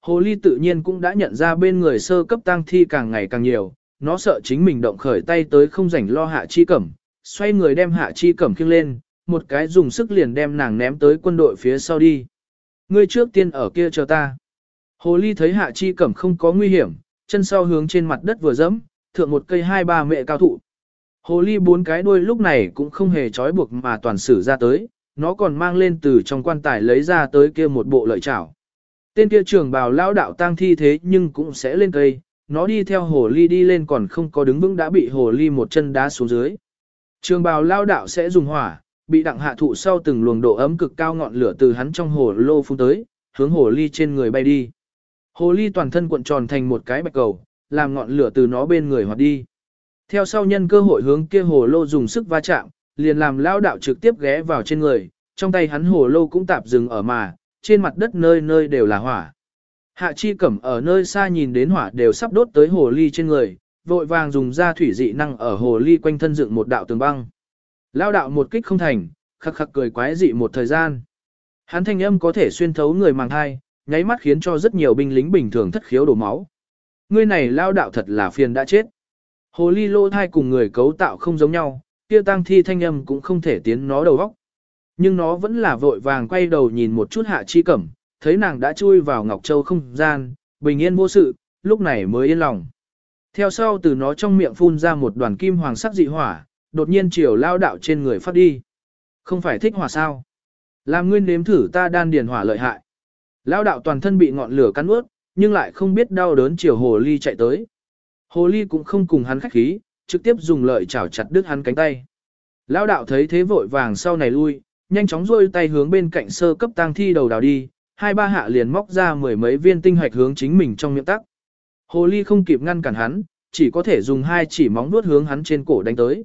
Hồ ly tự nhiên cũng đã nhận ra bên người sơ cấp tang thi càng ngày càng nhiều, nó sợ chính mình động khởi tay tới không rảnh lo hạ chi cẩm, xoay người đem hạ chi cẩm khiêng lên, một cái dùng sức liền đem nàng ném tới quân đội phía sau đi. Ngươi trước tiên ở kia chờ ta. Hồ ly thấy hạ chi cẩm không có nguy hiểm, chân sau hướng trên mặt đất vừa dẫm, thượng một cây hai ba mẹ cao thụ. Hồ ly bốn cái đuôi lúc này cũng không hề trói buộc mà toàn sử ra tới, nó còn mang lên từ trong quan tài lấy ra tới kia một bộ lợi chảo. Tên kia trưởng bào lao đạo tang thi thế nhưng cũng sẽ lên cây, nó đi theo hồ ly đi lên còn không có đứng vững đã bị hồ ly một chân đá xuống dưới. Trường bào lao đạo sẽ dùng hỏa, bị đặng hạ thụ sau từng luồng độ ấm cực cao ngọn lửa từ hắn trong hồ lô phun tới, hướng hồ ly trên người bay đi. Hồ ly toàn thân cuộn tròn thành một cái bạch cầu, làm ngọn lửa từ nó bên người hoạt đi. Theo sau nhân cơ hội hướng kia hồ lô dùng sức va chạm, liền làm lao đạo trực tiếp ghé vào trên người, trong tay hắn hồ lô cũng tạp dừng ở mà, trên mặt đất nơi nơi đều là hỏa. Hạ chi cẩm ở nơi xa nhìn đến hỏa đều sắp đốt tới hồ ly trên người, vội vàng dùng ra thủy dị năng ở hồ ly quanh thân dựng một đạo tường băng. Lao đạo một kích không thành, khắc khắc cười quái dị một thời gian. Hắn thanh âm có thể xuyên thấu người màng thai, nháy mắt khiến cho rất nhiều binh lính bình thường thất khiếu đổ máu. Ngươi này lao đạo thật là phiền đã chết. Hồ ly lô thai cùng người cấu tạo không giống nhau, kia tăng thi thanh âm cũng không thể tiến nó đầu óc. Nhưng nó vẫn là vội vàng quay đầu nhìn một chút hạ chi cẩm, thấy nàng đã chui vào Ngọc Châu không gian, bình yên vô sự, lúc này mới yên lòng. Theo sau từ nó trong miệng phun ra một đoàn kim hoàng sắc dị hỏa, đột nhiên chiều lao đạo trên người phát đi. Không phải thích hỏa sao? Làm nguyên nếm thử ta đan điền hỏa lợi hại. Lao đạo toàn thân bị ngọn lửa cắn ướt, nhưng lại không biết đau đớn chiều hồ ly chạy tới. Hồ ly cũng không cùng hắn khách khí, trực tiếp dùng lợi chảo chặt đứt hắn cánh tay. Lao đạo thấy thế vội vàng sau này lui, nhanh chóng rôi tay hướng bên cạnh sơ cấp tang thi đầu đào đi, hai ba hạ liền móc ra mười mấy viên tinh hoạch hướng chính mình trong miệng tắc. Hồ ly không kịp ngăn cản hắn, chỉ có thể dùng hai chỉ móng vuốt hướng hắn trên cổ đánh tới.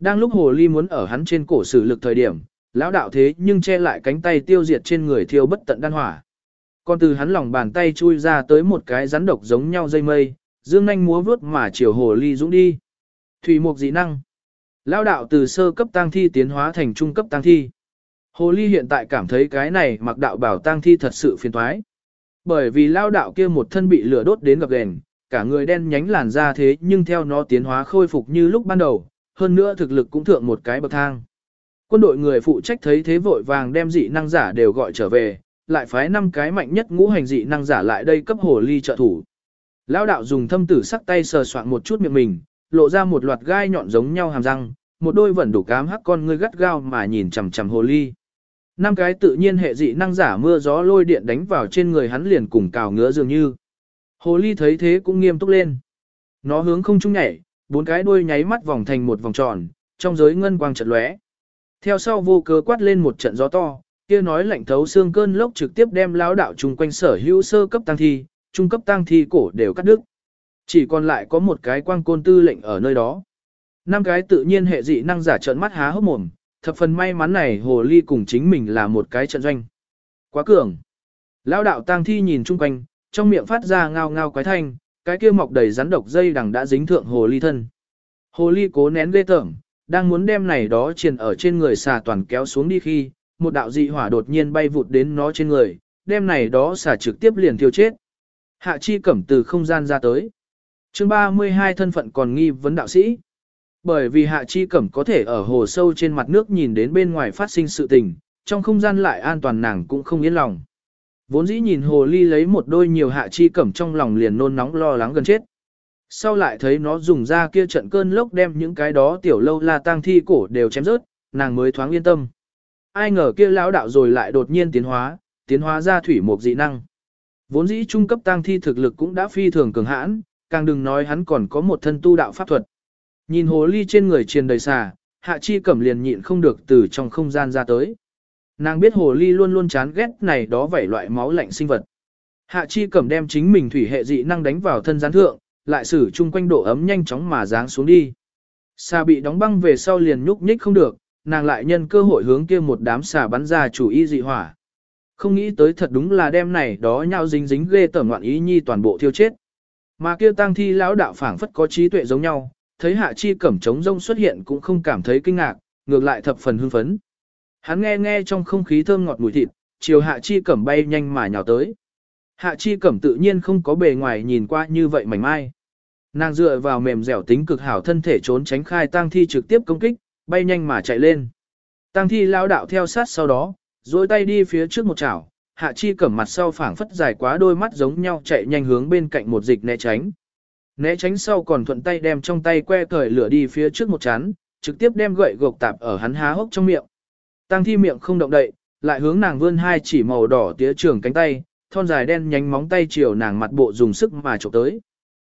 Đang lúc hồ ly muốn ở hắn trên cổ sử lực thời điểm, lão đạo thế nhưng che lại cánh tay tiêu diệt trên người thiêu bất tận đan hỏa. Còn từ hắn lòng bàn tay chui ra tới một cái rắn độc giống nhau dây mây, dương nhanh múa vướt mà chiều hồ ly dũng đi. Thủy mục dị năng. Lão đạo từ sơ cấp tăng thi tiến hóa thành trung cấp tăng thi. Hồ ly hiện tại cảm thấy cái này mặc đạo bảo tang thi thật sự phiền toái. Bởi vì lao đạo kia một thân bị lửa đốt đến gặp gền, cả người đen nhánh làn ra thế nhưng theo nó tiến hóa khôi phục như lúc ban đầu, hơn nữa thực lực cũng thượng một cái bậc thang. Quân đội người phụ trách thấy thế vội vàng đem dị năng giả đều gọi trở về, lại phái năm cái mạnh nhất ngũ hành dị năng giả lại đây cấp hồ ly trợ thủ. Lao đạo dùng thâm tử sắc tay sờ soạn một chút miệng mình, lộ ra một loạt gai nhọn giống nhau hàm răng, một đôi vẫn đủ cám hắc con ngươi gắt gao mà nhìn chằm chằm hồ ly. Năm cái tự nhiên hệ dị năng giả mưa gió lôi điện đánh vào trên người hắn liền cùng cào ngứa dường như. Hồ ly thấy thế cũng nghiêm túc lên. Nó hướng không trung nhảy, bốn cái đuôi nháy mắt vòng thành một vòng tròn, trong giới ngân quang chật lóe. Theo sau vô cớ quát lên một trận gió to, kia nói lạnh thấu xương cơn lốc trực tiếp đem lão đạo chung quanh sở hữu sơ cấp tăng thi, trung cấp tăng thi cổ đều cắt đứt. Chỉ còn lại có một cái quang côn tư lệnh ở nơi đó. Năm cái tự nhiên hệ dị năng giả trợn mắt há hốc mồm, thập phần may mắn này hồ ly cùng chính mình là một cái trận doanh. Quá cường. Lão đạo tang thi nhìn chung quanh, trong miệng phát ra ngao ngao quái thanh, cái kia mọc đầy rắn độc dây đằng đã dính thượng hồ ly thân. Hồ ly cố nén ghê tởm, đang muốn đem này đó triền ở trên người xà toàn kéo xuống đi khi, một đạo dị hỏa đột nhiên bay vụt đến nó trên người, đem này đó xà trực tiếp liền thiêu chết. Hạ chi cẩm từ không gian ra tới. chương 32 thân phận còn nghi vấn đạo sĩ. Bởi vì hạ chi cẩm có thể ở hồ sâu trên mặt nước nhìn đến bên ngoài phát sinh sự tình, trong không gian lại an toàn nàng cũng không yên lòng. Vốn dĩ nhìn hồ ly lấy một đôi nhiều hạ chi cẩm trong lòng liền nôn nóng lo lắng gần chết. Sau lại thấy nó dùng ra kia trận cơn lốc đem những cái đó tiểu lâu la tang thi cổ đều chém rớt, nàng mới thoáng yên tâm. Ai ngờ kia lão đạo rồi lại đột nhiên tiến hóa, tiến hóa ra thủy mục dị năng. Vốn dĩ trung cấp tang thi thực lực cũng đã phi thường cường hãn, càng đừng nói hắn còn có một thân tu đạo pháp thuật. Nhìn hồ ly trên người triền đầy xà, hạ chi cẩm liền nhịn không được từ trong không gian ra tới. Nàng biết hồ ly luôn luôn chán ghét này đó vảy loại máu lạnh sinh vật. Hạ chi cẩm đem chính mình thủy hệ dị năng đánh vào thân gián thượng, lại sử chung quanh độ ấm nhanh chóng mà giáng xuống đi. Xà bị đóng băng về sau liền nhúc nhích không được, nàng lại nhân cơ hội hướng kia một đám xà bắn ra chủ y dị hỏa. Không nghĩ tới thật đúng là đem này đó nhau dính dính ghê tởm loạn ý nhi toàn bộ thiêu chết. Mà kia tang thi lão đạo phảng phất có trí tuệ giống nhau, thấy hạ chi cẩm trống rông xuất hiện cũng không cảm thấy kinh ngạc, ngược lại thập phần hưng phấn. Hắn nghe nghe trong không khí thơm ngọt mùi thịt, chiều hạ chi cẩm bay nhanh mà nhào tới. Hạ chi cẩm tự nhiên không có bề ngoài nhìn qua như vậy mảnh mai. Nàng dựa vào mềm dẻo tính cực hảo thân thể trốn tránh khai tang thi trực tiếp công kích, bay nhanh mà chạy lên. Tang thi lao đạo theo sát sau đó, duỗi tay đi phía trước một chảo, hạ chi cẩm mặt sau phảng phất dài quá đôi mắt giống nhau chạy nhanh hướng bên cạnh một dịch né tránh. Né tránh sau còn thuận tay đem trong tay que cởi lửa đi phía trước một chán, trực tiếp đem gậy gộc tạp ở hắn há hốc trong miệng. Tăng thi miệng không động đậy, lại hướng nàng vươn hai chỉ màu đỏ tía trường cánh tay, thon dài đen nhánh móng tay chiều nàng mặt bộ dùng sức mà chụp tới.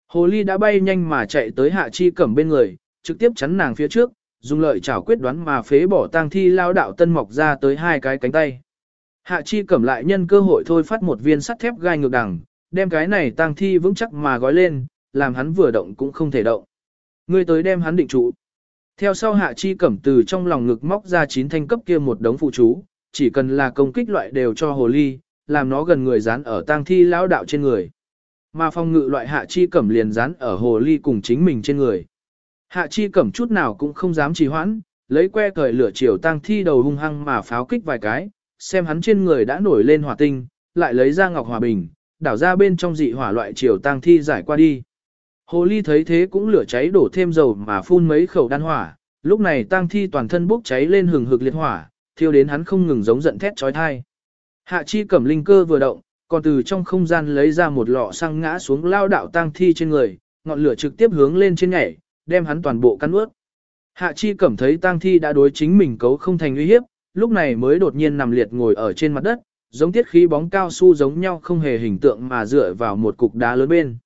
Hồ ly đã bay nhanh mà chạy tới hạ chi cẩm bên người, trực tiếp chắn nàng phía trước, dùng lợi chảo quyết đoán mà phế bỏ tang thi lao đạo tân mọc ra tới hai cái cánh tay. Hạ chi cẩm lại nhân cơ hội thôi phát một viên sắt thép gai ngược đằng, đem cái này tang thi vững chắc mà gói lên, làm hắn vừa động cũng không thể động. Ngươi tới đem hắn định trụ. Theo sau hạ chi cẩm từ trong lòng ngực móc ra chín thanh cấp kia một đống phụ chú, chỉ cần là công kích loại đều cho hồ ly, làm nó gần người dán ở tang thi lão đạo trên người. Mà phong ngự loại hạ chi cẩm liền dán ở hồ ly cùng chính mình trên người. Hạ chi cẩm chút nào cũng không dám trì hoãn, lấy que cởi lửa chiều tang thi đầu hung hăng mà pháo kích vài cái, xem hắn trên người đã nổi lên hỏa tinh, lại lấy ra ngọc hòa bình, đảo ra bên trong dị hỏa loại chiều tang thi giải qua đi. Hồ ly thấy thế cũng lửa cháy đổ thêm dầu mà phun mấy khẩu đan hỏa, lúc này tang thi toàn thân bốc cháy lên hừng hực liệt hỏa, thiêu đến hắn không ngừng giống giận thét chói tai. Hạ chi cẩm linh cơ vừa động, còn từ trong không gian lấy ra một lọ xăng ngã xuống lao đạo tang thi trên người, ngọn lửa trực tiếp hướng lên trên nhảy, đem hắn toàn bộ cắn ướt. Hạ chi cẩm thấy tang thi đã đối chính mình cấu không thành uy hiếp, lúc này mới đột nhiên nằm liệt ngồi ở trên mặt đất, giống tiết khí bóng cao su giống nhau không hề hình tượng mà dựa vào một cục đá lớn bên.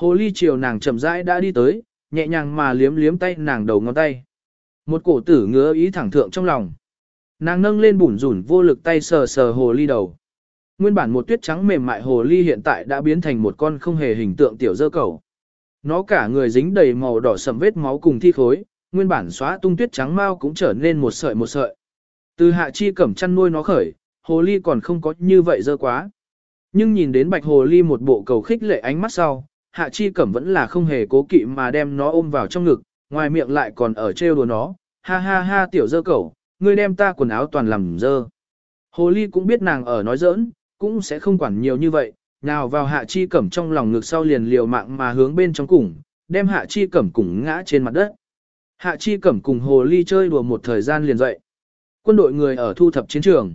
Hồ ly chiều nàng chậm rãi đã đi tới, nhẹ nhàng mà liếm liếm tay nàng đầu ngón tay. Một cổ tử ngứa ý thẳng thượng trong lòng. Nàng nâng lên bủn rủn vô lực tay sờ sờ hồ ly đầu. Nguyên bản một tuyết trắng mềm mại hồ ly hiện tại đã biến thành một con không hề hình tượng tiểu dơ cầu. Nó cả người dính đầy màu đỏ sầm vết máu cùng thi khối, nguyên bản xóa tung tuyết trắng mau cũng trở nên một sợi một sợi. Từ hạ chi cẩm chăn nuôi nó khởi, hồ ly còn không có như vậy dơ quá. Nhưng nhìn đến bạch hồ ly một bộ cầu khích lệ ánh mắt sau, hạ chi cẩm vẫn là không hề cố kỵ mà đem nó ôm vào trong ngực, ngoài miệng lại còn ở trêu đùa nó, ha ha ha tiểu dơ cẩu, ngươi đem ta quần áo toàn làm dơ. Hồ ly cũng biết nàng ở nói giỡn, cũng sẽ không quản nhiều như vậy, nào vào hạ chi cẩm trong lòng ngực sau liền liều mạng mà hướng bên trong cùng, đem hạ chi cẩm cùng ngã trên mặt đất. Hạ chi cẩm cùng hồ ly chơi đùa một thời gian liền dậy. Quân đội người ở thu thập chiến trường.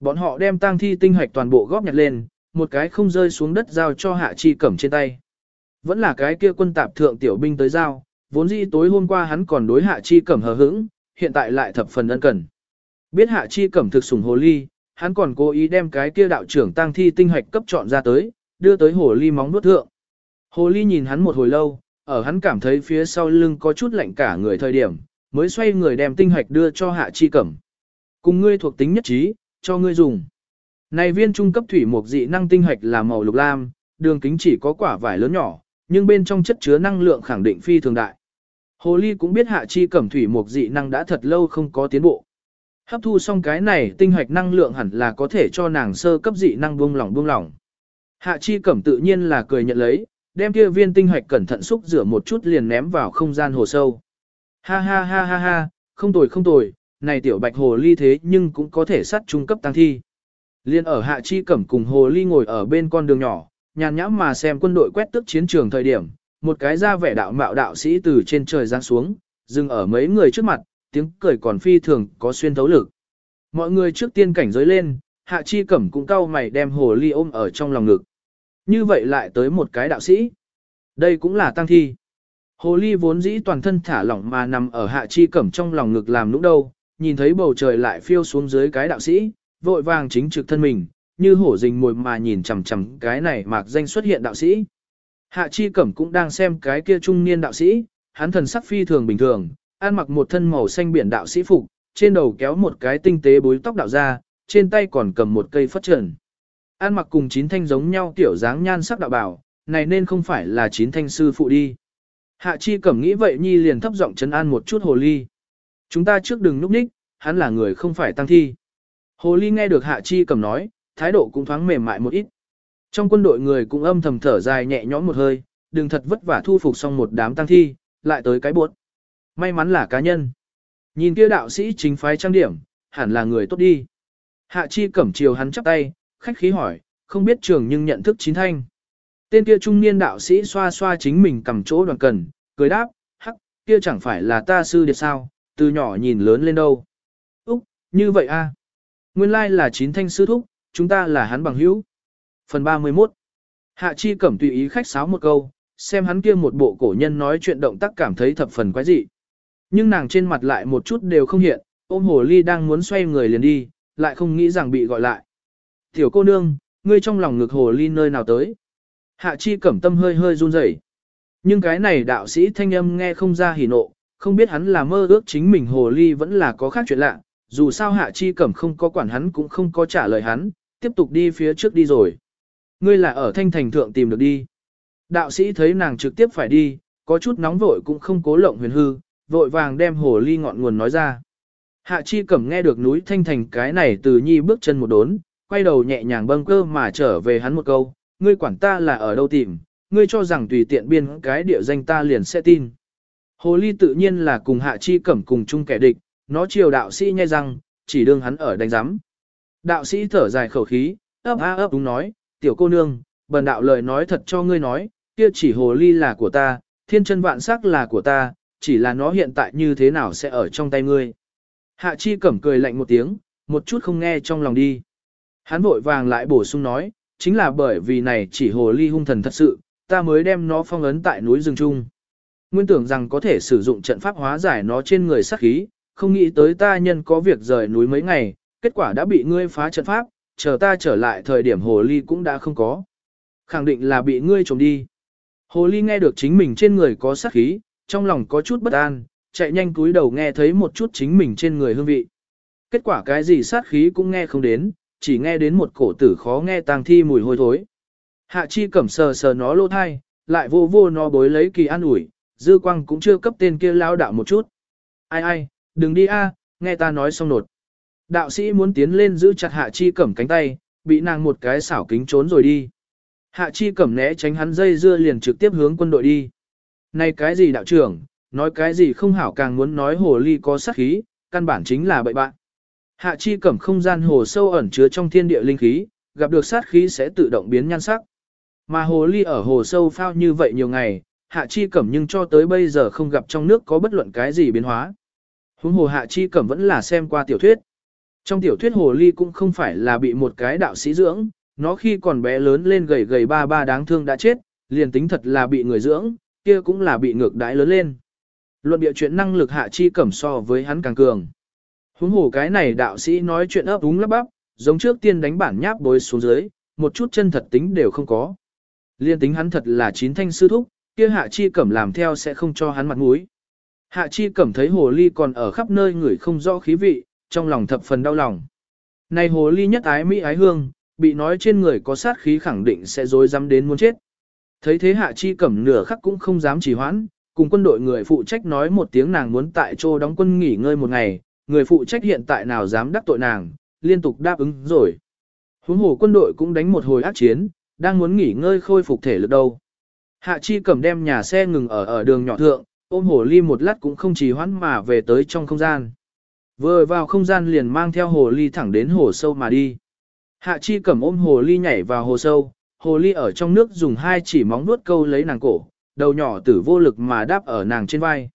Bọn họ đem tang thi tinh hoạch toàn bộ góp nhặt lên, một cái không rơi xuống đất giao cho hạ chi cẩm trên tay. Vẫn là cái kia quân tạp thượng tiểu binh tới giao, vốn dĩ tối hôm qua hắn còn đối hạ chi cẩm hờ hững, hiện tại lại thập phần ân cần. Biết hạ chi cẩm thực sủng hồ ly, hắn còn cố ý đem cái kia đạo trưởng tang thi tinh hoạch cấp chọn ra tới, đưa tới hồ ly móng nuốt thượng. Hồ ly nhìn hắn một hồi lâu, ở hắn cảm thấy phía sau lưng có chút lạnh cả người thời điểm, mới xoay người đem tinh hoạch đưa cho hạ chi cẩm. Cùng ngươi thuộc tính nhất trí, cho ngươi dùng. Này viên trung cấp thủy mục dị năng tinh hoạch là màu lục lam, đường kính chỉ có quả vải lớn nhỏ, nhưng bên trong chất chứa năng lượng khẳng định phi thường đại. Hồ ly cũng biết hạ chi cẩm thủy mục dị năng đã thật lâu không có tiến bộ. Hấp thu xong cái này tinh hoạch năng lượng hẳn là có thể cho nàng sơ cấp dị năng buông lỏng buông lỏng. Hạ chi cẩm tự nhiên là cười nhận lấy, đem kia viên tinh hoạch cẩn thận xúc rửa một chút liền ném vào không gian hồ sâu. Ha ha ha ha ha, không tồi không tồi, này tiểu bạch hồ ly thế nhưng cũng có thể sát trung cấp tăng thi. Liên ở hạ chi cẩm cùng hồ ly ngồi ở bên con đường nhỏ, nhàn nhãm mà xem quân đội quét tước chiến trường thời điểm, một cái ra vẻ đạo mạo đạo sĩ từ trên trời giáng xuống, dừng ở mấy người trước mặt, tiếng cười còn phi thường có xuyên thấu lực. Mọi người trước tiên cảnh giới lên, hạ chi cẩm cũng cau mày đem hồ ly ôm ở trong lòng ngực. Như vậy lại tới một cái đạo sĩ. Đây cũng là tăng thi. Hồ ly vốn dĩ toàn thân thả lỏng mà nằm ở hạ chi cẩm trong lòng ngực làm nũng đâu, nhìn thấy bầu trời lại phiêu xuống dưới cái đạo sĩ, vội vàng chính trực thân mình, như hổ rình mồi mà nhìn chằm chằm cái này mạc danh xuất hiện đạo sĩ. Hạ chi cẩm cũng đang xem cái kia trung niên đạo sĩ, hắn thần sắc phi thường bình thường, ăn mặc một thân màu xanh biển đạo sĩ phục, trên đầu kéo một cái tinh tế búi tóc đạo ra, trên tay còn cầm một cây phất trần. Ăn mặc cùng chín thanh giống nhau tiểu dáng nhan sắc đạo bảo, này nên không phải là chín thanh sư phụ đi. Hạ chi cẩm nghĩ vậy nhi liền thấp giọng chấn an một chút hồ ly. Chúng ta trước đừng núp ních, hắn là người không phải tăng thi. Hồ ly nghe được hạ chi cẩm nói, thái độ cũng thoáng mềm mại một ít. Trong quân đội người cũng âm thầm thở dài nhẹ nhõm một hơi, đừng thật vất vả thu phục xong một đám tăng thi, lại tới cái buốt. May mắn là cá nhân. Nhìn kia đạo sĩ chính phái trang điểm, hẳn là người tốt đi. Hạ chi cẩm chiều hắn chắp tay, khách khí hỏi, không biết trường nhưng nhận thức chín thanh. Tên kia trung niên đạo sĩ xoa xoa chính mình cầm chỗ đoàn cần, cười đáp, hắc, kia chẳng phải là ta sư điệt sao, từ nhỏ nhìn lớn lên đâu. Úc, như vậy a Nguyên lai là chín thanh sư thúc, chúng ta là hắn bằng hữu. Phần 31 Hạ Chi Cẩm tùy ý khách sáo một câu, xem hắn kia một bộ cổ nhân nói chuyện động tác cảm thấy thập phần quái dị. Nhưng nàng trên mặt lại một chút đều không hiện, ôm hồ ly đang muốn xoay người liền đi, lại không nghĩ rằng bị gọi lại. Tiểu cô nương, ngươi trong lòng ngực hồ ly nơi nào tới? Hạ Chi Cẩm tâm hơi hơi run rẩy. Nhưng cái này đạo sĩ thanh âm nghe không ra hỉ nộ, không biết hắn là mơ ước chính mình hồ ly vẫn là có khác chuyện lạ, dù sao Hạ Chi Cẩm không có quản hắn cũng không có trả lời hắn, tiếp tục đi phía trước đi rồi. Ngươi là ở thanh thành thượng tìm được đi. Đạo sĩ thấy nàng trực tiếp phải đi, có chút nóng vội cũng không cố lộng huyền hư, vội vàng đem hồ ly ngọn nguồn nói ra. Hạ chi cẩm nghe được núi thanh thành cái này từ nhi bước chân một đốn, quay đầu nhẹ nhàng bâng cơ mà trở về hắn một câu, ngươi quản ta là ở đâu tìm, ngươi cho rằng tùy tiện biên cái địa danh ta liền sẽ tin. Hồ ly tự nhiên là cùng hạ chi cẩm cùng chung kẻ địch, nó chiều đạo sĩ nhai răng, chỉ đương hắn ở đánh giám. Đạo sĩ thở dài khẩu khí, ấp a ấp đúng nói, tiểu cô nương, bần đạo lời nói thật cho ngươi nói, kia chỉ hồ ly là của ta, thiên chân vạn sắc là của ta, chỉ là nó hiện tại như thế nào sẽ ở trong tay ngươi. Hạ chi cẩm cười lạnh một tiếng, một chút không nghe trong lòng đi. Hắn vội vàng lại bổ sung nói, chính là bởi vì này chỉ hồ ly hung thần thật sự, ta mới đem nó phong ấn tại núi rừng trung. Nguyên tưởng rằng có thể sử dụng trận pháp hóa giải nó trên người sát khí, không nghĩ tới ta nhân có việc rời núi mấy ngày, kết quả đã bị ngươi phá trận pháp, chờ ta trở lại thời điểm hồ ly cũng đã không có. Khẳng định là bị ngươi trộm đi. Hồ ly nghe được chính mình trên người có sát khí, trong lòng có chút bất an, chạy nhanh túi đầu nghe thấy một chút chính mình trên người hương vị. Kết quả cái gì sát khí cũng nghe không đến, chỉ nghe đến một cổ tử khó nghe tang thi mùi hôi thối. Hạ chi cẩm sờ sờ nó lô thai, lại vô vô nó bối lấy kỳ an ủi, dư quang cũng chưa cấp tên kia lao đạo một chút. Ai ai, đừng đi a, nghe ta nói xong nột. Đạo sĩ muốn tiến lên giữ chặt hạ chi cẩm cánh tay, bị nàng một cái xảo kính trốn rồi đi. Hạ chi cẩm né tránh hắn dây dưa liền trực tiếp hướng quân đội đi. Này cái gì đạo trưởng, nói cái gì không hảo càng muốn nói hồ ly có sát khí, căn bản chính là bậy bạn. Hạ chi cẩm không gian hồ sâu ẩn chứa trong thiên địa linh khí, gặp được sát khí sẽ tự động biến nhan sắc. Mà hồ ly ở hồ sâu phao như vậy nhiều ngày, hạ chi cẩm nhưng cho tới bây giờ không gặp trong nước có bất luận cái gì biến hóa. Huống hồ hạ chi cẩm vẫn là xem qua tiểu thuyết. Trong tiểu thuyết hồ ly cũng không phải là bị một cái đạo sĩ dưỡng, nó khi còn bé lớn lên gầy gầy ba ba đáng thương đã chết, liền tính thật là bị người dưỡng, kia cũng là bị ngược đãi lớn lên. Luận địa chuyện năng lực hạ chi cẩm so với hắn càng cường. Huống hồ cái này đạo sĩ nói chuyện ấp úng lắp bắp, giống trước tiên đánh bản nháp bối xuống dưới, một chút chân thật tính đều không có. Liên tính hắn thật là chín thanh sư thúc, kia hạ chi cẩm làm theo sẽ không cho hắn mặt mũi. Hạ chi cẩm thấy hồ ly còn ở khắp nơi người không rõ khí vị, trong lòng thập phần đau lòng. Này hồ ly nhất ái mỹ ái hương, bị nói trên người có sát khí khẳng định sẽ dối dám đến muốn chết. Thấy thế hạ chi cẩm nửa khắc cũng không dám trì hoãn, cùng quân đội người phụ trách nói một tiếng nàng muốn tại chỗ đóng quân nghỉ ngơi một ngày, người phụ trách hiện tại nào dám đắc tội nàng, liên tục đáp ứng rồi. Huống hồ quân đội cũng đánh một hồi ác chiến, đang muốn nghỉ ngơi khôi phục thể lực đâu. Hạ chi cẩm đem nhà xe ngừng ở ở đường nhỏ thượng, ôm hồ ly một lát cũng không trì hoãn mà về tới trong không gian. Vừa vào không gian liền mang theo hồ ly thẳng đến hồ sâu mà đi. Hạ chi cầm ôm hồ ly nhảy vào hồ sâu, hồ ly ở trong nước dùng hai chỉ móng nuốt câu lấy nàng cổ, đầu nhỏ tử vô lực mà đáp ở nàng trên vai.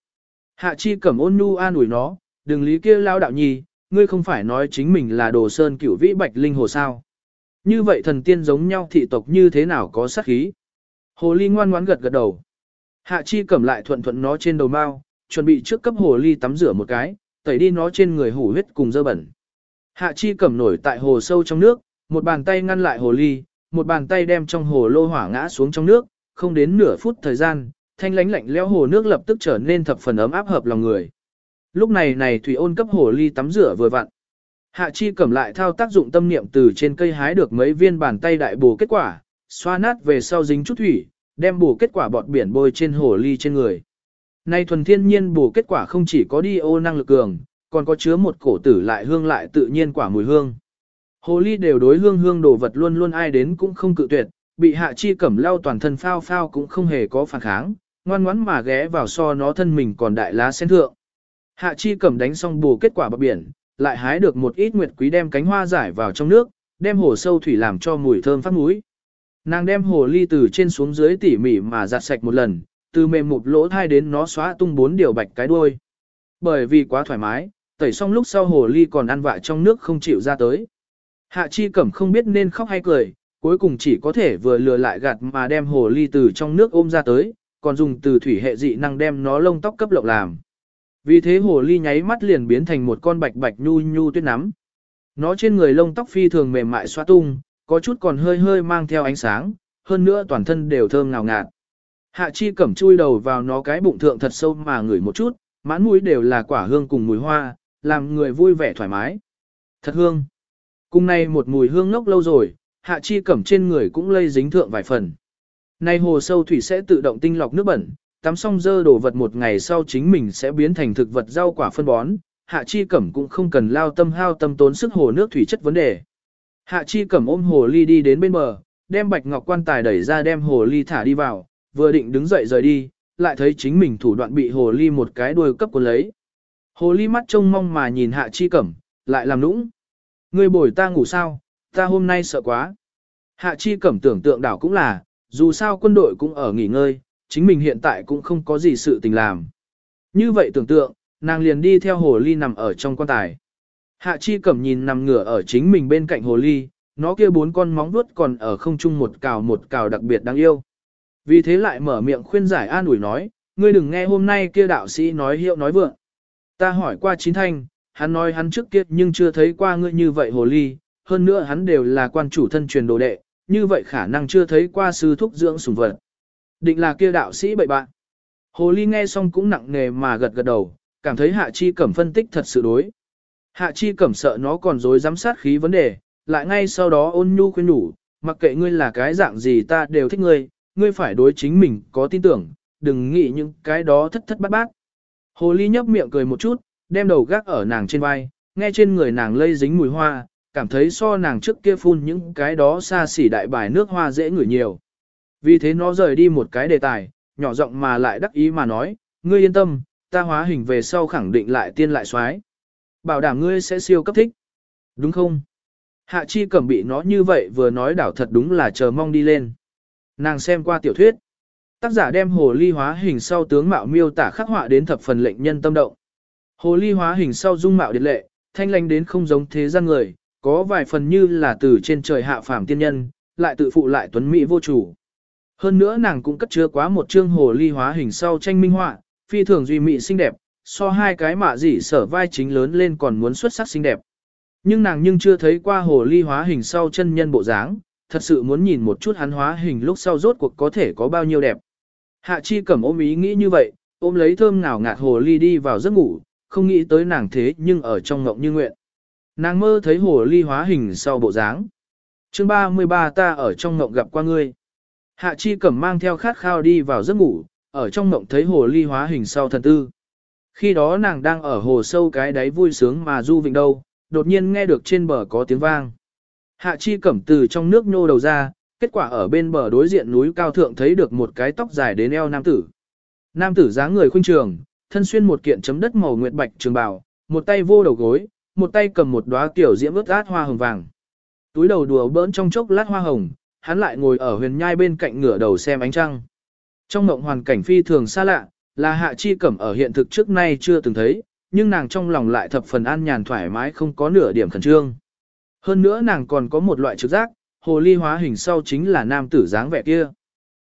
Hạ chi cầm ôn nhu an ủi nó, đừng lý kia lao đạo nhi, ngươi không phải nói chính mình là đồ sơn cửu vĩ bạch linh hồ sao. Như vậy thần tiên giống nhau thị tộc như thế nào có sát khí. Hồ ly ngoan ngoãn gật gật đầu. Hạ chi cẩm lại thuận thuận nó trên đầu mao, chuẩn bị trước cấp hồ ly tắm rửa một cái, tẩy đi nó trên người hủ huyết cùng dơ bẩn. Hạ chi cẩm nổi tại hồ sâu trong nước, một bàn tay ngăn lại hồ ly, một bàn tay đem trong hồ lô hỏa ngã xuống trong nước, không đến nửa phút thời gian, thanh lánh lạnh lẽo hồ nước lập tức trở nên thập phần ấm áp hợp lòng người. Lúc này này thủy ôn cấp hồ ly tắm rửa vừa vặn. Hạ chi cẩm lại thao tác dụng tâm niệm từ trên cây hái được mấy viên bàn tay đại bổ kết quả, xoa nát về sau dính chút thủy, đem bổ kết quả bọt biển bôi trên hồ ly trên người. Nay thuần thiên nhiên bổ kết quả không chỉ có đi ô năng lực cường, còn có chứa một cổ tử lại hương lại tự nhiên quả mùi hương. Hồ ly đều đối hương hương đồ vật luôn luôn ai đến cũng không cự tuyệt, bị hạ chi cẩm lau toàn thân phao phao cũng không hề có phản kháng, ngoan ngoãn mà ghé vào so nó thân mình còn đại lá sen thượng. Hạ chi cẩm đánh xong bù kết quả bọt biển, lại hái được một ít nguyệt quý đem cánh hoa giải vào trong nước, đem hồ sâu thủy làm cho mùi thơm phát mũi. Nàng đem hồ ly từ trên xuống dưới tỉ mỉ mà giặt sạch một lần, từ mềm một lỗ thai đến nó xóa tung bốn điều bạch cái đuôi. Bởi vì quá thoải mái, tẩy xong lúc sau hồ ly còn ăn vạ trong nước không chịu ra tới. Hạ chi cẩm không biết nên khóc hay cười, cuối cùng chỉ có thể vừa lừa lại gạt mà đem hồ ly từ trong nước ôm ra tới, còn dùng từ thủy hệ dị năng đem nó lông tóc cấp lộng làm. Vì thế hồ ly nháy mắt liền biến thành một con bạch bạch nhu nhu tuyết nắm. Nó trên người lông tóc phi thường mềm mại xoa tung, có chút còn hơi hơi mang theo ánh sáng, hơn nữa toàn thân đều thơm ngào ngạt. Hạ chi cẩm chui đầu vào nó cái bụng thượng thật sâu mà ngửi một chút, mãn mũi đều là quả hương cùng mùi hoa, làm người vui vẻ thoải mái. Thật hương. Cùng nay một mùi hương ngốc lâu rồi, hạ chi cẩm trên người cũng lây dính thượng vài phần. nay hồ sâu thủy sẽ tự động tinh lọc nước bẩn, tắm xong dơ đổ vật một ngày sau chính mình sẽ biến thành thực vật rau quả phân bón, hạ chi cẩm cũng không cần lao tâm hao tâm tốn sức hồ nước thủy chất vấn đề. Hạ chi cẩm ôm hồ ly đi đến bên bờ, đem bạch ngọc quan tài đẩy ra đem hồ ly thả đi vào, vừa định đứng dậy rời đi, lại thấy chính mình thủ đoạn bị hồ ly một cái đuôi cấp của lấy. Hồ ly mắt trông mong mà nhìn hạ chi cẩm, lại làm nũng. Ngươi bồi ta ngủ sao, ta hôm nay sợ quá. Hạ chi cẩm tưởng tượng đảo cũng là, dù sao quân đội cũng ở nghỉ ngơi, chính mình hiện tại cũng không có gì sự tình làm. Như vậy tưởng tượng, nàng liền đi theo hồ ly nằm ở trong quan tài. Hạ chi cẩm nhìn nằm ngửa ở chính mình bên cạnh hồ ly, nó kia bốn con móng vuốt còn ở không trung một cào một cào đặc biệt đáng yêu. Vì thế lại mở miệng khuyên giải an ủi nói, ngươi đừng nghe hôm nay kia đạo sĩ nói hiệu nói vượng. Ta hỏi qua chín thanh, hắn nói hắn trước kia nhưng chưa thấy qua ngươi như vậy hồ ly, hơn nữa hắn đều là quan chủ thân truyền đồ đệ, như vậy khả năng chưa thấy qua sư thúc dưỡng sủng vật. Định là kia đạo sĩ bậy bạn. Hồ ly nghe xong cũng nặng nề mà gật gật đầu, cảm thấy hạ chi cẩm phân tích thật sự đối. Hạ chi cẩm sợ nó còn dối giám sát khí vấn đề, lại ngay sau đó ôn nhu khuyên nhủ, mặc kệ ngươi là cái dạng gì ta đều thích ngươi, ngươi phải đối chính mình có tin tưởng, đừng nghĩ những cái đó thất thất bát bát. Hồ ly nhấp miệng cười một chút, đem đầu gác ở nàng trên vai, nghe trên người nàng lây dính mùi hoa, cảm thấy so nàng trước kia phun những cái đó xa xỉ đại bài nước hoa dễ ngửi nhiều. Vì thế nó rời đi một cái đề tài, nhỏ giọng mà lại đắc ý mà nói, ngươi yên tâm, ta hóa hình về sau khẳng định lại tiên lại xoái. Bảo đảm ngươi sẽ siêu cấp thích. Đúng không? Hạ chi cẩm bị nó như vậy vừa nói đảo thật đúng là chờ mong đi lên. Nàng xem qua tiểu thuyết. Tác giả đem hồ ly hóa hình sau tướng mạo miêu tả khắc họa đến thập phần lệnh nhân tâm động. Hồ ly hóa hình sau dung mạo điệt lệ, thanh lanh đến không giống thế gian người, có vài phần như là từ trên trời hạ phàm tiên nhân, lại tự phụ lại tuấn mỹ vô chủ. Hơn nữa nàng cũng cất chứa quá một chương hồ ly hóa hình sau tranh minh họa, phi thường duy mỹ xinh đẹp, so hai cái mạ dị sở vai chính lớn lên còn muốn xuất sắc xinh đẹp. Nhưng nàng nhưng chưa thấy qua hồ ly hóa hình sau chân nhân bộ dáng, thật sự muốn nhìn một chút hắn hóa hình lúc sau rốt cuộc có thể có bao nhiêu đẹp. Hạ chi cẩm ôm ý nghĩ như vậy, ôm lấy thơm ngào ngạt hồ ly đi vào giấc ngủ, không nghĩ tới nàng thế nhưng ở trong ngộng như nguyện. Nàng mơ thấy hồ ly hóa hình sau bộ dáng. chương 33 ta ở trong ngộng gặp qua ngươi. Hạ chi cẩm mang theo khát khao đi vào giấc ngủ, ở trong ngộng thấy hồ ly hóa hình sau thần tư. Khi đó nàng đang ở hồ sâu cái đáy vui sướng mà du vịnh đâu, đột nhiên nghe được trên bờ có tiếng vang. Hạ chi cẩm từ trong nước nhô đầu ra, kết quả ở bên bờ đối diện núi cao thượng thấy được một cái tóc dài đến eo nam tử. Nam tử dáng người khuynh trường, thân xuyên một kiện chấm đất màu nguyệt bạch trường bào, một tay vô đầu gối, một tay cầm một đóa tiểu diễm ướt át hoa hồng vàng. Túi đầu đùa bỡn trong chốc lát hoa hồng, hắn lại ngồi ở huyền nhai bên cạnh ngửa đầu xem ánh trăng. Trong mộng hoàn cảnh phi thường xa lạ, là hạ chi cẩm ở hiện thực trước nay chưa từng thấy, nhưng nàng trong lòng lại thập phần an nhàn thoải mái không có nửa điểm khẩn trương. Hơn nữa nàng còn có một loại trực giác, hồ ly hóa hình sau chính là nam tử dáng vẻ kia.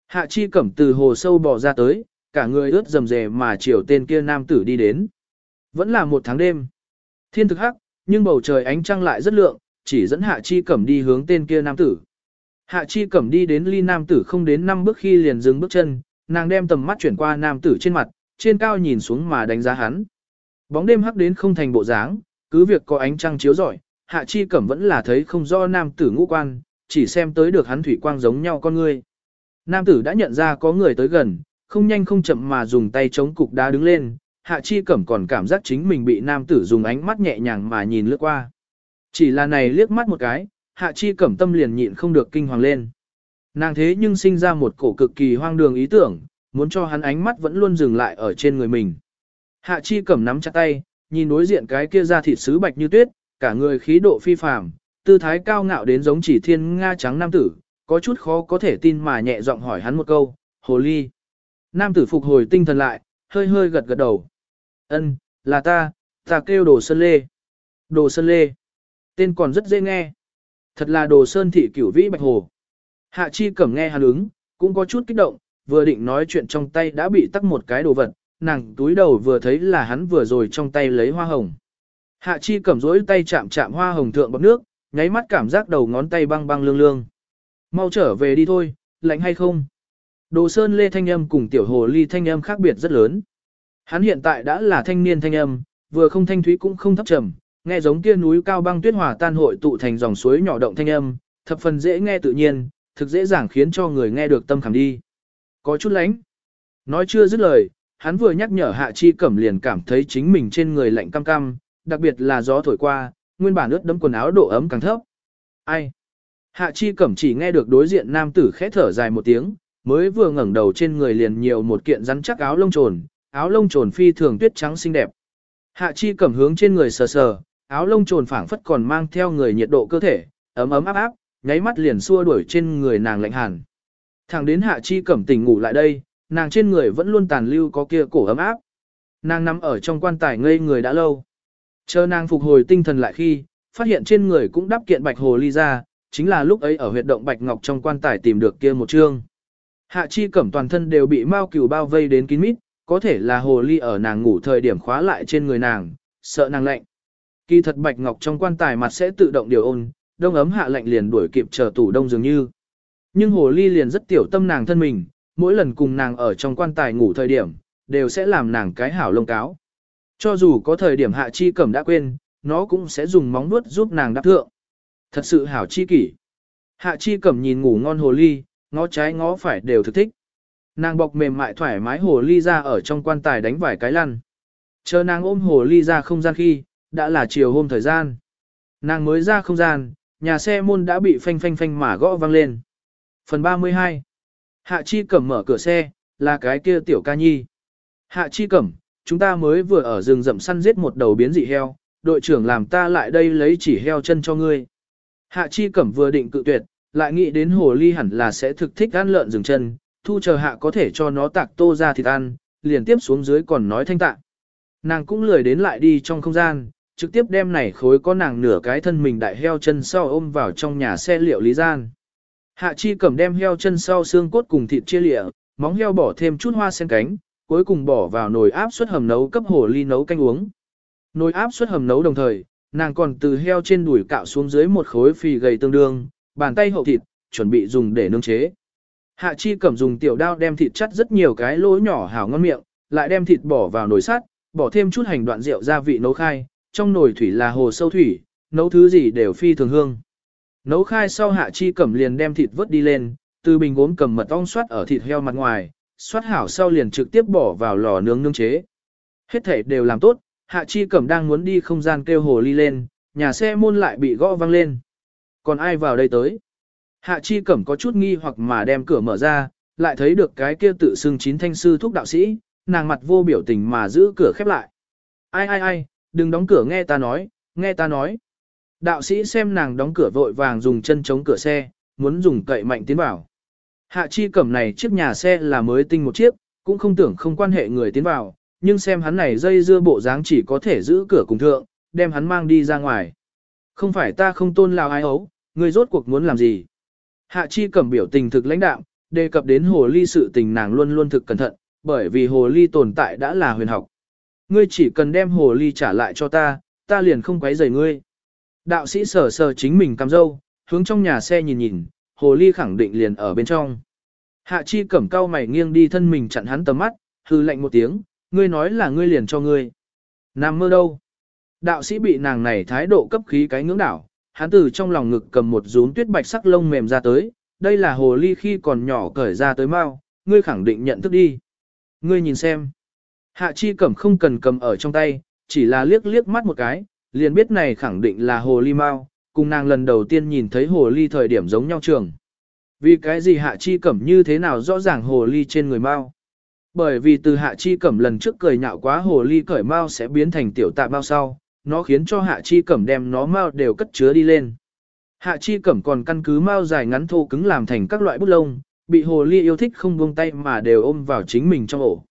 Hạ chi cẩm từ hồ sâu bò ra tới, cả người ướt rầm rề mà chiều tên kia nam tử đi đến. Vẫn là một tháng đêm. Thiên thực hắc, nhưng bầu trời ánh trăng lại rất lượng, chỉ dẫn hạ chi cẩm đi hướng tên kia nam tử. Hạ chi cẩm đi đến ly nam tử không đến năm bước khi liền dừng bước chân, nàng đem tầm mắt chuyển qua nam tử trên mặt, trên cao nhìn xuống mà đánh giá hắn. Bóng đêm hắc đến không thành bộ dáng, cứ việc có ánh trăng chiếu rọi, hạ chi cẩm vẫn là thấy không rõ nam tử ngũ quan, chỉ xem tới được hắn thủy quang giống nhau con người. Nam tử đã nhận ra có người tới gần, không nhanh không chậm mà dùng tay chống cục đá đứng lên, hạ chi cẩm còn cảm giác chính mình bị nam tử dùng ánh mắt nhẹ nhàng mà nhìn lướt qua. Chỉ là này liếc mắt một cái, hạ chi cẩm tâm liền nhịn không được kinh hoàng lên. Nàng thế nhưng sinh ra một cổ cực kỳ hoang đường ý tưởng, muốn cho hắn ánh mắt vẫn luôn dừng lại ở trên người mình. Hạ chi cầm nắm chặt tay, nhìn đối diện cái kia ra thịt sứ bạch như tuyết, cả người khí độ phi phàm, tư thái cao ngạo đến giống chỉ thiên nga trắng nam tử, có chút khó có thể tin mà nhẹ giọng hỏi hắn một câu, hồ ly. Nam tử phục hồi tinh thần lại, hơi hơi gật gật đầu. Ân, là ta, ta kêu đồ sơn lê. Đồ sơn lê. Tên còn rất dễ nghe. Thật là đồ sơn thị cửu vĩ bạch hồ. Hạ chi cẩm nghe hắn ứng, cũng có chút kích động, vừa định nói chuyện trong tay đã bị tắc một cái đồ vật, nàng túi đầu vừa thấy là hắn vừa rồi trong tay lấy hoa hồng. Hạ chi cẩm rỗi tay chạm chạm hoa hồng thượng bọc nước, nháy mắt cảm giác đầu ngón tay băng băng lương lương. Mau trở về đi thôi, lạnh hay không? Đồ sơn lê thanh âm cùng tiểu hồ ly thanh âm khác biệt rất lớn. Hắn hiện tại đã là thanh niên thanh âm, vừa không thanh thúy cũng không thấp trầm, nghe giống kia núi cao băng tuyết hòa tan hội tụ thành dòng suối nhỏ động thanh âm, thập phần dễ nghe tự nhiên, thực dễ dàng khiến cho người nghe được tâm khảm đi. Có chút lánh. Nói chưa dứt lời, hắn vừa nhắc nhở hạ chi cẩm liền cảm thấy chính mình trên người lạnh cam cam, đặc biệt là gió thổi qua, nguyên bản ướt đẫm quần áo độ ấm càng thấp. Ai? Hạ chi cẩm chỉ nghe được đối diện nam tử khẽ thở dài một tiếng, mới vừa ngẩng đầu trên người liền nhiều một kiện rắn chắc áo lông trồn, áo lông trồn phi thường tuyết trắng xinh đẹp. Hạ chi cẩm hướng trên người sờ sờ, áo lông trồn phảng phất còn mang theo người nhiệt độ cơ thể, ấm ấm áp áp, nháy mắt liền xua đuổi trên người nàng lạnh hàn. Thẳng đến hạ chi cẩm tỉnh ngủ lại đây, nàng trên người vẫn luôn tàn lưu có kia cổ ấm áp. Nàng nằm ở trong quan tài ngây người đã lâu. Chờ nàng phục hồi tinh thần lại khi, phát hiện trên người cũng đắp kiện bạch hồ ly ra, chính là lúc ấy ở huyệt động bạch ngọc trong quan tài tìm được kia một chương. Hạ chi cẩm toàn thân đều bị mao cừu bao vây đến kín mít, có thể là hồ ly ở nàng ngủ thời điểm khóa lại trên người nàng, sợ nàng lạnh. Kỳ thật bạch ngọc trong quan tài mặt sẽ tự động điều ôn, đông ấm hạ lạnh liền đuổi kịp chờ tủ đông dường như. Nhưng hồ ly liền rất tiểu tâm nàng thân mình, mỗi lần cùng nàng ở trong quan tài ngủ thời điểm, đều sẽ làm nàng cái hảo lông cáo. Cho dù có thời điểm hạ chi cẩm đã quên, nó cũng sẽ dùng móng nuốt giúp nàng đáp thượng. Thật sự hảo chi kỷ. Hạ chi cẩm nhìn ngủ ngon hồ ly, ngó trái ngó phải đều thực thích. Nàng bọc mềm mại thoải mái hồ ly ra ở trong quan tài đánh vài cái lăn. Chờ nàng ôm hồ ly ra không gian khi, đã là chiều hôm thời gian. Nàng mới ra không gian, nhà xe môn đã bị phanh phanh phanh mà gõ vang lên. Phần 32 Hạ Chi Cẩm mở cửa xe, là cái kia tiểu ca nhi. Hạ Chi Cẩm, chúng ta mới vừa ở rừng rậm săn giết một đầu biến dị heo, đội trưởng làm ta lại đây lấy chỉ heo chân cho ngươi. Hạ Chi Cẩm vừa định cự tuyệt, lại nghĩ đến hồ ly hẳn là sẽ thực thích ăn lợn rừng chân, thu chờ hạ có thể cho nó tạc tô ra thịt ăn, liền tiếp xuống dưới còn nói thanh tạ. Nàng cũng lười đến lại đi trong không gian, trực tiếp đem này khối có nàng nửa cái thân mình đại heo chân sau ôm vào trong nhà xe liệu lý gian. Hạ chi cầm đem heo chân sau xương cốt cùng thịt chia lịa, móng heo bỏ thêm chút hoa sen cánh, cuối cùng bỏ vào nồi áp suất hầm nấu cấp hồ ly nấu canh uống. Nồi áp suất hầm nấu đồng thời, nàng còn từ heo trên đùi cạo xuống dưới một khối phì gầy tương đương, bàn tay hậu thịt, chuẩn bị dùng để nương chế. Hạ chi cầm dùng tiểu đao đem thịt chắt rất nhiều cái lỗ nhỏ hảo ngon miệng, lại đem thịt bỏ vào nồi sắt, bỏ thêm chút hành đoạn rượu gia vị nấu khai, trong nồi thủy là hồ sâu thủy, nấu thứ gì đều phi thường hương. Nấu khai sau hạ chi cẩm liền đem thịt vớt đi lên, từ bình gốm cầm mật ong xoát ở thịt heo mặt ngoài, xoát hảo sau liền trực tiếp bỏ vào lò nướng nướng chế. Hết thể đều làm tốt, hạ chi cẩm đang muốn đi không gian kêu hồ ly lên, nhà xe môn lại bị gõ văng lên. Còn ai vào đây tới? Hạ chi cẩm có chút nghi hoặc mà đem cửa mở ra, lại thấy được cái kia tự xưng chín thanh sư thúc đạo sĩ, nàng mặt vô biểu tình mà giữ cửa khép lại. Ai ai ai, đừng đóng cửa nghe ta nói, nghe ta nói. Đạo sĩ xem nàng đóng cửa vội vàng dùng chân chống cửa xe, muốn dùng cậy mạnh tiến vào. Hạ chi cẩm này chiếc nhà xe là mới tinh một chiếc, cũng không tưởng không quan hệ người tiến vào, nhưng xem hắn này dây dưa bộ dáng chỉ có thể giữ cửa cùng thượng, đem hắn mang đi ra ngoài. Không phải ta không tôn lao ai ấu, người rốt cuộc muốn làm gì. Hạ chi cẩm biểu tình thực lãnh đạo, đề cập đến hồ ly sự tình nàng luôn luôn thực cẩn thận, bởi vì hồ ly tồn tại đã là huyền học. Ngươi chỉ cần đem hồ ly trả lại cho ta, ta liền không quấy rầy ngươi. Đạo sĩ sờ sờ chính mình cắm dâu, hướng trong nhà xe nhìn nhìn, hồ ly khẳng định liền ở bên trong. Hạ chi cẩm cao mày nghiêng đi thân mình chặn hắn tầm mắt, hư lạnh một tiếng, ngươi nói là ngươi liền cho ngươi. Nam mơ đâu? Đạo sĩ bị nàng này thái độ cấp khí cái ngưỡng đảo, hắn từ trong lòng ngực cầm một rúm tuyết bạch sắc lông mềm ra tới, đây là hồ ly khi còn nhỏ cởi ra tới mau, ngươi khẳng định nhận thức đi. Ngươi nhìn xem. Hạ chi cẩm không cần cầm ở trong tay, chỉ là liếc liếc mắt một cái, liền biết này khẳng định là hồ ly mau, cùng nàng lần đầu tiên nhìn thấy hồ ly thời điểm giống nhau trường. Vì cái gì hạ chi cẩm như thế nào rõ ràng hồ ly trên người mau. Bởi vì từ hạ chi cẩm lần trước cười nhạo quá hồ ly cởi mau sẽ biến thành tiểu tạ bao sau, nó khiến cho hạ chi cẩm đem nó mau đều cất chứa đi lên. Hạ chi cẩm còn căn cứ mau dài ngắn thô cứng làm thành các loại bút lông, bị hồ ly yêu thích không buông tay mà đều ôm vào chính mình trong ổ.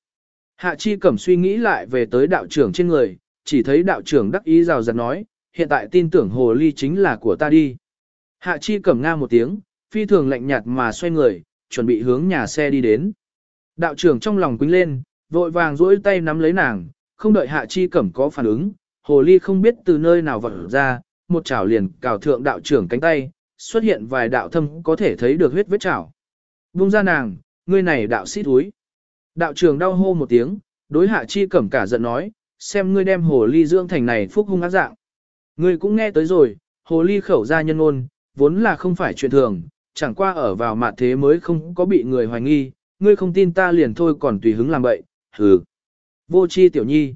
Hạ chi cẩm suy nghĩ lại về tới đạo trưởng trên người, chỉ thấy đạo trưởng đắc ý rào rạt nói, hiện tại tin tưởng hồ ly chính là của ta đi. Hạ chi cẩm nga một tiếng, phi thường lạnh nhạt mà xoay người, chuẩn bị hướng nhà xe đi đến. Đạo trưởng trong lòng quính lên, vội vàng duỗi tay nắm lấy nàng, không đợi hạ chi cẩm có phản ứng, hồ ly không biết từ nơi nào vọt ra, một chảo liền cào thượng đạo trưởng cánh tay, xuất hiện vài đạo thâm có thể thấy được huyết vết chảo. Vung ra nàng, ngươi này đạo sĩ thúi. Đạo trưởng đau hô một tiếng, đối hạ chi cẩm cả giận nói, xem ngươi đem hồ ly dưỡng thành này phúc hung ác dạng. Ngươi cũng nghe tới rồi, hồ ly khẩu ra nhân ôn, vốn là không phải chuyện thường, chẳng qua ở vào mặt thế mới không có bị người hoài nghi, ngươi không tin ta liền thôi còn tùy hứng làm bậy, hừ. Vô chi tiểu nhi.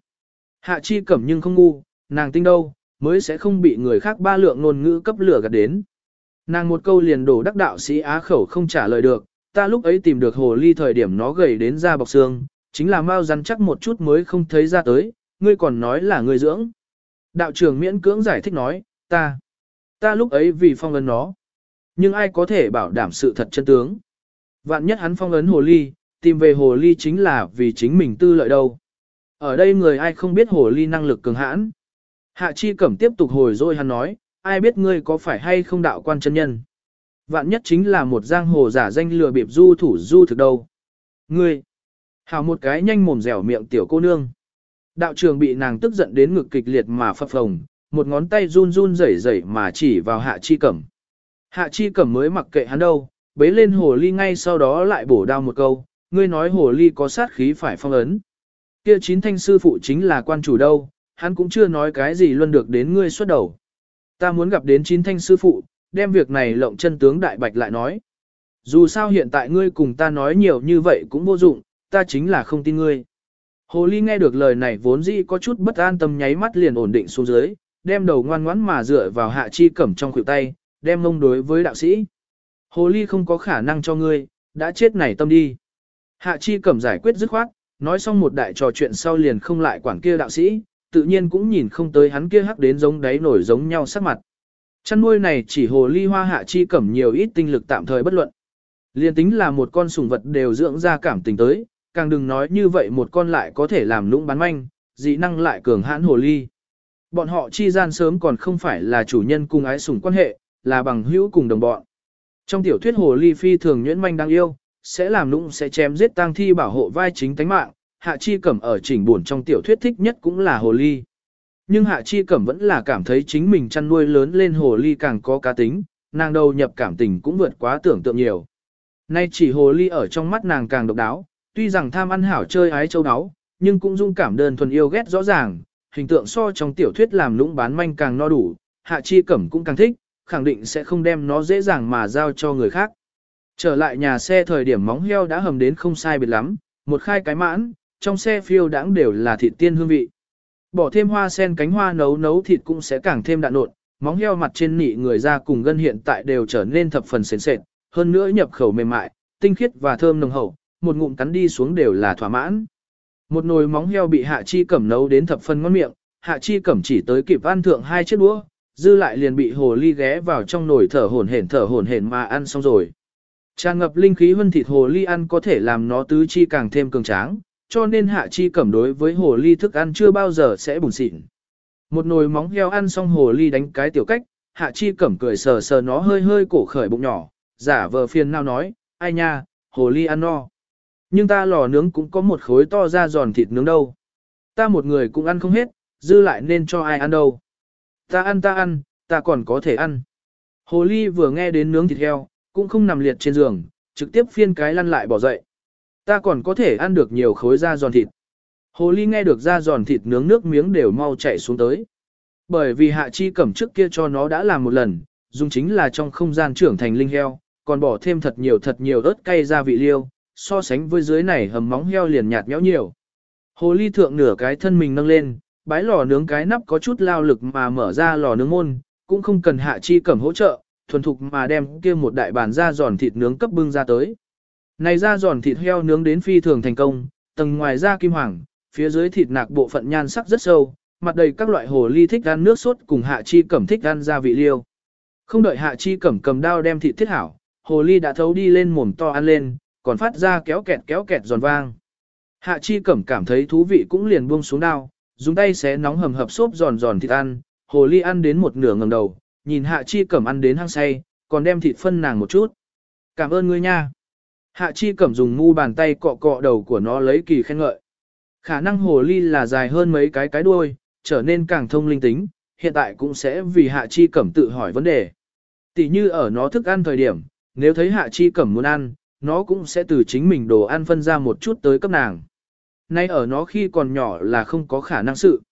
Hạ chi cẩm nhưng không ngu, nàng tinh đâu, mới sẽ không bị người khác ba lượng ngôn ngữ cấp lửa gạt đến. Nàng một câu liền đổ đắc đạo sĩ á khẩu không trả lời được, ta lúc ấy tìm được hồ ly thời điểm nó gầy đến da bọc xương, chính là mau rắn chắc một chút mới không thấy ra tới, ngươi còn nói là ngươi dưỡng. Đạo trưởng miễn cưỡng giải thích nói, ta, ta lúc ấy vì phong ấn nó. Nhưng ai có thể bảo đảm sự thật chân tướng? Vạn nhất hắn phong ấn hồ ly, tìm về hồ ly chính là vì chính mình tư lợi đâu. Ở đây người ai không biết hồ ly năng lực cường hãn. Hạ chi cẩm tiếp tục hồi rồi hắn nói, ai biết ngươi có phải hay không đạo quan chân nhân. Vạn nhất chính là một giang hồ giả danh lừa bịp du thủ du thực đâu. Ngươi, hào một cái nhanh mồm dẻo miệng tiểu cô nương. Đạo trường bị nàng tức giận đến ngực kịch liệt mà phập phồng, một ngón tay run run rẩy rẩy mà chỉ vào hạ chi cẩm. Hạ chi cẩm mới mặc kệ hắn đâu, bế lên hồ ly ngay sau đó lại bổ đao một câu, ngươi nói hồ ly có sát khí phải phong ấn. Kia chín thanh sư phụ chính là quan chủ đâu, hắn cũng chưa nói cái gì luôn được đến ngươi xuất đầu. Ta muốn gặp đến chín thanh sư phụ, đem việc này lộng chân tướng đại bạch lại nói. Dù sao hiện tại ngươi cùng ta nói nhiều như vậy cũng vô dụng, ta chính là không tin ngươi. Hồ ly nghe được lời này vốn dĩ có chút bất an tâm nháy mắt liền ổn định xuống dưới, đem đầu ngoan ngoãn mà dựa vào hạ chi cẩm trong khuỷu tay, đem mông đối với đạo sĩ. Hồ ly không có khả năng cho ngươi, đã chết này tâm đi. Hạ chi cẩm giải quyết dứt khoát, nói xong một đại trò chuyện sau liền không lại quản kia đạo sĩ, tự nhiên cũng nhìn không tới hắn kia hắc đến giống đáy nổi giống nhau sắc mặt. Chăn nuôi này chỉ hồ ly hoa hạ chi cẩm nhiều ít tinh lực tạm thời bất luận. Liên tính là một con sùng vật đều dưỡng ra cảm tình tới, càng đừng nói như vậy một con lại có thể làm lũng bán manh, dị năng lại cường hãn hồ ly. Bọn họ chi gian sớm còn không phải là chủ nhân cùng ái sủng quan hệ, là bằng hữu cùng đồng bọn. Trong tiểu thuyết hồ ly phi thường nhuyễn manh đáng yêu, sẽ làm lũng sẽ chém giết tang thi bảo hộ vai chính tánh mạng, Hạ Chi Cẩm ở chỉnh buồn trong tiểu thuyết thích nhất cũng là hồ ly. Nhưng Hạ Chi Cẩm vẫn là cảm thấy chính mình chăn nuôi lớn lên hồ ly càng có cá tính, nàng đầu nhập cảm tình cũng vượt quá tưởng tượng nhiều. Nay chỉ hồ ly ở trong mắt nàng càng độc đáo, tuy rằng tham ăn hảo chơi ái châu đáo, nhưng cũng dung cảm đơn thuần yêu ghét rõ ràng, hình tượng so trong tiểu thuyết làm lũng bán manh càng no đủ, Hạ Chi Cẩm cũng càng thích, khẳng định sẽ không đem nó dễ dàng mà giao cho người khác. Trở lại nhà xe thời điểm móng heo đã hầm đến không sai biệt lắm, một khai cái mãn, trong xe phiêu đãng đều là thịt tiên hương vị. Bỏ thêm hoa sen cánh hoa nấu nấu thịt cũng sẽ càng thêm đạn nộn, móng heo mặt trên nị người ra cùng gân hiện tại đều trở nên thập phần sền sệt, hơn nữa nhập khẩu mềm mại, tinh khiết và thơm nồng hậu, một ngụm cắn đi xuống đều là thỏa mãn. Một nồi móng heo bị Hạ Chi Cẩm nấu đến thập phần ngon miệng, Hạ Chi Cẩm chỉ tới kịp ăn thượng hai chiếc đũa, dư lại liền bị hồ ly ghé vào trong nồi thở hổn hển thở hổn hển mà ăn xong rồi. Tràn ngập linh khí hơn thịt hồ ly ăn có thể làm nó tứ chi càng thêm cường tráng, cho nên hạ chi cẩm đối với hồ ly thức ăn chưa bao giờ sẽ bùn xịn. Một nồi móng heo ăn xong hồ ly đánh cái tiểu cách, hạ chi cẩm cười sờ sờ nó hơi hơi cổ khởi bụng nhỏ, giả vờ phiền nào nói, ai nha, hồ ly ăn no. Nhưng ta lò nướng cũng có một khối to ra giòn thịt nướng đâu. Ta một người cũng ăn không hết, dư lại nên cho ai ăn đâu. Ta ăn ta ăn, ta còn có thể ăn. Hồ ly vừa nghe đến nướng thịt heo, cũng không nằm liệt trên giường, trực tiếp phiên cái lăn lại bỏ dậy. Ta còn có thể ăn được nhiều khối da giòn thịt. Hồ ly nghe được da giòn thịt nướng nước miếng đều mau chảy xuống tới. Bởi vì hạ chi cẩm trước kia cho nó đã làm một lần, dùng chính là trong không gian trưởng thành linh heo, còn bỏ thêm thật nhiều thật nhiều ớt cay gia vị liêu, so sánh với dưới này hầm móng heo liền nhạt nhẽo nhiều. Hồ ly thượng nửa cái thân mình nâng lên, bái lò nướng cái nắp có chút lao lực mà mở ra lò nướng môn, cũng không cần hạ chi cẩm hỗ trợ, thuần thục mà đem kia một đại bàn da giòn thịt nướng cấp bưng ra tới. Này da giòn thịt heo nướng đến phi thường thành công, tầng ngoài da kim hoàng, phía dưới thịt nạc bộ phận nhan sắc rất sâu, mặt đầy các loại hồ ly thích ăn nước sốt cùng hạ chi cẩm thích ăn gia vị liêu. Không đợi hạ chi cẩm cầm đao đem thịt thiết hảo, hồ ly đã thấu đi lên mồm to ăn lên, còn phát ra kéo kẹt kéo kẹt giòn vang. Hạ chi cẩm cảm thấy thú vị cũng liền buông xuống đao, dùng tay xé nóng hầm hập xốp giòn giòn thịt ăn, hồ ly ăn đến một nửa ngầm đầu, nhìn hạ chi cẩm ăn đến hăng say, còn đem thịt phân nàng một chút. Cảm ơn ngươi nha. Hạ chi cẩm dùng ngu bàn tay cọ cọ đầu của nó lấy kỳ khen ngợi. Khả năng hồ ly là dài hơn mấy cái cái đuôi, trở nên càng thông linh tính, hiện tại cũng sẽ vì hạ chi cẩm tự hỏi vấn đề. Tỷ như ở nó thức ăn thời điểm, nếu thấy hạ chi cẩm muốn ăn, nó cũng sẽ từ chính mình đồ ăn phân ra một chút tới cấp nàng. Nay ở nó khi còn nhỏ là không có khả năng sự.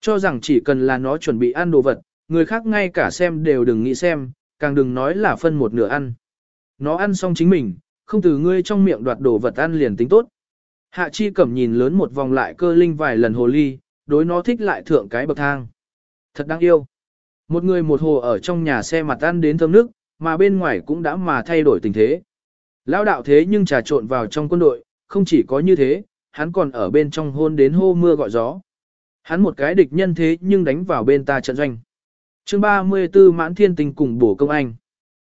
Cho rằng chỉ cần là nó chuẩn bị ăn đồ vật, người khác ngay cả xem đều đừng nghĩ xem, càng đừng nói là phân một nửa ăn. Nó ăn xong chính mình, không từ ngươi trong miệng đoạt đồ vật ăn liền tính tốt. Hạ chi cẩm nhìn lớn một vòng lại cơ linh vài lần hồ ly, đối nó thích lại thượng cái bậc thang. Thật đáng yêu. Một người một hồ ở trong nhà xe mặt ăn đến thơm nước, mà bên ngoài cũng đã mà thay đổi tình thế. Lão đạo thế nhưng trà trộn vào trong quân đội, không chỉ có như thế, hắn còn ở bên trong hôn đến hô mưa gọi gió. Hắn một cái địch nhân thế nhưng đánh vào bên ta trận doanh. chương 34 mãn thiên tình cùng bổ công anh.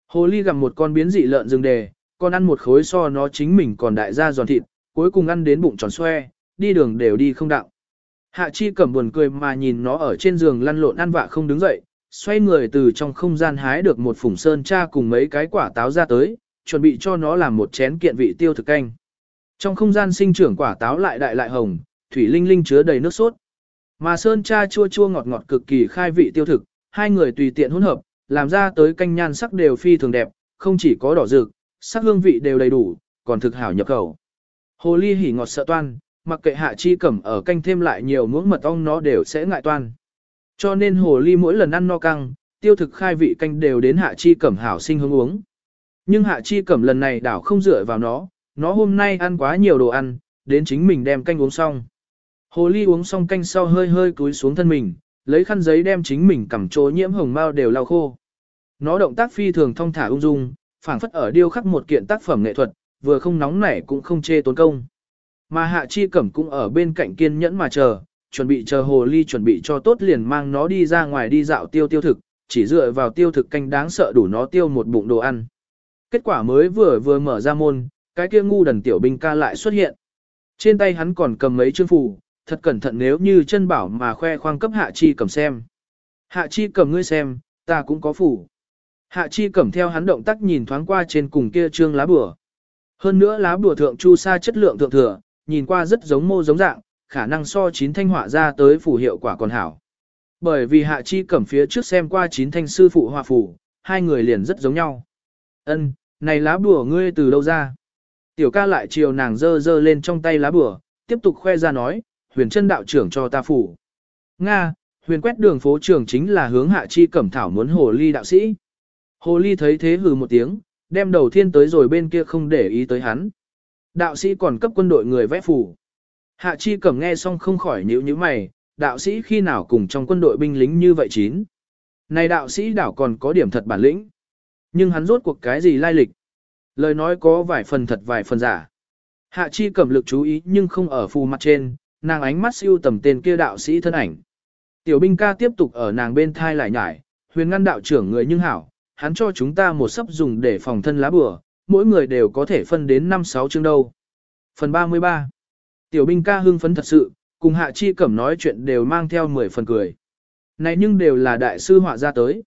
Hồ ly gặp một con biến dị lợn rừng đề, con ăn một khối so nó chính mình còn đại gia giòn thịt, cuối cùng ăn đến bụng tròn xoe, đi đường đều đi không đặng Hạ chi cầm buồn cười mà nhìn nó ở trên giường lăn lộn ăn vạ không đứng dậy, xoay người từ trong không gian hái được một phủng sơn cha cùng mấy cái quả táo ra tới, chuẩn bị cho nó làm một chén kiện vị tiêu thực canh. Trong không gian sinh trưởng quả táo lại đại lại hồng, thủy linh linh chứa đầy nước sốt. Mà sơn cha chua chua ngọt ngọt cực kỳ khai vị tiêu thực, hai người tùy tiện hỗn hợp, làm ra tới canh nhan sắc đều phi thường đẹp, không chỉ có đỏ rực, sắc hương vị đều đầy đủ, còn thực hảo nhập khẩu. Hồ ly hỉ ngọt sợ toan, mặc kệ hạ chi cẩm ở canh thêm lại nhiều muỗng mật ong nó đều sẽ ngại toan. Cho nên hồ ly mỗi lần ăn no căng, tiêu thực khai vị canh đều đến hạ chi cẩm hảo sinh hứng uống. Nhưng hạ chi cẩm lần này đảo không dựa vào nó, nó hôm nay ăn quá nhiều đồ ăn, đến chính mình đem canh uống xong. Hồ ly uống xong canh sau hơi hơi cúi xuống thân mình, lấy khăn giấy đem chính mình cầm chỗ nhiễm hồng mau đều lau khô. Nó động tác phi thường thong thả ung dung, phảng phất ở điêu khắc một kiện tác phẩm nghệ thuật, vừa không nóng nảy cũng không chê tốn công. Mà hạ chi cẩm cũng ở bên cạnh kiên nhẫn mà chờ, chuẩn bị chờ hồ ly chuẩn bị cho tốt liền mang nó đi ra ngoài đi dạo tiêu tiêu thực, chỉ dựa vào tiêu thực canh đáng sợ đủ nó tiêu một bụng đồ ăn. Kết quả mới vừa vừa mở ra môn, cái kia ngu đần tiểu binh ca lại xuất hiện. Trên tay hắn còn cầm mấy chương phù, thật cẩn thận nếu như chân bảo mà khoe khoang cấp hạ chi Cẩm xem. Hạ chi Cẩm ngươi xem, ta cũng có phù. Hạ chi cầm theo hắn động tác nhìn thoáng qua trên cùng kia trương lá bùa. Hơn nữa lá bùa thượng chu sa chất lượng thượng thừa, nhìn qua rất giống mô giống dạng, khả năng so chín thanh họa ra tới phủ hiệu quả còn hảo. Bởi vì hạ chi cẩm phía trước xem qua chín thanh sư phụ họa phù, hai người liền rất giống nhau. Ân, này lá bùa ngươi từ đâu ra? Tiểu ca lại chiều nàng dơ dơ lên trong tay lá bùa, tiếp tục khoe ra nói, huyền chân đạo trưởng cho ta phủ. Nga, huyền quét đường phố trường chính là hướng hạ chi cẩm thảo muốn hồ ly đạo sĩ. Hồ ly thấy thế hừ một tiếng, đem đầu thiên tới rồi bên kia không để ý tới hắn. Đạo sĩ còn cấp quân đội người vẽ phủ. Hạ chi cẩm nghe xong không khỏi nhíu nhíu mày, đạo sĩ khi nào cùng trong quân đội binh lính như vậy chín. Này đạo sĩ đảo còn có điểm thật bản lĩnh. Nhưng hắn rốt cuộc cái gì lai lịch? Lời nói có vài phần thật vài phần giả. Hạ chi cẩm lực chú ý nhưng không ở phù mặt trên, nàng ánh mắt siêu tầm tên kia đạo sĩ thân ảnh. Tiểu binh ca tiếp tục ở nàng bên thai lại nhải, huyền ngăn đạo trưởng người nhưng hảo, hắn cho chúng ta một sấp dùng để phòng thân lá bừa, mỗi người đều có thể phân đến 5-6 chương đâu. Phần 33 Tiểu binh ca hưng phấn thật sự, cùng hạ chi cẩm nói chuyện đều mang theo 10 phần cười. Này nhưng đều là đại sư họa ra tới.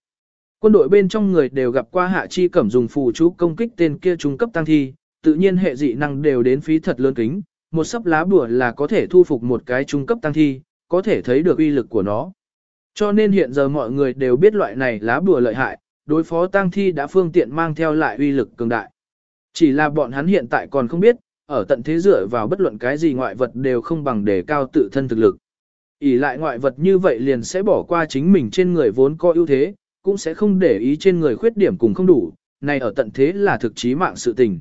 Quân đội bên trong người đều gặp qua hạ chi cẩm dùng phù chú công kích tên kia trung cấp tăng thi, tự nhiên hệ dị năng đều đến phí thật lớn kính, một sấp lá bùa là có thể thu phục một cái trung cấp tăng thi, có thể thấy được uy lực của nó. Cho nên hiện giờ mọi người đều biết loại này lá bùa lợi hại, đối phó tang thi đã phương tiện mang theo lại uy lực cường đại. Chỉ là bọn hắn hiện tại còn không biết, ở tận thế dựa vào bất luận cái gì ngoại vật đều không bằng đề cao tự thân thực lực. ỉ lại ngoại vật như vậy liền sẽ bỏ qua chính mình trên người vốn có ưu thế, cũng sẽ không để ý trên người khuyết điểm cùng không đủ, này ở tận thế là thực chí mạng sự tình.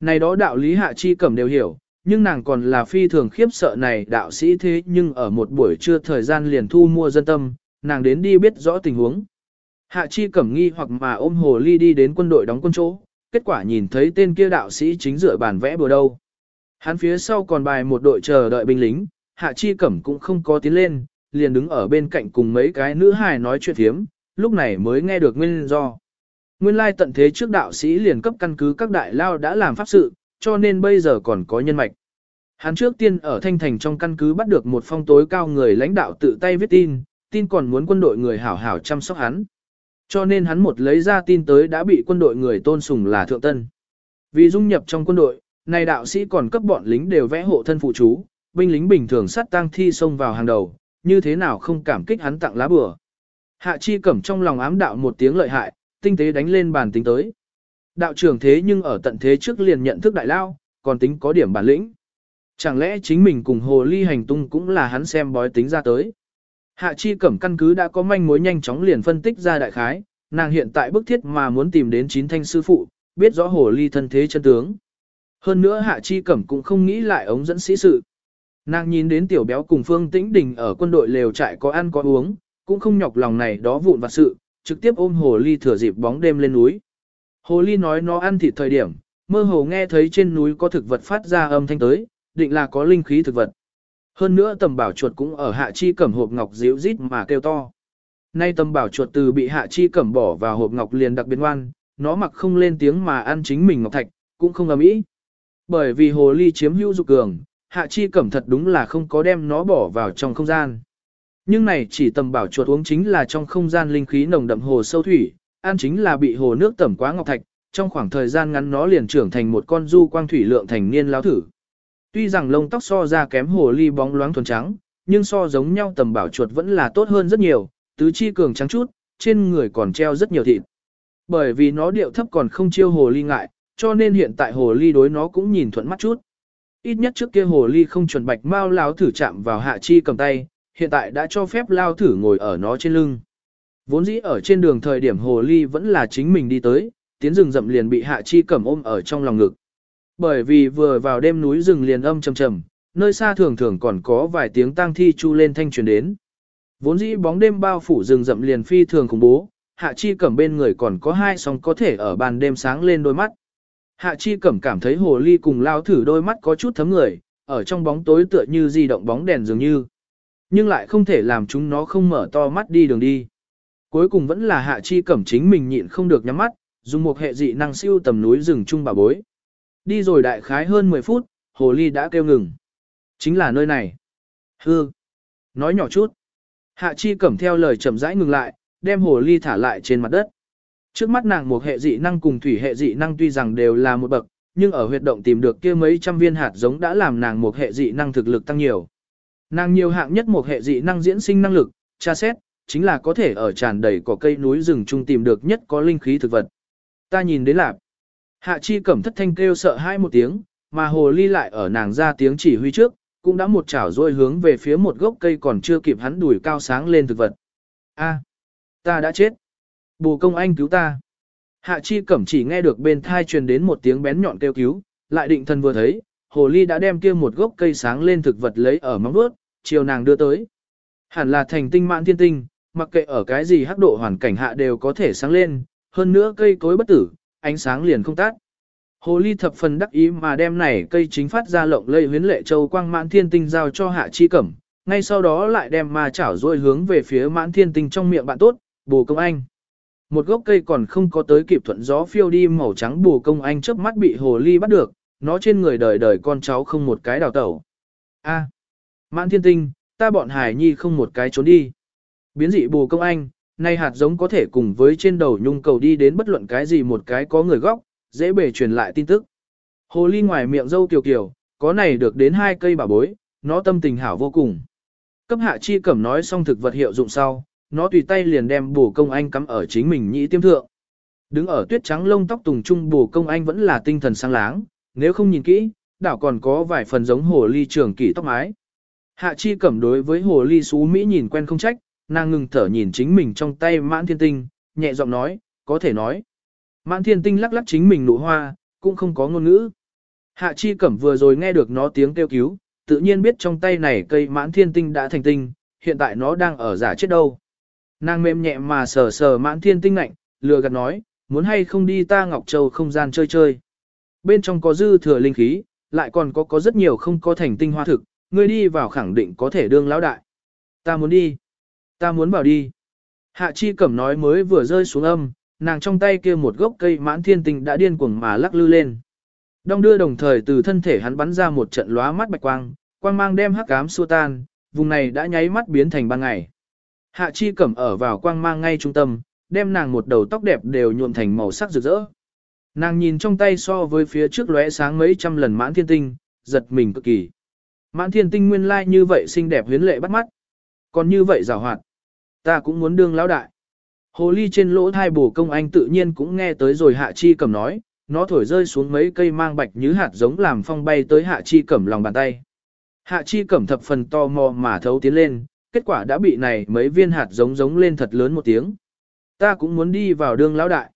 Này đó đạo lý hạ chi cẩm đều hiểu, nhưng nàng còn là phi thường khiếp sợ này đạo sĩ thế nhưng ở một buổi trưa thời gian liền thu mua dân tâm, nàng đến đi biết rõ tình huống. Hạ chi cẩm nghi hoặc mà ôm hồ ly đi đến quân đội đóng quân chỗ, kết quả nhìn thấy tên kia đạo sĩ chính dựa bàn vẽ bừa đâu. Hắn phía sau còn bài một đội chờ đợi binh lính, hạ chi cẩm cũng không có tiến lên, liền đứng ở bên cạnh cùng mấy cái nữ hài nói chuyện thiếm, lúc này mới nghe được nguyên do. Nguyên lai tận thế trước đạo sĩ liền cấp căn cứ các đại lao đã làm pháp sự, cho nên bây giờ còn có nhân mạch. Hắn trước tiên ở Thanh Thành trong căn cứ bắt được một phong tối cao người lãnh đạo tự tay viết tin, tin còn muốn quân đội người hảo hảo chăm sóc hắn. Cho nên hắn một lấy ra tin tới đã bị quân đội người tôn sùng là thượng tân. Vì dung nhập trong quân đội, này đạo sĩ còn cấp bọn lính đều vẽ hộ thân phụ chú, binh lính bình thường sát tăng thi xông vào hàng đầu, như thế nào không cảm kích hắn tặng lá bừa. Hạ chi cẩm trong lòng ám đạo một tiếng lợi hại, tinh tế đánh lên bàn tính tới. Đạo trưởng thế nhưng ở tận thế trước liền nhận thức đại lao, còn tính có điểm bản lĩnh. Chẳng lẽ chính mình cùng hồ ly hành tung cũng là hắn xem bói tính ra tới. Hạ chi cẩm căn cứ đã có manh mối nhanh chóng liền phân tích ra đại khái, nàng hiện tại bức thiết mà muốn tìm đến chín thanh sư phụ, biết rõ hồ ly thân thế chân tướng. Hơn nữa hạ chi cẩm cũng không nghĩ lại ống dẫn sĩ sự. Nàng nhìn đến tiểu béo cùng phương tĩnh đình ở quân đội lều trại có ăn có uống, cũng không nhọc lòng này đó vụn vặt sự, trực tiếp ôm hồ ly thừa dịp bóng đêm lên núi. Hồ ly nói nó ăn thịt thời điểm, mơ hồ nghe thấy trên núi có thực vật phát ra âm thanh tới, định là có linh khí thực vật. Hơn nữa tầm bảo chuột cũng ở hạ chi cẩm hộp ngọc díu rít mà kêu to. Nay tầm bảo chuột từ bị hạ chi cẩm bỏ vào hộp ngọc liền đặc biệt ngoan, nó mặc không lên tiếng mà ăn chính mình ngọc thạch, cũng không ấm ý. Bởi vì hồ ly chiếm hữu dục cường, hạ chi cẩm thật đúng là không có đem nó bỏ vào trong không gian. Nhưng này chỉ tầm bảo chuột uống chính là trong không gian linh khí nồng đậm hồ sâu thủy, ăn chính là bị hồ nước tẩm quá ngọc thạch, trong khoảng thời gian ngắn nó liền trưởng thành một con du quang thủy lượng thành niên lão thử. Tuy rằng lông tóc so ra kém hồ ly bóng loáng thuần trắng, nhưng so giống nhau tầm bảo chuột vẫn là tốt hơn rất nhiều, tứ chi cường trắng chút, trên người còn treo rất nhiều thịt. Bởi vì nó điệu thấp còn không chiêu hồ ly ngại, cho nên hiện tại hồ ly đối nó cũng nhìn thuận mắt chút. Ít nhất trước kia hồ ly không chuẩn bạch mau lao thử chạm vào hạ chi cầm tay, hiện tại đã cho phép lao thử ngồi ở nó trên lưng. Vốn dĩ ở trên đường thời điểm hồ ly vẫn là chính mình đi tới, tiến rừng rậm liền bị hạ chi cầm ôm ở trong lòng ngực. Bởi vì vừa vào đêm núi rừng liền âm trầm trầm, nơi xa thường thường còn có vài tiếng tang thi chu lên thanh truyền đến. Vốn dĩ bóng đêm bao phủ rừng rậm liền phi thường khủng bố, hạ chi cẩm bên người còn có hai song có thể ở ban đêm sáng lên đôi mắt. Hạ chi cẩm cảm thấy hồ ly cùng lao thử đôi mắt có chút thấm người, ở trong bóng tối tựa như di động bóng đèn dường như. Nhưng lại không thể làm chúng nó không mở to mắt đi đường đi. Cuối cùng vẫn là hạ chi cẩm chính mình nhịn không được nhắm mắt, dùng một hệ dị năng siêu tầm núi rừng chung bà bối. Đi rồi đại khái hơn 10 phút, hồ ly đã kêu ngừng. Chính là nơi này. Hư. Nói nhỏ chút. Hạ chi cẩm theo lời chậm rãi ngừng lại, đem hồ ly thả lại trên mặt đất. Trước mắt nàng một hệ dị năng cùng thủy hệ dị năng tuy rằng đều là một bậc, nhưng ở huyệt động tìm được kia mấy trăm viên hạt giống đã làm nàng một hệ dị năng thực lực tăng nhiều. Nàng nhiều hạng nhất một hệ dị năng diễn sinh năng lực, tra xét, chính là có thể ở tràn đầy cỏ cây núi rừng chung tìm được nhất có linh khí thực vật. Ta nhìn đến lạp. Hạ chi cẩm thất thanh kêu sợ hai một tiếng, mà hồ ly lại ở nàng ra tiếng chỉ huy trước, cũng đã một chảo rôi hướng về phía một gốc cây còn chưa kịp hắn đuổi cao sáng lên thực vật. A, ta đã chết. Bồ công anh cứu ta. Hạ chi cẩm chỉ nghe được bên thai truyền đến một tiếng bén nhọn kêu cứu, lại định thần vừa thấy, hồ ly đã đem kia một gốc cây sáng lên thực vật lấy ở móng vuốt, chiều nàng đưa tới. Hẳn là thành tinh mãn thiên tinh, mặc kệ ở cái gì hắc độ hoàn cảnh hạ đều có thể sáng lên, hơn nữa cây cối bất tử, ánh sáng liền không tắt. Hồ ly thập phần đắc ý mà đem này cây chính phát ra lộng lây huyến lệ châu quang mãn thiên tinh giao cho hạ chi cẩm, ngay sau đó lại đem ma chảo rồi hướng về phía mãn thiên tinh trong miệng bạn tốt, bồ công anh. Một gốc cây còn không có tới kịp thuận gió phiêu đi màu trắng bồ công anh chớp mắt bị hồ ly bắt được, nó trên người đời đời con cháu không một cái đào tẩu. A, mãn thiên tinh, ta bọn hải nhi không một cái trốn đi. Biến dị bồ công anh, nay hạt giống có thể cùng với trên đầu nhung cầu đi đến bất luận cái gì một cái có người góc, dễ bề truyền lại tin tức. Hồ ly ngoài miệng dâu kiều kiều, có này được đến hai cây bà bối, nó tâm tình hảo vô cùng. Cấp hạ chi cẩm nói xong thực vật hiệu dụng sau, nó tùy tay liền đem bổ công anh cắm ở chính mình nhĩ tiêm thượng. Đứng ở tuyết trắng lông tóc tùng trung bổ công anh vẫn là tinh thần sáng láng, nếu không nhìn kỹ, đảo còn có vài phần giống hồ ly trường kỷ tóc mái. Hạ chi cẩm đối với hồ ly xú Mỹ nhìn quen không trách, nàng ngừng thở nhìn chính mình trong tay mãn thiên tinh, nhẹ giọng nói, có thể nói. Mãn thiên tinh lắc lắc chính mình nụ hoa, cũng không có ngôn ngữ. Hạ chi cẩm vừa rồi nghe được nó tiếng kêu cứu, tự nhiên biết trong tay này cây mãn thiên tinh đã thành tinh, hiện tại nó đang ở giả chết đâu. Nàng mềm nhẹ mà sờ sờ mãn thiên tinh lạnh, lừa gạt nói, muốn hay không đi ta Ngọc Châu không gian chơi chơi. Bên trong có dư thừa linh khí, lại còn có có rất nhiều không có thành tinh hoa thực, ngươi đi vào khẳng định có thể đương lão đại. Ta muốn đi. Ta muốn vào đi. Hạ chi cẩm nói mới vừa rơi xuống âm, nàng trong tay kia một gốc cây mãn thiên tinh đã điên cuồng mà lắc lư lên. Đông đưa đồng thời từ thân thể hắn bắn ra một trận lóa mắt bạch quang, quang mang đem hắc ám xua tan, vùng này đã nháy mắt biến thành ban ngày. Hạ chi cẩm ở vào quang mang ngay trung tâm, đem nàng một đầu tóc đẹp đều nhuộm thành màu sắc rực rỡ. Nàng nhìn trong tay so với phía trước lóe sáng mấy trăm lần mãn thiên tinh, giật mình cực kỳ. Mãn thiên tinh nguyên lai like như vậy xinh đẹp huyến lệ bắt mắt. Còn như vậy rào hoạt. Ta cũng muốn đương lão đại. Hồ ly trên lỗ thai bổ công anh tự nhiên cũng nghe tới rồi hạ chi cầm nói, nó thổi rơi xuống mấy cây mang bạch như hạt giống làm phong bay tới hạ chi cẩm lòng bàn tay. Hạ chi cẩm thập phần to mò mà thấu tiến lên, kết quả đã bị này mấy viên hạt giống giống lên thật lớn một tiếng. Ta cũng muốn đi vào đương lão đại.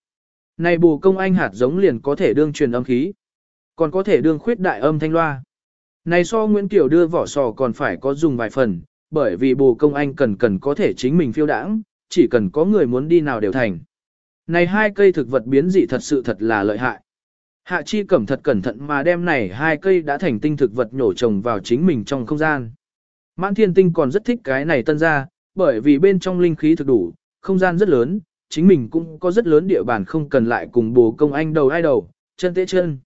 Này bù công anh hạt giống liền có thể đương truyền âm khí, còn có thể đương khuyết đại âm thanh loa. Này so Nguyễn Tiểu đưa vỏ sò còn phải có dùng vài phần, bởi vì bù công anh cần cần có thể chính mình phiêu đãng, chỉ cần có người muốn đi nào đều thành. Này hai cây thực vật biến dị thật sự thật là lợi hại. Hạ chi cẩm thật cẩn thận mà đem này hai cây đã thành tinh thực vật nhổ trồng vào chính mình trong không gian. Mãn thiên tinh còn rất thích cái này tân ra, bởi vì bên trong linh khí thực đủ, không gian rất lớn, chính mình cũng có rất lớn địa bàn không cần lại cùng bồ công anh đầu ai đầu, chân tế chân.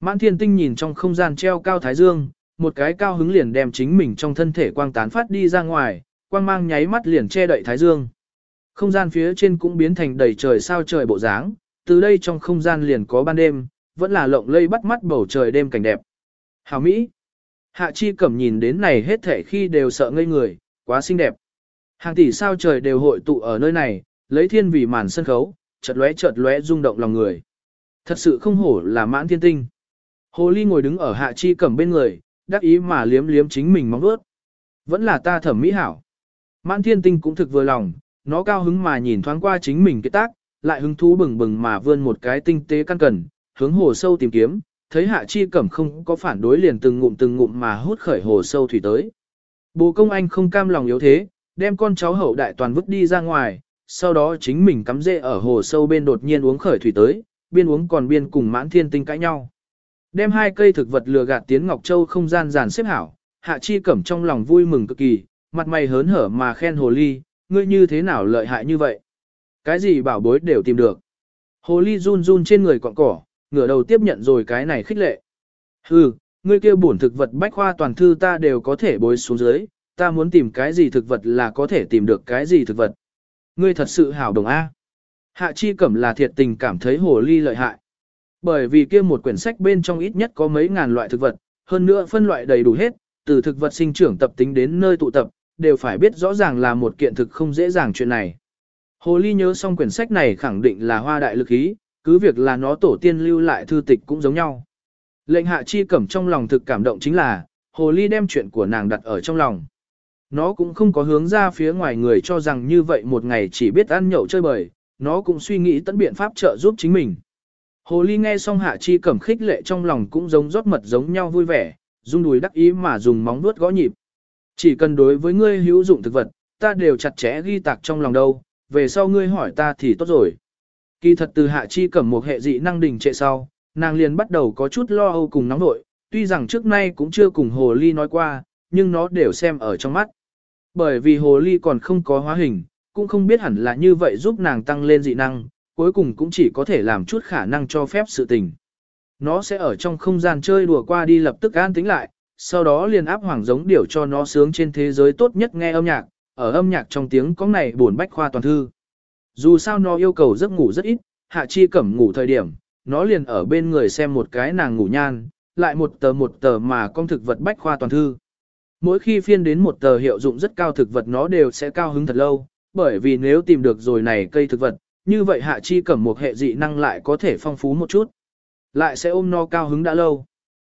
Mãn thiên tinh nhìn trong không gian treo cao thái dương, một cái cao hứng liền đem chính mình trong thân thể quang tán phát đi ra ngoài, quang mang nháy mắt liền che đậy thái dương. Không gian phía trên cũng biến thành đầy trời sao trời bộ dáng, từ đây trong không gian liền có ban đêm, vẫn là lộng lây bắt mắt bầu trời đêm cảnh đẹp. Hảo Mỹ! Hạ Chi Cẩm nhìn đến này hết thể khi đều sợ ngây người, quá xinh đẹp. Hàng tỷ sao trời đều hội tụ ở nơi này, lấy thiên vì màn sân khấu, chợt lóe chợt lóe rung động lòng người. Thật sự không hổ là mãn thiên tinh. Hồ Ly ngồi đứng ở Hạ Chi Cẩm bên người, đắc ý mà liếm liếm chính mình móng vuốt. Vẫn là ta thẩm mỹ hảo. Mãn thiên tinh cũng thực vừa lòng, nó cao hứng mà nhìn thoáng qua chính mình cái tác, lại hứng thú bừng bừng mà vươn một cái tinh tế căn cần, hướng hồ sâu tìm kiếm, thấy hạ chi cẩm không có phản đối liền từng ngụm từng ngụm mà hút khởi hồ sâu thủy tới. Bồ công anh không cam lòng yếu thế, đem con cháu hậu đại toàn vứt đi ra ngoài, sau đó chính mình cắm rễ ở hồ sâu bên đột nhiên uống khởi thủy tới, biên uống còn biên cùng mãn thiên tinh cãi nhau. Đem hai cây thực vật lừa gạt tiến Ngọc Châu không gian giàn xếp hảo, hạ chi cẩm trong lòng vui mừng cực kỳ, mặt mày hớn hở mà khen hồ ly, ngươi như thế nào lợi hại như vậy? Cái gì bảo bối đều tìm được. Hồ ly run run trên người cọn cỏ, ngửa đầu tiếp nhận rồi cái này khích lệ. Hừ, ngươi kêu bổn thực vật bách khoa toàn thư ta đều có thể bối xuống dưới, ta muốn tìm cái gì thực vật là có thể tìm được cái gì thực vật. Ngươi thật sự hảo đồng A. Hạ chi cẩm là thiệt tình cảm thấy hồ ly lợi hại. Bởi vì kia một quyển sách bên trong ít nhất có mấy ngàn loại thực vật, hơn nữa phân loại đầy đủ hết, từ thực vật sinh trưởng tập tính đến nơi tụ tập, đều phải biết rõ ràng là một kiện thực không dễ dàng chuyện này. Hồ Ly nhớ xong quyển sách này khẳng định là hoa đại lực ý, cứ việc là nó tổ tiên lưu lại thư tịch cũng giống nhau. Lệnh hạ chi cẩm trong lòng thực cảm động chính là, Hồ Ly đem chuyện của nàng đặt ở trong lòng. Nó cũng không có hướng ra phía ngoài người cho rằng như vậy một ngày chỉ biết ăn nhậu chơi bời, nó cũng suy nghĩ tận biện pháp trợ giúp chính mình. Hồ Ly nghe xong hạ chi cẩm khích lệ trong lòng cũng giống rót mật giống nhau vui vẻ, rung đùi đắc ý mà dùng móng vuốt gõ nhịp. Chỉ cần đối với ngươi hữu dụng thực vật, ta đều chặt chẽ ghi tạc trong lòng đâu, về sau ngươi hỏi ta thì tốt rồi. Kỳ thật từ hạ chi cẩm một hệ dị năng đình trệ sau, nàng liền bắt đầu có chút lo âu cùng nóng nội, tuy rằng trước nay cũng chưa cùng hồ ly nói qua, nhưng nó đều xem ở trong mắt. Bởi vì hồ ly còn không có hóa hình, cũng không biết hẳn là như vậy giúp nàng tăng lên dị năng, cuối cùng cũng chỉ có thể làm chút khả năng cho phép sự tình. Nó sẽ ở trong không gian chơi đùa qua đi lập tức an tính lại, sau đó liền áp hoàng giống điều cho nó sướng trên thế giới tốt nhất nghe âm nhạc, ở âm nhạc trong tiếng có này buồn bách khoa toàn thư. Dù sao nó yêu cầu giấc ngủ rất ít, hạ chi cẩm ngủ thời điểm, nó liền ở bên người xem một cái nàng ngủ nhan, lại một tờ một tờ mà con thực vật bách khoa toàn thư. Mỗi khi phiên đến một tờ hiệu dụng rất cao thực vật nó đều sẽ cao hứng thật lâu, bởi vì nếu tìm được rồi này cây thực vật, như vậy hạ chi cẩm một hệ dị năng lại có thể phong phú một chút. Lại sẽ ôm no cao hứng đã lâu.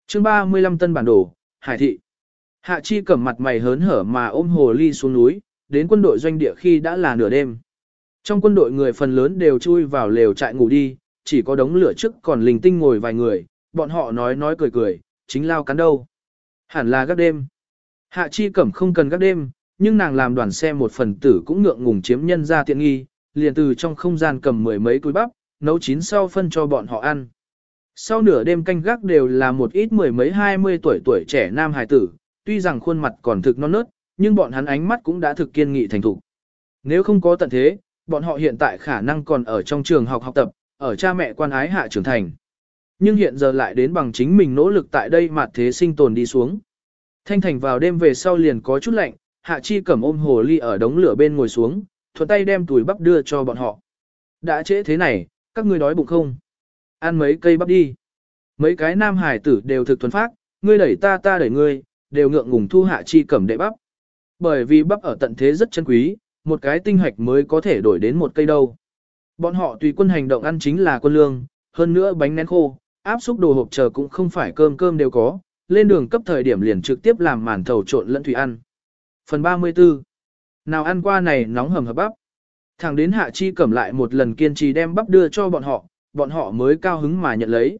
chương 35 tân bản đồ, Hải thị. Hạ chi cẩm mặt mày hớn hở mà ôm hồ ly xuống núi, đến quân đội doanh địa khi đã là nửa đêm. Trong quân đội người phần lớn đều chui vào lều trại ngủ đi, chỉ có đống lửa trước còn linh tinh ngồi vài người, bọn họ nói nói cười cười, chính lao cắn đâu. Hẳn là gác đêm. Hạ chi cẩm không cần gác đêm, nhưng nàng làm đoàn xe một phần tử cũng ngượng ngùng chiếm nhân ra tiện nghi, liền từ trong không gian cầm mười mấy túi bắp, nấu chín sau phân cho bọn họ ăn. Sau nửa đêm canh gác đều là một ít mười mấy hai mươi tuổi tuổi trẻ nam hài tử, tuy rằng khuôn mặt còn thực non nớt, nhưng bọn hắn ánh mắt cũng đã thực kiên nghị thành thục. Nếu không có tận thế, bọn họ hiện tại khả năng còn ở trong trường học học tập, ở cha mẹ quan ái hạ trưởng thành. Nhưng hiện giờ lại đến bằng chính mình nỗ lực tại đây mà thế sinh tồn đi xuống. Thanh thành vào đêm về sau liền có chút lạnh, hạ chi cầm ôm hồ ly ở đống lửa bên ngồi xuống, thuận tay đem túi bắp đưa cho bọn họ. Đã trễ thế này, các ngươi đói bụng không? Ăn mấy cây bắp đi. Mấy cái nam hải tử đều thực thuần phát, ngươi đẩy ta ta đẩy ngươi, đều ngượng ngùng thu hạ chi cẩm đệ bắp. Bởi vì bắp ở tận thế rất chân quý, một cái tinh hoạch mới có thể đổi đến một cây đâu. Bọn họ tùy quân hành động ăn chính là quân lương, hơn nữa bánh nén khô, áp xúc đồ hộp chờ cũng không phải cơm cơm đều có, lên đường cấp thời điểm liền trực tiếp làm màn thầu trộn lẫn thủy ăn. Phần 34 nào ăn qua này nóng hầm hập bắp. Thẳng đến Hạ Chi cẩm lại một lần kiên trì đem bắp đưa cho bọn họ, bọn họ mới cao hứng mà nhận lấy.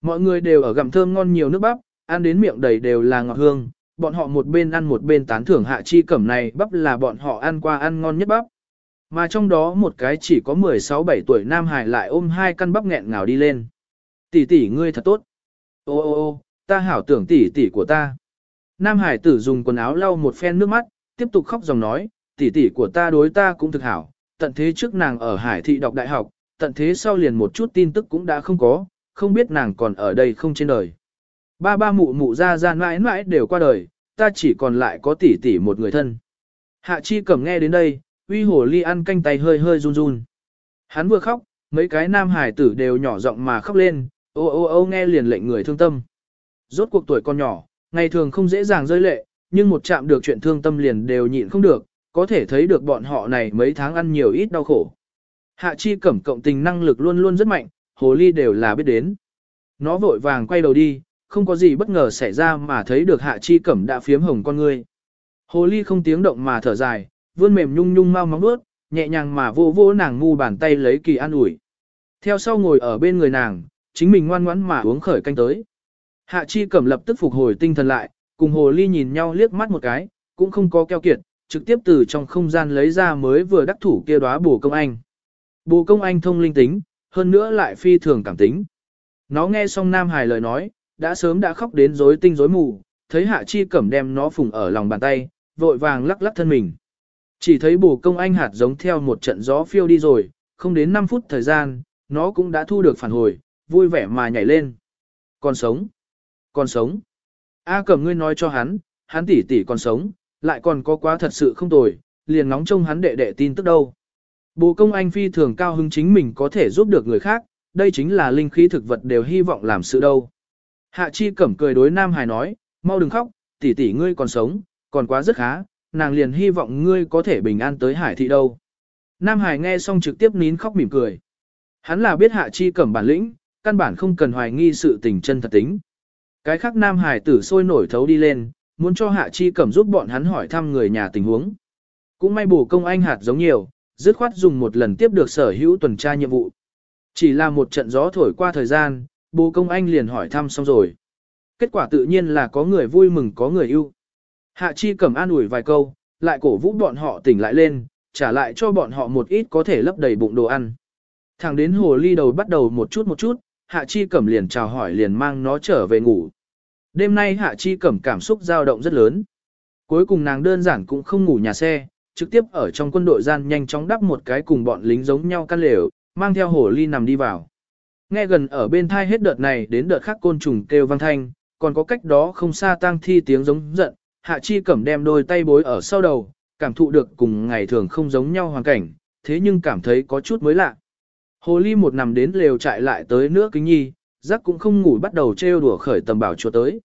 Mọi người đều ở gặm thơm ngon nhiều nước bắp, ăn đến miệng đầy đều là ngọt hương, bọn họ một bên ăn một bên tán thưởng Hạ Chi cẩm này bắp là bọn họ ăn qua ăn ngon nhất bắp. Mà trong đó một cái chỉ có 16-17 tuổi Nam Hải lại ôm hai căn bắp nghẹn ngào đi lên. Tỷ tỷ ngươi thật tốt. Ô ô ô, ta hảo tưởng tỷ tỷ của ta. Nam Hải tử dùng quần áo lau một phen nước mắt, tiếp tục khóc dòng nói, tỷ tỷ của ta đối ta cũng thực hảo, tận thế trước nàng ở Hải thị đọc đại học, tận thế sau liền một chút tin tức cũng đã không có, không biết nàng còn ở đây không trên đời. Ba ba mụ mụ ra ra mãi mãi đều qua đời, ta chỉ còn lại có tỷ tỷ một người thân. Hạ chi cẩm nghe đến đây, uy hồ ly ăn canh tay hơi hơi run run. Hắn vừa khóc, mấy cái nam hải tử đều nhỏ giọng mà khóc lên, ô ô ô nghe liền lệnh người thương tâm. Rốt cuộc tuổi con nhỏ, ngày thường không dễ dàng rơi lệ, nhưng một chạm được chuyện thương tâm liền đều nhịn không được, có thể thấy được bọn họ này mấy tháng ăn nhiều ít đau khổ. Hạ chi cẩm cộng tình năng lực luôn luôn rất mạnh, hồ ly đều là biết đến. Nó vội vàng quay đầu đi, không có gì bất ngờ xảy ra mà thấy được hạ chi cẩm đã phiếm hồng con ngươi. Hồ ly không tiếng động mà thở dài, vươn mềm nhung nhung mau móng bước, nhẹ nhàng mà vô vô nàng ngu bàn tay lấy kỳ an ủi. Theo sau ngồi ở bên người nàng, chính mình ngoan ngoãn mà uống khởi canh tới. Hạ chi cẩm lập tức phục hồi tinh thần lại, cùng hồ ly nhìn nhau liếc mắt một cái, cũng không có keo kiệt, trực tiếp từ trong không gian lấy ra mới vừa đắc thủ kia đóa bồ công anh. Bồ công anh thông linh tính, hơn nữa lại phi thường cảm tính. Nó nghe xong Nam Hải lời nói, đã sớm đã khóc đến rối tinh rối mù, thấy Hạ Chi Cẩm đem nó phùng ở lòng bàn tay, vội vàng lắc lắc thân mình. Chỉ thấy bồ công anh hạt giống theo một trận gió phiêu đi rồi, không đến 5 phút thời gian, nó cũng đã thu được phản hồi, vui vẻ mà nhảy lên. Còn sống, còn sống. A Cẩm ngươi nói cho hắn, hắn tỷ tỷ còn sống, lại còn có quá thật sự không tồi, liền ngóng trông hắn đệ đệ tin tức đâu. Bồ công anh phi thường cao hứng chính mình có thể giúp được người khác, đây chính là linh khí thực vật đều hy vọng làm sự đâu. Hạ Chi Cẩm cười đối Nam Hải nói, mau đừng khóc, tỷ tỷ ngươi còn sống, còn quá rất khá, nàng liền hy vọng ngươi có thể bình an tới Hải thị đâu. Nam Hải nghe xong trực tiếp nín khóc mỉm cười. Hắn là biết Hạ Chi Cẩm bản lĩnh, căn bản không cần hoài nghi sự tình chân thật tính. Cái khác Nam Hải tử sôi nổi thấu đi lên, muốn cho Hạ Chi Cẩm giúp bọn hắn hỏi thăm người nhà tình huống. Cũng may bổ công anh hạt giống nhiều, dứt khoát dùng một lần tiếp được sở hữu tuần tra nhiệm vụ. Chỉ là một trận gió thổi qua thời gian, bố công anh liền hỏi thăm xong rồi. Kết quả tự nhiên là có người vui mừng có người yêu. Hạ chi Cẩm an ủi vài câu, lại cổ vũ bọn họ tỉnh lại lên, trả lại cho bọn họ một ít có thể lấp đầy bụng đồ ăn. Thẳng đến hồ ly đầu bắt đầu một chút một chút, hạ chi cẩm liền chào hỏi liền mang nó trở về ngủ. Đêm nay hạ chi cẩm cảm xúc dao động rất lớn. Cuối cùng nàng đơn giản cũng không ngủ nhà xe, trực tiếp ở trong quân đội gian nhanh chóng đắp một cái cùng bọn lính giống nhau căn lều, mang theo hồ ly nằm đi vào. Nghe gần ở bên thai hết đợt này đến đợt khác côn trùng kêu vang thanh, còn có cách đó không xa tang thi tiếng giống giận, hạ chi cẩm đem đôi tay bối ở sau đầu, cảm thụ được cùng ngày thường không giống nhau hoàn cảnh, thế nhưng cảm thấy có chút mới lạ. Hồ ly một nằm đến lều chạy lại tới nữa kính nhi, giác cũng không ngủ bắt đầu trêu đùa khởi tầm bảo chuột tới.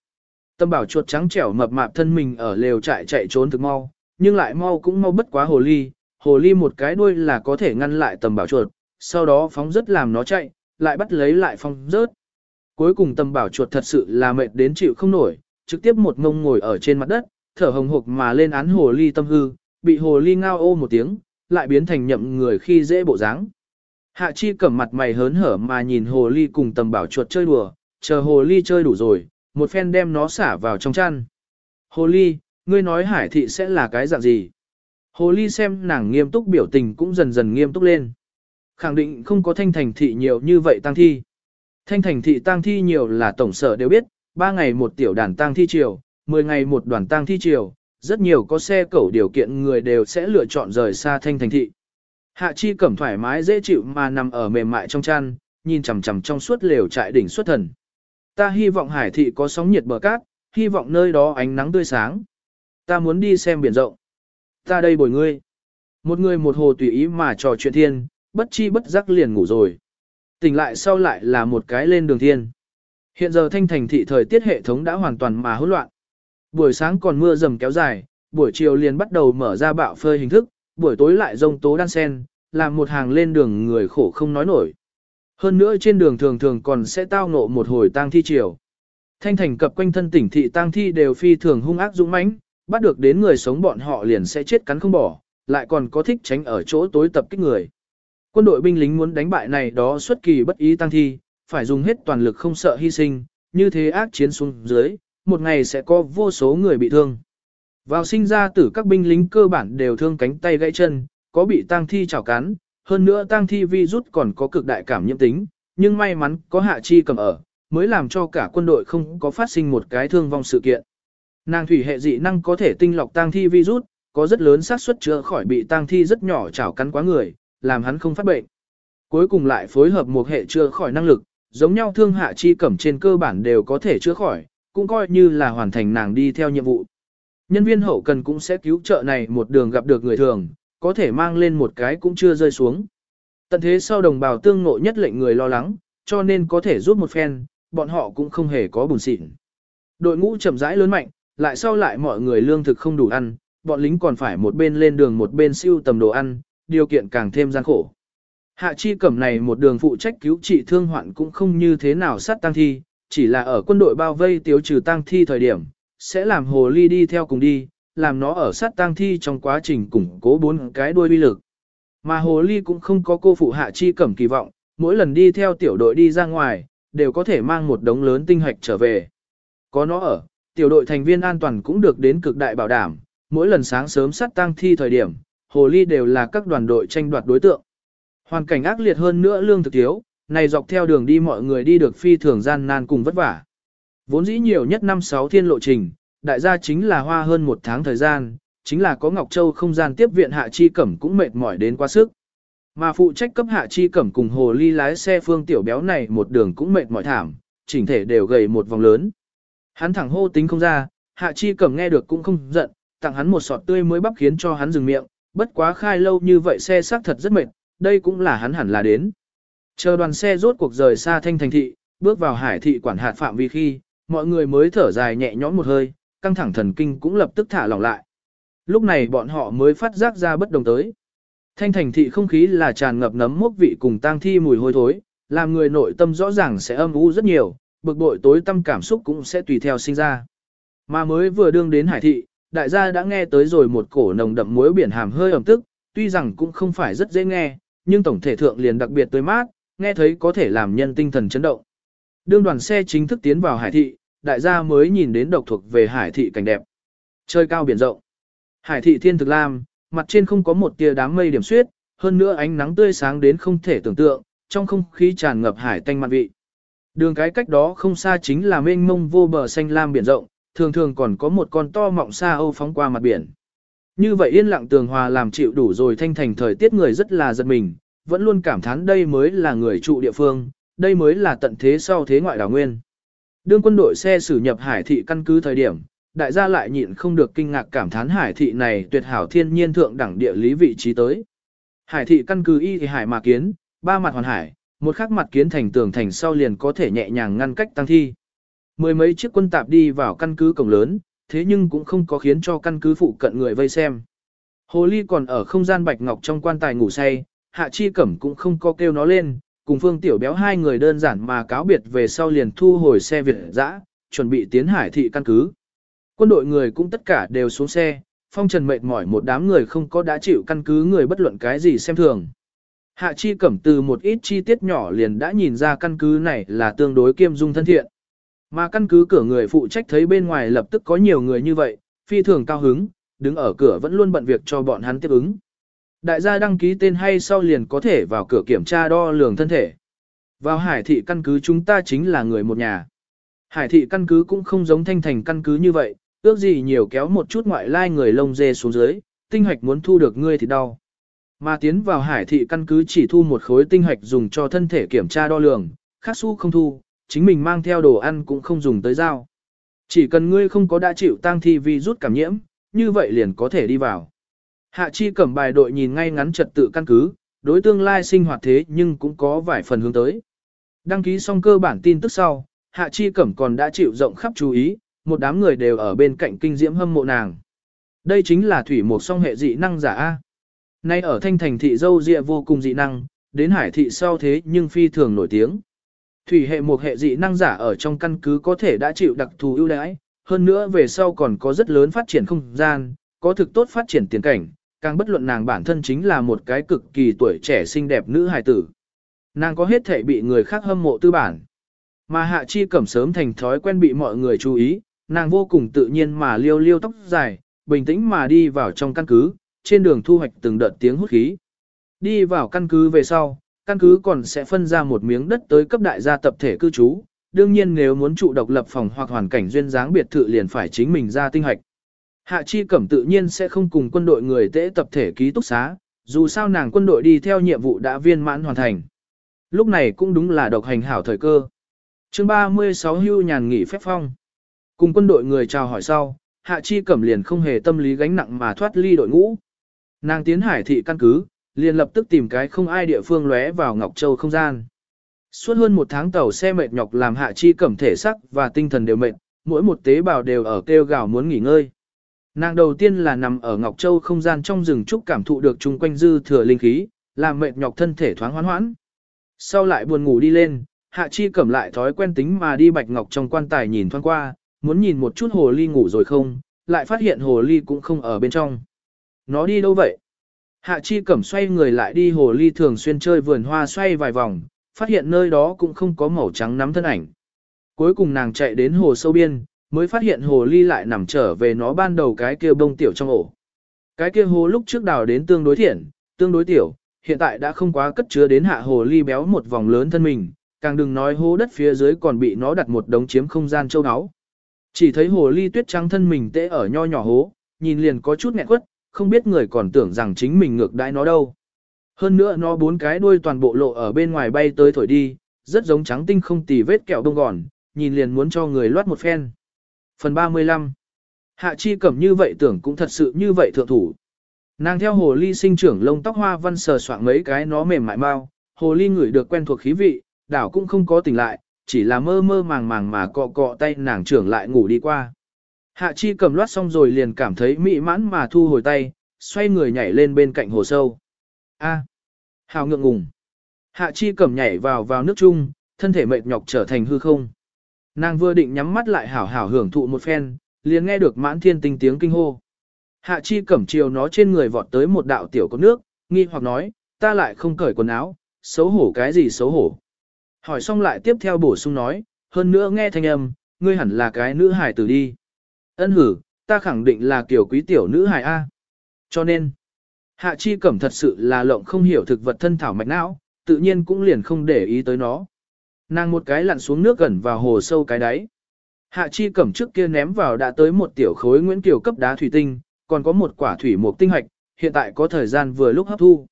Tầm bảo chuột trắng trẻo mập mạp thân mình ở lều trại chạy trốn thực mau, nhưng lại mau cũng mau bất quá hồ ly, hồ ly một cái đuôi là có thể ngăn lại tầm bảo chuột, sau đó phóng rất làm nó chạy, lại bắt lấy lại phong rớt. Cuối cùng tầm bảo chuột thật sự là mệt đến chịu không nổi, trực tiếp một ngông ngồi ở trên mặt đất, thở hồng hộc mà lên án hồ ly tâm hư, bị hồ ly ngao ô một tiếng, lại biến thành nhậm người khi dễ bộ dáng. Hạ chi cẩm mặt mày hớn hở mà nhìn hồ ly cùng tầm bảo chuột chơi đùa, chờ hồ ly chơi đủ rồi, một phen đem nó xả vào trong chăn. Hồ ly, ngươi nói hải thị sẽ là cái dạng gì? Hồ ly xem nàng nghiêm túc biểu tình cũng dần dần nghiêm túc lên. Khẳng định không có thanh thành thị nhiều như vậy tăng thi. Thanh thành thị tăng thi nhiều là tổng sở đều biết, 3 ngày một tiểu đàn tăng thi chiều, 10 ngày một đoàn tăng thi chiều, rất nhiều có xe cẩu điều kiện người đều sẽ lựa chọn rời xa thanh thành thị. Hạ chi cẩm thoải mái dễ chịu mà nằm ở mềm mại trong chăn, nhìn chằm chằm trong suốt lều trại đỉnh xuất thần. Ta hy vọng hải thị có sóng nhiệt bờ cát, hy vọng nơi đó ánh nắng tươi sáng. Ta muốn đi xem biển rộng. Ta đây bồi ngươi. Một người một hồ tùy ý mà trò chuyện thiên, bất chi bất giác liền ngủ rồi. Tỉnh lại sau lại là một cái lên đường thiên. Hiện giờ thanh thành thị thời tiết hệ thống đã hoàn toàn mà hỗn loạn. Buổi sáng còn mưa rầm kéo dài, buổi chiều liền bắt đầu mở ra bạo phơi hình thức, buổi tối lại rông tố đan sen, làm một hàng lên đường người khổ không nói nổi. Hơn nữa trên đường thường thường còn sẽ tao ngộ một hồi tang thi chiều. Thanh thành cập quanh thân tỉnh thị tang thi đều phi thường hung ác dũng mãnh, bắt được đến người sống bọn họ liền sẽ chết cắn không bỏ, lại còn có thích tránh ở chỗ tối tập kích người. Quân đội binh lính muốn đánh bại này đó xuất kỳ bất ý tang thi, phải dùng hết toàn lực không sợ hy sinh, như thế ác chiến xuống dưới, một ngày sẽ có vô số người bị thương. Vào sinh ra tử các binh lính cơ bản đều thương cánh tay gãy chân, có bị tang thi chảo cắn, hơn nữa tang thi virus còn có cực đại cảm nhiễm tính, nhưng may mắn có hạ chi cầm ở, mới làm cho cả quân đội không có phát sinh một cái thương vong sự kiện. Nàng thủy hệ dị năng có thể tinh lọc tang thi virus, có rất lớn xác suất chữa khỏi bị tang thi rất nhỏ chảo cắn quá người, làm hắn không phát bệnh. Cuối cùng lại phối hợp một hệ chữa khỏi năng lực, giống nhau thương hạ chi cẩm trên cơ bản đều có thể chữa khỏi, cũng coi như là hoàn thành nàng đi theo nhiệm vụ. Nhân viên hậu cần cũng sẽ cứu trợ này một đường gặp được người thường, có thể mang lên một cái cũng chưa rơi xuống. Tận thế sau đồng bào tương ngộ nhất lệnh người lo lắng, cho nên có thể giúp một phen, bọn họ cũng không hề có buồn xịn. Đội ngũ chậm rãi lớn mạnh, lại sau lại mọi người lương thực không đủ ăn, bọn lính còn phải một bên lên đường một bên siêu tầm đồ ăn, điều kiện càng thêm gian khổ. Hạ chi cẩm này một đường phụ trách cứu trị thương hoạn cũng không như thế nào sát tăng thi, chỉ là ở quân đội bao vây tiêu trừ tăng thi thời điểm, sẽ làm hồ ly đi theo cùng đi, làm nó ở sát tang thi trong quá trình củng cố bốn cái đuôi uy lực. Mà hồ ly cũng không có cô phụ hạ chi cẩm kỳ vọng, mỗi lần đi theo tiểu đội đi ra ngoài, đều có thể mang một đống lớn tinh hạch trở về. Có nó ở, tiểu đội thành viên an toàn cũng được đến cực đại bảo đảm, mỗi lần sáng sớm sát tang thi thời điểm, hồ ly đều là các đoàn đội tranh đoạt đối tượng. Hoàn cảnh ác liệt hơn nữa lương thực thiếu, này dọc theo đường đi mọi người đi được phi thường gian nan cùng vất vả. Vốn dĩ nhiều nhất năm sáu thiên lộ trình, đại gia chính là hoa hơn một tháng thời gian, chính là có Ngọc Châu không gian tiếp viện hạ chi cẩm cũng mệt mỏi đến quá sức. Mà phụ trách cấp hạ chi cẩm cùng hồ ly lái xe phương tiểu béo này một đường cũng mệt mỏi thảm, chỉnh thể đều gầy một vòng lớn. Hắn thẳng hô tính không ra, hạ chi cẩm nghe được cũng không giận, tặng hắn một sọt tươi mới bắp khiến cho hắn dừng miệng, bất quá khai lâu như vậy xe xác thật rất mệt, đây cũng là hắn hẳn là đến. Chờ đoàn xe rốt cuộc rời xa thanh thành thị, bước vào hải thị quản hạt phạm vi khi, mọi người mới thở dài nhẹ nhõm một hơi, căng thẳng thần kinh cũng lập tức thả lỏng lại. Lúc này bọn họ mới phát giác ra bất đồng tới. Thanh thành thị không khí là tràn ngập nấm mốc vị cùng tang thi mùi hôi thối, làm người nội tâm rõ ràng sẽ âm u rất nhiều, bực bội tối tâm cảm xúc cũng sẽ tùy theo sinh ra. Mà mới vừa đương đến hải thị, đại gia đã nghe tới rồi một cổ nồng đậm muối biển hàm hơi ẩm tức, tuy rằng cũng không phải rất dễ nghe, nhưng tổng thể thượng liền đặc biệt tươi mát, nghe thấy có thể làm nhân tinh thần chấn động. Đương đoàn xe chính thức tiến vào hải thị, đại gia mới nhìn đến độc thuộc về hải thị cảnh đẹp. Trời cao biển rộng. Hải thị thiên thực lam, mặt trên không có một tia đám mây điểm xuyết, hơn nữa ánh nắng tươi sáng đến không thể tưởng tượng, trong không khí tràn ngập hải tanh mặt vị. Đường cái cách đó không xa chính là mênh mông vô bờ xanh lam biển rộng, thường thường còn có một con to mọng xa âu phóng qua mặt biển. Như vậy yên lặng tường hòa làm chịu đủ rồi thanh thành thời tiết người rất là giật mình, vẫn luôn cảm thán đây mới là người trụ địa phương, đây mới là tận thế sau thế ngoại đảo nguyên. Đương quân đội xe xử nhập hải thị căn cứ thời điểm, đại gia lại nhịn không được kinh ngạc cảm thán hải thị này tuyệt hảo thiên nhiên thượng đẳng địa lý vị trí tới. Hải thị căn cứ y thì hải mà kiến, ba mặt hoàn hải, một khắc mặt kiến thành tường thành sau liền có thể nhẹ nhàng ngăn cách tăng thi. Mười mấy chiếc quân tạp đi vào căn cứ cổng lớn, thế nhưng cũng không có khiến cho căn cứ phụ cận người vây xem. Hồ ly còn ở không gian bạch ngọc trong quan tài ngủ say, hạ chi cẩm cũng không có kêu nó lên, cùng phương tiểu béo hai người đơn giản mà cáo biệt về sau liền thu hồi xe Việt dã, chuẩn bị tiến hải thị căn cứ. Quân đội người cũng tất cả đều xuống xe, phong trần mệt mỏi một đám người không có đã chịu căn cứ người bất luận cái gì xem thường. Hạ chi cẩm từ một ít chi tiết nhỏ liền đã nhìn ra căn cứ này là tương đối kiêm dung thân thiện. Mà căn cứ cửa người phụ trách thấy bên ngoài lập tức có nhiều người như vậy, phi thường cao hứng, đứng ở cửa vẫn luôn bận việc cho bọn hắn tiếp ứng. Đại gia đăng ký tên hay sau liền có thể vào cửa kiểm tra đo lường thân thể. Vào hải thị căn cứ chúng ta chính là người một nhà. Hải thị căn cứ cũng không giống thanh thành căn cứ như vậy, ước gì nhiều kéo một chút ngoại lai người lông dê xuống dưới, tinh hoạch muốn thu được ngươi thì đau. Mà tiến vào hải thị căn cứ chỉ thu một khối tinh hạch dùng cho thân thể kiểm tra đo lường, khác su không thu, chính mình mang theo đồ ăn cũng không dùng tới dao. Chỉ cần ngươi không có đã chịu tăng thi vi rút cảm nhiễm, như vậy liền có thể đi vào. Hạ chi cẩm bài đội nhìn ngay ngắn trật tự căn cứ, đối tương lai sinh hoạt thế nhưng cũng có vài phần hướng tới. Đăng ký xong cơ bản tin tức sau, Hạ Chi Cẩm còn đã chịu rộng khắp chú ý, một đám người đều ở bên cạnh kinh diễm hâm mộ nàng. Đây chính là thủy một song hệ dị năng giả A. Nay ở thanh thành thị dâu dịa vô cùng dị năng, đến hải thị sau thế nhưng phi thường nổi tiếng. Thủy hệ một hệ dị năng giả ở trong căn cứ có thể đã chịu đặc thù ưu đãi, hơn nữa về sau còn có rất lớn phát triển không gian, có thực tốt phát triển tiền cảnh, càng bất luận nàng bản thân chính là một cái cực kỳ tuổi trẻ xinh đẹp nữ hài tử. Nàng có hết thể bị người khác hâm mộ tư bản. Mà hạ chi cẩm sớm thành thói quen bị mọi người chú ý, nàng vô cùng tự nhiên mà liêu liêu tóc dài, bình tĩnh mà đi vào trong căn cứ, trên đường thu hoạch từng đợt tiếng hút khí. Đi vào căn cứ về sau, căn cứ còn sẽ phân ra một miếng đất tới cấp đại gia tập thể cư trú, đương nhiên nếu muốn trụ độc lập phòng hoặc hoàn cảnh duyên dáng biệt thự liền phải chính mình ra tinh hoạch. Hạ Chi Cẩm tự nhiên sẽ không cùng quân đội người tễ tập thể ký túc xá, dù sao nàng quân đội đi theo nhiệm vụ đã viên mãn hoàn thành. Lúc này cũng đúng là độc hành hảo thời cơ. chương 36 hưu nhàn nghỉ phép phong. Cùng quân đội người chào hỏi sau, Hạ Chi Cẩm liền không hề tâm lý gánh nặng mà thoát ly đội ngũ. Nàng tiến hải thị căn cứ, liền lập tức tìm cái không ai địa phương lóe vào Ngọc Châu không gian. Suốt hơn một tháng tàu xe mệt nhọc làm Hạ Chi Cẩm thể sắc và tinh thần đều mệt, mỗi một tế bào đều ở kêu gào muốn nghỉ ngơi. Nàng đầu tiên là nằm ở Ngọc Châu không gian trong rừng trúc cảm thụ được chung quanh dư thừa linh khí, làm mệt nhọc thân thể thoáng hoán hoãn. Sau lại buồn ngủ đi lên, Hạ Chi cẩm lại thói quen tính mà đi Bạch Ngọc trong quan tài nhìn thoáng qua, muốn nhìn một chút hồ ly ngủ rồi không, lại phát hiện hồ ly cũng không ở bên trong. Nó đi đâu vậy? Hạ Chi cẩm xoay người lại đi hồ ly thường xuyên chơi vườn hoa xoay vài vòng, phát hiện nơi đó cũng không có màu trắng nắm thân ảnh. Cuối cùng nàng chạy đến hồ sâu biên, mới phát hiện hồ ly lại nằm trở về nó ban đầu cái kia bông tiểu trong ổ. Cái kia hồ lúc trước đào đến tương đối thiện, tương đối tiểu, hiện tại đã không quá cất chứa đến hạ hồ ly béo một vòng lớn thân mình, càng đừng nói hố đất phía dưới còn bị nó đặt một đống chiếm không gian châu áo. Chỉ thấy hồ ly tuyết trắng thân mình tê ở nho nhỏ hố, nhìn liền có chút nghẹn quất, không biết người còn tưởng rằng chính mình ngược đãi nó đâu. Hơn nữa nó bốn cái đuôi toàn bộ lộ ở bên ngoài bay tới thổi đi, rất giống trắng tinh không tì vết kẹo đông gòn, nhìn liền muốn cho người loát một phen. Phần 35 Hạ chi cẩm như vậy tưởng cũng thật sự như vậy thượng thủ. Nàng theo hồ ly sinh trưởng lông tóc hoa văn sờ soạn mấy cái nó mềm mại mau, hồ ly ngửi được quen thuộc khí vị, đảo cũng không có tỉnh lại, chỉ là mơ mơ màng màng mà cọ cọ tay nàng trưởng lại ngủ đi qua. Hạ chi cầm loát xong rồi liền cảm thấy mị mãn mà thu hồi tay, xoay người nhảy lên bên cạnh hồ sâu. A, hào ngượng ngùng. Hạ chi cầm nhảy vào vào nước chung, thân thể mệt nhọc trở thành hư không. Nàng vừa định nhắm mắt lại hảo hảo hưởng thụ một phen, liền nghe được mãn thiên tinh tiếng kinh hô. Hạ chi cẩm chiều nó trên người vọt tới một đạo tiểu có nước, nghi hoặc nói, ta lại không cởi quần áo, xấu hổ cái gì xấu hổ. Hỏi xong lại tiếp theo bổ sung nói, hơn nữa nghe thanh âm, ngươi hẳn là cái nữ hài tử đi. Ân hử, ta khẳng định là kiểu quý tiểu nữ hài A. Cho nên, hạ chi cẩm thật sự là lộng không hiểu thực vật thân thảo mạch não, tự nhiên cũng liền không để ý tới nó. Nàng một cái lặn xuống nước gần vào hồ sâu cái đáy. Hạ chi cẩm trước kia ném vào đã tới một tiểu khối Nguyễn Kiều cấp đá thủy tinh, còn có một quả thủy mục tinh hạch, hiện tại có thời gian vừa lúc hấp thu.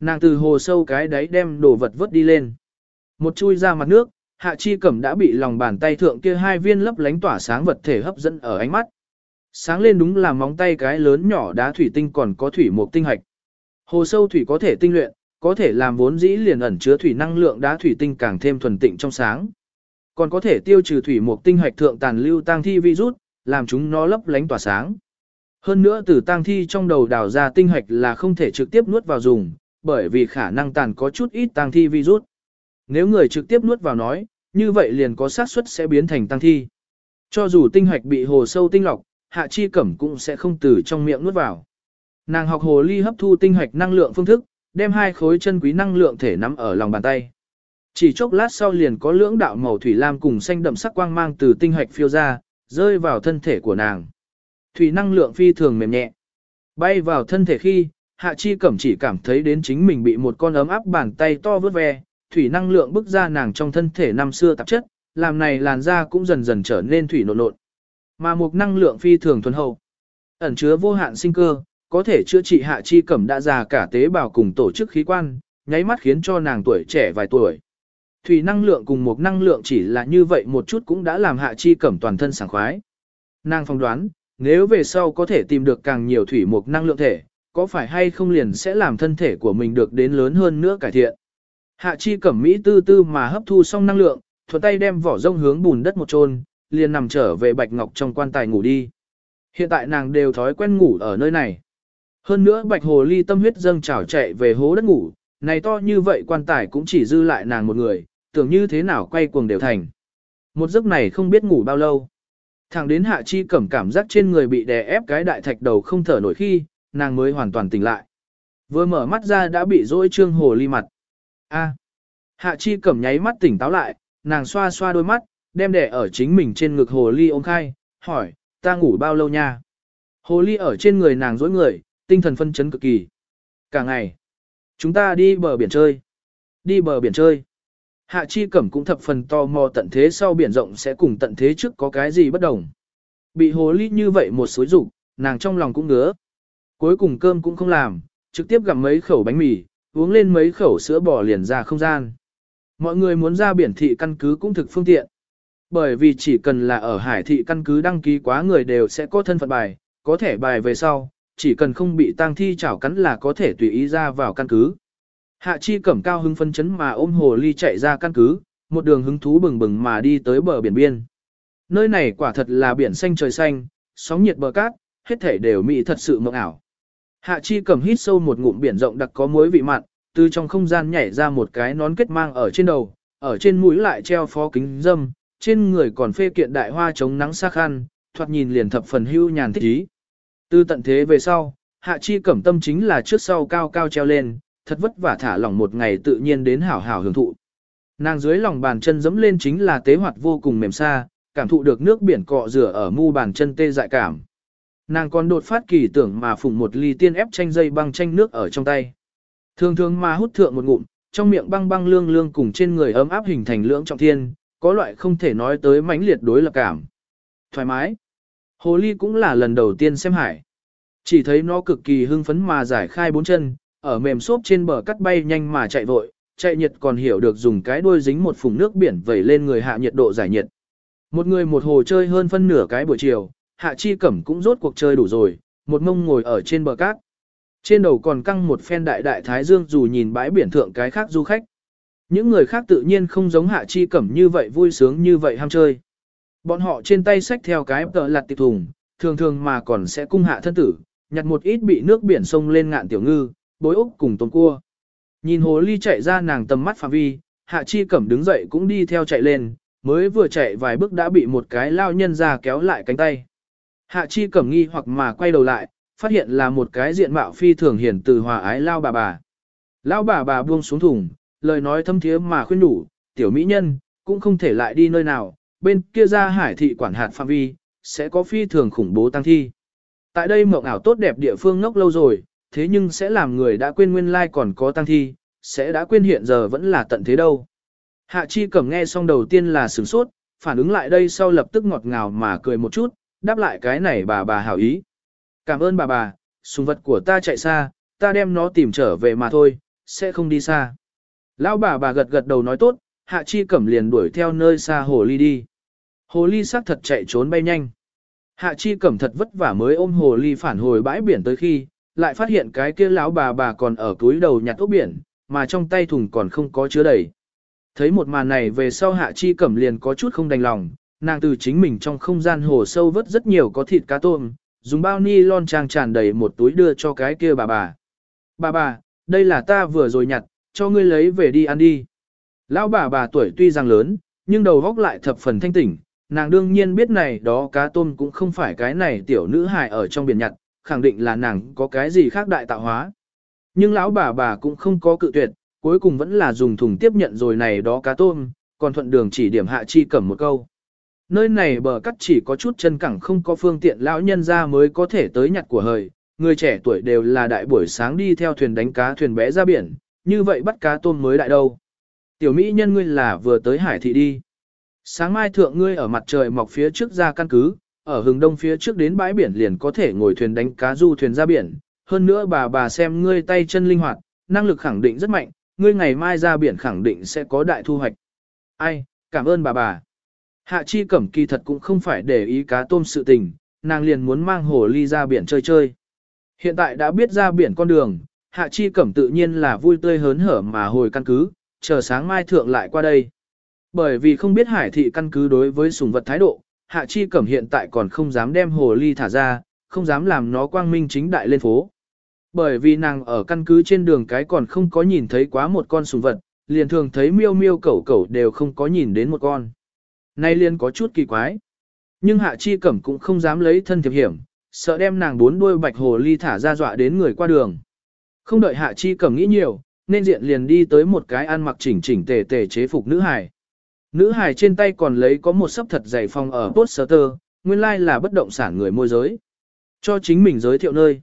Nàng từ hồ sâu cái đáy đem đồ vật vớt đi lên. Một chui ra mặt nước, hạ chi cẩm đã bị lòng bàn tay thượng kia hai viên lấp lánh tỏa sáng vật thể hấp dẫn ở ánh mắt. Sáng lên đúng là móng tay cái lớn nhỏ đá thủy tinh còn có thủy mục tinh hạch. Hồ sâu thủy có thể tinh luyện, có thể làm vốn dĩ liền ẩn chứa thủy năng lượng đá thủy tinh càng thêm thuần tịnh trong sáng. Còn có thể tiêu trừ thủy mục tinh hạch thượng tàn lưu tang thi virus, làm chúng nó lấp lánh tỏa sáng. Hơn nữa từ tang thi trong đầu đào ra tinh hạch là không thể trực tiếp nuốt vào dùng, bởi vì khả năng tàn có chút ít tang thi virus. Nếu người trực tiếp nuốt vào nói, như vậy liền có xác suất sẽ biến thành tang thi. Cho dù tinh hạch bị hồ sâu tinh lọc, hạ chi cẩm cũng sẽ không từ trong miệng nuốt vào. Nàng học hồ ly hấp thu tinh hạch năng lượng phương thức, đem hai khối chân quý năng lượng thể nắm ở lòng bàn tay. Chỉ chốc lát sau liền có lưỡng đạo màu thủy lam cùng xanh đậm sắc quang mang từ tinh hạch phiêu ra, rơi vào thân thể của nàng. Thủy năng lượng phi thường mềm nhẹ. Bay vào thân thể khi, Hạ Chi Cẩm chỉ cảm thấy đến chính mình bị một con ấm áp bàn tay to vớt ve, thủy năng lượng bức ra nàng trong thân thể năm xưa tạp chất, làm này làn da cũng dần dần trở nên thủy nộn nộn. Mà một năng lượng phi thường thuần hậu, ẩn chứa vô hạn sinh cơ, có thể chữa trị hạ chi cẩm đã già cả tế bào cùng tổ chức khí quan, nháy mắt khiến cho nàng tuổi trẻ vài tuổi. Thủy năng lượng cùng một năng lượng chỉ là như vậy một chút cũng đã làm hạ chi cẩm toàn thân sảng khoái. Nàng phong đoán, nếu về sau có thể tìm được càng nhiều thủy một năng lượng thể, có phải hay không liền sẽ làm thân thể của mình được đến lớn hơn nữa cải thiện. Hạ chi cẩm mỹ tư tư mà hấp thu xong năng lượng, thuận tay đem vỏ rông hướng bùn đất một trôn, liền nằm trở về bạch ngọc trong quan tài ngủ đi. Hiện tại nàng đều thói quen ngủ ở nơi này. Hơn nữa bạch hồ ly tâm huyết dâng trào chạy về hố đất ngủ, này to như vậy quan tài cũng chỉ dư lại nàng một người, tưởng như thế nào quay cuồng đều thành. Một giấc này không biết ngủ bao lâu. Thẳng đến hạ chi cẩm cảm giác trên người bị đè ép cái đại thạch đầu không thở nổi khi, nàng mới hoàn toàn tỉnh lại. Vừa mở mắt ra đã bị dỗi trương hồ ly mặt. A. Hạ chi cẩm nháy mắt tỉnh táo lại, nàng xoa xoa đôi mắt, đem đè ở chính mình trên ngực hồ ly ôm khai, hỏi, ta ngủ bao lâu nha? Hồ ly ở trên người nàng dối người, tinh thần phân chấn cực kỳ. Cả ngày, chúng ta đi bờ biển chơi. Đi bờ biển chơi. Hạ chi cẩm cũng thập phần to mò tận thế sau biển rộng sẽ cùng tận thế trước có cái gì bất đồng. Bị hồ ly như vậy một suối rụng, nàng trong lòng cũng ngứa. Cuối cùng cơm cũng không làm, trực tiếp gặm mấy khẩu bánh mì, uống lên mấy khẩu sữa bò liền ra không gian. Mọi người muốn ra biển thị căn cứ cũng thực phương tiện. Bởi vì chỉ cần là ở hải thị căn cứ đăng ký quá người đều sẽ có thân phận bài, có thể bài về sau, chỉ cần không bị tang thi chảo cắn là có thể tùy ý ra vào căn cứ. Hạ chi cẩm cao hứng phân chấn mà ôm hồ ly chạy ra căn cứ, một đường hứng thú bừng bừng mà đi tới bờ biển biên. Nơi này quả thật là biển xanh trời xanh, sóng nhiệt bờ cát, hết thể đều mỹ thật sự mộng ảo. Hạ chi cẩm hít sâu một ngụm biển rộng đặc có muối vị mặn, từ trong không gian nhảy ra một cái nón kết mang ở trên đầu, ở trên mũi lại treo phó kính dâm, trên người còn phê kiện đại hoa chống nắng xa khăn, thoạt nhìn liền thập phần hưu nhàn thích ý. Từ tận thế về sau, hạ chi cẩm tâm chính là trước sau cao cao treo lên, thật vất vả thả lỏng một ngày tự nhiên đến hảo hảo hưởng thụ. Nàng dưới lòng bàn chân dẫm lên chính là tế hoạt vô cùng mềm xa, cảm thụ được nước biển cọ rửa ở mu bàn chân tê dại cảm. Nàng còn đột phát kỳ tưởng mà phùng một ly tiên ép chanh dây băng chanh nước ở trong tay. Thường thường mà hút thượng một ngụm, trong miệng băng băng lương lương cùng trên người ấm áp hình thành lưỡng trọng thiên, có loại không thể nói tới mãnh liệt đối lập cảm. Thoải mái. Hồ ly cũng là lần đầu tiên xem hải. Chỉ thấy nó cực kỳ hưng phấn mà giải khai bốn chân, ở mềm xốp trên bờ cắt bay nhanh mà chạy vội, chạy nhiệt còn hiểu được dùng cái đuôi dính một phùng nước biển vẩy lên người hạ nhiệt độ giải nhiệt. Một người một hồ chơi hơn phân nửa cái buổi chiều, hạ chi cẩm cũng rốt cuộc chơi đủ rồi, một mông ngồi ở trên bờ cát. Trên đầu còn căng một phen đại đại thái dương dù nhìn bãi biển thượng cái khác du khách. Những người khác tự nhiên không giống hạ chi cẩm như vậy vui sướng như vậy ham chơi. Bọn họ trên tay xách theo cái tờ lặt tịch thùng, thường thường mà còn sẽ cung hạ thân tử, nhặt một ít bị nước biển sông lên ngạn tiểu ngư, bối úc cùng tôm cua. Nhìn hồ ly chạy ra nàng tầm mắt phạm vi, hạ chi cẩm đứng dậy cũng đi theo chạy lên, mới vừa chạy vài bước đã bị một cái lao nhân ra kéo lại cánh tay. Hạ chi cẩm nghi hoặc mà quay đầu lại, phát hiện là một cái diện mạo phi thường hiển từ hòa ái lao bà bà. Lao bà bà buông xuống thùng, lời nói thâm thiế mà khuyên đủ, tiểu mỹ nhân, cũng không thể lại đi nơi nào, bên kia ra hải thị quản hạt phạm vi, sẽ có phi thường khủng bố tăng thi. Tại đây mộng ảo tốt đẹp địa phương ngốc lâu rồi, thế nhưng sẽ làm người đã quên nguyên lai còn có tăng thi, sẽ đã quên hiện giờ vẫn là tận thế đâu. Hạ chi cẩm nghe xong đầu tiên là sửng sốt, phản ứng lại đây sau lập tức ngọt ngào mà cười một chút, đáp lại cái này bà bà hảo ý. Cảm ơn bà bà, sùng vật của ta chạy xa, ta đem nó tìm trở về mà thôi, sẽ không đi xa. Lão bà bà gật gật đầu nói tốt, hạ chi cẩm liền đuổi theo nơi xa hồ ly đi. Hồ ly xác thật chạy trốn bay nhanh. Hạ chi cẩm thật vất vả mới ôm hồ ly phản hồi bãi biển tới khi, lại phát hiện cái kia lão bà bà còn ở túi đầu nhặt ốc biển, mà trong tay thùng còn không có chứa đầy. Thấy một màn này về sau hạ chi cẩm liền có chút không đành lòng, nàng từ chính mình trong không gian hồ sâu vớt rất nhiều có thịt cá tôm, dùng bao ni lon trang tràn đầy một túi đưa cho cái kia bà bà. Bà bà, đây là ta vừa rồi nhặt, cho ngươi lấy về đi ăn đi. Lão bà bà tuổi tuy rằng lớn, nhưng đầu góc lại thập phần thanh tỉnh, nàng đương nhiên biết này đó cá tôm cũng không phải cái này tiểu nữ hài ở trong biển nhặt, khẳng định là nàng có cái gì khác đại tạo hóa. Nhưng lão bà bà cũng không có cự tuyệt, cuối cùng vẫn là dùng thùng tiếp nhận rồi này đó cá tôm, còn thuận đường chỉ điểm hạ chi cẩm một câu. Nơi này bờ cắt chỉ có chút chân cẳng không có phương tiện lão nhân ra mới có thể tới nhặt của hời, người trẻ tuổi đều là đại buổi sáng đi theo thuyền đánh cá thuyền bé ra biển, như vậy bắt cá tôm mới đại đâu. Tiểu Mỹ nhân ngươi là vừa tới hải thị đi. Sáng mai thượng ngươi ở mặt trời mọc phía trước ra căn cứ, ở hướng đông phía trước đến bãi biển liền có thể ngồi thuyền đánh cá du thuyền ra biển, hơn nữa bà bà xem ngươi tay chân linh hoạt, năng lực khẳng định rất mạnh, ngươi ngày mai ra biển khẳng định sẽ có đại thu hoạch. Ai, cảm ơn bà bà. Hạ chi cẩm kỳ thật cũng không phải để ý cá tôm sự tình, nàng liền muốn mang hồ ly ra biển chơi chơi. Hiện tại đã biết ra biển con đường, hạ chi cẩm tự nhiên là vui tươi hớn hở mà hồi căn cứ, chờ sáng mai thượng lại qua đây. Bởi vì không biết hải thị căn cứ đối với sùng vật thái độ, hạ chi cẩm hiện tại còn không dám đem hồ ly thả ra, không dám làm nó quang minh chính đại lên phố. Bởi vì nàng ở căn cứ trên đường cái còn không có nhìn thấy quá một con sùng vật, liền thường thấy miêu miêu cẩu cẩu đều không có nhìn đến một con. Nay liền có chút kỳ quái. Nhưng hạ chi cẩm cũng không dám lấy thân thiệp hiểm, sợ đem nàng bốn đuôi bạch hồ ly thả ra dọa đến người qua đường. Không đợi hạ chi cẩm nghĩ nhiều, nên diện liền đi tới một cái ăn mặc chỉnh chỉnh tề tề chế phục nữ hài. Nữ hài trên tay còn lấy có một sấp thật dày phòng ở poster, nguyên lai like là bất động sản người môi giới. Cho chính mình giới thiệu nơi.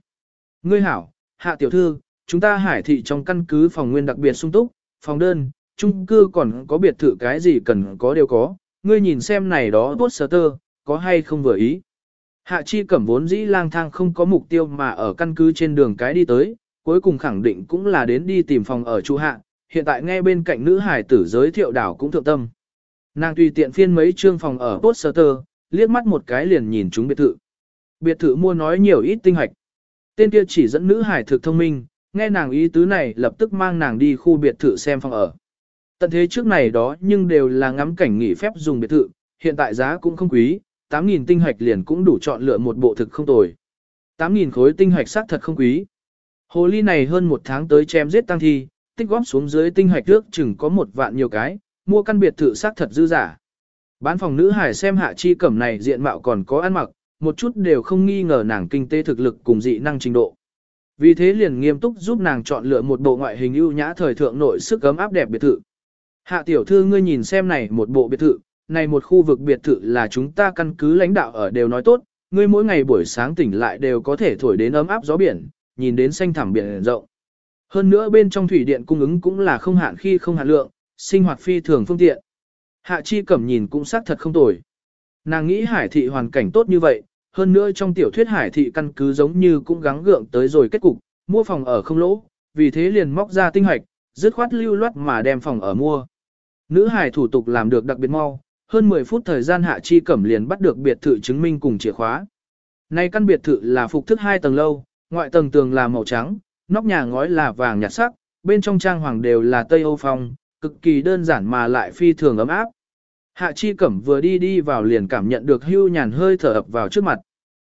Ngươi hảo, hạ tiểu thư, chúng ta hải thị trong căn cứ phòng nguyên đặc biệt sung túc, phòng đơn, chung cư còn có biệt thự cái gì cần có đều có, ngươi nhìn xem này đó poster, có hay không vừa ý. Hạ chi cẩm vốn dĩ lang thang không có mục tiêu mà ở căn cứ trên đường cái đi tới, cuối cùng khẳng định cũng là đến đi tìm phòng ở chu hạ, hiện tại nghe bên cạnh nữ hải tử giới thiệu đảo cũng thượng tâm. Nàng tùy tiện phiên mấy trương phòng ở poster, liếc mắt một cái liền nhìn chúng biệt thự. Biệt thự mua nói nhiều ít tinh hoạch. Tên kia chỉ dẫn nữ hải thực thông minh, nghe nàng ý tứ này lập tức mang nàng đi khu biệt thự xem phòng ở. Tận thế trước này đó nhưng đều là ngắm cảnh nghỉ phép dùng biệt thự, hiện tại giá cũng không quý, 8.000 tinh hoạch liền cũng đủ chọn lựa một bộ thực không tồi. 8.000 khối tinh hoạch xác thật không quý. Hồ ly này hơn một tháng tới chém giết tăng thi, tích góp xuống dưới tinh hoạch trước chừng có một vạn nhiều cái, mua căn biệt thự xác thật dư giả. Bán phòng nữ hải xem hạ chi cẩm này diện mạo còn có ăn mặc, một chút đều không nghi ngờ nàng kinh tế thực lực cùng dị năng trình độ. Vì thế liền nghiêm túc giúp nàng chọn lựa một bộ ngoại hình ưu nhã thời thượng nội sức gấm áp đẹp biệt thự. Hạ tiểu thư ngươi nhìn xem này một bộ biệt thự, này một khu vực biệt thự là chúng ta căn cứ lãnh đạo ở đều nói tốt, ngươi mỗi ngày buổi sáng tỉnh lại đều có thể thổi đến ấm áp gió biển, nhìn đến xanh thẳm biển rộng. Hơn nữa bên trong thủy điện cung ứng cũng là không hạn khi không hạn lượng, sinh hoạt phi thường phương tiện. Hạ chi cẩm nhìn cũng xác thật không tồi. Nàng nghĩ hải thị hoàn cảnh tốt như vậy, hơn nữa trong tiểu thuyết hải thị căn cứ giống như cũng gắng gượng tới rồi kết cục, mua phòng ở không lỗ, vì thế liền móc ra tinh hoạch, dứt khoát lưu loát mà đem phòng ở mua. Nữ hải thủ tục làm được đặc biệt mau, hơn 10 phút thời gian hạ chi cẩm liền bắt được biệt thự chứng minh cùng chìa khóa. Nay căn biệt thự là phục thức hai tầng lâu, ngoại tầng tường là màu trắng, nóc nhà ngói là vàng nhạt sắc, bên trong trang hoàng đều là Tây Âu phong, cực kỳ đơn giản mà lại phi thường ấm áp. Hạ chi cẩm vừa đi đi vào liền cảm nhận được hưu nhàn hơi thở ập vào trước mặt.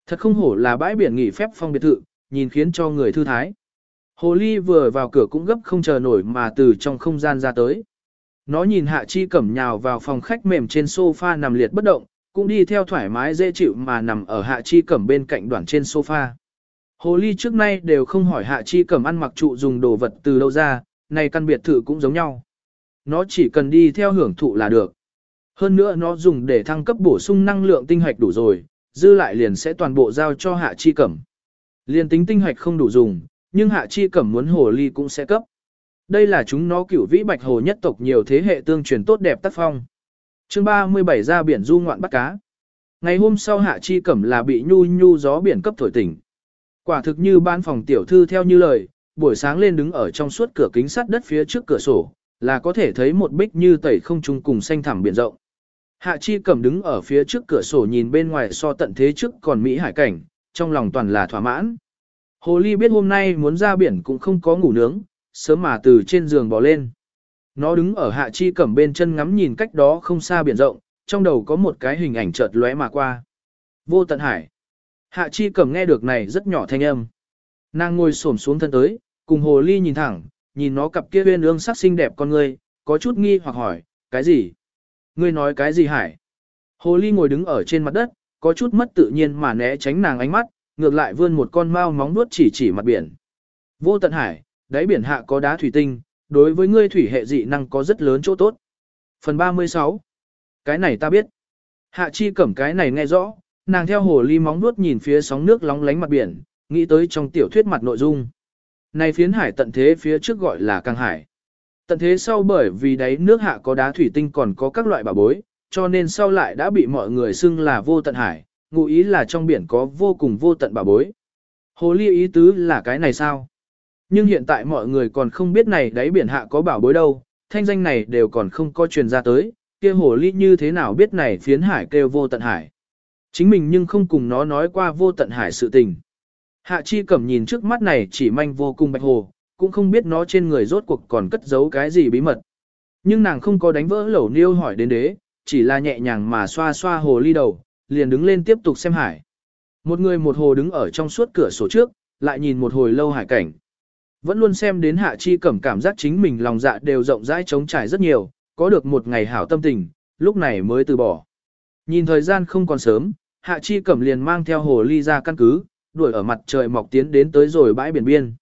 Thật không hổ là bãi biển nghỉ phép phong biệt thự, nhìn khiến cho người thư thái. Hồ ly vừa vào cửa cũng gấp không chờ nổi mà từ trong không gian ra tới. Nó nhìn hạ chi cẩm nhào vào phòng khách mềm trên sofa nằm liệt bất động, cũng đi theo thoải mái dễ chịu mà nằm ở hạ chi cẩm bên cạnh đoạn trên sofa. Hồ ly trước nay đều không hỏi hạ chi cẩm ăn mặc trụ dùng đồ vật từ đâu ra, này căn biệt thự cũng giống nhau. Nó chỉ cần đi theo hưởng thụ là được. Hơn nữa nó dùng để thăng cấp bổ sung năng lượng tinh hạch đủ rồi, dư lại liền sẽ toàn bộ giao cho hạ chi cẩm. Liền tính tinh hạch không đủ dùng, nhưng hạ chi cẩm muốn hồ ly cũng sẽ cấp. Đây là chúng nó cửu vĩ bạch hồ nhất tộc nhiều thế hệ tương truyền tốt đẹp tác phong. chương 37 ra biển du ngoạn bắt cá. Ngày hôm sau hạ chi cẩm là bị nhu nhu gió biển cấp thổi tỉnh. Quả thực như ban phòng tiểu thư theo như lời, buổi sáng lên đứng ở trong suốt cửa kính sắt đất phía trước cửa sổ, là có thể thấy một bích như tẩy không trung cùng xanh thẳm biển rộng. Hạ chi cẩm đứng ở phía trước cửa sổ nhìn bên ngoài so tận thế trước còn Mỹ hải cảnh, trong lòng toàn là thỏa mãn. Hồ ly biết hôm nay muốn ra biển cũng không có ngủ nướng, sớm mà từ trên giường bò lên. Nó đứng ở hạ chi cẩm bên chân ngắm nhìn cách đó không xa biển rộng, trong đầu có một cái hình ảnh chợt lóe mà qua. Vô tận hải. Hạ chi cẩm nghe được này rất nhỏ thanh âm. Nàng ngồi xổm xuống thân tới, cùng hồ ly nhìn thẳng, nhìn nó cặp kia uyên ương sắc xinh đẹp con ngươi, có chút nghi hoặc hỏi, cái gì? Ngươi nói cái gì hải? Hồ ly ngồi đứng ở trên mặt đất, có chút mất tự nhiên mà né tránh nàng ánh mắt, ngược lại vươn một con mao móng nuốt chỉ chỉ mặt biển. Vô tận hải, đáy biển hạ có đá thủy tinh, đối với ngươi thủy hệ dị năng có rất lớn chỗ tốt. Phần 36 Cái này ta biết. Hạ chi cẩm cái này nghe rõ, nàng theo hồ ly móng nuốt nhìn phía sóng nước lóng lánh mặt biển, nghĩ tới trong tiểu thuyết mặt nội dung. Này phiến hải tận thế phía trước gọi là càng hải. Tận thế sau bởi vì đáy nước hạ có đá thủy tinh còn có các loại bảo bối, cho nên sau lại đã bị mọi người xưng là vô tận hải, ngụ ý là trong biển có vô cùng vô tận bảo bối. Hồ ly ý tứ là cái này sao? Nhưng hiện tại mọi người còn không biết này đáy biển hạ có bảo bối đâu, thanh danh này đều còn không có truyền ra tới, kia hồ ly như thế nào biết này phiến hải kêu vô tận hải. Chính mình nhưng không cùng nó nói qua vô tận hải sự tình. Hạ chi cẩm nhìn trước mắt này chỉ manh vô cùng bạch hồ, cũng không biết nó trên người rốt cuộc còn cất giấu cái gì bí mật. Nhưng nàng không có đánh vỡ lẩu niêu hỏi đến đế, chỉ là nhẹ nhàng mà xoa xoa hồ ly đầu, liền đứng lên tiếp tục xem hải. Một người một hồ đứng ở trong suốt cửa sổ trước, lại nhìn một hồi lâu hải cảnh. Vẫn luôn xem đến hạ chi cẩm cảm giác chính mình lòng dạ đều rộng rãi trống trải rất nhiều, có được một ngày hảo tâm tình, lúc này mới từ bỏ. Nhìn thời gian không còn sớm, hạ chi cẩm liền mang theo hồ ly ra căn cứ, đuổi ở mặt trời mọc tiến đến tới rồi bãi biển biên.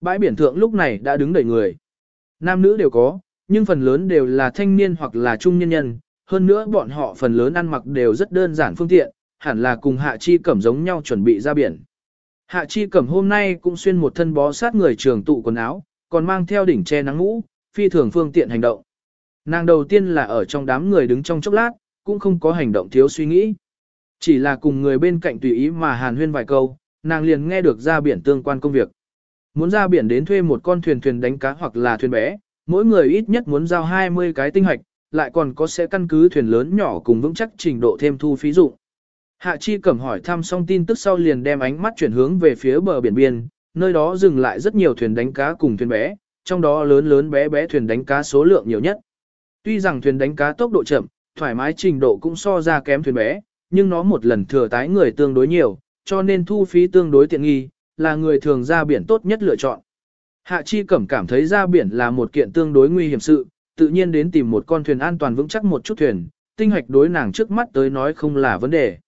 Bãi biển thượng lúc này đã đứng đầy người. Nam nữ đều có, nhưng phần lớn đều là thanh niên hoặc là trung nhân nhân, hơn nữa bọn họ phần lớn ăn mặc đều rất đơn giản phương tiện, hẳn là cùng Hạ Chi Cẩm giống nhau chuẩn bị ra biển. Hạ Chi Cẩm hôm nay cũng xuyên một thân bó sát người trường tụ quần áo, còn mang theo đỉnh che nắng ngũ, phi thường phương tiện hành động. Nàng đầu tiên là ở trong đám người đứng trong chốc lát, cũng không có hành động thiếu suy nghĩ. Chỉ là cùng người bên cạnh tùy ý mà hàn huyên vài câu, nàng liền nghe được ra biển tương quan công việc. Muốn ra biển đến thuê một con thuyền thuyền đánh cá hoặc là thuyền bé, mỗi người ít nhất muốn giao 20 cái tinh hoạch, lại còn có sẽ căn cứ thuyền lớn nhỏ cùng vững chắc trình độ thêm thu phí dụng. Hạ Chi Cẩm hỏi thăm xong tin tức sau liền đem ánh mắt chuyển hướng về phía bờ biển biên, nơi đó dừng lại rất nhiều thuyền đánh cá cùng thuyền bé, trong đó lớn lớn bé bé thuyền đánh cá số lượng nhiều nhất. Tuy rằng thuyền đánh cá tốc độ chậm, thoải mái trình độ cũng so ra kém thuyền bé, nhưng nó một lần thừa tái người tương đối nhiều, cho nên thu phí tương đối tiện nghi, là người thường ra biển tốt nhất lựa chọn. Hạ Chi Cẩm cảm thấy ra biển là một kiện tương đối nguy hiểm sự, tự nhiên đến tìm một con thuyền an toàn vững chắc một chút thuyền, tinh hoạch đối nàng trước mắt tới nói không là vấn đề.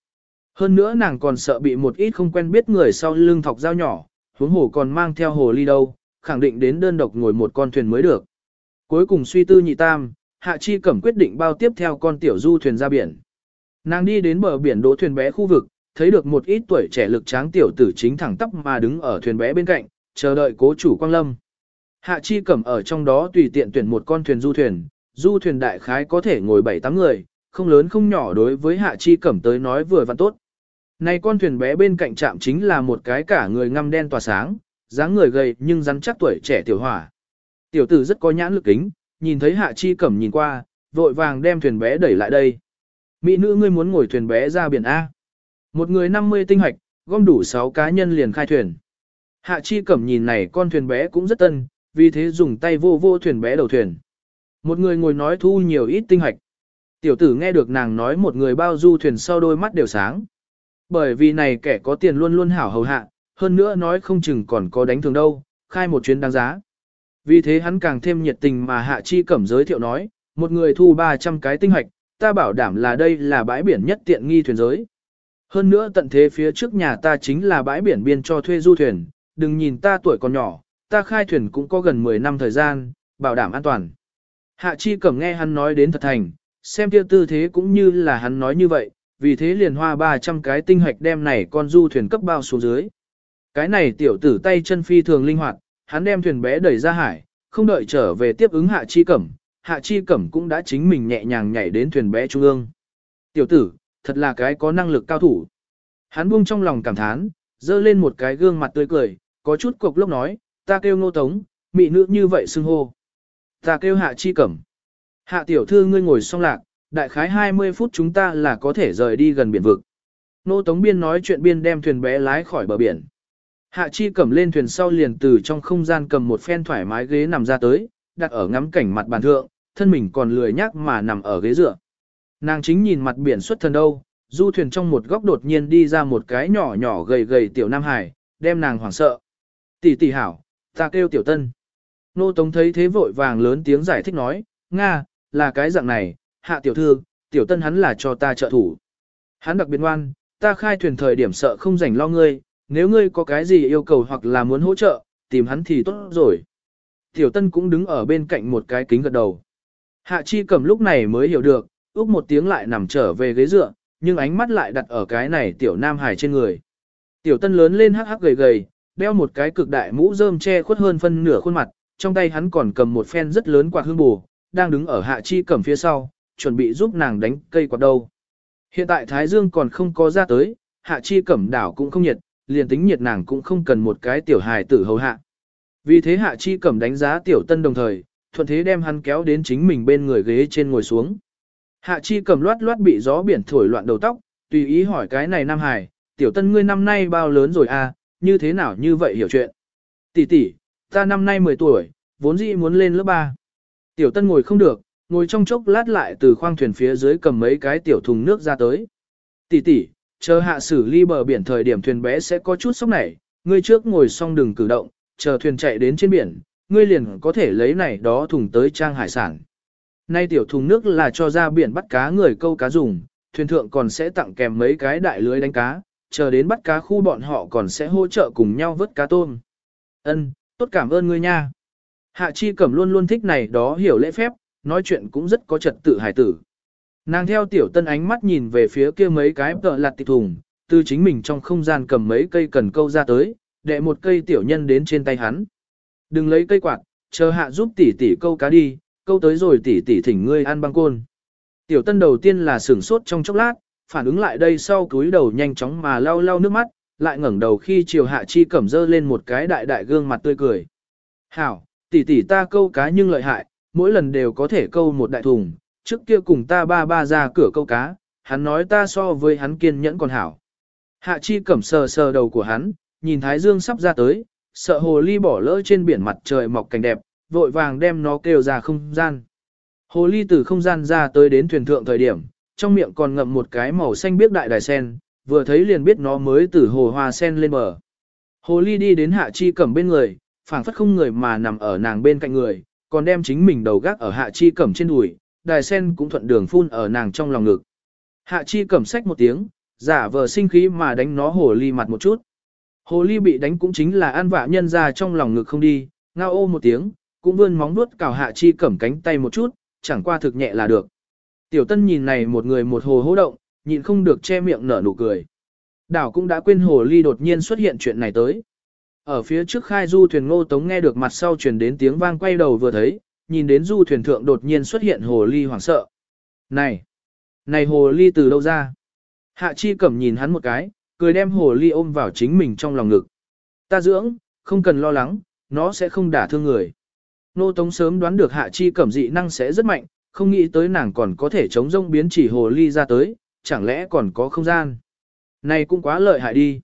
Hơn nữa nàng còn sợ bị một ít không quen biết người sau lưng thọc dao nhỏ, huống hồ còn mang theo hồ ly đâu, khẳng định đến đơn độc ngồi một con thuyền mới được. Cuối cùng suy tư nhị tam, Hạ Chi Cẩm quyết định bao tiếp theo con tiểu du thuyền ra biển. Nàng đi đến bờ biển đỗ thuyền bé khu vực, thấy được một ít tuổi trẻ lực tráng tiểu tử chính thẳng tắp mà đứng ở thuyền bé bên cạnh, chờ đợi cố chủ Quang Lâm. Hạ Chi Cẩm ở trong đó tùy tiện tuyển một con thuyền du thuyền, du thuyền đại khái có thể ngồi 7-8 người, không lớn không nhỏ đối với Hạ Chi Cẩm tới nói vừa và tốt. Này con thuyền bé bên cạnh trạm chính là một cái cả người ngăm đen tỏa sáng, dáng người gầy nhưng rắn chắc tuổi trẻ tiểu hỏa. Tiểu tử rất có nhãn lực kính, nhìn thấy Hạ Chi Cẩm nhìn qua, vội vàng đem thuyền bé đẩy lại đây. Mỹ nữ ngươi muốn ngồi thuyền bé ra biển A. Một người 50 tinh hoạch, gom đủ 6 cá nhân liền khai thuyền. Hạ Chi Cẩm nhìn này con thuyền bé cũng rất tân, vì thế dùng tay vô vô thuyền bé đầu thuyền. Một người ngồi nói thu nhiều ít tinh hoạch. Tiểu tử nghe được nàng nói một người bao du thuyền sau đôi mắt đều sáng. Bởi vì này kẻ có tiền luôn luôn hảo hầu hạ, hơn nữa nói không chừng còn có đánh thường đâu, khai một chuyến đáng giá. Vì thế hắn càng thêm nhiệt tình mà Hạ Chi Cẩm giới thiệu nói, một người thu 300 cái tinh hoạch, ta bảo đảm là đây là bãi biển nhất tiện nghi thuyền giới. Hơn nữa tận thế phía trước nhà ta chính là bãi biển biên cho thuê du thuyền, đừng nhìn ta tuổi còn nhỏ, ta khai thuyền cũng có gần 10 năm thời gian, bảo đảm an toàn. Hạ Chi Cẩm nghe hắn nói đến thật thành, xem tiêu tư thế cũng như là hắn nói như vậy, vì thế liền hoa 300 cái tinh hoạch đem này con du thuyền cấp bao xuống dưới. Cái này tiểu tử tay chân phi thường linh hoạt, hắn đem thuyền bé đẩy ra hải, không đợi trở về tiếp ứng Hạ Chi Cẩm, Hạ Chi Cẩm cũng đã chính mình nhẹ nhàng nhảy đến thuyền bé trung ương. Tiểu tử, thật là cái có năng lực cao thủ. Hắn buông trong lòng cảm thán, dơ lên một cái gương mặt tươi cười, có chút cục lốc nói, ta kêu ngô tống, mị nữ như vậy xưng hô. Ta kêu hạ chi cẩm. Hạ tiểu thư ngươi ngồi xong lạc, đại khái 20 phút chúng ta là có thể rời đi gần biển vực. nô tống biên nói chuyện biên đem thuyền bé lái khỏi bờ biển. Hạ chi cẩm lên thuyền sau liền từ trong không gian cầm một phen thoải mái ghế nằm ra tới, đặt ở ngắm cảnh mặt bàn thượng, thân mình còn lười nhác mà nằm ở ghế dựa. Nàng chính nhìn mặt biển xuất thần đâu, du thuyền trong một góc đột nhiên đi ra một cái nhỏ nhỏ gầy gầy tiểu Nam Hải, đem nàng hoảng sợ. Tỷ tỷ hảo, ta kêu tiểu tân. Nô Tống thấy thế vội vàng lớn tiếng giải thích nói, Nga, là cái dạng này, hạ tiểu thư, tiểu tân hắn là cho ta trợ thủ. Hắn đặc biệt ngoan, ta khai thuyền thời điểm sợ không rảnh lo ngươi, nếu ngươi có cái gì yêu cầu hoặc là muốn hỗ trợ, tìm hắn thì tốt rồi. Tiểu tân cũng đứng ở bên cạnh một cái kính gật đầu. Hạ chi cầm lúc này mới hiểu được, úc một tiếng lại nằm trở về ghế dựa, nhưng ánh mắt lại đặt ở cái này tiểu nam hải trên người. Tiểu tân lớn lên hắc hắc gầy gầy, đeo một cái cực đại mũ rơm che khuất hơn phân nửa khuôn mặt, trong tay hắn còn cầm một phen rất lớn quạt hương bù, đang đứng ở hạ chi cầm phía sau, chuẩn bị giúp nàng đánh cây quạt đầu. Hiện tại Thái Dương còn không có ra tới, hạ chi cẩm đảo cũng không nhiệt, liền tính nhiệt nàng cũng không cần một cái tiểu hài tử hầu hạ. Vì thế hạ chi cẩm đánh giá tiểu tân đồng thời, thuận thế đem hắn kéo đến chính mình bên người ghế trên ngồi xuống. Hạ chi cầm loát loát bị gió biển thổi loạn đầu tóc, tùy ý hỏi cái này Nam Hải, tiểu tân ngươi năm nay bao lớn rồi à, như thế nào như vậy hiểu chuyện. Tỷ tỷ, ta năm nay 10 tuổi, vốn dĩ muốn lên lớp 3. Tiểu tân ngồi không được, ngồi trong chốc lát lại từ khoang thuyền phía dưới cầm mấy cái tiểu thùng nước ra tới. Tỷ tỷ, chờ hạ xử ly bờ biển thời điểm thuyền bé sẽ có chút sốc nảy, ngươi trước ngồi xong đừng cử động, chờ thuyền chạy đến trên biển, ngươi liền có thể lấy này đó thùng tới trang hải sản. Nay tiểu thùng nước là cho ra biển bắt cá người câu cá dùng, thuyền thượng còn sẽ tặng kèm mấy cái đại lưới đánh cá, chờ đến bắt cá khu bọn họ còn sẽ hỗ trợ cùng nhau vớt cá tôm. Ân, tốt cảm ơn ngươi nha. Hạ Chi Cẩm luôn luôn thích này đó hiểu lễ phép, nói chuyện cũng rất có trật tự hài tử. Nàng theo tiểu tân ánh mắt nhìn về phía kia mấy cái tợ lặt tịch thùng, từ chính mình trong không gian cầm mấy cây cần câu ra tới, đệ một cây tiểu nhân đến trên tay hắn. Đừng lấy cây quạt, chờ hạ giúp tỷ tỷ câu cá đi, câu tới rồi tỷ tỷ thỉnh ngươi ăn băng côn. Tiểu tân đầu tiên là sửng sốt trong chốc lát, phản ứng lại đây sau cúi đầu nhanh chóng mà lau lau nước mắt, lại ngẩng đầu khi chiều hạ chi cẩm dơ lên một cái đại đại gương mặt tươi cười. Hảo, tỷ tỷ ta câu cá nhưng lợi hại, mỗi lần đều có thể câu một đại thùng, trước kia cùng ta ba ba ra cửa câu cá, hắn nói ta so với hắn kiên nhẫn còn hảo. Hạ chi cẩm sờ sờ đầu của hắn, nhìn thái dương sắp ra tới, sợ hồ ly bỏ lỡ trên biển mặt trời mọc cảnh đẹp, vội vàng đem nó kêu ra không gian. Hồ ly từ không gian ra tới đến thuyền thượng thời điểm, trong miệng còn ngậm một cái màu xanh biếc đại đài sen, vừa thấy liền biết nó mới từ hồ hoa sen lên bờ. Hồ ly đi đến hạ chi cẩm bên người, phảng phất không người mà nằm ở nàng bên cạnh người, còn đem chính mình đầu gác ở hạ chi cẩm trên đùi, đài sen cũng thuận đường phun ở nàng trong lòng ngực. Hạ chi cẩm sách một tiếng, giả vờ sinh khí mà đánh nó hồ ly mặt một chút. Hồ ly bị đánh cũng chính là an vạ nhân ra trong lòng ngực không đi, ngao ô một tiếng, cũng vươn móng nuốt cào hạ chi cẩm cánh tay một chút, chẳng qua thực nhẹ là được. Tiểu tân nhìn này một người một hồ hô động, nhịn không được che miệng nở nụ cười. Đảo cũng đã quên hồ ly đột nhiên xuất hiện chuyện này tới. Ở phía trước khai du thuyền ngô tống nghe được mặt sau truyền đến tiếng vang quay đầu vừa thấy, nhìn đến du thuyền thượng đột nhiên xuất hiện hồ ly hoảng sợ. Này! Này hồ ly từ đâu ra? Hạ chi cẩm nhìn hắn một cái, cười đem hồ ly ôm vào chính mình trong lòng ngực. Ta dưỡng, không cần lo lắng, nó sẽ không đả thương người. Nô Tống sớm đoán được hạ chi cẩm dị năng sẽ rất mạnh, không nghĩ tới nàng còn có thể chống rông biến chỉ hồ ly ra tới, chẳng lẽ còn có không gian. Này cũng quá lợi hại đi.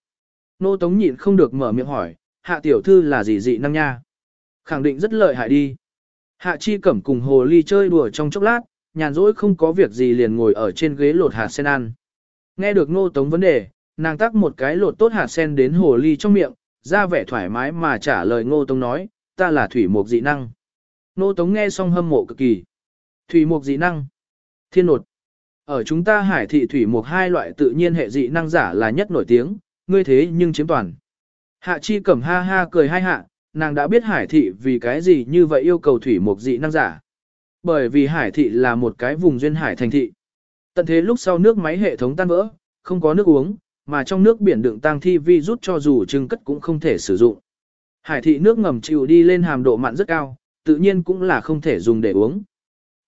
Nô Tống nhịn không được mở miệng hỏi, hạ tiểu thư là gì dị năng nha? Khẳng định rất lợi hại đi. Hạ chi cẩm cùng hồ ly chơi đùa trong chốc lát, nhàn rỗi không có việc gì liền ngồi ở trên ghế lột hạt sen ăn. Nghe được nô tống vấn đề, nàng tắc một cái lột tốt hạt sen đến hồ ly trong miệng, ra vẻ thoải mái mà trả lời ngô tống nói, ta là thủy mục dị năng. Nô tống nghe xong hâm mộ cực kỳ. Thủy mục dị năng. Thiên nột. Ở chúng ta hải thị thủy mục hai loại tự nhiên hệ dị năng giả là nhất nổi tiếng, ngươi thế nhưng chiếm toàn. Hạ chi cẩm ha ha cười hai hạ, nàng đã biết hải thị vì cái gì như vậy yêu cầu thủy mục dị năng giả. Bởi vì hải thị là một cái vùng duyên hải thành thị. Tận thế lúc sau nước máy hệ thống tan vỡ, không có nước uống, mà trong nước biển đựng tang thi vi rút cho dù trưng cất cũng không thể sử dụng. Hải thị nước ngầm chịu đi lên hàm độ mặn rất cao, tự nhiên cũng là không thể dùng để uống.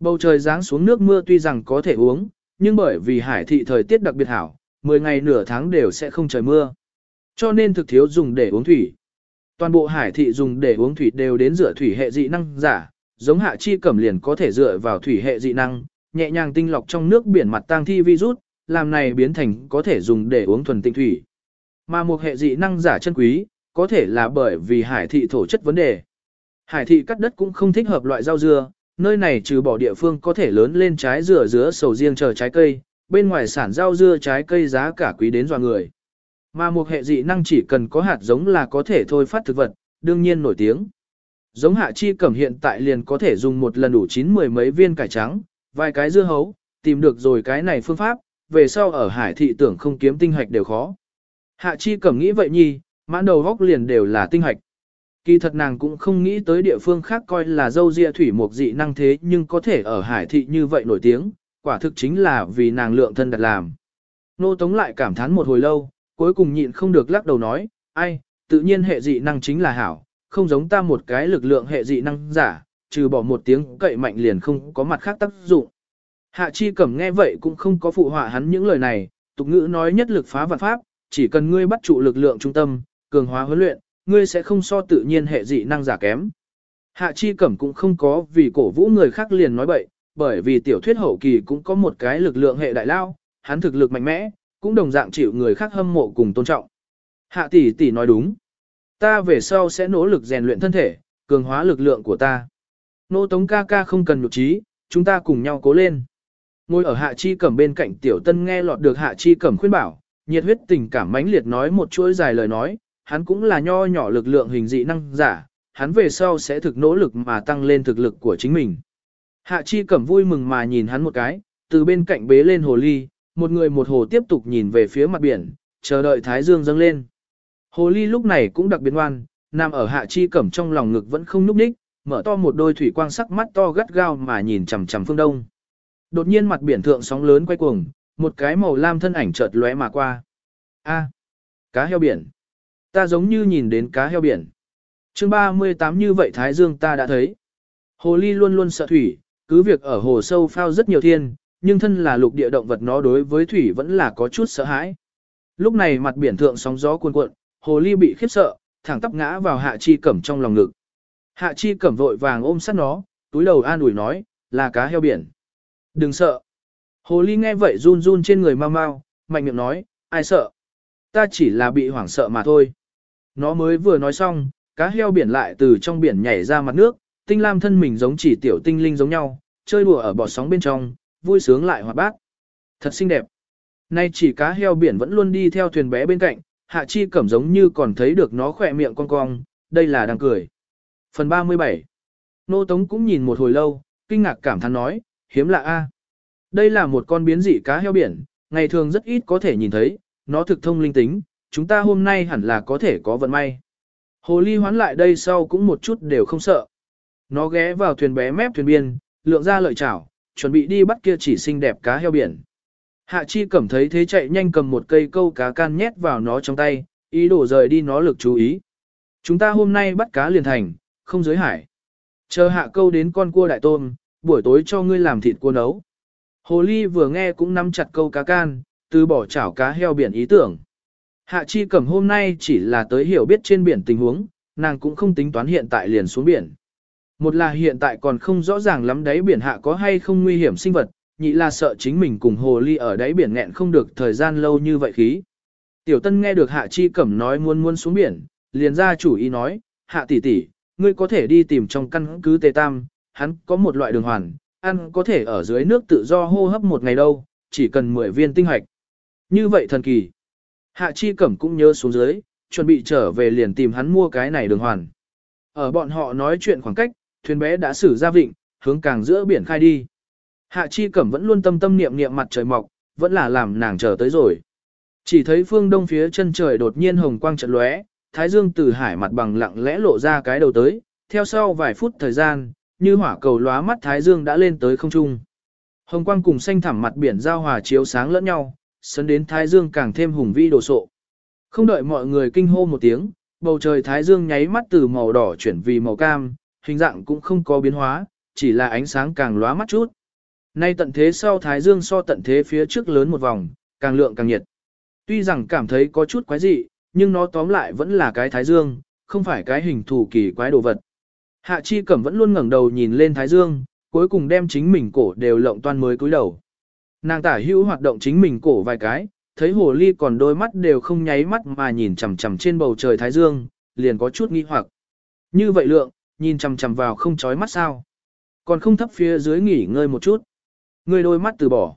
Bầu trời giáng xuống nước mưa tuy rằng có thể uống, nhưng bởi vì hải thị thời tiết đặc biệt hảo, 10 ngày nửa tháng đều sẽ không trời mưa. Cho nên thực thiếu dùng để uống thủy. Toàn bộ hải thị dùng để uống thủy đều đến dựa thủy hệ dị năng giả, giống hạ chi cẩm liền có thể dựa vào thủy hệ dị năng, nhẹ nhàng tinh lọc trong nước biển mặt tang thi virus, làm này biến thành có thể dùng để uống thuần tinh thủy. Mà một hệ dị năng giả chân quý, có thể là bởi vì hải thị thổ chất vấn đề. Hải thị cắt đất cũng không thích hợp loại rau dưa, nơi này trừ bỏ địa phương có thể lớn lên trái dừa dứa sầu riêng chờ trái cây, bên ngoài sản rau dưa trái cây giá cả quý đến dọa người. Mà một hệ dị năng chỉ cần có hạt giống là có thể thôi phát thực vật, đương nhiên nổi tiếng. Giống hạ chi cẩm hiện tại liền có thể dùng một lần đủ chín mười mấy viên cải trắng, vài cái dưa hấu, tìm được rồi cái này phương pháp, về sau ở hải thị tưởng không kiếm tinh hạch đều khó. Hạ chi cẩm nghĩ vậy nhi, mãn đầu góc liền đều là tinh hạch. Kỳ thật nàng cũng không nghĩ tới địa phương khác coi là dâu ria thủy một dị năng thế nhưng có thể ở hải thị như vậy nổi tiếng, quả thực chính là vì nàng lượng thân đặt làm. Nô Tống lại cảm thán một hồi lâu, cuối cùng nhịn không được lắc đầu nói, ai, tự nhiên hệ dị năng chính là hảo, không giống ta một cái lực lượng hệ dị năng giả, trừ bỏ một tiếng cậy mạnh liền không có mặt khác tác dụng. Hạ chi cẩm nghe vậy cũng không có phụ họa hắn những lời này, tục ngữ nói nhất lực phá vạn pháp, chỉ cần ngươi bắt trụ lực lượng trung tâm, cường hóa huấn luyện, ngươi sẽ không so tự nhiên hệ dị năng giả kém. Hạ Chi Cẩm cũng không có vì cổ vũ người khác liền nói bậy, bởi vì tiểu thuyết hậu kỳ cũng có một cái lực lượng hệ đại lao, hắn thực lực mạnh mẽ, cũng đồng dạng chịu người khác hâm mộ cùng tôn trọng. Hạ tỷ tỷ nói đúng. Ta về sau sẽ nỗ lực rèn luyện thân thể, cường hóa lực lượng của ta. Nô Tống ca ca không cần nhục trí, chúng ta cùng nhau cố lên. Ngồi ở Hạ Chi Cẩm bên cạnh Tiểu Tân nghe lọt được Hạ Chi Cẩm khuyên bảo, nhiệt huyết tình cảm mãnh liệt nói một chuỗi dài lời nói, hắn cũng là nho nhỏ lực lượng hình dị năng giả, hắn về sau sẽ thực nỗ lực mà tăng lên thực lực của chính mình. Hạ Chi Cẩm vui mừng mà nhìn hắn một cái, từ bên cạnh bế lên hồ ly, một người một hồ tiếp tục nhìn về phía mặt biển, chờ đợi Thái Dương dâng lên. Hồ ly lúc này cũng đặc biệt ngoan, nằm ở Hạ Chi Cẩm trong lòng ngực vẫn không núp ních, mở to một đôi thủy quang sắc mắt to gắt gao mà nhìn chằm chằm phương đông. Đột nhiên mặt biển thượng sóng lớn quay cuồng, một cái màu lam thân ảnh chợt lóe mà qua. A, cá heo biển. Ta giống như nhìn đến cá heo biển. Chương 38 như vậy Thái Dương ta đã thấy. Hồ ly luôn luôn sợ thủy, cứ việc ở hồ sâu phao rất nhiều thiên, nhưng thân là lục địa động vật nó đối với thủy vẫn là có chút sợ hãi. Lúc này mặt biển thượng sóng gió cuồn cuộn, hồ ly bị khiếp sợ, thẳng tắp ngã vào hạ chi cẩm trong lòng ngực. Hạ chi cẩm vội vàng ôm sát nó, túi đầu an ủi nói, là cá heo biển. Đừng sợ. Hồ ly nghe vậy run run trên người mau mau, mạnh miệng nói, ai sợ. Ta chỉ là bị hoảng sợ mà thôi. Nó mới vừa nói xong, cá heo biển lại từ trong biển nhảy ra mặt nước, tinh lam thân mình giống chỉ tiểu tinh linh giống nhau, chơi đùa ở bọt sóng bên trong, vui sướng lại hoạt bát. Thật xinh đẹp. Nay chỉ cá heo biển vẫn luôn đi theo thuyền bé bên cạnh, hạ chi cẩm giống như còn thấy được nó khỏe miệng cong cong, đây là đang cười. Phần 37 Nô Tống cũng nhìn một hồi lâu, kinh ngạc cảm thán nói, hiếm lạ a. Đây là một con biến dị cá heo biển, ngày thường rất ít có thể nhìn thấy, nó thực thông linh tính, chúng ta hôm nay hẳn là có thể có vận may. Hồ ly hoán lại đây sau cũng một chút đều không sợ. Nó ghé vào thuyền bé mép thuyền biên, lượng ra lợi chảo, chuẩn bị đi bắt kia chỉ xinh đẹp cá heo biển. Hạ chi cẩm thấy thế chạy nhanh cầm một cây câu cá can nhét vào nó trong tay, ý đồ rời đi nó lực chú ý. Chúng ta hôm nay bắt cá liền thành, không giới hải. Chờ hạ câu đến con cua đại tôm, buổi tối cho ngươi làm thịt cua nấu. Hồ ly vừa nghe cũng nắm chặt câu cá can, từ bỏ chảo cá heo biển ý tưởng. Hạ chi cẩm hôm nay chỉ là tới hiểu biết trên biển tình huống, nàng cũng không tính toán hiện tại liền xuống biển. Một là hiện tại còn không rõ ràng lắm đáy biển hạ có hay không nguy hiểm sinh vật, nhị là sợ chính mình cùng hồ ly ở đáy biển nghẹn không được thời gian lâu như vậy khí. Tiểu tân nghe được hạ chi cẩm nói muốn muốn xuống biển, liền ra chủ ý nói, hạ tỷ tỷ, ngươi có thể đi tìm trong căn cứ tề tam, hắn có một loại đường hoàn, ăn có thể ở dưới nước tự do hô hấp một ngày đâu, chỉ cần 10 viên tinh hạch. Như vậy thần kỳ. Hạ chi cẩm cũng nhớ xuống dưới, chuẩn bị trở về liền tìm hắn mua cái này đường hoàn. Ở bọn họ nói chuyện khoảng cách, thuyền bé đã xử ra vịnh, hướng càng giữa biển khai đi. Hạ chi cẩm vẫn luôn tâm tâm niệm niệm mặt trời mọc, vẫn là làm nàng chờ tới rồi. Chỉ thấy phương đông phía chân trời đột nhiên hồng quang trận lóe, thái dương từ hải mặt bằng lặng lẽ lộ ra cái đầu tới, theo sau vài phút thời gian, như hỏa cầu lóa mắt thái dương đã lên tới không trung. Hồng quang cùng xanh thẳm mặt biển giao hòa chiếu sáng lẫn nhau, sấn đến thái dương càng thêm hùng vĩ đồ sộ. Không đợi mọi người kinh hô một tiếng, bầu trời thái dương nháy mắt từ màu đỏ chuyển vì màu cam, hình dạng cũng không có biến hóa, chỉ là ánh sáng càng lóa mắt chút. Nay tận thế sau thái dương so tận thế phía trước lớn một vòng, càng lượng càng nhiệt. Tuy rằng cảm thấy có chút quái dị, nhưng nó tóm lại vẫn là cái thái dương, không phải cái hình thù kỳ quái đồ vật. Hạ Chi Cẩm vẫn luôn ngẩng đầu nhìn lên thái dương, cuối cùng đem chính mình cổ đều lộng toan mới cúi đầu. Nàng tả hữu hoạt động chính mình cổ vài cái, thấy hồ ly còn đôi mắt đều không nháy mắt mà nhìn chằm chằm trên bầu trời thái dương, liền có chút nghi hoặc. Như vậy lượng, nhìn chằm chằm vào không chói mắt sao? Còn không thấp phía dưới nghỉ ngơi một chút. Người đôi mắt từ bỏ.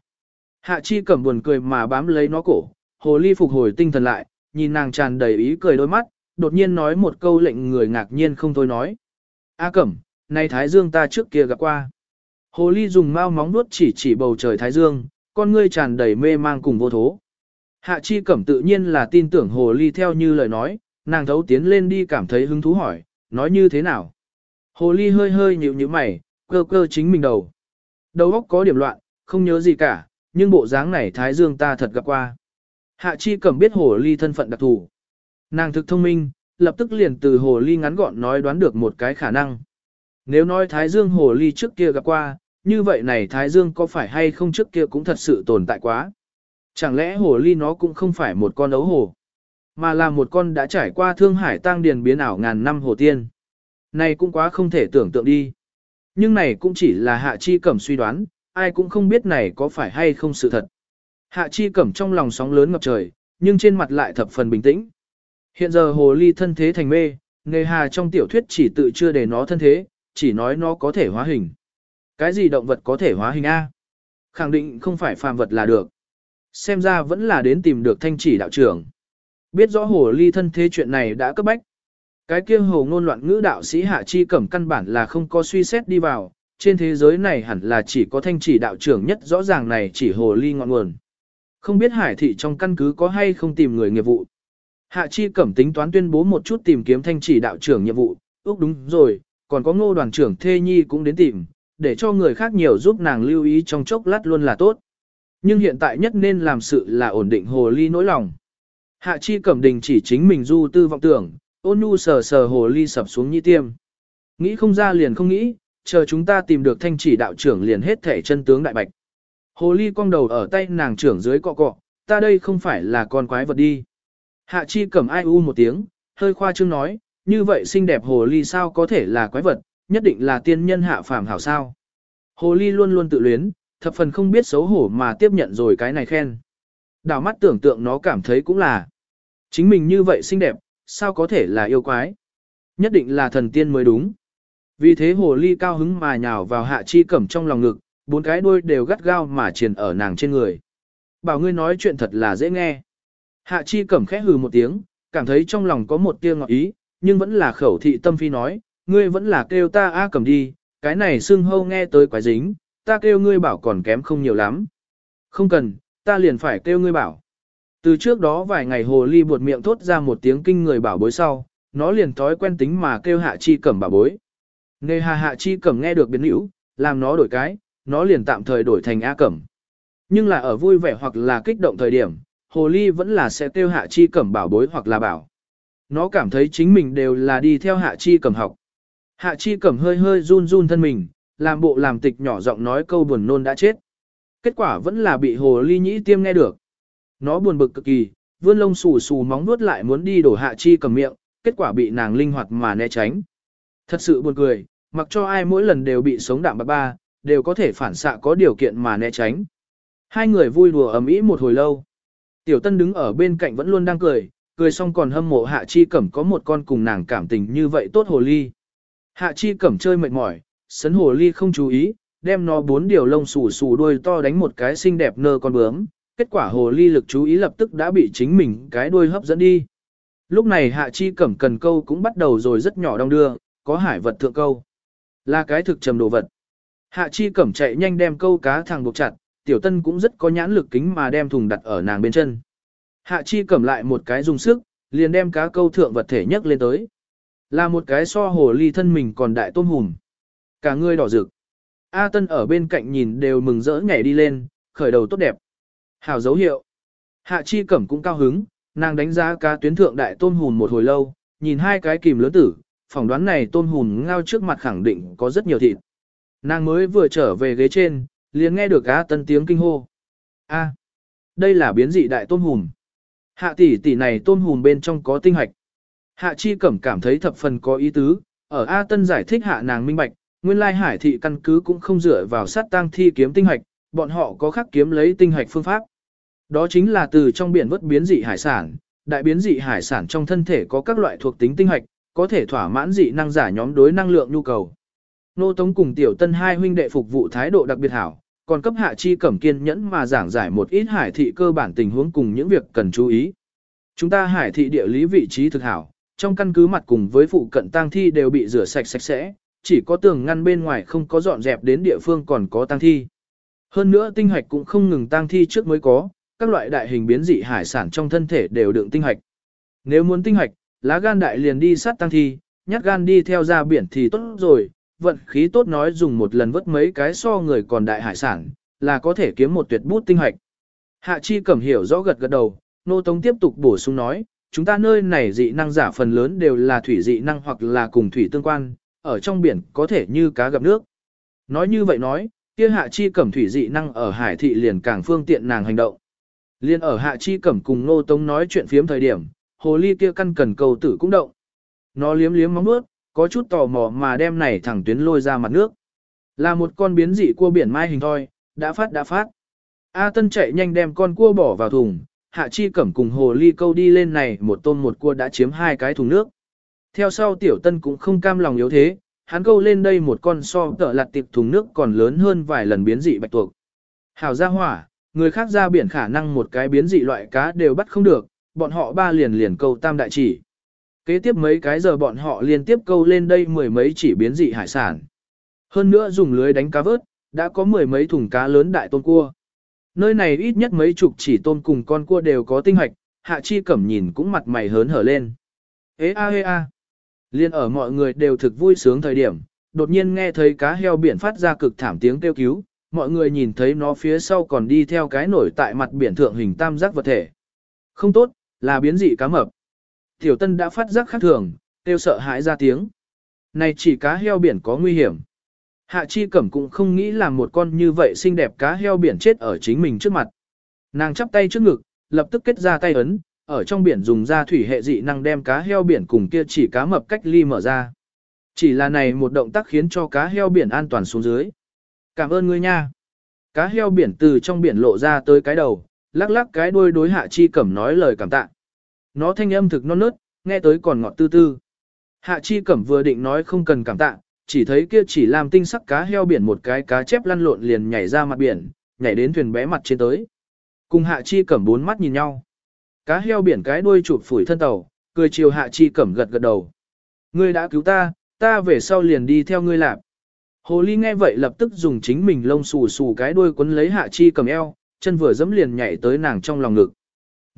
Hạ chi cẩm buồn cười mà bám lấy nó cổ, hồ ly phục hồi tinh thần lại, nhìn nàng tràn đầy ý cười đôi mắt, đột nhiên nói một câu lệnh người ngạc nhiên không thôi nói. A cẩm, nay thái dương ta trước kia gặp qua. Hồ ly dùng mau móng nuốt chỉ chỉ bầu trời thái dương, con ngươi tràn đầy mê mang cùng vô thố. Hạ chi cẩm tự nhiên là tin tưởng hồ ly theo như lời nói, nàng thấu tiến lên đi cảm thấy hứng thú hỏi, nói như thế nào. Hồ ly hơi hơi nhịu như mày, cơ cơ chính mình đầu. Đầu óc có điểm loạn, không nhớ gì cả, nhưng bộ dáng này Thái Dương ta thật gặp qua. Hạ chi cẩm biết hồ ly thân phận đặc thù. Nàng thực thông minh, lập tức liền từ hồ ly ngắn gọn nói đoán được một cái khả năng. Nếu nói Thái Dương hồ ly trước kia gặp qua, như vậy này Thái Dương có phải hay không trước kia cũng thật sự tồn tại quá. Chẳng lẽ hồ ly nó cũng không phải một con ấu hồ. mà là một con đã trải qua thương hải tăng điền biến ảo ngàn năm hồ tiên. Này cũng quá không thể tưởng tượng đi. Nhưng này cũng chỉ là hạ chi cẩm suy đoán, ai cũng không biết này có phải hay không sự thật. Hạ chi cẩm trong lòng sóng lớn ngập trời, nhưng trên mặt lại thập phần bình tĩnh. Hiện giờ hồ ly thân thế thành mê, nghề hà trong tiểu thuyết chỉ tự chưa để nó thân thế, chỉ nói nó có thể hóa hình. Cái gì động vật có thể hóa hình A? Khẳng định không phải phàm vật là được. Xem ra vẫn là đến tìm được thanh chỉ đạo trưởng. Biết rõ hồ ly thân thế chuyện này đã cấp bách. Cái kia hồ ngôn loạn ngữ đạo sĩ hạ chi cẩm căn bản là không có suy xét đi vào, trên thế giới này hẳn là chỉ có thanh chỉ đạo trưởng nhất rõ ràng này chỉ hồ ly ngọn nguồn. Không biết hải thị trong căn cứ có hay không tìm người nghiệp vụ. Hạ chi cẩm tính toán tuyên bố một chút tìm kiếm thanh chỉ đạo trưởng nhiệm vụ, ước đúng rồi, còn có ngô đoàn trưởng Thê Nhi cũng đến tìm, để cho người khác nhiều giúp nàng lưu ý trong chốc lát luôn là tốt. Nhưng hiện tại nhất nên làm sự là ổn định hồ ly nỗi lòng. Hạ chi cẩm đình chỉ chính mình du tư vọng tưởng, ôn nhu sờ sờ hồ ly sập xuống như tiêm. Nghĩ không ra liền không nghĩ, chờ chúng ta tìm được thanh chỉ đạo trưởng liền hết thể chân tướng đại bạch. Hồ ly cong đầu ở tay nàng trưởng dưới cọ cọ, ta đây không phải là con quái vật đi. Hạ chi cẩm ai u một tiếng, hơi khoa trương nói, như vậy xinh đẹp hồ ly sao có thể là quái vật, nhất định là tiên nhân hạ phàm hảo sao. Hồ ly luôn luôn tự luyến, thập phần không biết xấu hổ mà tiếp nhận rồi cái này khen. Đào mắt tưởng tượng nó cảm thấy cũng là. Chính mình như vậy xinh đẹp, sao có thể là yêu quái. Nhất định là thần tiên mới đúng. Vì thế hồ ly cao hứng mà nhào vào hạ chi cẩm trong lòng ngực, bốn cái đuôi đều gắt gao mà triền ở nàng trên người. Bảo ngươi nói chuyện thật là dễ nghe. Hạ chi cẩm khẽ hừ một tiếng, cảm thấy trong lòng có một tia ngọt ý, nhưng vẫn là khẩu thị tâm phi nói, ngươi vẫn là kêu ta a cầm đi, cái này xưng hâu nghe tới quái dính, ta kêu ngươi bảo còn kém không nhiều lắm. Không cần, ta liền phải kêu ngươi bảo. Từ trước đó vài ngày hồ ly buột miệng thốt ra một tiếng kinh người bảo bối sau, nó liền thói quen tính mà kêu hạ chi cẩm bảo bối. Nề hà hạ chi cẩm nghe được biến hữu, làm nó đổi cái, nó liền tạm thời đổi thành A cẩm. Nhưng là ở vui vẻ hoặc là kích động thời điểm, hồ ly vẫn là sẽ kêu hạ chi cẩm bảo bối hoặc là bảo. Nó cảm thấy chính mình đều là đi theo hạ chi cầm học. Hạ chi cầm hơi hơi run run thân mình, làm bộ làm tịch nhỏ giọng nói câu buồn nôn đã chết. Kết quả vẫn là bị hồ ly nhĩ tiêm nghe được. Nó buồn bực cực kỳ, vươn lông xù xù móng nuốt lại muốn đi đổ hạ chi cầm miệng, kết quả bị nàng linh hoạt mà né tránh. Thật sự buồn cười, mặc cho ai mỗi lần đều bị sống đạm bạc ba, đều có thể phản xạ có điều kiện mà né tránh. Hai người vui đùa ầm ĩ một hồi lâu. Tiểu Tân đứng ở bên cạnh vẫn luôn đang cười, cười xong còn hâm mộ Hạ Chi Cẩm có một con cùng nàng cảm tình như vậy tốt hồ ly. Hạ Chi Cẩm chơi mệt mỏi, sấn hồ ly không chú ý, đem nó bốn điều lông xù xù đuôi to đánh một cái xinh đẹp nơ con bướm, kết quả hồ ly lực chú ý lập tức đã bị chính mình cái đuôi hấp dẫn đi. Lúc này Hạ Chi Cẩm cần câu cũng bắt đầu rồi rất nhỏ đong đưa, có hải vật thượng câu. Là cái thực trầm đồ vật. Hạ Chi Cẩm chạy nhanh đem câu cá thằng buộc chặt, Tiểu Tân cũng rất có nhãn lực kính mà đem thùng đặt ở nàng bên chân. Hạ Chi Cẩm lại một cái dùng sức, liền đem cá câu thượng vật thể nhấc lên tới. Là một cái so hồ ly thân mình còn đại tôm hùm. Cả người đỏ rực. A Tân ở bên cạnh nhìn đều mừng rỡ nhảy đi lên, khởi đầu tốt đẹp. Hảo dấu hiệu. Hạ Chi Cẩm cũng cao hứng, nàng đánh giá cá tuyến thượng đại tôm hùm một hồi lâu, nhìn hai cái kìm lớn tử, phỏng đoán này tôm hùm ngao trước mặt khẳng định có rất nhiều thịt. Nàng mới vừa trở về ghế trên, liền nghe được A Tân tiếng kinh hô. A, đây là biến dị đại tôm hùm. Hạ tỷ tỷ này tôm hùm bên trong có tinh hạch. Hạ Chi Cẩm cảm thấy thập phần có ý tứ, ở A Tân giải thích hạ nàng minh bạch, nguyên lai hải thị căn cứ cũng không dựa vào sát tang thi kiếm tinh hạch, bọn họ có khắc kiếm lấy tinh hạch phương pháp. Đó chính là từ trong biển vớt biến dị hải sản, đại biến dị hải sản trong thân thể có các loại thuộc tính tinh hạch, có thể thỏa mãn dị năng giả nhóm đối năng lượng nhu cầu. Nô Tống cùng Tiểu Tân hai huynh đệ phục vụ thái độ đặc biệt hảo, còn cấp hạ chi cẩm kiên nhẫn mà giảng giải một ít hải thị cơ bản tình huống cùng những việc cần chú ý. Chúng ta hải thị địa lý vị trí thực hảo, trong căn cứ mặt cùng với phụ cận tang thi đều bị rửa sạch sạch sẽ, chỉ có tường ngăn bên ngoài không có dọn dẹp đến địa phương còn có tang thi. Hơn nữa tinh hạch cũng không ngừng tang thi trước mới có, các loại đại hình biến dị hải sản trong thân thể đều đựng tinh hạch. Nếu muốn tinh hạch, lá gan đại liền đi sát tang thi, nhát gan đi theo ra biển thì tốt rồi, vận khí tốt nói dùng một lần vớt mấy cái so người còn đại hải sản, là có thể kiếm một tuyệt bút tinh hạch. Hạ Chi Cẩm hiểu rõ gật gật đầu, Nô Tống tiếp tục bổ sung nói, chúng ta nơi này dị năng giả phần lớn đều là thủy dị năng hoặc là cùng thủy tương quan, ở trong biển có thể như cá gặp nước. Nói như vậy nói, kia Hạ Chi Cẩm thủy dị năng ở hải thị liền càng phương tiện nàng hành động. Liên ở Hạ Chi Cẩm cùng Nô Tống nói chuyện phiếm thời điểm, hồ ly kia căn cần cầu tử cũng động. Nó liếm liếm móng bước, có chút tò mò mà đem này thẳng tuyến lôi ra mặt nước. Là một con biến dị cua biển mai hình thoi, đã phát đã phát. A Tân chạy nhanh đem con cua bỏ vào thùng, Hạ Chi Cẩm cùng hồ ly câu đi lên này một tôm một cua đã chiếm hai cái thùng nước. Theo sau Tiểu Tân cũng không cam lòng yếu thế, hắn câu lên đây một con so tợ lặt tiệp thùng nước còn lớn hơn vài lần biến dị bạch tuộc. Hảo ra hỏa, người khác ra biển khả năng một cái biến dị loại cá đều bắt không được, bọn họ ba liền liền câu tam đại chỉ. Kế tiếp mấy cái giờ bọn họ liên tiếp câu lên đây mười mấy chỉ biến dị hải sản. Hơn nữa dùng lưới đánh cá vớt, đã có mười mấy thùng cá lớn đại tôm cua. Nơi này ít nhất mấy chục chỉ tôm cùng con cua đều có tinh hoạch, hạ chi cẩm nhìn cũng mặt mày hớn hở lên. Ê a ê a. Liên ở mọi người đều thực vui sướng thời điểm, đột nhiên nghe thấy cá heo biển phát ra cực thảm tiếng kêu cứu, mọi người nhìn thấy nó phía sau còn đi theo cái nổi tại mặt biển thượng hình tam giác vật thể. Không tốt, là biến dị cá mập. Tiểu Tân đã phát giác khác thường, kêu sợ hãi ra tiếng. Này chỉ cá heo biển có nguy hiểm. Hạ Chi Cẩm cũng không nghĩ là một con như vậy xinh đẹp cá heo biển chết ở chính mình trước mặt. Nàng chắp tay trước ngực, lập tức kết ra tay ấn, ở trong biển dùng ra thủy hệ dị năng đem cá heo biển cùng kia chỉ cá mập cách ly mở ra. Chỉ là này một động tác khiến cho cá heo biển an toàn xuống dưới. Cảm ơn ngươi nha. Cá heo biển từ trong biển lộ ra tới cái đầu, lắc lắc cái đuôi đối Hạ Chi Cẩm nói lời cảm tạ. Nó thanh âm thực non nớt, nghe tới còn ngọt tư tư. Hạ Chi Cẩm vừa định nói không cần cảm tạ, chỉ thấy kia chỉ làm tinh sắc cá heo biển một cái cá chép lăn lộn liền nhảy ra mặt biển, nhảy đến thuyền bé mặt trên tới. Cùng Hạ Chi Cẩm bốn mắt nhìn nhau. Cá heo biển cái đuôi chụp phủi thân tàu, cười chiều Hạ Chi Cẩm gật gật đầu. Ngươi đã cứu ta, ta về sau liền đi theo ngươi làm. Hồ ly nghe vậy lập tức dùng chính mình lông xù xù cái đuôi quấn lấy Hạ Chi Cẩm eo, chân vừa dẫm liền nhảy tới nàng trong lòng ngực.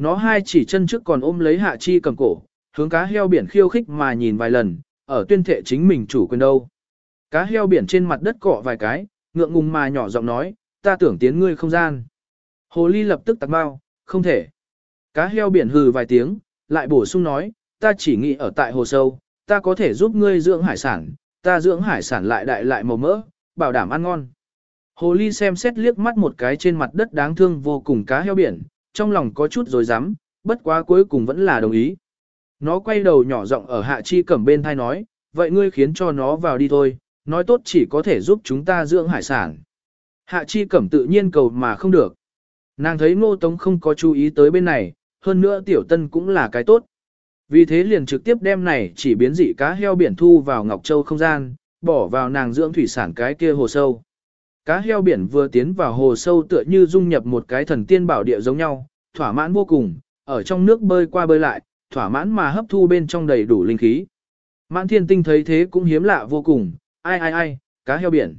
Nó hai chỉ chân trước còn ôm lấy Hạ Chi cầm cổ, hướng cá heo biển khiêu khích mà nhìn vài lần, ở tuyên thệ chính mình chủ quyền đâu. Cá heo biển trên mặt đất cọ vài cái, ngượng ngùng mà nhỏ giọng nói, ta tưởng tiến ngươi không gian. Hồ ly lập tức tặc bao, không thể. Cá heo biển hừ vài tiếng, lại bổ sung nói, ta chỉ nghĩ ở tại hồ sâu, ta có thể giúp ngươi dưỡng hải sản, ta dưỡng hải sản lại đại lại màu mỡ, bảo đảm ăn ngon. Hồ ly xem xét liếc mắt một cái trên mặt đất đáng thương vô cùng cá heo biển, trong lòng có chút rồi dám, bất quá cuối cùng vẫn là đồng ý. Nó quay đầu nhỏ giọng ở hạ chi cẩm bên thai nói, vậy ngươi khiến cho nó vào đi thôi, nói tốt chỉ có thể giúp chúng ta dưỡng hải sản. Hạ chi cẩm tự nhiên cầu mà không được. Nàng thấy ngô tống không có chú ý tới bên này, hơn nữa tiểu tân cũng là cái tốt. Vì thế liền trực tiếp đem này chỉ biến dị cá heo biển thu vào Ngọc Châu không gian, bỏ vào nàng dưỡng thủy sản cái kia hồ sâu. Cá heo biển vừa tiến vào hồ sâu tựa như dung nhập một cái thần tiên bảo địa giống nhau, thỏa mãn vô cùng, ở trong nước bơi qua bơi lại, thỏa mãn mà hấp thu bên trong đầy đủ linh khí. Mãn thiên tinh thấy thế cũng hiếm lạ vô cùng, ai ai ai, cá heo biển.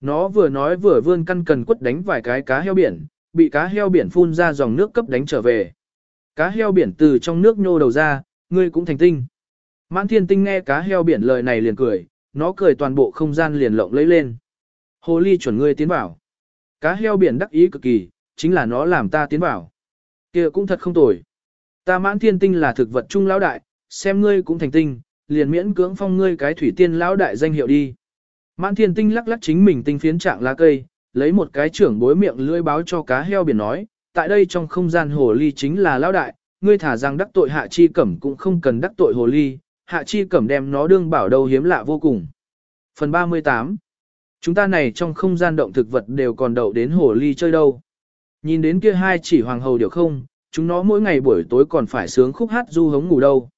Nó vừa nói vừa vươn căn cần quất đánh vài cái cá heo biển, bị cá heo biển phun ra dòng nước cấp đánh trở về. Cá heo biển từ trong nước nhô đầu ra, ngươi cũng thành tinh. Mãn thiên tinh nghe cá heo biển lời này liền cười, nó cười toàn bộ không gian liền lộng lấy lên. Hồ ly chuẩn ngươi tiến vào. Cá heo biển đắc ý cực kỳ, chính là nó làm ta tiến vào. kia cũng thật không tồi. Ta mãn thiên tinh là thực vật trung lão đại, xem ngươi cũng thành tinh, liền miễn cưỡng phong ngươi cái thủy tiên lão đại danh hiệu đi. Mãn thiên tinh lắc lắc chính mình tinh phiến trạng lá cây, lấy một cái trưởng bối miệng lưỡi báo cho cá heo biển nói, tại đây trong không gian hồ ly chính là lão đại, ngươi thả rằng đắc tội hạ chi cẩm cũng không cần đắc tội hồ ly, hạ chi cẩm đem nó đương bảo đâu hiếm lạ vô cùng. Phần 38 Chúng ta này trong không gian động thực vật đều còn đậu đến hồ ly chơi đâu. Nhìn đến kia hai chỉ hoàng hầu điều không, chúng nó mỗi ngày buổi tối còn phải sướng khúc hát du hống ngủ đâu.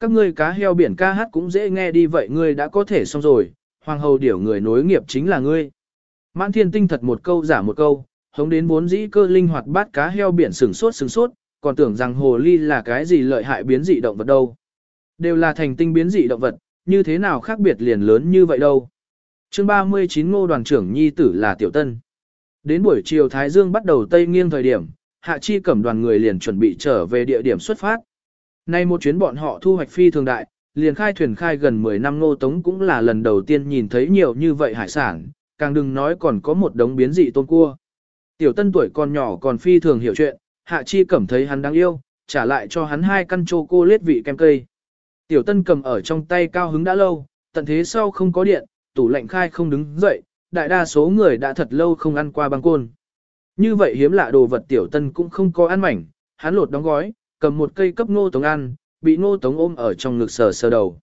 Các ngươi cá heo biển ca hát cũng dễ nghe đi vậy ngươi đã có thể xong rồi, hoàng hầu điểu người nối nghiệp chính là ngươi. Mãn thiên tinh thật một câu giả một câu, hống đến bốn dĩ cơ linh hoạt bát cá heo biển sừng sốt sừng sốt, còn tưởng rằng hồ ly là cái gì lợi hại biến dị động vật đâu. Đều là thành tinh biến dị động vật, như thế nào khác biệt liền lớn như vậy đâu chương 39 ngô đoàn trưởng nhi tử là tiểu tân. Đến buổi chiều Thái Dương bắt đầu tây nghiêng thời điểm, hạ chi cẩm đoàn người liền chuẩn bị trở về địa điểm xuất phát. Nay một chuyến bọn họ thu hoạch phi thường đại, liền khai thuyền khai gần 10 năm ngô tống cũng là lần đầu tiên nhìn thấy nhiều như vậy hải sản, càng đừng nói còn có một đống biến dị tôm cua. Tiểu tân tuổi còn nhỏ còn phi thường hiểu chuyện, hạ chi cẩm thấy hắn đáng yêu, trả lại cho hắn hai căn chô cô lết vị kem cây. Tiểu tân cầm ở trong tay cao hứng đã lâu, tận thế sau không có điện, tủ lạnh khai không đứng dậy, đại đa số người đã thật lâu không ăn qua băng côn. Như vậy hiếm lạ đồ vật tiểu tân cũng không có ăn mảnh, hắn lột đóng gói, cầm một cây cấp ngô tống ăn, bị ngô tống ôm ở trong ngực sờ sờ đầu.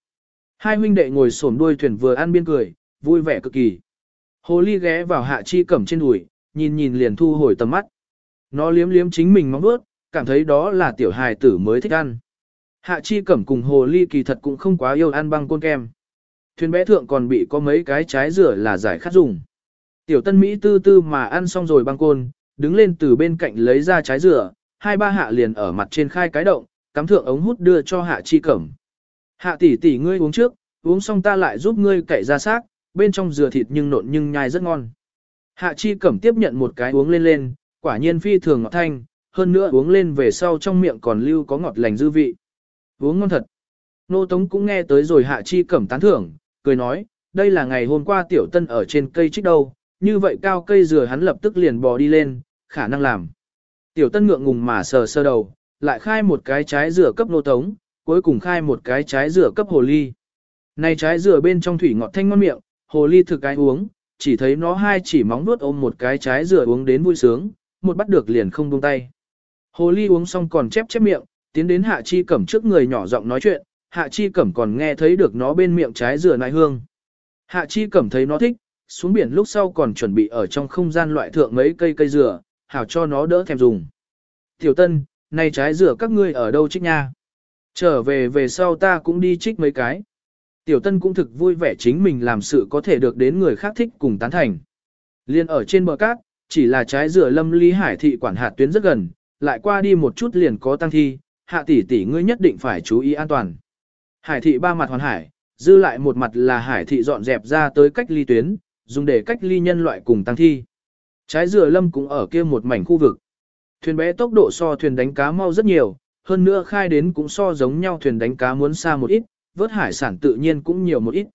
Hai huynh đệ ngồi xổm đuôi thuyền vừa ăn biên cười, vui vẻ cực kỳ. Hồ ly ghé vào hạ chi cẩm trên đùi, nhìn nhìn liền thu hồi tầm mắt. Nó liếm liếm chính mình mong bước, cảm thấy đó là tiểu hài tử mới thích ăn. Hạ chi cẩm cùng hồ ly kỳ thật cũng không quá yêu ăn băng côn kem. Thuyền bé thượng còn bị có mấy cái trái rửa là giải khát dùng. Tiểu tân Mỹ tư tư mà ăn xong rồi băng côn, đứng lên từ bên cạnh lấy ra trái rửa, hai ba hạ liền ở mặt trên khai cái động, cắm thượng ống hút đưa cho hạ chi cẩm. Hạ tỷ tỷ ngươi uống trước, uống xong ta lại giúp ngươi cậy ra xác, bên trong dừa thịt nhưng nộn nhưng nhai rất ngon. Hạ chi cẩm tiếp nhận một cái uống lên lên, quả nhiên phi thường ngọt thanh, hơn nữa uống lên về sau trong miệng còn lưu có ngọt lành dư vị. Uống ngon thật. Nô Tống cũng nghe tới rồi hạ chi cẩm tán thưởng, cười nói, đây là ngày hôm qua tiểu tân ở trên cây trích đâu, như vậy cao cây dừa hắn lập tức liền bò đi lên, khả năng làm. Tiểu tân ngượng ngùng mà sờ sơ đầu, lại khai một cái trái dừa cấp nô tống, cuối cùng khai một cái trái dừa cấp hồ ly. Này trái dừa bên trong thủy ngọt thanh ngon miệng, hồ ly thực cái uống, chỉ thấy nó hai chỉ móng nuốt ôm một cái trái dừa uống đến vui sướng, một bắt được liền không buông tay. Hồ ly uống xong còn chép chép miệng, tiến đến hạ chi cẩm trước người nhỏ giọng nói chuyện, hạ chi cẩm còn nghe thấy được nó bên miệng trái dừa nại hương. Hạ chi cẩm thấy nó thích, xuống biển lúc sau còn chuẩn bị ở trong không gian loại thượng mấy cây cây dừa, hảo cho nó đỡ thèm dùng. Tiểu tân, nay trái dừa các ngươi ở đâu trích nha? Trở về về sau ta cũng đi trích mấy cái. Tiểu tân cũng thực vui vẻ chính mình làm sự có thể được đến người khác thích cùng tán thành. Liên ở trên bờ cát, chỉ là trái dừa lâm ly hải thị quản hạt tuyến rất gần, lại qua đi một chút liền có tăng thi, hạ tỷ tỷ ngươi nhất định phải chú ý an toàn. Hải thị ba mặt hoàn hải, dư lại một mặt là hải thị dọn dẹp ra tới cách ly tuyến, dùng để cách ly nhân loại cùng tăng thi. Trái dừa lâm cũng ở kia một mảnh khu vực. Thuyền bé tốc độ so thuyền đánh cá mau rất nhiều, hơn nữa khai đến cũng so giống nhau thuyền đánh cá muốn xa một ít, vớt hải sản tự nhiên cũng nhiều một ít.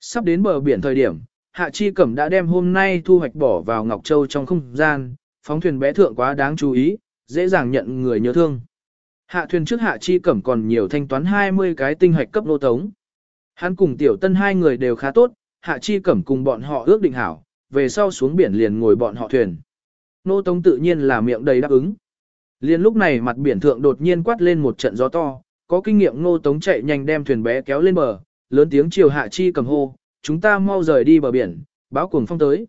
Sắp đến bờ biển thời điểm, Hạ Chi Cẩm đã đem hôm nay thu hoạch bỏ vào Ngọc Châu trong không gian, phóng thuyền bé thượng quá đáng chú ý, dễ dàng nhận người nhớ thương. Hạ thuyền trước Hạ Chi Cẩm còn nhiều thanh toán 20 cái tinh hoạch cấp nô tống. Hắn cùng Tiểu Tân hai người đều khá tốt, Hạ Chi Cẩm cùng bọn họ ước định hảo, về sau xuống biển liền ngồi bọn họ thuyền. Nô Tống tự nhiên là miệng đầy đáp ứng. Liên lúc này mặt biển thượng đột nhiên quát lên một trận gió to, có kinh nghiệm Nô Tống chạy nhanh đem thuyền bé kéo lên bờ, lớn tiếng chiều Hạ Chi Cẩm hô, chúng ta mau rời đi bờ biển, báo cuồng phong tới.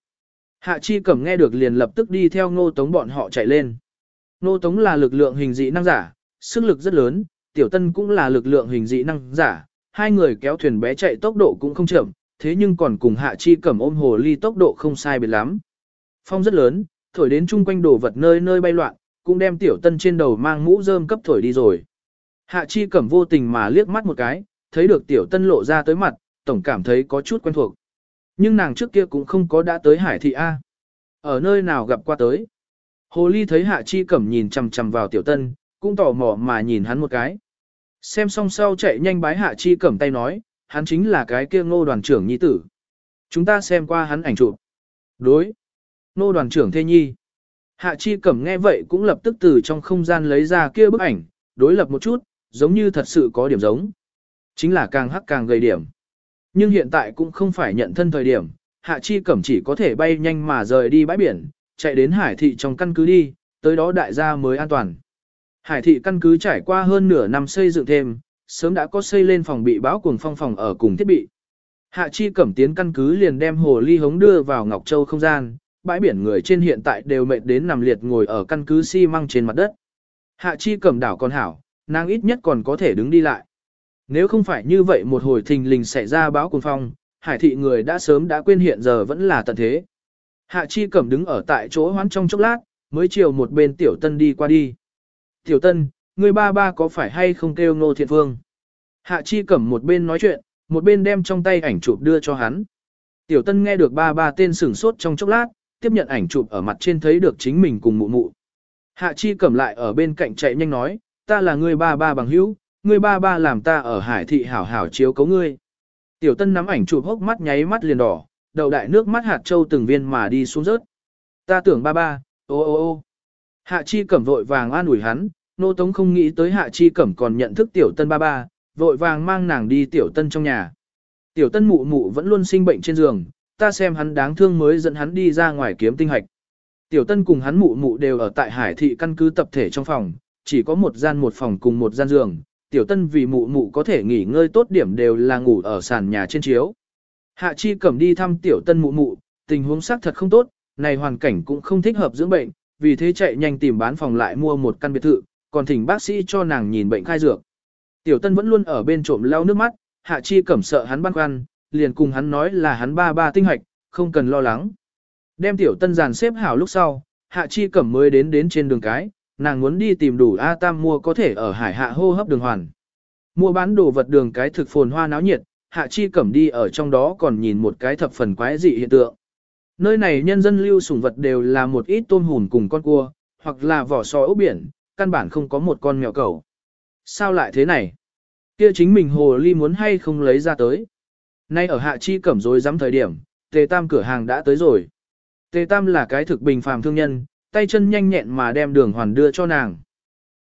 Hạ Chi Cẩm nghe được liền lập tức đi theo Nô Tống bọn họ chạy lên. Nô Tống là lực lượng hình dị năng giả, sức lực rất lớn, Tiểu Tân cũng là lực lượng hình dị năng giả, hai người kéo thuyền bé chạy tốc độ cũng không chậm, thế nhưng còn cùng hạ chi cẩm ôm hồ ly tốc độ không sai biệt lắm. Phong rất lớn, thổi đến chung quanh đồ vật nơi nơi bay loạn, cũng đem tiểu tân trên đầu mang mũ rơm cấp thổi đi rồi. Hạ chi cẩm vô tình mà liếc mắt một cái, thấy được tiểu tân lộ ra tới mặt, tổng cảm thấy có chút quen thuộc. Nhưng nàng trước kia cũng không có đã tới hải thị A. Ở nơi nào gặp qua tới. Hồ ly thấy hạ chi cẩm nhìn chằm chằm vào tiểu tân, cũng tò mò mà nhìn hắn một cái. Xem xong sau chạy nhanh bái hạ chi cầm tay nói, hắn chính là cái kia ngô đoàn trưởng nhi tử. Chúng ta xem qua hắn ảnh chụp. Đối. Ngô đoàn trưởng thê nhi. Hạ chi cầm nghe vậy cũng lập tức từ trong không gian lấy ra kia bức ảnh, đối lập một chút, giống như thật sự có điểm giống. Chính là càng hắc càng gây điểm. Nhưng hiện tại cũng không phải nhận thân thời điểm, hạ chi cầm chỉ có thể bay nhanh mà rời đi bãi biển, chạy đến hải thị trong căn cứ đi, tới đó đại gia mới an toàn. Hải thị căn cứ trải qua hơn nửa năm xây dựng thêm, sớm đã có xây lên phòng bị báo cuồng phong phòng ở cùng thiết bị. Hạ Chi Cẩm tiến căn cứ liền đem hồ ly hống đưa vào Ngọc Châu không gian, bãi biển người trên hiện tại đều mệt đến nằm liệt ngồi ở căn cứ xi măng trên mặt đất. Hạ Chi Cẩm đảo còn hảo, nàng ít nhất còn có thể đứng đi lại. Nếu không phải như vậy một hồi thình lình xảy ra báo cuồng phong, hải thị người đã sớm đã quên hiện giờ vẫn là tận thế. Hạ Chi Cẩm đứng ở tại chỗ hoán trong chốc lát, mới chiều một bên Tiểu Tân đi qua đi. Tiểu Tân, người ba ba có phải hay không kêu Ngô Thiện Phương? Hạ Chi Cẩm một bên nói chuyện, một bên đem trong tay ảnh chụp đưa cho hắn. Tiểu Tân nghe được ba ba tên sửng sốt trong chốc lát, tiếp nhận ảnh chụp ở mặt trên thấy được chính mình cùng mụ mụ. Hạ Chi Cẩm lại ở bên cạnh chạy nhanh nói, ta là người ba ba bằng hữu, người ba ba làm ta ở hải thị hảo hảo chiếu cấu ngươi. Tiểu Tân nắm ảnh chụp hốc mắt nháy mắt liền đỏ, đầu đại nước mắt hạt châu từng viên mà đi xuống rớt. Ta tưởng ba ba, ô ô ô. Hạ Chi Cẩm vội vàng an ủi hắn, nô tống không nghĩ tới Hạ Chi Cẩm còn nhận thức Tiểu Tân ba ba, vội vàng mang nàng đi Tiểu Tân trong nhà. Tiểu Tân mụ mụ vẫn luôn sinh bệnh trên giường, ta xem hắn đáng thương mới dẫn hắn đi ra ngoài kiếm tinh hạch. Tiểu Tân cùng hắn mụ mụ đều ở tại Hải thị căn cứ tập thể trong phòng, chỉ có một gian một phòng cùng một gian giường, tiểu tân vì mụ mụ có thể nghỉ ngơi tốt điểm đều là ngủ ở sàn nhà trên chiếu. Hạ chi cẩm đi thăm tiểu tân mụ mụ, tình huống xác thật không tốt, này hoàn cảnh cũng không thích hợp dưỡng bệnh, vì thế chạy nhanh tìm bán phòng lại mua một căn biệt thự, còn thỉnh bác sĩ cho nàng nhìn bệnh khai dược. Tiểu tân vẫn luôn ở bên trộm lau nước mắt, hạ chi cẩm sợ hắn băn khoăn, liền cùng hắn nói là hắn ba ba tinh hạch, không cần lo lắng. Đem tiểu tân dàn xếp hảo lúc sau, hạ chi cẩm mới đến đến trên đường cái, nàng muốn đi tìm đủ A Tam mua có thể ở hải hạ hô hấp đường hoàn. Mua bán đồ vật đường cái thực phồn hoa náo nhiệt, hạ chi cẩm đi ở trong đó còn nhìn một cái thập phần quái dị hiện tượng. Nơi này nhân dân lưu sủng vật đều là một ít tôm hùn cùng con cua, hoặc là vỏ sò ốc biển, căn bản không có một con mèo cẩu. Sao lại thế này? Kia chính mình hồ ly muốn hay không lấy ra tới. Nay ở hạ chi cẩm rồi dám thời điểm, tề tam cửa hàng đã tới rồi. Tề tam là cái thực bình phàm thương nhân, tay chân nhanh nhẹn mà đem đường hoàn đưa cho nàng.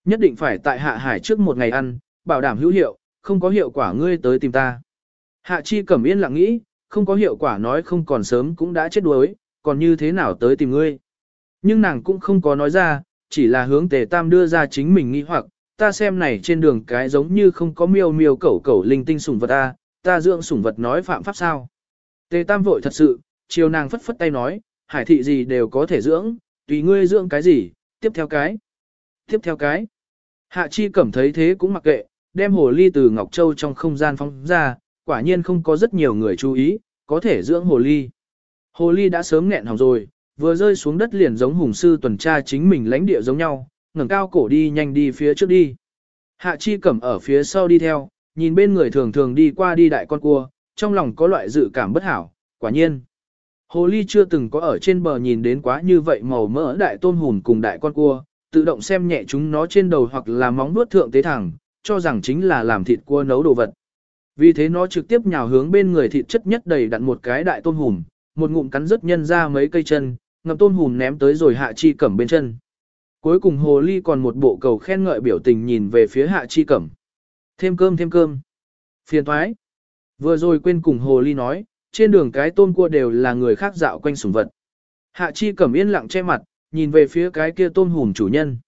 Nhất định phải tại hạ hải trước một ngày ăn, bảo đảm hữu hiệu, không có hiệu quả ngươi tới tìm ta. Hạ chi cẩm yên lặng nghĩ, không có hiệu quả nói không còn sớm cũng đã chết đuối, còn như thế nào tới tìm ngươi. Nhưng nàng cũng không có nói ra, chỉ là hướng tề tam đưa ra chính mình nghĩ hoặc, ta xem này trên đường cái giống như không có miêu miêu cẩu cẩu linh tinh sủng vật ta, ta dưỡng sủng vật nói phạm pháp sao. Tề tam vội thật sự, chiều nàng phất phất tay nói, hải thị gì đều có thể dưỡng, tùy ngươi dưỡng cái gì, tiếp theo cái. Tiếp theo cái. Hạ chi cảm thấy thế cũng mặc kệ, đem hồ ly từ Ngọc Châu trong không gian phóng ra, quả nhiên không có rất nhiều người chú ý, có thể dưỡng hồ ly. Hồ ly đã sớm nghẹn hỏng rồi, vừa rơi xuống đất liền giống hùng sư tuần tra chính mình lãnh địa giống nhau, ngẩng cao cổ đi nhanh đi phía trước đi. Hạ chi cẩm ở phía sau đi theo, nhìn bên người thường thường đi qua đi đại con cua, trong lòng có loại dự cảm bất hảo, quả nhiên. Hồ ly chưa từng có ở trên bờ nhìn đến quá như vậy màu mỡ đại tôm hùn cùng đại con cua, tự động xem nhẹ chúng nó trên đầu hoặc là móng nuốt thượng tế thẳng, cho rằng chính là làm thịt cua nấu đồ vật. Vì thế nó trực tiếp nhào hướng bên người thịt chất nhất đầy đặn một cái đại tôm hùm, một ngụm cắn rất nhân ra mấy cây chân, ngập tôm hùm ném tới rồi hạ chi cẩm bên chân. Cuối cùng hồ ly còn một bộ cầu khen ngợi biểu tình nhìn về phía hạ chi cẩm. Thêm cơm thêm cơm. Phiền thoái. Vừa rồi quên cùng hồ ly nói, trên đường cái tôm cua đều là người khác dạo quanh sủng vật. Hạ chi cẩm yên lặng che mặt, nhìn về phía cái kia tôm hùm chủ nhân.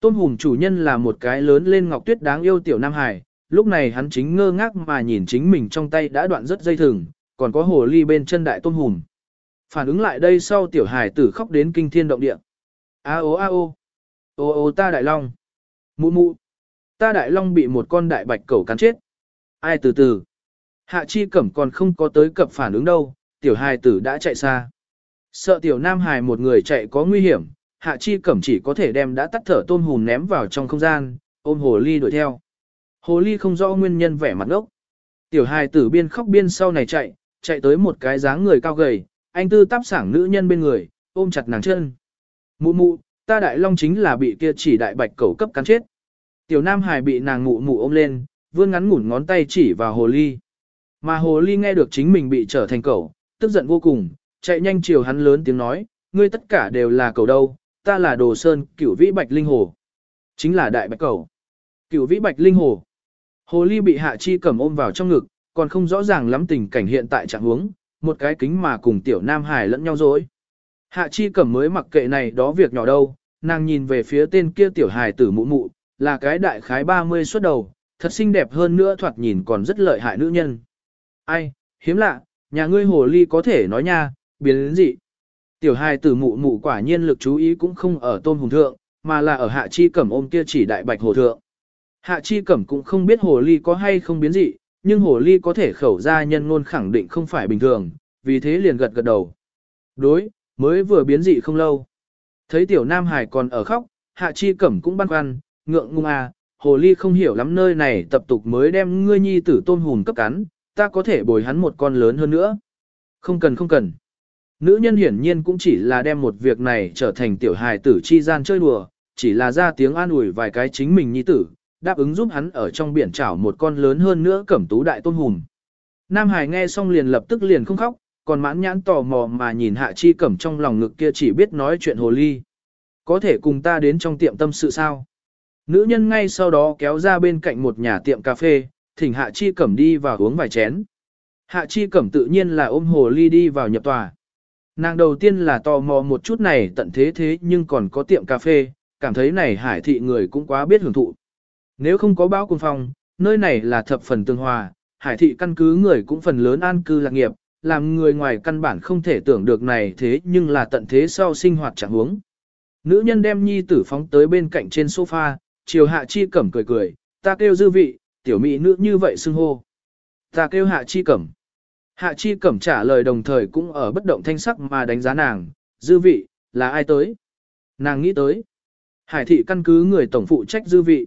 Tôm hùm chủ nhân là một cái lớn lên ngọc tuyết đáng yêu tiểu Nam Hải, lúc này hắn chính ngơ ngác mà nhìn chính mình trong tay đã đoạn rất dây thừng, còn có hồ ly bên chân đại tôm hùm. Phản ứng lại đây sau tiểu hải tử khóc đến kinh thiên động địa. A ô a ô. Ô ô ta đại long. Mụ mụ. Ta đại long bị một con đại bạch cẩu cắn chết. Ai từ từ. Hạ chi cẩm còn không có tới cập phản ứng đâu, tiểu hài tử đã chạy xa. Sợ tiểu nam hài một người chạy có nguy hiểm, hạ chi cẩm chỉ có thể đem đã tắt thở tôm hùm ném vào trong không gian, ôm hồ ly đuổi theo. Hồ ly không rõ nguyên nhân vẻ mặt ngốc. Tiểu hài tử biên khóc biên sau này chạy, chạy tới một cái dáng người cao gầy, anh tư Táp sảng nữ nhân bên người, ôm chặt nàng chân. Mụ mụ, ta đại long chính là bị kia chỉ đại bạch cẩu cấp cắn chết. Tiểu nam hài bị nàng mụ mụ ôm lên, vươn ngắn ngủn ngón tay chỉ vào hồ ly. Mà hồ ly nghe được chính mình bị trở thành cẩu, tức giận vô cùng, chạy nhanh chiều hắn lớn tiếng nói, ngươi tất cả đều là cẩu đâu, ta là đồ sơn, cửu vĩ bạch linh hồ. Chính là đại bạch cẩu. Cửu vĩ bạch linh hồ. Hồ ly bị hạ chi cầm ôm vào trong ngực, còn không rõ ràng lắm tình cảnh hiện tại trạng huống, một cái kính mà cùng tiểu nam hải lẫn nhau dối. Hạ chi cẩm mới mặc kệ này đó việc nhỏ đâu, nàng nhìn về phía tên kia tiểu hài tử mụ mụ, là cái đại khái 30 xuất đầu, thật xinh đẹp hơn nữa thoạt nhìn còn rất lợi hại nữ nhân. Ai, hiếm lạ, nhà ngươi hồ ly có thể nói nha, biến đến gì. Tiểu hài tử mụ mụ quả nhiên lực chú ý cũng không ở tôn hùng thượng, mà là ở hạ chi cẩm ôm kia chỉ đại bạch hồ thượng. Hạ chi cẩm cũng không biết hồ ly có hay không biến dị, nhưng hồ ly có thể khẩu ra nhân ngôn khẳng định không phải bình thường, vì thế liền gật gật đầu. Đối, mới vừa biến dị không lâu. Thấy tiểu nam hải còn ở khóc, hạ chi cẩm cũng băn khoăn, ngượng ngung à, hồ ly không hiểu lắm nơi này tập tục mới đem ngươi nhi tử tôn hùn cấp cắn, ta có thể bồi hắn một con lớn hơn nữa. Không cần không cần. Nữ nhân hiển nhiên cũng chỉ là đem một việc này trở thành tiểu hài tử chi gian chơi đùa, chỉ là ra tiếng an ủi vài cái chính mình nhi tử, đáp ứng giúp hắn ở trong biển chảo một con lớn hơn nữa cẩm tú đại tôn hùm. Nam Hải nghe xong liền lập tức liền không khóc, còn mãn nhãn tò mò mà nhìn hạ chi cẩm trong lòng ngực kia chỉ biết nói chuyện hồ ly. Có thể cùng ta đến trong tiệm tâm sự sao? Nữ nhân ngay sau đó kéo ra bên cạnh một nhà tiệm cà phê, thỉnh hạ chi cẩm đi vào uống vài chén. Hạ chi cẩm tự nhiên là ôm hồ ly đi vào nhập tòa. Nàng đầu tiên là tò mò một chút này tận thế thế nhưng còn có tiệm cà phê, cảm thấy này hải thị người cũng quá biết hưởng thụ. Nếu không có bão cuồng phong, nơi này là thập phần tương hòa, hải thị căn cứ người cũng phần lớn an cư lạc nghiệp, làm người ngoài căn bản không thể tưởng được này thế nhưng là tận thế sau sinh hoạt chẳng huống. Nữ nhân đem nhi tử phóng tới bên cạnh trên sofa, chiều hạ chi cẩm cười cười, ta kêu dư vị, tiểu mỹ nữ như vậy xưng hô. Ta kêu hạ chi cẩm. Hạ chi cẩm trả lời đồng thời cũng ở bất động thanh sắc mà đánh giá nàng, dư vị, là ai tới? Nàng nghĩ tới. Hải thị căn cứ người tổng phụ trách dư vị.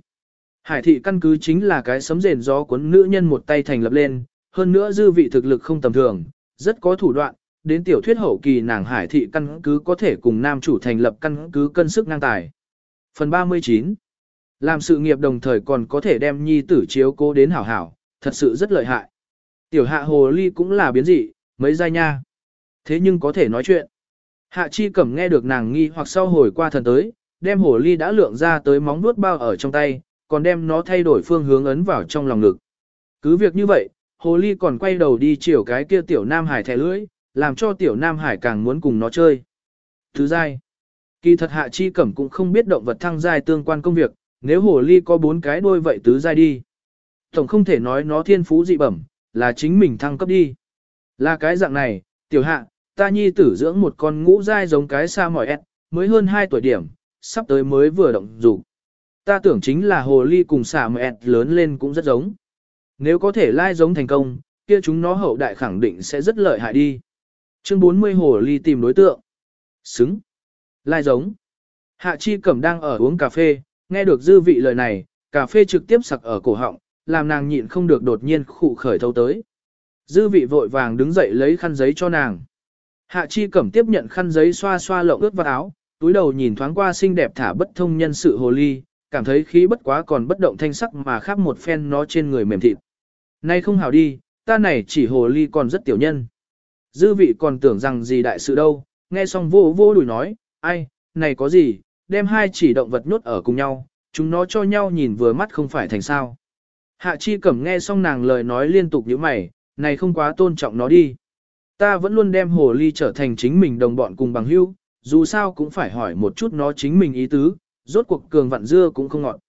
Hải thị căn cứ chính là cái sấm rền gió cuốn nữ nhân một tay thành lập lên, hơn nữa dư vị thực lực không tầm thường, rất có thủ đoạn, đến tiểu thuyết hậu kỳ nàng hải thị căn cứ có thể cùng nam chủ thành lập căn cứ cân sức ngang tài. Phần 39 Làm sự nghiệp đồng thời còn có thể đem nhi tử chiếu cố đến hảo hảo, thật sự rất lợi hại. Tiểu hạ hồ ly cũng là biến dị, mấy giai nha. Thế nhưng có thể nói chuyện. Hạ chi cẩm nghe được nàng nghi hoặc sau hồi qua thần tới, đem hồ ly đã lượng ra tới móng vuốt bao ở trong tay, còn đem nó thay đổi phương hướng ấn vào trong lòng ngực. Cứ việc như vậy, hồ ly còn quay đầu đi chiều cái kia tiểu nam hải thẻ lưỡi, làm cho tiểu nam hải càng muốn cùng nó chơi. Thứ giai. Kỳ thật hạ chi cẩm cũng không biết động vật thăng giai tương quan công việc, nếu hồ ly có bốn cái đôi vậy tứ giai đi. Tổng không thể nói nó thiên phú dị bẩm, là chính mình thăng cấp đi. Là cái dạng này, tiểu hạ, ta nhi tử dưỡng một con ngũ giai giống cái sa mỏi ẹt, mới hơn 2 tuổi điểm, sắp tới mới vừa động dục. Ta tưởng chính là hồ ly cùng xà mẹt lớn lên cũng rất giống. Nếu có thể lai giống thành công, kia chúng nó hậu đại khẳng định sẽ rất lợi hại đi. Chương 40 hồ ly tìm đối tượng. Xứng. Lai giống. Hạ chi cẩm đang ở uống cà phê, nghe được dư vị lời này, cà phê trực tiếp sặc ở cổ họng, làm nàng nhịn không được đột nhiên khụ khởi thâu tới. Dư vị vội vàng đứng dậy lấy khăn giấy cho nàng. Hạ chi cẩm tiếp nhận khăn giấy xoa xoa lộng ướt vào áo, túi đầu nhìn thoáng qua xinh đẹp thả bất thông nhân sự hồ ly, cảm thấy khí bất quá còn bất động thanh sắc mà khác một phen nó trên người mềm thịt. Nay không hảo đi, ta này chỉ hồ ly còn rất tiểu nhân. Dư vị còn tưởng rằng gì đại sự đâu, nghe xong vô vô đùi nói, ai, này có gì, đem hai chỉ động vật nhốt ở cùng nhau, chúng nó cho nhau nhìn vừa mắt không phải thành sao. Hạ chi cẩm nghe xong nàng lời nói liên tục như mày, này không quá tôn trọng nó đi. Ta vẫn luôn đem hồ ly trở thành chính mình đồng bọn cùng bằng hữu, dù sao cũng phải hỏi một chút nó chính mình ý tứ, rốt cuộc cường vặn dưa cũng không ngọt.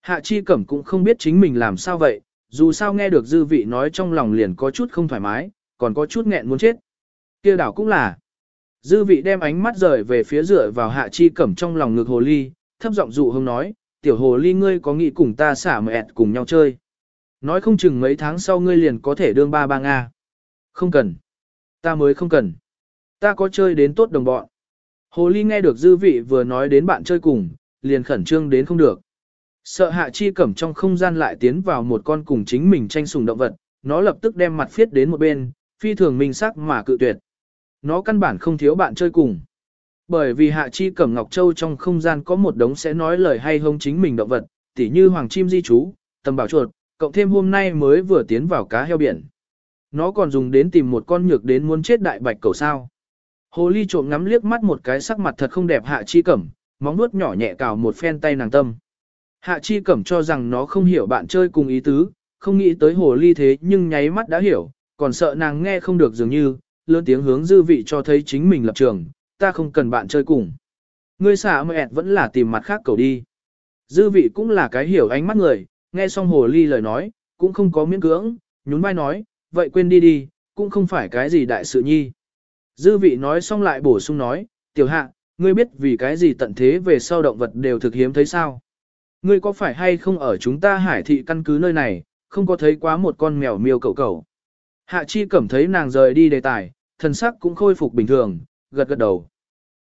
Hạ chi cẩm cũng không biết chính mình làm sao vậy, dù sao nghe được dư vị nói trong lòng liền có chút không thoải mái, còn có chút nghẹn muốn chết. kia đảo cũng là. Dư vị đem ánh mắt rời về phía dựa vào hạ chi cẩm trong lòng ngực hồ ly, thấp giọng dụ hông nói, tiểu hồ ly ngươi có nghĩ cùng ta xả mẹt cùng nhau chơi. Nói không chừng mấy tháng sau ngươi liền có thể đương ba ba Nga. Không cần. Ta mới không cần. Ta có chơi đến tốt đồng bọn. Hồ ly nghe được dư vị vừa nói đến bạn chơi cùng, liền khẩn trương đến không được. Sợ hạ chi cẩm trong không gian lại tiến vào một con cùng chính mình tranh sùng động vật, nó lập tức đem mặt phiết đến một bên, phi thường minh sắc mà cự tuyệt. Nó căn bản không thiếu bạn chơi cùng. Bởi vì hạ chi cẩm ngọc châu trong không gian có một đống sẽ nói lời hay hông chính mình động vật, tỉ như hoàng chim di chú, tầm bảo chuột, cộng thêm hôm nay mới vừa tiến vào cá heo biển. Nó còn dùng đến tìm một con nhược đến muốn chết đại bạch cầu sao. Hồ ly trộm ngắm liếc mắt một cái sắc mặt thật không đẹp hạ chi cẩm, móng nuốt nhỏ nhẹ cào một phen tay nàng tâm. Hạ chi cẩm cho rằng nó không hiểu bạn chơi cùng ý tứ, không nghĩ tới hồ ly thế nhưng nháy mắt đã hiểu, còn sợ nàng nghe không được dường như, lớn tiếng hướng dư vị cho thấy chính mình lập trường, ta không cần bạn chơi cùng. Ngươi xả mẹ vẫn là tìm mặt khác cầu đi. Dư vị cũng là cái hiểu ánh mắt người, nghe xong hồ ly lời nói, cũng không có miễn cưỡng, nhún vai nói, vậy quên đi đi, cũng không phải cái gì đại sự nhi. Dư vị nói xong lại bổ sung nói, tiểu hạ, ngươi biết vì cái gì tận thế về sau động vật đều thực hiếm thấy sao? Ngươi có phải hay không ở chúng ta hải thị căn cứ nơi này, không có thấy quá một con mèo miêu cậu cậu. Hạ chi cảm thấy nàng rời đi đề tài, thần sắc cũng khôi phục bình thường, gật gật đầu.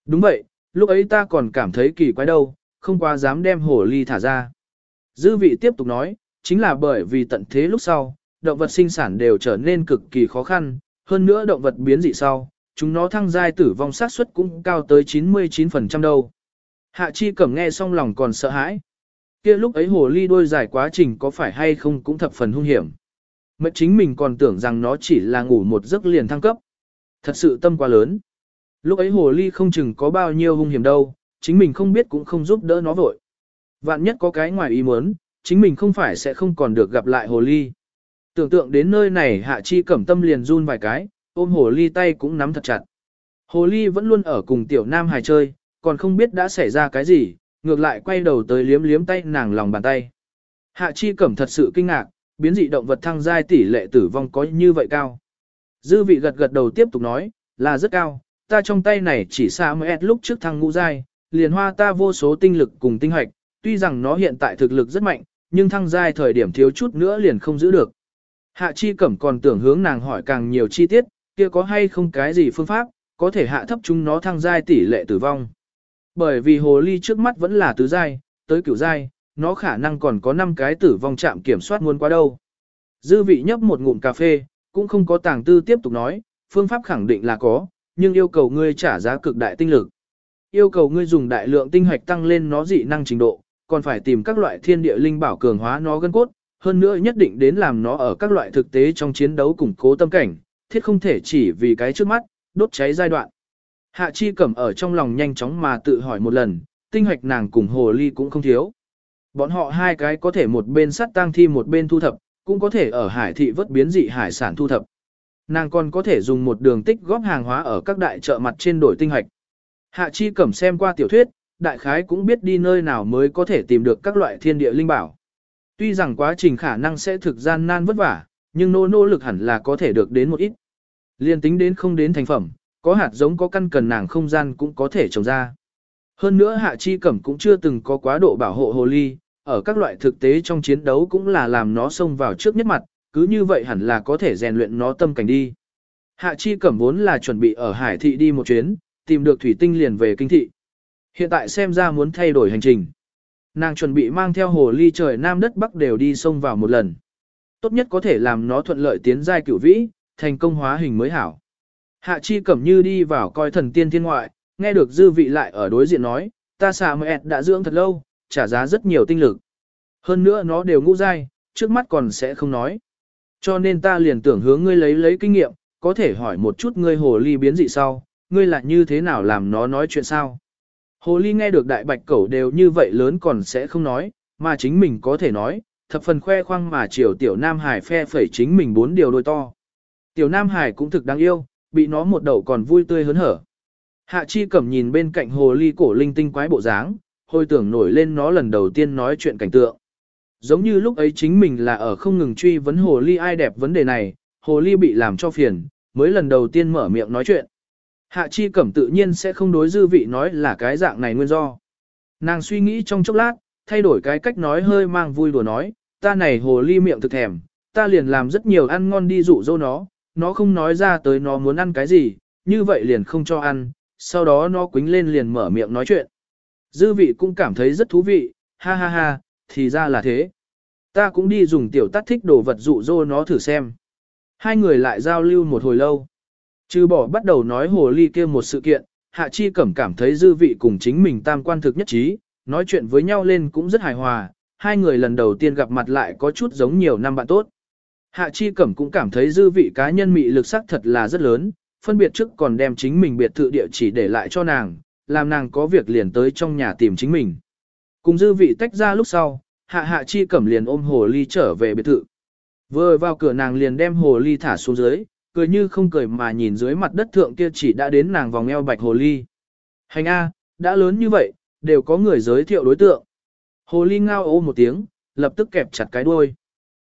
Đúng vậy, lúc ấy ta còn cảm thấy kỳ quái đâu, không quá dám đem Hổ ly thả ra. Dư vị tiếp tục nói, chính là bởi vì tận thế lúc sau, động vật sinh sản đều trở nên cực kỳ khó khăn, hơn nữa động vật biến dị sau, chúng nó thăng giai tử vong sát suất cũng cao tới 99% đâu. Hạ chi cẩm nghe xong lòng còn sợ hãi. kia lúc ấy hồ ly đôi dài quá trình có phải hay không cũng thập phần hung hiểm. Mệnh chính mình còn tưởng rằng nó chỉ là ngủ một giấc liền thăng cấp. Thật sự tâm quá lớn. Lúc ấy hồ ly không chừng có bao nhiêu hung hiểm đâu, chính mình không biết cũng không giúp đỡ nó vội. Vạn nhất có cái ngoài ý muốn, chính mình không phải sẽ không còn được gặp lại hồ ly. Tưởng tượng đến nơi này hạ chi cẩm tâm liền run vài cái, ôm hồ ly tay cũng nắm thật chặt. Hồ ly vẫn luôn ở cùng tiểu nam hài chơi, còn không biết đã xảy ra cái gì, ngược lại quay đầu tới liếm liếm tay nàng lòng bàn tay. Hạ chi cẩm thật sự kinh ngạc, biến dị động vật thăng giai tỷ lệ tử vong có như vậy cao. Dư vị gật gật đầu tiếp tục nói, là rất cao, ta trong tay này chỉ xa mẹ lúc trước thăng ngũ giai, liền hoa ta vô số tinh lực cùng tinh hoạch, tuy rằng nó hiện tại thực lực rất mạnh, nhưng thăng giai thời điểm thiếu chút nữa liền không giữ được. Hạ chi cẩm còn tưởng hướng nàng hỏi càng nhiều chi tiết, kia có hay không cái gì phương pháp, có thể hạ thấp chúng nó thăng giai tỷ lệ tử vong. Bởi vì hồ ly trước mắt vẫn là tứ giai, tới cửu giai, nó khả năng còn có 5 cái tử vong chạm kiểm soát muốn qua đâu. Dư vị nhấp một ngụm cà phê, cũng không có tàng tư tiếp tục nói, phương pháp khẳng định là có, nhưng yêu cầu ngươi trả giá cực đại tinh lực. Yêu cầu ngươi dùng đại lượng tinh hoạch tăng lên nó dị năng trình độ, còn phải tìm các loại thiên địa linh bảo cường hóa nó gân cốt, hơn nữa nhất định đến làm nó ở các loại thực tế trong chiến đấu củng cố tâm cảnh, thiết không thể chỉ vì cái trước mắt, đốt cháy giai đoạn. Hạ chi cẩm ở trong lòng nhanh chóng mà tự hỏi một lần, tinh hoạch nàng cùng hồ ly cũng không thiếu. Bọn họ hai cái có thể một bên sát tang thi một bên thu thập, cũng có thể ở hải thị vớt biến dị hải sản thu thập. Nàng còn có thể dùng một đường tích góp hàng hóa ở các đại chợ mặt trên đổi tinh hoạch. Hạ chi cẩm xem qua tiểu thuyết, đại khái cũng biết đi nơi nào mới có thể tìm được các loại thiên địa linh bảo. Tuy rằng quá trình khả năng sẽ thực gian nan vất vả, nhưng nô nỗ lực hẳn là có thể được đến một ít. Liên tính đến không đến thành phẩm, có hạt giống có căn cần nàng không gian cũng có thể trồng ra. Hơn nữa hạ chi cẩm cũng chưa từng có quá độ bảo hộ hồ ly, ở các loại thực tế trong chiến đấu cũng là làm nó xông vào trước nhất mặt, cứ như vậy hẳn là có thể rèn luyện nó tâm cảnh đi. Hạ chi cẩm vốn là chuẩn bị ở hải thị đi một chuyến, tìm được thủy tinh liền về kinh thị. Hiện tại xem ra muốn thay đổi hành trình. Nàng chuẩn bị mang theo hồ ly trời nam đất bắc đều đi xông vào một lần. Tốt nhất có thể làm nó thuận lợi tiến giai cửu vĩ, thành công hóa hình mới hảo. Hạ chi cẩm như đi vào coi thần tiên thiên ngoại, nghe được dư vị lại ở đối diện nói, ta xà mẹ đã dưỡng thật lâu, trả giá rất nhiều tinh lực. Hơn nữa nó đều ngũ dai, trước mắt còn sẽ không nói. Cho nên ta liền tưởng hướng ngươi lấy lấy kinh nghiệm, có thể hỏi một chút ngươi hồ ly biến dị sau, ngươi lại như thế nào làm nó nói chuyện sao. Hồ ly nghe được đại bạch cẩu đều như vậy lớn còn sẽ không nói, mà chính mình có thể nói, thập phần khoe khoang mà chiều tiểu Nam Hải phe phẩy chính mình bốn điều đôi to. Tiểu Nam Hải cũng thực đáng yêu, bị nó một đầu còn vui tươi hớn hở. Hạ chi cẩm nhìn bên cạnh hồ ly cổ linh tinh quái bộ dáng, hồi tưởng nổi lên nó lần đầu tiên nói chuyện cảnh tượng. Giống như lúc ấy chính mình là ở không ngừng truy vấn hồ ly ai đẹp vấn đề này, hồ ly bị làm cho phiền, mới lần đầu tiên mở miệng nói chuyện. Hạ chi cẩm tự nhiên sẽ không đối dư vị nói là cái dạng này nguyên do. Nàng suy nghĩ trong chốc lát, thay đổi cái cách nói hơi mang vui đùa nói, ta này hồ ly miệng thực thèm, ta liền làm rất nhiều ăn ngon đi dụ dỗ nó, nó không nói ra tới nó muốn ăn cái gì, như vậy liền không cho ăn, sau đó nó quính lên liền mở miệng nói chuyện. Dư vị cũng cảm thấy rất thú vị, ha ha ha, thì ra là thế. Ta cũng đi dùng tiểu tắt thích đồ vật dụ dỗ nó thử xem. Hai người lại giao lưu một hồi lâu. Trừ bỏ bắt đầu nói hồ ly kia một sự kiện, Hạ Chi Cẩm cảm thấy dư vị cùng chính mình tam quan thực nhất trí, nói chuyện với nhau lên cũng rất hài hòa, hai người lần đầu tiên gặp mặt lại có chút giống nhiều năm bạn tốt. Hạ Chi Cẩm cũng cảm thấy dư vị cá nhân mị lực sắc thật là rất lớn, phân biệt trước còn đem chính mình biệt thự địa chỉ để lại cho nàng, làm nàng có việc liền tới trong nhà tìm chính mình. Cùng dư vị tách ra lúc sau, Hạ Hạ Chi Cẩm liền ôm hồ ly trở về biệt thự. Vừa vào cửa nàng liền đem hồ ly thả xuống dưới, cười như không cười mà nhìn dưới mặt đất thượng kia chỉ đã đến nàng vòng eo bạch hồ ly. Hành A, đã lớn như vậy, đều có người giới thiệu đối tượng. Hồ ly ngao ô một tiếng, lập tức kẹp chặt cái đuôi.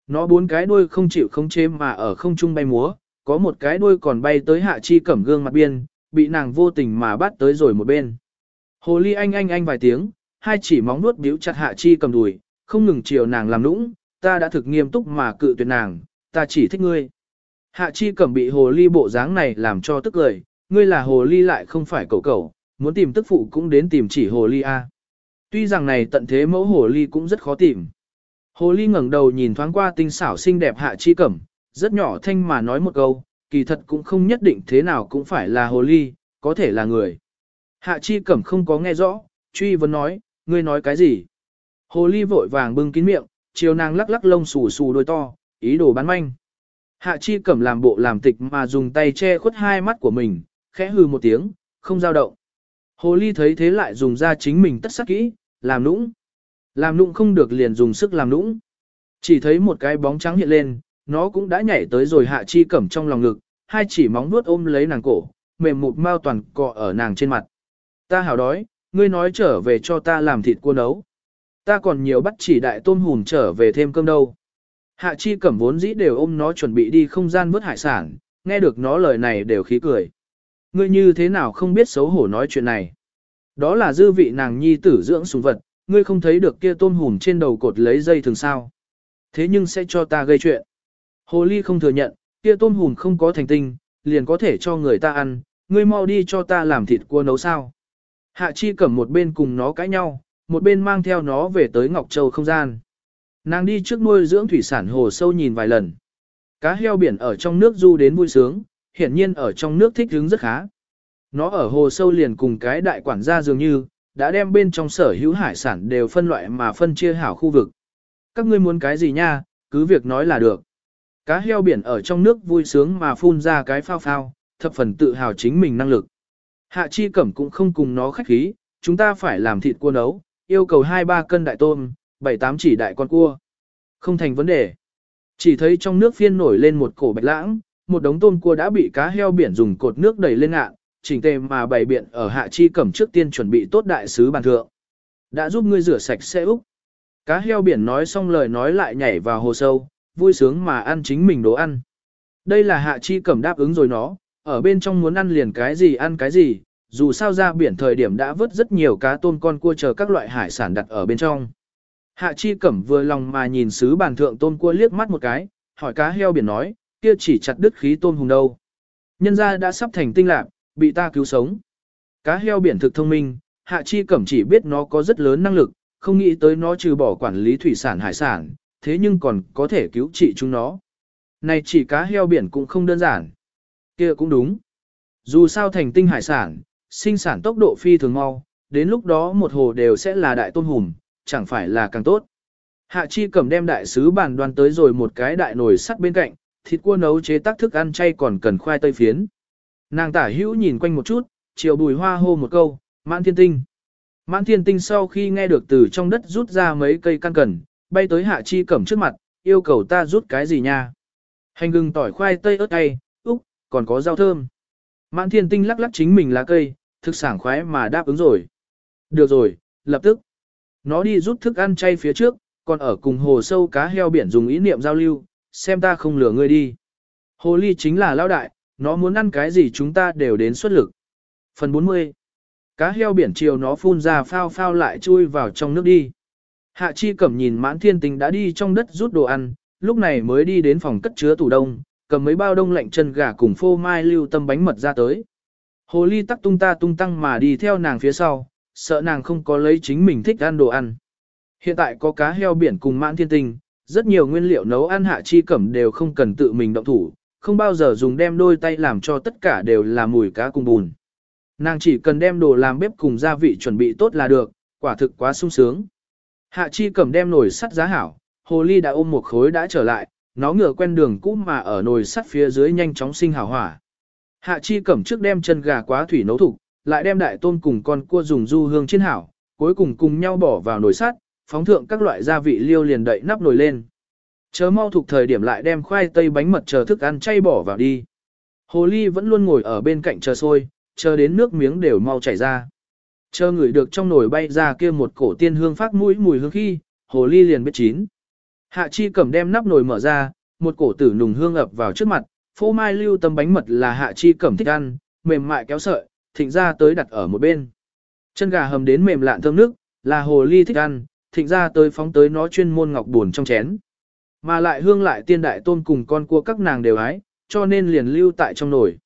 Nó bốn cái đuôi không chịu không chêm mà ở không trung bay múa, có một cái đuôi còn bay tới hạ chi cẩm gương mặt biên, bị nàng vô tình mà bắt tới rồi một bên. Hồ ly anh anh anh vài tiếng, hai chỉ móng nuốt biếu chặt hạ chi cầm đùi, không ngừng chiều nàng làm nũng, ta đã thực nghiêm túc mà cự tuyệt nàng, ta chỉ thích ngươi. Hạ chi cẩm bị hồ ly bộ dáng này làm cho tức lời, ngươi là hồ ly lại không phải cậu cậu, muốn tìm tức phụ cũng đến tìm chỉ hồ ly A. Tuy rằng này tận thế mẫu hồ ly cũng rất khó tìm. Hồ ly ngẩng đầu nhìn thoáng qua tinh xảo xinh đẹp hạ chi cẩm, rất nhỏ thanh mà nói một câu, kỳ thật cũng không nhất định thế nào cũng phải là hồ ly, có thể là người. Hạ chi cẩm không có nghe rõ, truy vấn nói, ngươi nói cái gì? Hồ ly vội vàng bưng kín miệng, chiều nàng lắc lắc lông xù xù đôi to, ý đồ bán manh. Hạ chi cẩm làm bộ làm tịch mà dùng tay che khuất hai mắt của mình, khẽ hừ một tiếng, không giao động. Hồ ly thấy thế lại dùng ra chính mình tất sắc kỹ, làm nũng. Làm nũng không được liền dùng sức làm nũng. Chỉ thấy một cái bóng trắng hiện lên, nó cũng đã nhảy tới rồi hạ chi cẩm trong lòng ngực, hai chỉ móng vuốt ôm lấy nàng cổ, mềm mụt mau toàn cọ ở nàng trên mặt. Ta hào đói, ngươi nói trở về cho ta làm thịt cua nấu. Ta còn nhiều bắt chỉ đại tôm hùm trở về thêm cơm đâu. Hạ chi cẩm vốn dĩ đều ôm nó chuẩn bị đi không gian vớt hải sản, nghe được nó lời này đều khí cười. Ngươi như thế nào không biết xấu hổ nói chuyện này. Đó là dư vị nàng nhi tử dưỡng sùng vật, ngươi không thấy được kia tôm hùm trên đầu cột lấy dây thường sao. Thế nhưng sẽ cho ta gây chuyện. Hồ ly không thừa nhận, kia tôm hùm không có thành tinh, liền có thể cho người ta ăn, ngươi mau đi cho ta làm thịt cua nấu sao. Hạ chi cầm một bên cùng nó cãi nhau, một bên mang theo nó về tới Ngọc Châu không gian. Nàng đi trước nuôi dưỡng thủy sản hồ sâu nhìn vài lần. Cá heo biển ở trong nước du đến vui sướng, hiển nhiên ở trong nước thích hứng rất khá. Nó ở hồ sâu liền cùng cái đại quản gia dường như, đã đem bên trong sở hữu hải sản đều phân loại mà phân chia hảo khu vực. Các ngươi muốn cái gì nha, cứ việc nói là được. Cá heo biển ở trong nước vui sướng mà phun ra cái phao phao, thập phần tự hào chính mình năng lực. Hạ chi cẩm cũng không cùng nó khách khí, chúng ta phải làm thịt cua nấu, yêu cầu 2-3 cân đại tôm, 7-8 chỉ đại con cua. Không thành vấn đề. Chỉ thấy trong nước phiên nổi lên một cổ bạch lãng, một đống tôm cua đã bị cá heo biển dùng cột nước đẩy lên ngạn, chỉnh tề mà bày biện ở hạ chi cẩm trước tiên chuẩn bị tốt đại sứ bàn thượng. Đã giúp ngươi rửa sạch sẽ úc. Cá heo biển nói xong lời nói lại nhảy vào hồ sâu, vui sướng mà ăn chính mình đồ ăn. Đây là hạ chi cẩm đáp ứng rồi nó, ở bên trong muốn ăn liền cái gì ăn cái gì, dù sao ra biển thời điểm đã vớt rất nhiều cá tôm con cua chờ các loại hải sản đặt ở bên trong. Hạ chi cẩm vừa lòng mà nhìn sứ bàn thượng tôm cua liếc mắt một cái, hỏi cá heo biển nói, kia chỉ chặt đứt khí tôm hùng đâu. Nhân ra đã sắp thành tinh lạc, bị ta cứu sống. Cá heo biển thực thông minh, hạ chi cẩm chỉ biết nó có rất lớn năng lực, không nghĩ tới nó trừ bỏ quản lý thủy sản hải sản, thế nhưng còn có thể cứu trị chúng nó. Này chỉ cá heo biển cũng không đơn giản. kia cũng đúng. Dù sao thành tinh hải sản, sinh sản tốc độ phi thường mau, đến lúc đó một hồ đều sẽ là đại tôn hùm, chẳng phải là càng tốt. Hạ chi cầm đem đại sứ bàn đoan tới rồi một cái đại nồi sắt bên cạnh, thịt cua nấu chế tác thức ăn chay còn cần khoai tây phiến. Nàng tả hữu nhìn quanh một chút, chiều bùi hoa hô một câu, mãn thiên tinh. Mãn thiên tinh sau khi nghe được từ trong đất rút ra mấy cây căn cần, bay tới hạ chi cẩm trước mặt, yêu cầu ta rút cái gì nha. Hành gừng tỏi khoai tây ớt cay, úc, còn có rau thơm. Mãn thiên tinh lắc lắc chính mình lá cây, thực sảng khoái mà đáp ứng rồi. Được rồi, lập tức. Nó đi rút thức ăn chay phía trước, còn ở cùng hồ sâu cá heo biển dùng ý niệm giao lưu, xem ta không lừa ngươi đi. Hồ ly chính là lao đại, nó muốn ăn cái gì chúng ta đều đến xuất lực. Phần 40 Cá heo biển chiều nó phun ra phao phao lại chui vào trong nước đi. Hạ chi cẩm nhìn mãn thiên tinh đã đi trong đất rút đồ ăn, lúc này mới đi đến phòng cất chứa tủ đông, cầm mấy bao đông lạnh chân gà cùng phô mai lưu tâm bánh mật ra tới. Hồ ly tắc tung ta tung tăng mà đi theo nàng phía sau, sợ nàng không có lấy chính mình thích ăn đồ ăn. Hiện tại có cá heo biển cùng mãn thiên tinh, rất nhiều nguyên liệu nấu ăn hạ chi cẩm đều không cần tự mình động thủ, không bao giờ dùng đem đôi tay làm cho tất cả đều là mùi cá cùng bùn. Nàng chỉ cần đem đồ làm bếp cùng gia vị chuẩn bị tốt là được, quả thực quá sung sướng. Hạ chi cẩm đem nồi sắt giá hảo, hồ ly đã ôm một khối đã trở lại, nó ngửa quen đường cũ mà ở nồi sắt phía dưới nhanh chóng sinh hào hỏa. Hạ chi cẩm trước đem chân gà quá thủy nấu thủ, lại đem đại tôm cùng con cua dùng du hương trên hảo, cuối cùng cùng nhau bỏ vào nồi sắt, phóng thượng các loại gia vị liêu liền đậy nắp nồi lên. Chờ mau thuộc thời điểm lại đem khoai tây bánh mật chờ thức ăn chay bỏ vào đi. Hồ ly vẫn luôn ngồi ở bên cạnh chờ sôi, chờ đến nước miếng đều mau chảy ra. Chờ người được trong nồi bay ra kia một cổ tiên hương phát mũi mùi hương khi, hồ ly liền biết chín. Hạ chi cầm đem nắp nồi mở ra, một cổ tử nùng hương ập vào trước mặt, phô mai lưu tâm bánh mật là hạ chi cẩm thích ăn, mềm mại kéo sợi, thịnh ra tới đặt ở một bên. Chân gà hầm đến mềm lạn thơm nước, là hồ ly thích ăn, thịnh ra tới phóng tới nó chuyên môn ngọc buồn trong chén. Mà lại hương lại tiên đại tôn cùng con cua các nàng đều ái, cho nên liền lưu tại trong nồi.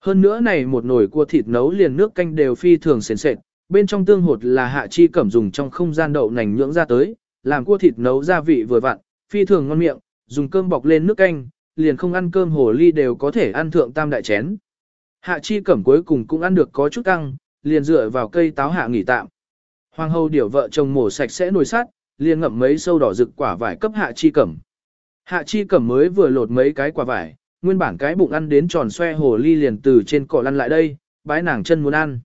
Hơn nữa này một nồi cua thịt nấu liền nước canh đều phi thường sền sệt, bên trong tương hột là hạ chi cẩm dùng trong không gian đậu nành nhưỡng ra tới, làm cua thịt nấu gia vị vừa vặn, phi thường ngon miệng, dùng cơm bọc lên nước canh, liền không ăn cơm hồ ly đều có thể ăn thượng tam đại chén. Hạ chi cẩm cuối cùng cũng ăn được có chút căng, liền dựa vào cây táo hạ nghỉ tạm. Hoàng hậu điểu vợ chồng mổ sạch sẽ nồi sát, liền ngậm mấy sâu đỏ rực quả vải cấp hạ chi cẩm. Hạ chi cẩm mới vừa lột mấy cái quả vải, nguyên bản cái bụng ăn đến tròn xoe hồ ly liền từ trên cỏ lăn lại đây, bái nàng chân muốn ăn.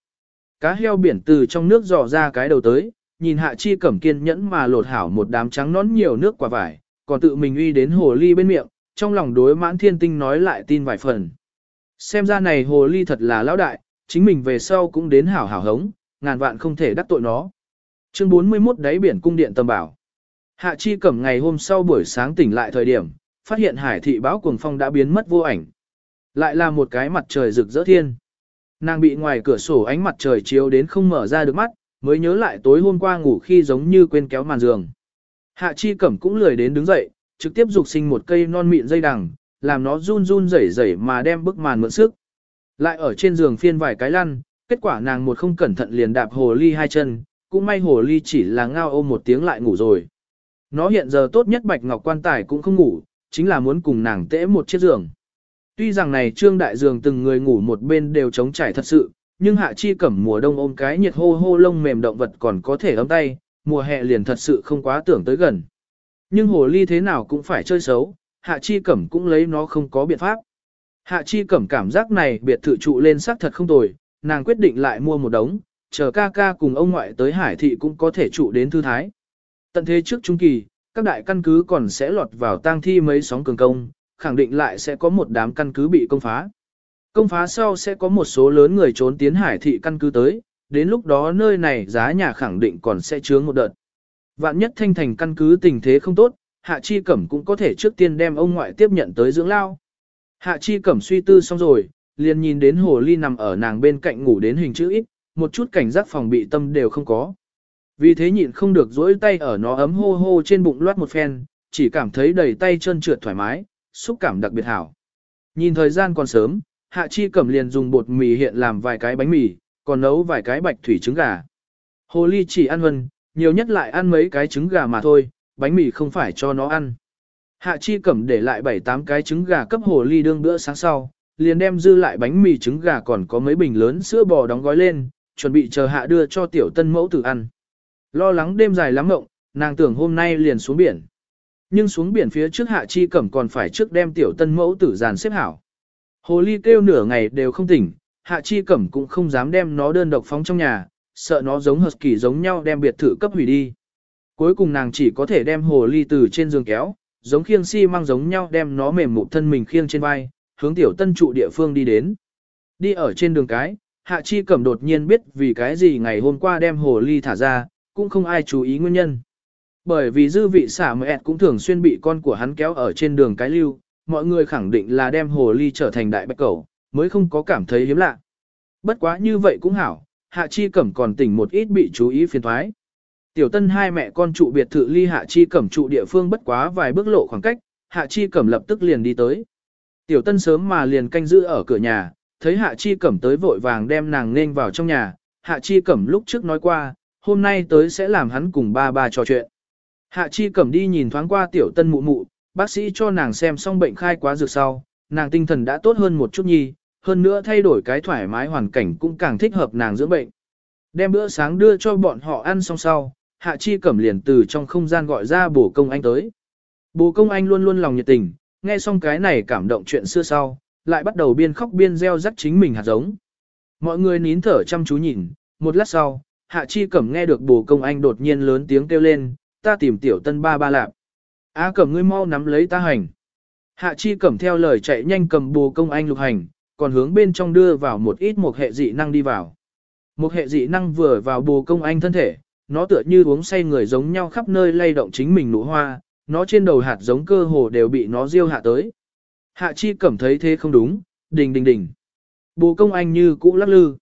Cá heo biển từ trong nước dò ra cái đầu tới, nhìn hạ chi cẩm kiên nhẫn mà lột hảo một đám trắng nón nhiều nước quả vải, còn tự mình uy đến hồ ly bên miệng, trong lòng đối mãn thiên tinh nói lại tin vài phần. Xem ra này hồ ly thật là lão đại, chính mình về sau cũng đến hảo hảo hống, ngàn vạn không thể đắc tội nó. Chương 41 đáy biển cung điện tầm bảo. Hạ Chi Cẩm ngày hôm sau buổi sáng tỉnh lại thời điểm, phát hiện hải thị báo cuồng phong đã biến mất vô ảnh. Lại là một cái mặt trời rực rỡ thiên. Nàng bị ngoài cửa sổ ánh mặt trời chiếu đến không mở ra được mắt, mới nhớ lại tối hôm qua ngủ khi giống như quên kéo màn giường. Hạ Chi Cẩm cũng lười đến đứng dậy, trực tiếp dục sinh một cây non mịn dây đằng, làm nó run run rẩy rẩy mà đem bức màn mượn sức. Lại ở trên giường phiên vài cái lăn, kết quả nàng một không cẩn thận liền đạp hồ ly hai chân, cũng may hồ ly chỉ là ngao ôm một tiếng lại ngủ rồi. Nó hiện giờ tốt nhất bạch ngọc quan tài cũng không ngủ, chính là muốn cùng nàng tễ một chiếc giường. Tuy rằng này trương đại giường từng người ngủ một bên đều trống trải thật sự, nhưng hạ chi cẩm mùa đông ôm cái nhiệt hô hô lông mềm động vật còn có thể ấm tay, mùa hè liền thật sự không quá tưởng tới gần. Nhưng hồ ly thế nào cũng phải chơi xấu, hạ chi cẩm cũng lấy nó không có biện pháp. Hạ chi cẩm cảm giác này biệt thự trụ lên sắc thật không tồi, nàng quyết định lại mua một đống, chờ ca ca cùng ông ngoại tới hải thị cũng có thể trụ đến thư thái. Tận thế trước trung kỳ, các đại căn cứ còn sẽ lọt vào tang thi mấy sóng cường công, khẳng định lại sẽ có một đám căn cứ bị công phá. Công phá sau sẽ có một số lớn người trốn tiến hải thị căn cứ tới, đến lúc đó nơi này giá nhà khẳng định còn sẽ chướng một đợt. Vạn nhất thanh thành căn cứ tình thế không tốt, Hạ Chi Cẩm cũng có thể trước tiên đem ông ngoại tiếp nhận tới dưỡng lao. Hạ Chi Cẩm suy tư xong rồi, liền nhìn đến hồ ly nằm ở nàng bên cạnh ngủ đến hình chữ ít, một chút cảnh giác phòng bị tâm đều không có. Vì thế nhịn không được dỗi tay ở nó ấm hô hô trên bụng loát một phen, chỉ cảm thấy đầy tay chân trượt thoải mái, xúc cảm đặc biệt hảo. Nhìn thời gian còn sớm, Hạ Chi Cẩm liền dùng bột mì hiện làm vài cái bánh mì, còn nấu vài cái bạch thủy trứng gà. Hồ ly chỉ ăn vân, nhiều nhất lại ăn mấy cái trứng gà mà thôi, bánh mì không phải cho nó ăn. Hạ Chi Cẩm để lại 7-8 cái trứng gà cấp hồ ly đương bữa sáng sau, liền đem dư lại bánh mì trứng gà còn có mấy bình lớn sữa bò đóng gói lên, chuẩn bị chờ hạ đưa cho tiểu tân mẫu tử ăn. Lo lắng đêm dài lắm ngộng, nàng tưởng hôm nay liền xuống biển. Nhưng xuống biển phía trước Hạ Chi Cẩm còn phải trước đem tiểu tân mẫu tử dàn xếp hảo. Hồ ly kêu nửa ngày đều không tỉnh, Hạ Chi Cẩm cũng không dám đem nó đơn độc phóng trong nhà, sợ nó giống hợp kỳ giống nhau đem biệt thự cấp hủy đi. Cuối cùng nàng chỉ có thể đem hồ ly từ trên giường kéo, giống khiêng xi si mang giống nhau đem nó mềm mụn thân mình khiêng trên vai, hướng tiểu tân trụ địa phương đi đến. Đi ở trên đường cái, Hạ Chi Cẩm đột nhiên biết vì cái gì ngày hôm qua đem hồ ly thả ra, cũng không ai chú ý nguyên nhân. Bởi vì dư vị xả mẹ cũng thường xuyên bị con của hắn kéo ở trên đường cái lưu, mọi người khẳng định là đem hồ ly trở thành đại bạch cẩu, mới không có cảm thấy hiếm lạ. Bất quá như vậy cũng hảo, Hạ Chi Cẩm còn tỉnh một ít bị chú ý phiền thoái. Tiểu tân hai mẹ con trụ biệt thự ly Hạ Chi Cẩm trụ địa phương bất quá vài bước lộ khoảng cách, Hạ Chi Cẩm lập tức liền đi tới. Tiểu tân sớm mà liền canh giữ ở cửa nhà, thấy Hạ Chi Cẩm tới vội vàng đem nàng nên vào trong nhà, Hạ Chi Cẩm lúc trước nói qua, hôm nay tới sẽ làm hắn cùng ba ba trò chuyện. Hạ Chi Cẩm đi nhìn thoáng qua tiểu tân mụ mụ, bác sĩ cho nàng xem xong bệnh khai quá dược sau, nàng tinh thần đã tốt hơn một chút nhi, hơn nữa thay đổi cái thoải mái hoàn cảnh cũng càng thích hợp nàng dưỡng bệnh. Đem bữa sáng đưa cho bọn họ ăn xong sau, Hạ Chi Cẩm liền từ trong không gian gọi ra bổ công anh tới. Bố công anh luôn luôn lòng nhiệt tình, nghe xong cái này cảm động chuyện xưa sau, lại bắt đầu biên khóc biên gieo rắc chính mình hạt giống. Mọi người nín thở chăm chú nhìn, một lát sau, Hạ Chi Cẩm nghe được bồ công anh đột nhiên lớn tiếng kêu lên, ta tìm tiểu tân ba ba lạp. Á Cẩm ngươi mau nắm lấy ta hành. Hạ Chi Cẩm theo lời chạy nhanh cầm bồ công anh lục hành, còn hướng bên trong đưa vào một ít một hệ dị năng đi vào. Một hệ dị năng vừa vào bồ công anh thân thể, nó tựa như uống say người giống nhau khắp nơi lay động chính mình nụ hoa, nó trên đầu hạt giống cơ hồ đều bị nó diêu hạ tới. Hạ chi cẩm thấy thế không đúng, đình đình đình. Bồ công anh như cũ lắc lư.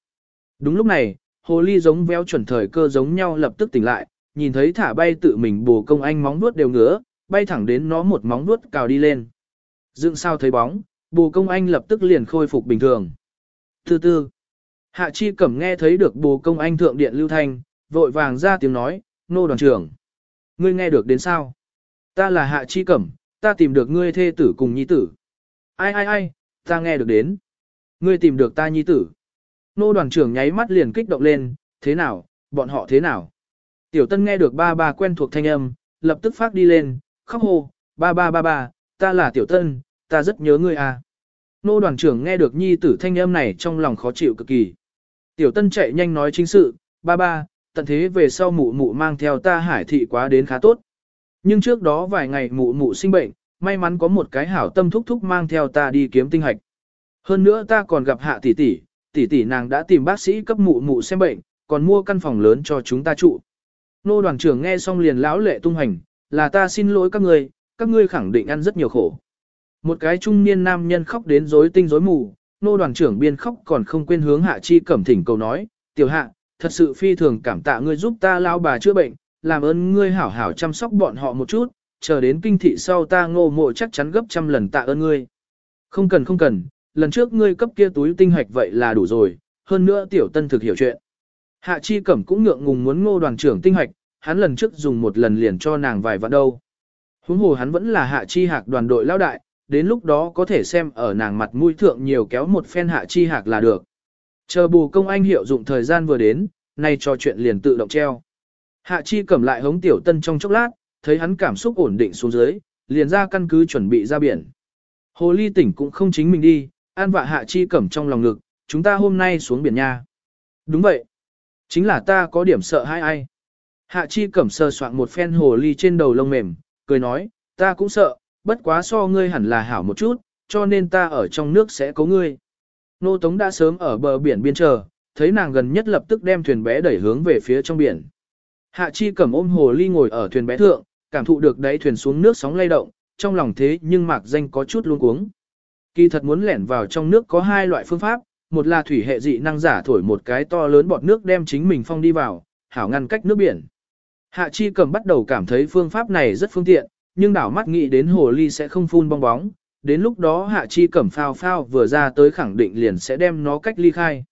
Đúng lúc này, hồ ly giống véo chuẩn thời cơ giống nhau lập tức tỉnh lại, nhìn thấy thả bay tự mình bồ công anh móng vuốt đều ngứa, bay thẳng đến nó một móng vuốt cào đi lên. Dựng sao thấy bóng, bồ công anh lập tức liền khôi phục bình thường. Từ từ, hạ chi cẩm nghe thấy được bồ công anh thượng điện lưu thanh, vội vàng ra tiếng nói, nô đoàn trưởng. Ngươi nghe được đến sao? Ta là hạ chi cẩm, ta tìm được ngươi thê tử cùng nhi tử. Ai ai ai, ta nghe được đến. Ngươi tìm được ta nhi tử. Nô đoàn trưởng nháy mắt liền kích động lên, thế nào, bọn họ thế nào? Tiểu tân nghe được ba ba quen thuộc thanh âm, lập tức phát đi lên, khóc hô, ba ba ba ba, ta là tiểu tân, ta rất nhớ ngươi à. Nô đoàn trưởng nghe được nhi tử thanh âm này trong lòng khó chịu cực kỳ. Tiểu tân chạy nhanh nói chính sự, ba ba, tận thế về sau mụ mụ mang theo ta hải thị quá đến khá tốt. Nhưng trước đó vài ngày mụ mụ sinh bệnh, may mắn có một cái hảo tâm thúc thúc mang theo ta đi kiếm tinh hạch. Hơn nữa ta còn gặp hạ tỷ tỷ, tỷ tỷ nàng đã tìm bác sĩ cấp mụ mụ xem bệnh, còn mua căn phòng lớn cho chúng ta trụ. Nô đoàn trưởng nghe xong liền lão lệ tung hành, là ta xin lỗi các ngươi, các ngươi khẳng định ăn rất nhiều khổ. Một cái trung niên nam nhân khóc đến rối tinh rối mù, nô đoàn trưởng biên khóc còn không quên hướng hạ chi cẩm thỉnh cầu nói, tiểu hạ, thật sự phi thường cảm tạ ngươi giúp ta lao bà chữa bệnh, làm ơn ngươi hảo hảo chăm sóc bọn họ một chút, chờ đến kinh thị sau ta ngô mộ chắc chắn gấp trăm lần tạ ơn ngươi. Không cần không cần, lần trước ngươi cấp kia túi tinh hoạch vậy là đủ rồi, hơn nữa tiểu tân thực hiểu chuyện. Hạ chi cẩm cũng ngượng ngùng muốn ngô đoàn trưởng tinh hoạch, hắn lần trước dùng một lần liền cho nàng vài vạn đâu. Huống hồ hắn vẫn là hạ chi hạc đoàn đội lao đại, đến lúc đó có thể xem ở nàng mặt mũi thượng nhiều kéo một phen hạ chi hạc là được. Chờ bù công anh hiệu dụng thời gian vừa đến, nay trò chuyện liền tự động treo. Hạ chi cầm lại hống tiểu tân trong chốc lát, thấy hắn cảm xúc ổn định xuống dưới, liền ra căn cứ chuẩn bị ra biển. Hồ ly tỉnh cũng không chính mình đi, an vạ hạ chi cẩm trong lòng ngực, chúng ta hôm nay xuống biển nha. Đúng vậy. Chính là ta có điểm sợ hai ai. Hạ chi cẩm sờ soạn một phen hồ ly trên đầu lông mềm, cười nói, ta cũng sợ, bất quá so ngươi hẳn là hảo một chút, cho nên ta ở trong nước sẽ có ngươi. Nô Tống đã sớm ở bờ biển biên chờ, thấy nàng gần nhất lập tức đem thuyền bé đẩy hướng về phía trong biển. Hạ Chi cầm ôm hồ ly ngồi ở thuyền bé thượng, cảm thụ được đáy thuyền xuống nước sóng lay động, trong lòng thế nhưng mạc danh có chút luống cuống. Kỳ thật muốn lẻn vào trong nước có hai loại phương pháp, một là thủy hệ dị năng giả thổi một cái to lớn bọt nước đem chính mình phong đi vào, hảo ngăn cách nước biển. Hạ Chi cầm bắt đầu cảm thấy phương pháp này rất phương tiện, nhưng đảo mắt nghĩ đến hồ ly sẽ không phun bong bóng, đến lúc đó hạ chi cẩm phao phao vừa ra tới khẳng định liền sẽ đem nó cách ly khai.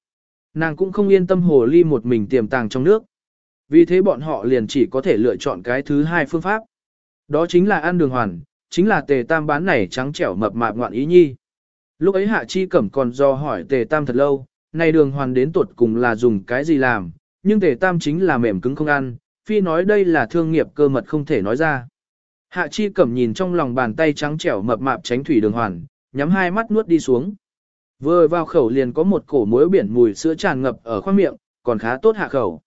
Nàng cũng không yên tâm hồ ly một mình tiềm tàng trong nước. Vì thế bọn họ liền chỉ có thể lựa chọn cái thứ hai phương pháp. Đó chính là ăn đường hoàn, chính là tề tam bán này trắng trẻo mập mạp ngoạn ý nhi. Lúc ấy hạ chi cẩm còn do hỏi tề tam thật lâu, này đường hoàn đến tuột cùng là dùng cái gì làm, nhưng tề tam chính là mềm cứng không ăn, phi nói đây là thương nghiệp cơ mật không thể nói ra. Hạ chi cẩm nhìn trong lòng bàn tay trắng trẻo mập mạp tránh thủy đường hoàn, nhắm hai mắt nuốt đi xuống. Vừa vào khẩu liền có một cổ muối biển mùi sữa tràn ngập ở khoang miệng, còn khá tốt hạ khẩu.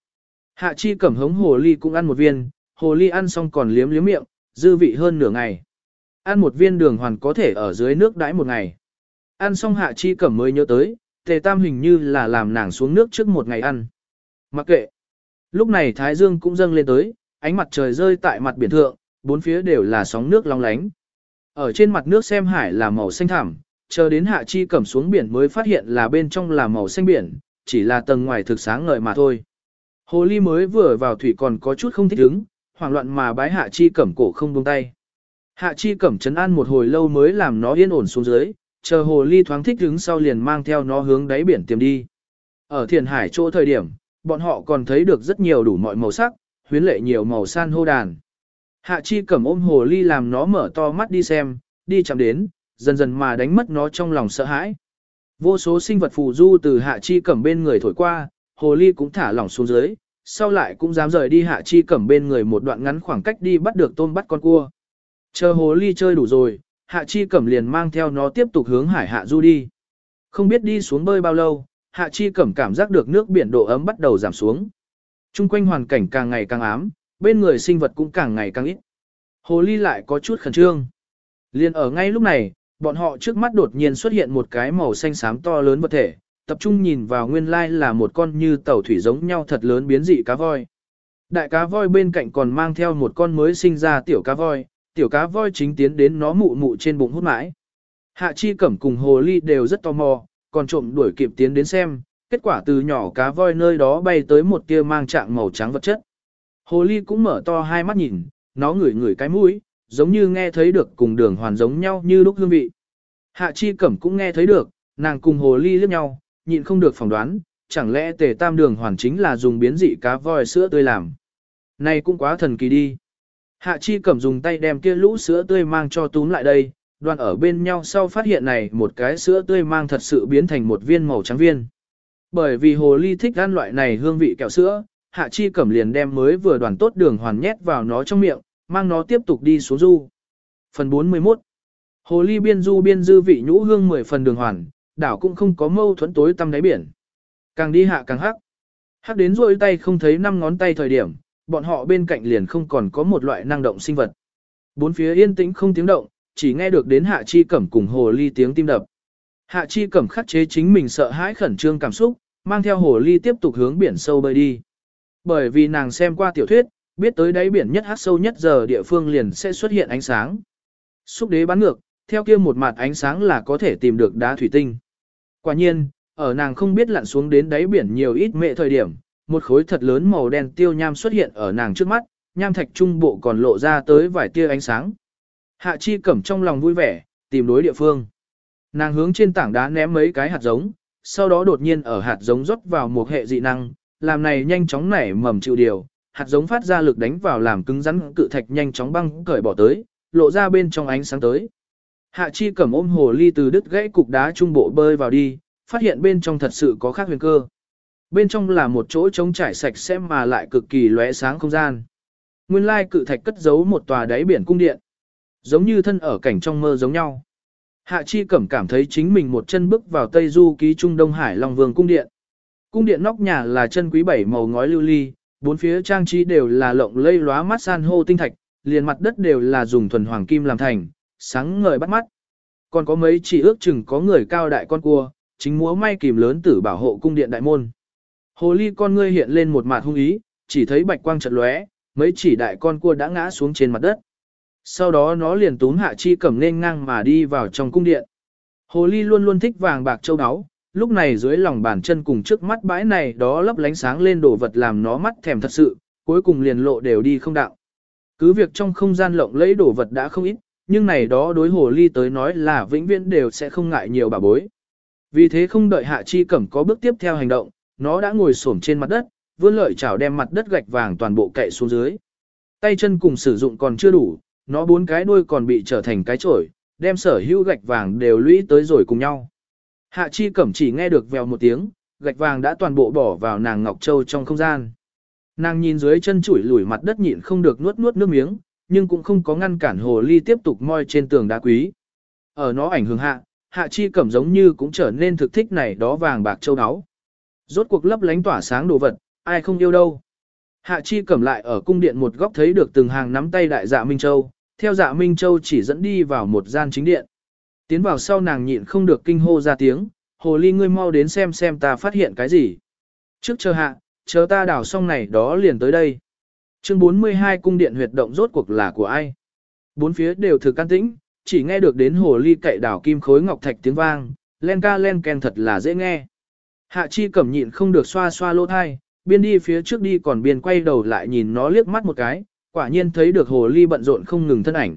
Hạ chi cẩm hống hồ ly cũng ăn một viên, hồ ly ăn xong còn liếm liếm miệng, dư vị hơn nửa ngày. Ăn một viên đường hoàn có thể ở dưới nước đãi một ngày. Ăn xong hạ chi cẩm mới nhớ tới, tề tam hình như là làm nàng xuống nước trước một ngày ăn. Mặc kệ. Lúc này Thái Dương cũng dâng lên tới, ánh mặt trời rơi tại mặt biển thượng, bốn phía đều là sóng nước long lánh. Ở trên mặt nước xem hải là màu xanh thẳm, chờ đến hạ chi Cẩm xuống biển mới phát hiện là bên trong là màu xanh biển, chỉ là tầng ngoài thực sáng ngời mà thôi. Hồ ly mới vừa vào thủy còn có chút không thích ứng, hoảng loạn mà bái hạ chi cẩm cổ không buông tay. Hạ chi cẩm chấn an một hồi lâu mới làm nó yên ổn xuống dưới, chờ hồ ly thoáng thích ứng sau liền mang theo nó hướng đáy biển tìm đi. Ở thiền hải chỗ thời điểm, bọn họ còn thấy được rất nhiều đủ mọi màu sắc, huyến lệ nhiều màu san hô đàn. Hạ chi cẩm ôm hồ ly làm nó mở to mắt đi xem, đi chạm đến, dần dần mà đánh mất nó trong lòng sợ hãi. Vô số sinh vật phù du từ hạ chi cẩm bên người thổi qua, hồ ly cũng thả lỏng xuống dưới, sau lại cũng dám rời đi hạ chi cẩm bên người một đoạn ngắn khoảng cách đi bắt được tôm bắt con cua. Chờ hồ ly chơi đủ rồi, hạ chi cẩm liền mang theo nó tiếp tục hướng hải hạ du đi. Không biết đi xuống bơi bao lâu, hạ chi cẩm cảm giác được nước biển độ ấm bắt đầu giảm xuống. Trung quanh hoàn cảnh càng ngày càng ám, bên người sinh vật cũng càng ngày càng ít. Hồ ly lại có chút khẩn trương. Liên ở ngay lúc này, bọn họ trước mắt đột nhiên xuất hiện một cái màu xanh xám to lớn vật thể, tập trung nhìn vào nguyên lai là một con như tàu thủy giống nhau thật lớn biến dị cá voi. Đại cá voi bên cạnh còn mang theo một con mới sinh ra tiểu cá voi, tiểu cá voi chính tiến đến nó mụ mụ trên bụng hút mãi. Hạ chi cẩm cùng hồ ly đều rất tò mò, còn trộm đuổi kịp tiến đến xem, kết quả từ nhỏ cá voi nơi đó bay tới một tia mang trạng màu trắng vật chất. Hồ ly cũng mở to hai mắt nhìn, nó ngửi ngửi cái mũi, giống như nghe thấy được cùng đường hoàn giống nhau như lúc hương vị. Hạ chi cẩm cũng nghe thấy được, nàng cùng hồ ly liếc nhau, nhịn không được phỏng đoán, chẳng lẽ tề tam đường hoàn chính là dùng biến dị cá voi sữa tươi làm. Này cũng quá thần kỳ đi. Hạ chi cẩm dùng tay đem kia lũ sữa tươi mang cho túm lại đây, đoàn ở bên nhau sau phát hiện này một cái sữa tươi mang thật sự biến thành một viên màu trắng viên. Bởi vì hồ ly thích ăn loại này hương vị kẹo sữa, hạ chi cẩm liền đem mới vừa đoàn tốt đường hoàn nhét vào nó trong miệng, mang nó tiếp tục đi xuống du. Phần 41 Hồ ly biên du biên dư vị nhũ hương 10 phần đường hoàn, đảo cũng không có mâu thuẫn tối tăm đáy biển. Càng đi hạ càng hắc. Hắc đến rôi tay không thấy năm ngón tay thời điểm, bọn họ bên cạnh liền không còn có một loại năng động sinh vật. Bốn phía yên tĩnh không tiếng động, chỉ nghe được đến hạ chi cẩm cùng hồ ly tiếng tim đập. Hạ chi cẩm khắc chế chính mình sợ hãi khẩn trương cảm xúc, mang theo hồ ly tiếp tục hướng biển sâu bơi đi. Bởi vì nàng xem qua tiểu thuyết, biết tới đáy biển nhất hát sâu nhất giờ địa phương liền sẽ xuất hiện ánh sáng. Xúc đế bắn ngược, theo kia một mặt ánh sáng là có thể tìm được đá thủy tinh. Quả nhiên, ở nàng không biết lặn xuống đến đáy biển nhiều ít mệ thời điểm, một khối thật lớn màu đen tiêu nham xuất hiện ở nàng trước mắt, nham thạch trung bộ còn lộ ra tới vài tia ánh sáng. Hạ chi cẩm trong lòng vui vẻ, tìm đối địa phương. Nàng hướng trên tảng đá ném mấy cái hạt giống, sau đó đột nhiên ở hạt giống rót vào một hệ dị năng, làm này nhanh chóng nảy mầm chịu điều, hạt giống phát ra lực đánh vào làm cứng rắn cự thạch nhanh chóng băng cởi bỏ tới, lộ ra bên trong ánh sáng tới. Hạ chi cẩm ôm hồ ly từ đứt gãy cục đá trung bộ bơi vào đi, phát hiện bên trong thật sự có khác huyền cơ. Bên trong là một chỗ trống trải sạch sẽ mà lại cực kỳ lóe sáng không gian. Nguyên lai cự thạch cất giấu một tòa đáy biển cung điện. Giống như thân ở cảnh trong mơ giống nhau. Hạ Chi Cẩm cảm thấy chính mình một chân bước vào Tây Du ký Trung Đông Hải Long Vương cung điện. Cung điện nóc nhà là chân quý bảy màu ngói lưu ly, bốn phía trang trí đều là lộng lây lóa mắt san hô tinh thạch, liền mặt đất đều là dùng thuần hoàng kim làm thành, sáng ngời bắt mắt. Còn có mấy chỉ ước chừng có người cao đại con cua, chính múa may kìm lớn tử bảo hộ cung điện đại môn. Hồ ly con ngươi hiện lên một mặt hung ý, chỉ thấy bạch quang chợt lóe, mấy chỉ đại con cua đã ngã xuống trên mặt đất. Sau đó nó liền túm hạ chi cẩm nên ngang mà đi vào trong cung điện. Hồ ly luôn luôn thích vàng bạc châu áo, lúc này dưới lòng bàn chân cùng trước mắt bãi này đó lấp lánh sáng lên đồ vật làm nó mắt thèm thật sự, cuối cùng liền lộ đều đi không đạo. Cứ việc trong không gian lộng lẫy đồ vật đã không ít, nhưng này đó đối hồ ly tới nói là vĩnh viễn đều sẽ không ngại nhiều bà bối. Vì thế không đợi hạ chi cẩm có bước tiếp theo hành động, nó đã ngồi xổm trên mặt đất, vươn lợi chảo đem mặt đất gạch vàng toàn bộ cậy xuống dưới. Tay chân cùng sử dụng còn chưa đủ, nó bốn cái đuôi còn bị trở thành cái chổi, đem sở hữu gạch vàng đều lũy tới rồi cùng nhau. Hạ chi cẩm chỉ nghe được vèo một tiếng, gạch vàng đã toàn bộ bỏ vào nàng Ngọc Châu trong không gian. Nàng nhìn dưới chân chủi lủi mặt đất nhịn không được nuốt nuốt nước miếng, nhưng cũng không có ngăn cản hồ ly tiếp tục moi trên tường đá quý. Ở nó ảnh hưởng hạ, hạ chi cẩm giống như cũng trở nên thực thích này đó vàng bạc châu áo. Rốt cuộc lấp lánh tỏa sáng đồ vật, ai không yêu đâu. Hạ chi cẩm lại ở cung điện một góc thấy được từng hàng nắm tay đại dạ Minh Châu, theo dạ Minh Châu chỉ dẫn đi vào một gian chính điện. Tiến vào sau nàng nhịn không được kinh hô ra tiếng, hồ ly ngươi mau đến xem xem ta phát hiện cái gì. Trước chờ hạ, chờ ta đảo xong này đó liền tới đây. Chương 42 cung điện huyệt động rốt cuộc là của ai? Bốn phía đều thực can tĩnh, chỉ nghe được đến hồ ly cậy đảo kim khối ngọc thạch tiếng vang, len ca len ken thật là dễ nghe. Hạ chi cẩm nhịn không được xoa xoa lỗ thai, biên đi phía trước đi còn biên quay đầu lại nhìn nó liếc mắt một cái, quả nhiên thấy được hồ ly bận rộn không ngừng thân ảnh.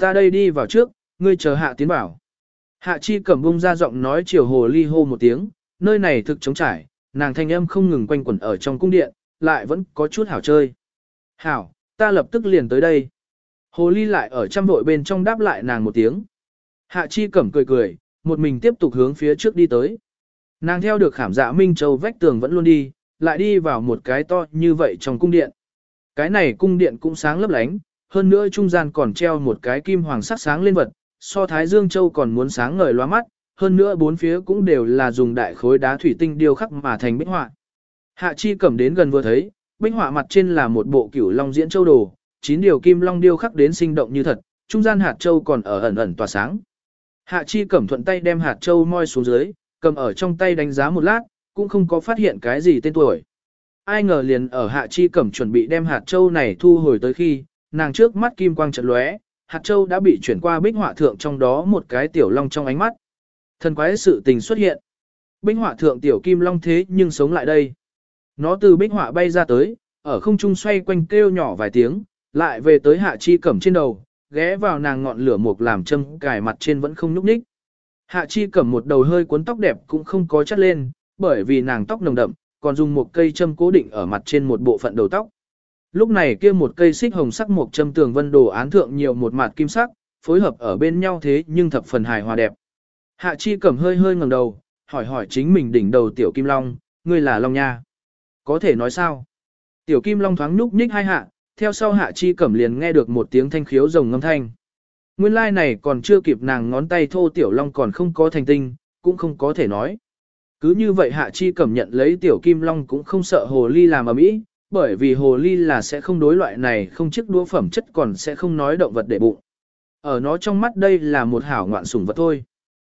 Ta đây đi vào trước, ngươi chờ hạ tiến bảo. Hạ chi cẩm bung ra giọng nói chiều hồ ly hô một tiếng, nơi này thực trống trải, nàng thanh âm không ngừng quanh quẩn ở trong cung điện, lại vẫn có chút hảo chơi. Hảo, ta lập tức liền tới đây. Hồ ly lại ở trăm vội bên trong đáp lại nàng một tiếng. Hạ chi cẩm cười cười, một mình tiếp tục hướng phía trước đi tới. Nàng theo được khảm dạ Minh Châu vách tường vẫn luôn đi, lại đi vào một cái to như vậy trong cung điện. Cái này cung điện cũng sáng lấp lánh, hơn nữa trung gian còn treo một cái kim hoàng sắc sáng lên vật, so Thái Dương Châu còn muốn sáng ngời loa mắt, hơn nữa bốn phía cũng đều là dùng đại khối đá thủy tinh điêu khắc mà thành bích họa. Hạ Chi Cẩm đến gần vừa thấy, bích họa mặt trên là một bộ cửu long diễn châu đồ, chín điều kim long điêu khắc đến sinh động như thật, trung gian hạt châu còn ở ẩn ẩn tỏa sáng. Hạ Chi cẩm thuận tay đem hạt châu moi xuống dưới, cầm ở trong tay đánh giá một lát, cũng không có phát hiện cái gì tên tuổi. Ai ngờ liền ở Hạ Chi cẩm chuẩn bị đem hạt châu này thu hồi tới khi, nàng trước mắt kim quang chợt lóe, hạt châu đã bị chuyển qua bích họa thượng trong đó một cái tiểu long trong ánh mắt. Thần quái sự tình xuất hiện. Bích họa thượng tiểu kim long thế nhưng sống lại đây. Nó từ bích họa bay ra tới, ở không trung xoay quanh kêu nhỏ vài tiếng, lại về tới hạ chi cẩm trên đầu, ghé vào nàng ngọn lửa mục làm châm cài mặt trên vẫn không nhúc nhích. Hạ chi cẩm một đầu hơi cuốn tóc đẹp cũng không có chất lên, bởi vì nàng tóc nồng đậm, còn dùng một cây châm cố định ở mặt trên một bộ phận đầu tóc. Lúc này kia một cây xích hồng sắc một châm tường vân đồ án thượng nhiều một mặt kim sắc, phối hợp ở bên nhau thế nhưng thập phần hài hòa đẹp. Hạ chi cẩm hơi hơi ngẩng đầu, hỏi hỏi chính mình đỉnh đầu tiểu kim long, ngươi là long nha. Có thể nói sao? Tiểu kim long thoáng núp nhích hai hạ, theo sau hạ chi cẩm liền nghe được một tiếng thanh khiếu rồng ngâm thanh. Nguyên lai like này còn chưa kịp nàng ngón tay thô tiểu long còn không có thành tinh, cũng không có thể nói. Cứ như vậy hạ chi cẩm nhận lấy tiểu kim long cũng không sợ hồ ly làm ầm mỹ, bởi vì hồ ly là sẽ không đối loại này không chiếc đũa phẩm chất còn sẽ không nói động vật để bụng. Ở nó trong mắt đây là một hảo ngoạn sủng vật thôi.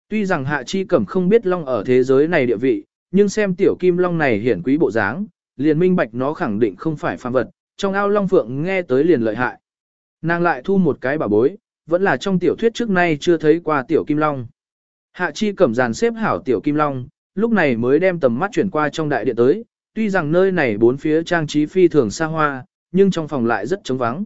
Tuy rằng hạ chi cẩm không biết long ở thế giới này địa vị, nhưng xem tiểu kim long này hiển quý bộ dáng, liền minh bạch nó khẳng định không phải phàm vật, trong ao long phượng nghe tới liền lợi hại. Nàng lại thu một cái bảo bối, vẫn là trong tiểu thuyết trước nay chưa thấy qua tiểu kim long. Hạ chi cẩm dàn xếp hảo tiểu kim long, lúc này mới đem tầm mắt chuyển qua trong đại điện tới, tuy rằng nơi này bốn phía trang trí phi thường xa hoa, nhưng trong phòng lại rất trống vắng.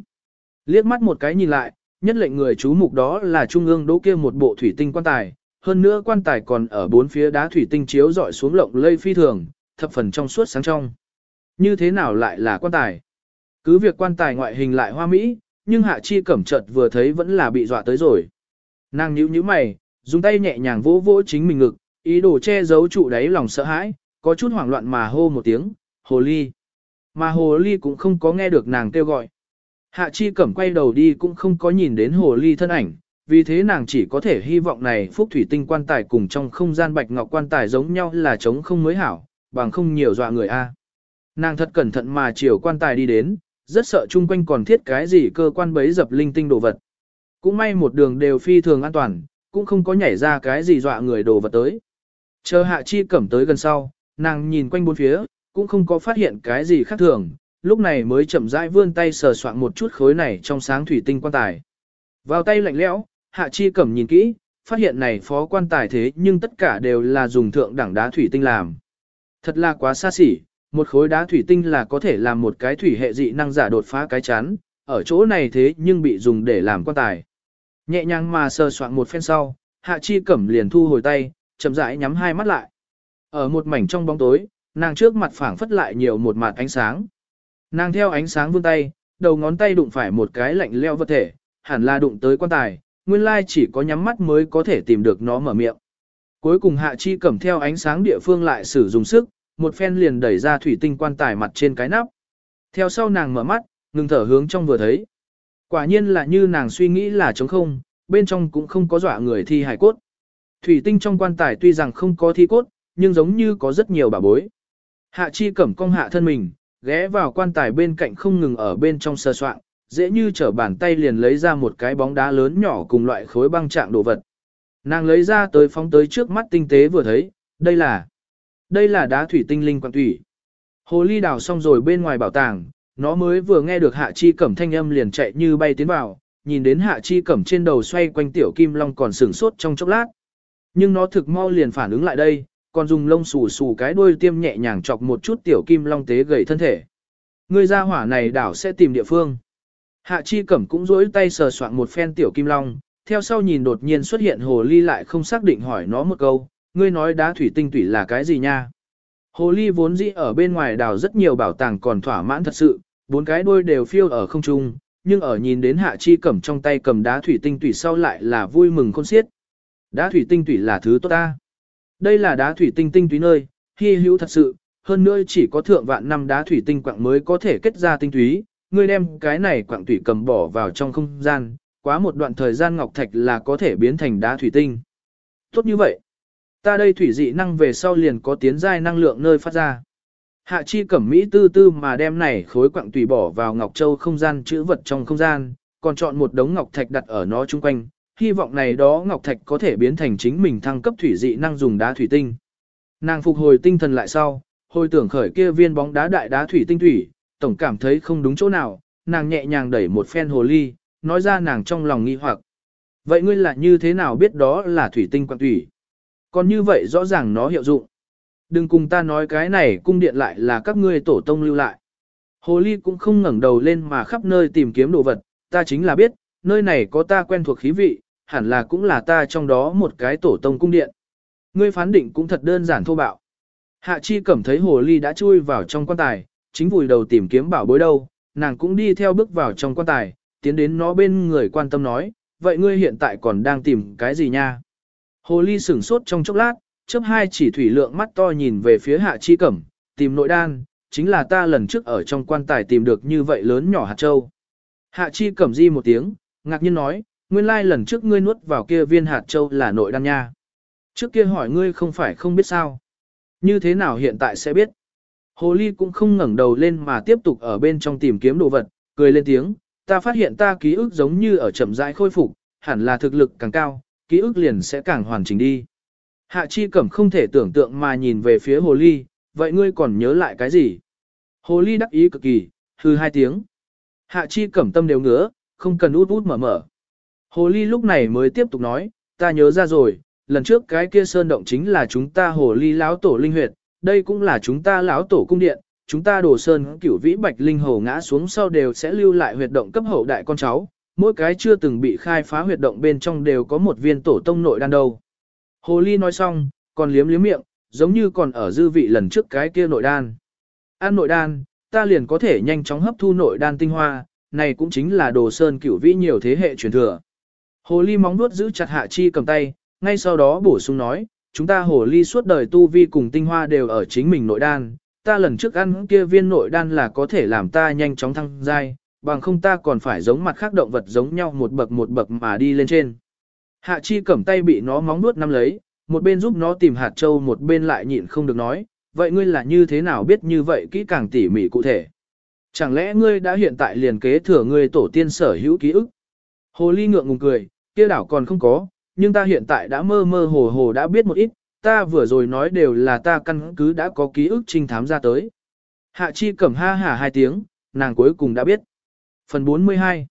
Liếc mắt một cái nhìn lại, nhất lệnh người chú mục đó là trung ương đỗ kia một bộ thủy tinh quan tài, hơn nữa quan tài còn ở bốn phía đá thủy tinh chiếu dọi xuống lộng lây phi thường, thập phần trong suốt sáng trong. Như thế nào lại là quan tài? Cứ việc quan tài ngoại hình lại hoa mỹ, nhưng hạ chi cẩm chợt vừa thấy vẫn là bị dọa tới rồi. Nàng nhíu nhíu mày, dùng tay nhẹ nhàng vỗ vỗ chính mình ngực, ý đồ che giấu trụ đáy lòng sợ hãi, có chút hoảng loạn mà hô một tiếng, hồ ly. Mà hồ ly cũng không có nghe được nàng kêu gọi. Hạ chi cẩm quay đầu đi cũng không có nhìn đến hồ ly thân ảnh, vì thế nàng chỉ có thể hy vọng này phúc thủy tinh quan tài cùng trong không gian bạch ngọc quan tài giống nhau là trống không mới hảo, bằng không nhiều dọa người a. Nàng thật cẩn thận mà chiều quan tài đi đến, rất sợ chung quanh còn thiết cái gì cơ quan bấy dập linh tinh đồ vật. Cũng may một đường đều phi thường an toàn, cũng không có nhảy ra cái gì dọa người đồ vật tới. Chờ hạ chi cẩm tới gần sau, nàng nhìn quanh bốn phía, cũng không có phát hiện cái gì khác thường, lúc này mới chậm rãi vươn tay sờ soạn một chút khối này trong sáng thủy tinh quan tài. Vào tay lạnh lẽo, hạ chi cẩm nhìn kỹ, phát hiện này phó quan tài thế nhưng tất cả đều là dùng thượng đẳng đá thủy tinh làm. Thật là quá xa xỉ, một khối đá thủy tinh là có thể làm một cái thủy hệ dị năng giả đột phá cái chán, ở chỗ này thế nhưng bị dùng để làm quan tài. Nhẹ nhàng mà sờ soạn một phen sau, hạ chi cẩm liền thu hồi tay, chậm rãi nhắm hai mắt lại. Ở một mảnh trong bóng tối, nàng trước mặt phảng phất lại nhiều một mặt ánh sáng. Nàng theo ánh sáng vươn tay, đầu ngón tay đụng phải một cái lạnh leo vật thể, hẳn là đụng tới quan tài, nguyên lai chỉ có nhắm mắt mới có thể tìm được nó mở miệng. Cuối cùng hạ chi cẩm theo ánh sáng địa phương lại sử dụng sức, một phen liền đẩy ra thủy tinh quan tài mặt trên cái nắp. Theo sau nàng mở mắt, ngừng thở hướng trong vừa thấy. Quả nhiên là như nàng suy nghĩ là trống không, bên trong cũng không có dọa người thi hài cốt. Thủy tinh trong quan tài tuy rằng không có thi cốt, nhưng giống như có rất nhiều bà bối. Hạ chi cẩm cong hạ thân mình, ghé vào quan tài bên cạnh không ngừng ở bên trong sơ soạn, dễ như trở bàn tay liền lấy ra một cái bóng đá lớn nhỏ cùng loại khối băng trạng đồ vật. Nàng lấy ra tới phóng tới trước mắt tinh tế vừa thấy, đây là đây là đá thủy tinh linh quan thủy. Hồ ly đào xong rồi bên ngoài bảo tàng, nó mới vừa nghe được hạ chi cẩm thanh âm liền chạy như bay tiến vào, nhìn đến hạ chi cẩm trên đầu xoay quanh tiểu kim long còn sửng sốt trong chốc lát. Nhưng nó thực mau liền phản ứng lại đây, còn dùng lông xù xù cái đuôi tiêm nhẹ nhàng chọc một chút tiểu kim long tế gầy thân thể. Người ra hỏa này đảo sẽ tìm địa phương. Hạ chi cẩm cũng rỗi tay sờ soạn một phen tiểu kim long, theo sau nhìn đột nhiên xuất hiện hồ ly lại không xác định hỏi nó một câu, ngươi nói đá thủy tinh tủy là cái gì nha? Hồ ly vốn dĩ ở bên ngoài đào rất nhiều bảo tàng còn thỏa mãn thật sự, bốn cái đuôi đều phiêu ở không trung, nhưng ở nhìn đến hạ chi cẩm trong tay cầm đá thủy tinh tủy sau lại là vui mừng khôn xiết. Đá thủy tinh tủy là thứ tốt ta. Đây là đá thủy tinh tinh túy nơi, hy hữu thật sự, hơn nữa chỉ có thượng vạn năm đá thủy tinh quặng mới có thể kết ra tinh túy, ngươi đem cái này quặng thủy cầm bỏ vào trong không gian, quá một đoạn thời gian ngọc thạch là có thể biến thành đá thủy tinh. Tốt như vậy. Ta đây thủy dị năng về sau liền có tiến giai năng lượng nơi phát ra. Hạ chi cẩm mỹ tư tư mà đem này khối quặng tùy bỏ vào ngọc châu không gian chữ vật trong không gian, còn chọn một đống ngọc thạch đặt ở nó chung quanh, hy vọng này đó ngọc thạch có thể biến thành chính mình thăng cấp thủy dị năng dùng đá thủy tinh. Nàng phục hồi tinh thần lại sau, hồi tưởng khởi kia viên bóng đá đại đá thủy tinh thủy, tổng cảm thấy không đúng chỗ nào, nàng nhẹ nhàng đẩy một phen hồ ly, nói ra nàng trong lòng nghi hoặc. Vậy ngươi là như thế nào biết đó là thủy tinh quặng thủy? Còn như vậy rõ ràng nó hiệu dụng. Đừng cùng ta nói cái này cung điện lại là các ngươi tổ tông lưu lại. Hồ ly cũng không ngẩng đầu lên mà khắp nơi tìm kiếm đồ vật, ta chính là biết, nơi này có ta quen thuộc khí vị, hẳn là cũng là ta trong đó một cái tổ tông cung điện. Ngươi phán định cũng thật đơn giản thô bạo. Hạ chi cảm thấy hồ ly đã chui vào trong quan tài, chính vùi đầu tìm kiếm bảo bối đâu, nàng cũng đi theo bước vào trong quan tài, tiến đến nó bên người quan tâm nói, vậy ngươi hiện tại còn đang tìm cái gì nha? Hồ ly sửng sốt trong chốc lát, chớp hai chỉ thủy lượng mắt to nhìn về phía hạ chi cẩm, tìm nội đan, chính là ta lần trước ở trong quan tài tìm được như vậy lớn nhỏ hạt châu. Hạ chi cẩm di một tiếng, ngạc nhiên nói, nguyên lai lần trước ngươi nuốt vào kia viên hạt châu là nội đan nha. Trước kia hỏi ngươi không phải không biết sao. Như thế nào hiện tại sẽ biết. Hồ ly cũng không ngẩng đầu lên mà tiếp tục ở bên trong tìm kiếm đồ vật, cười lên tiếng, ta phát hiện ta ký ức giống như ở chậm rãi khôi phục, hẳn là thực lực càng cao, ký ức liền sẽ càng hoàn chỉnh đi. Hạ chi cẩm không thể tưởng tượng mà nhìn về phía hồ ly, vậy ngươi còn nhớ lại cái gì? Hồ ly đắc ý cực kỳ, hư hai tiếng. Hạ chi cẩm tâm đều ngứa, không cần út út mở mở. Hồ ly lúc này mới tiếp tục nói, ta nhớ ra rồi, lần trước cái kia sơn động chính là chúng ta hồ ly lão tổ linh huyệt, đây cũng là chúng ta lão tổ cung điện, chúng ta đổ sơn cửu vĩ bạch linh hồ ngã xuống sau đều sẽ lưu lại huyệt động cấp hậu đại con cháu, mỗi cái chưa từng bị khai phá huyệt động bên trong đều có một viên tổ tông nội đan đâu. Hồ ly nói xong, còn liếm liếm miệng, giống như còn ở dư vị lần trước cái kia nội đan. Ăn nội đan, ta liền có thể nhanh chóng hấp thu nội đan tinh hoa, này cũng chính là đồ sơn cửu vĩ nhiều thế hệ truyền thừa. Hồ ly móng nuốt giữ chặt hạ chi cầm tay, ngay sau đó bổ sung nói, chúng ta hồ ly suốt đời tu vi cùng tinh hoa đều ở chính mình nội đan, ta lần trước ăn kia viên nội đan là có thể làm ta nhanh chóng thăng giai, bằng không ta còn phải giống mặt khác động vật giống nhau một bậc một bậc mà đi lên trên. Hạ chi cầm tay bị nó móng nuốt nắm lấy, một bên giúp nó tìm hạt châu một bên lại nhịn không được nói, vậy ngươi là như thế nào biết như vậy kỹ càng tỉ mỉ cụ thể? Chẳng lẽ ngươi đã hiện tại liền kế thừa ngươi tổ tiên sở hữu ký ức? Hồ ly ngượng ngùng cười, kia đảo còn không có, nhưng ta hiện tại đã mơ mơ hồ hồ đã biết một ít, ta vừa rồi nói đều là ta căn cứ đã có ký ức trinh thám ra tới. Hạ chi cẩm ha hả hai tiếng, nàng cuối cùng đã biết. Phần 42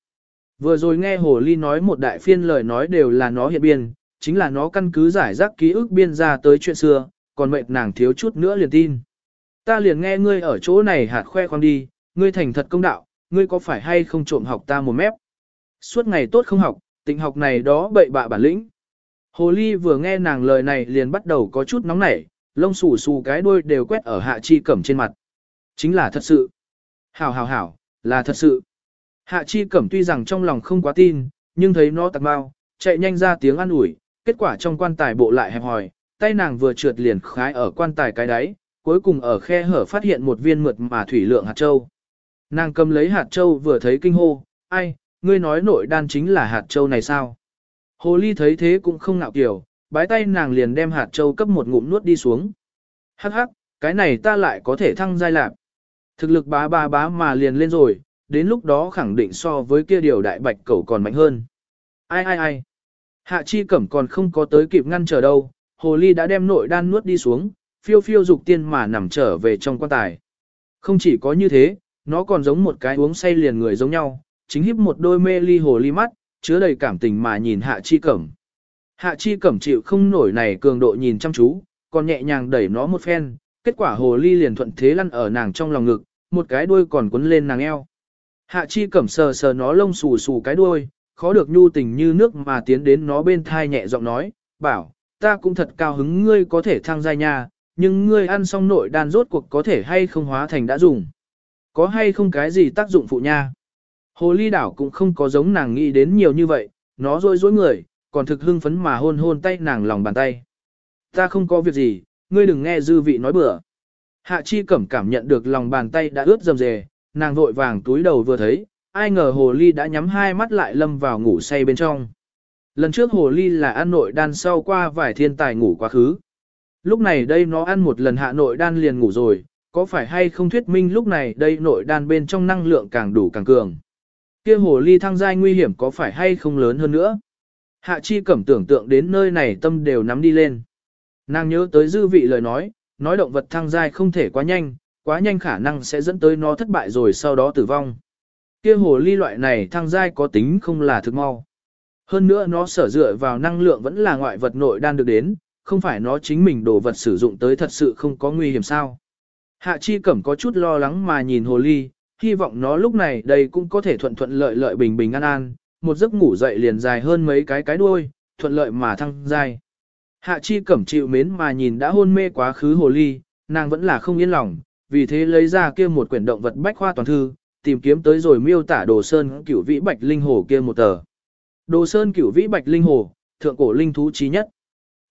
Vừa rồi nghe Hồ Ly nói một đại phiên lời nói đều là nó hiện biên, chính là nó căn cứ giải rác ký ức biên ra tới chuyện xưa, còn mệt nàng thiếu chút nữa liền tin. Ta liền nghe ngươi ở chỗ này hạt khoe khoang đi, ngươi thành thật công đạo, ngươi có phải hay không trộm học ta một mép. Suốt ngày tốt không học, tịnh học này đó bậy bạ bản lĩnh. Hồ ly vừa nghe nàng lời này liền bắt đầu có chút nóng nảy, lông xù xù cái đuôi đều quét ở hạ chi cẩm trên mặt. Chính là thật sự. Hảo hảo hảo, là thật sự. Hạ chi cẩm tuy rằng trong lòng không quá tin, nhưng thấy nó tạc bao, chạy nhanh ra tiếng an ủi, kết quả trong quan tài bộ lại hẹp hòi, tay nàng vừa trượt liền khái ở quan tài cái đáy, cuối cùng ở khe hở phát hiện một viên mượt mà thủy lượng hạt châu. Nàng cầm lấy hạt châu vừa thấy kinh hô, ai, ngươi nói nội đan chính là hạt châu này sao? Hồ ly thấy thế cũng không ngạo kiểu, bái tay nàng liền đem hạt châu cấp một ngụm nuốt đi xuống. Hắc hắc, cái này ta lại có thể thăng giai lạc. Thực lực bá bá bá mà liền lên rồi, đến lúc đó khẳng định so với kia điều đại bạch cẩu còn mạnh hơn. Ai ai ai. Hạ chi cẩm còn không có tới kịp ngăn trở đâu, hồ ly đã đem nội đan nuốt đi xuống, phiêu phiêu dục tiên mà nằm trở về trong quan tài. Không chỉ có như thế, nó còn giống một cái uống say liền người giống nhau, chính híp một đôi mê ly hồ ly mắt, chứa đầy cảm tình mà nhìn hạ chi cẩm. Hạ chi cẩm chịu không nổi này cường độ nhìn chăm chú, còn nhẹ nhàng đẩy nó một phen, kết quả hồ ly liền thuận thế lăn ở nàng trong lòng ngực, một cái đuôi còn quấn lên nàng eo. Hạ chi cẩm sờ sờ nó lông xù xù cái đuôi, khó được nhu tình như nước mà tiến đến nó bên thai nhẹ giọng nói, bảo, ta cũng thật cao hứng ngươi có thể thăng giai nha, nhưng ngươi ăn xong nội đan rốt cuộc có thể hay không hóa thành đã dùng. Có hay không cái gì tác dụng phụ nha. Hồ ly đảo cũng không có giống nàng nghĩ đến nhiều như vậy, nó rôi rối người, còn thực hưng phấn mà hôn hôn tay nàng lòng bàn tay. Ta không có việc gì, ngươi đừng nghe dư vị nói bừa. Hạ chi cẩm cảm nhận được lòng bàn tay đã ướt dầm dề, nàng vội vàng túi đầu vừa thấy, ai ngờ hồ ly đã nhắm hai mắt lại lâm vào ngủ say bên trong. Lần trước hồ ly là ăn nội đan sau qua vài thiên tài ngủ quá khứ. Lúc này đây nó ăn một lần hạ nội đan liền ngủ rồi, có phải hay không thuyết minh lúc này đây nội đan bên trong năng lượng càng đủ càng cường. kia hồ ly thăng giai nguy hiểm có phải hay không lớn hơn nữa. Hạ chi cẩm tưởng tượng đến nơi này tâm đều nắm đi lên. Nàng nhớ tới dư vị lời nói, nói động vật thăng giai không thể quá nhanh, quá nhanh khả năng sẽ dẫn tới nó thất bại rồi sau đó tử vong. Kia hồ ly loại này thăng giai có tính không là thực mau. Hơn nữa nó sở dựa vào năng lượng vẫn là ngoại vật nội đan được đến, không phải nó chính mình đồ vật sử dụng tới thật sự không có nguy hiểm sao. Hạ chi cẩm có chút lo lắng mà nhìn hồ ly, hy vọng nó lúc này đây cũng có thể thuận thuận lợi lợi bình bình an an, một giấc ngủ dậy liền dài hơn mấy cái cái đuôi, thuận lợi mà thăng dài. Hạ chi cẩm chịu mến mà nhìn đã hôn mê quá khứ hồ ly, nàng vẫn là không yên lòng, vì thế lấy ra kia một quyển động vật bách khoa toàn thư, tìm kiếm tới rồi miêu tả đồ sơn cửu vĩ bạch linh hồ kia một tờ. Đồ sơn cửu vĩ bạch linh hồ, thượng cổ linh thú trí nhất.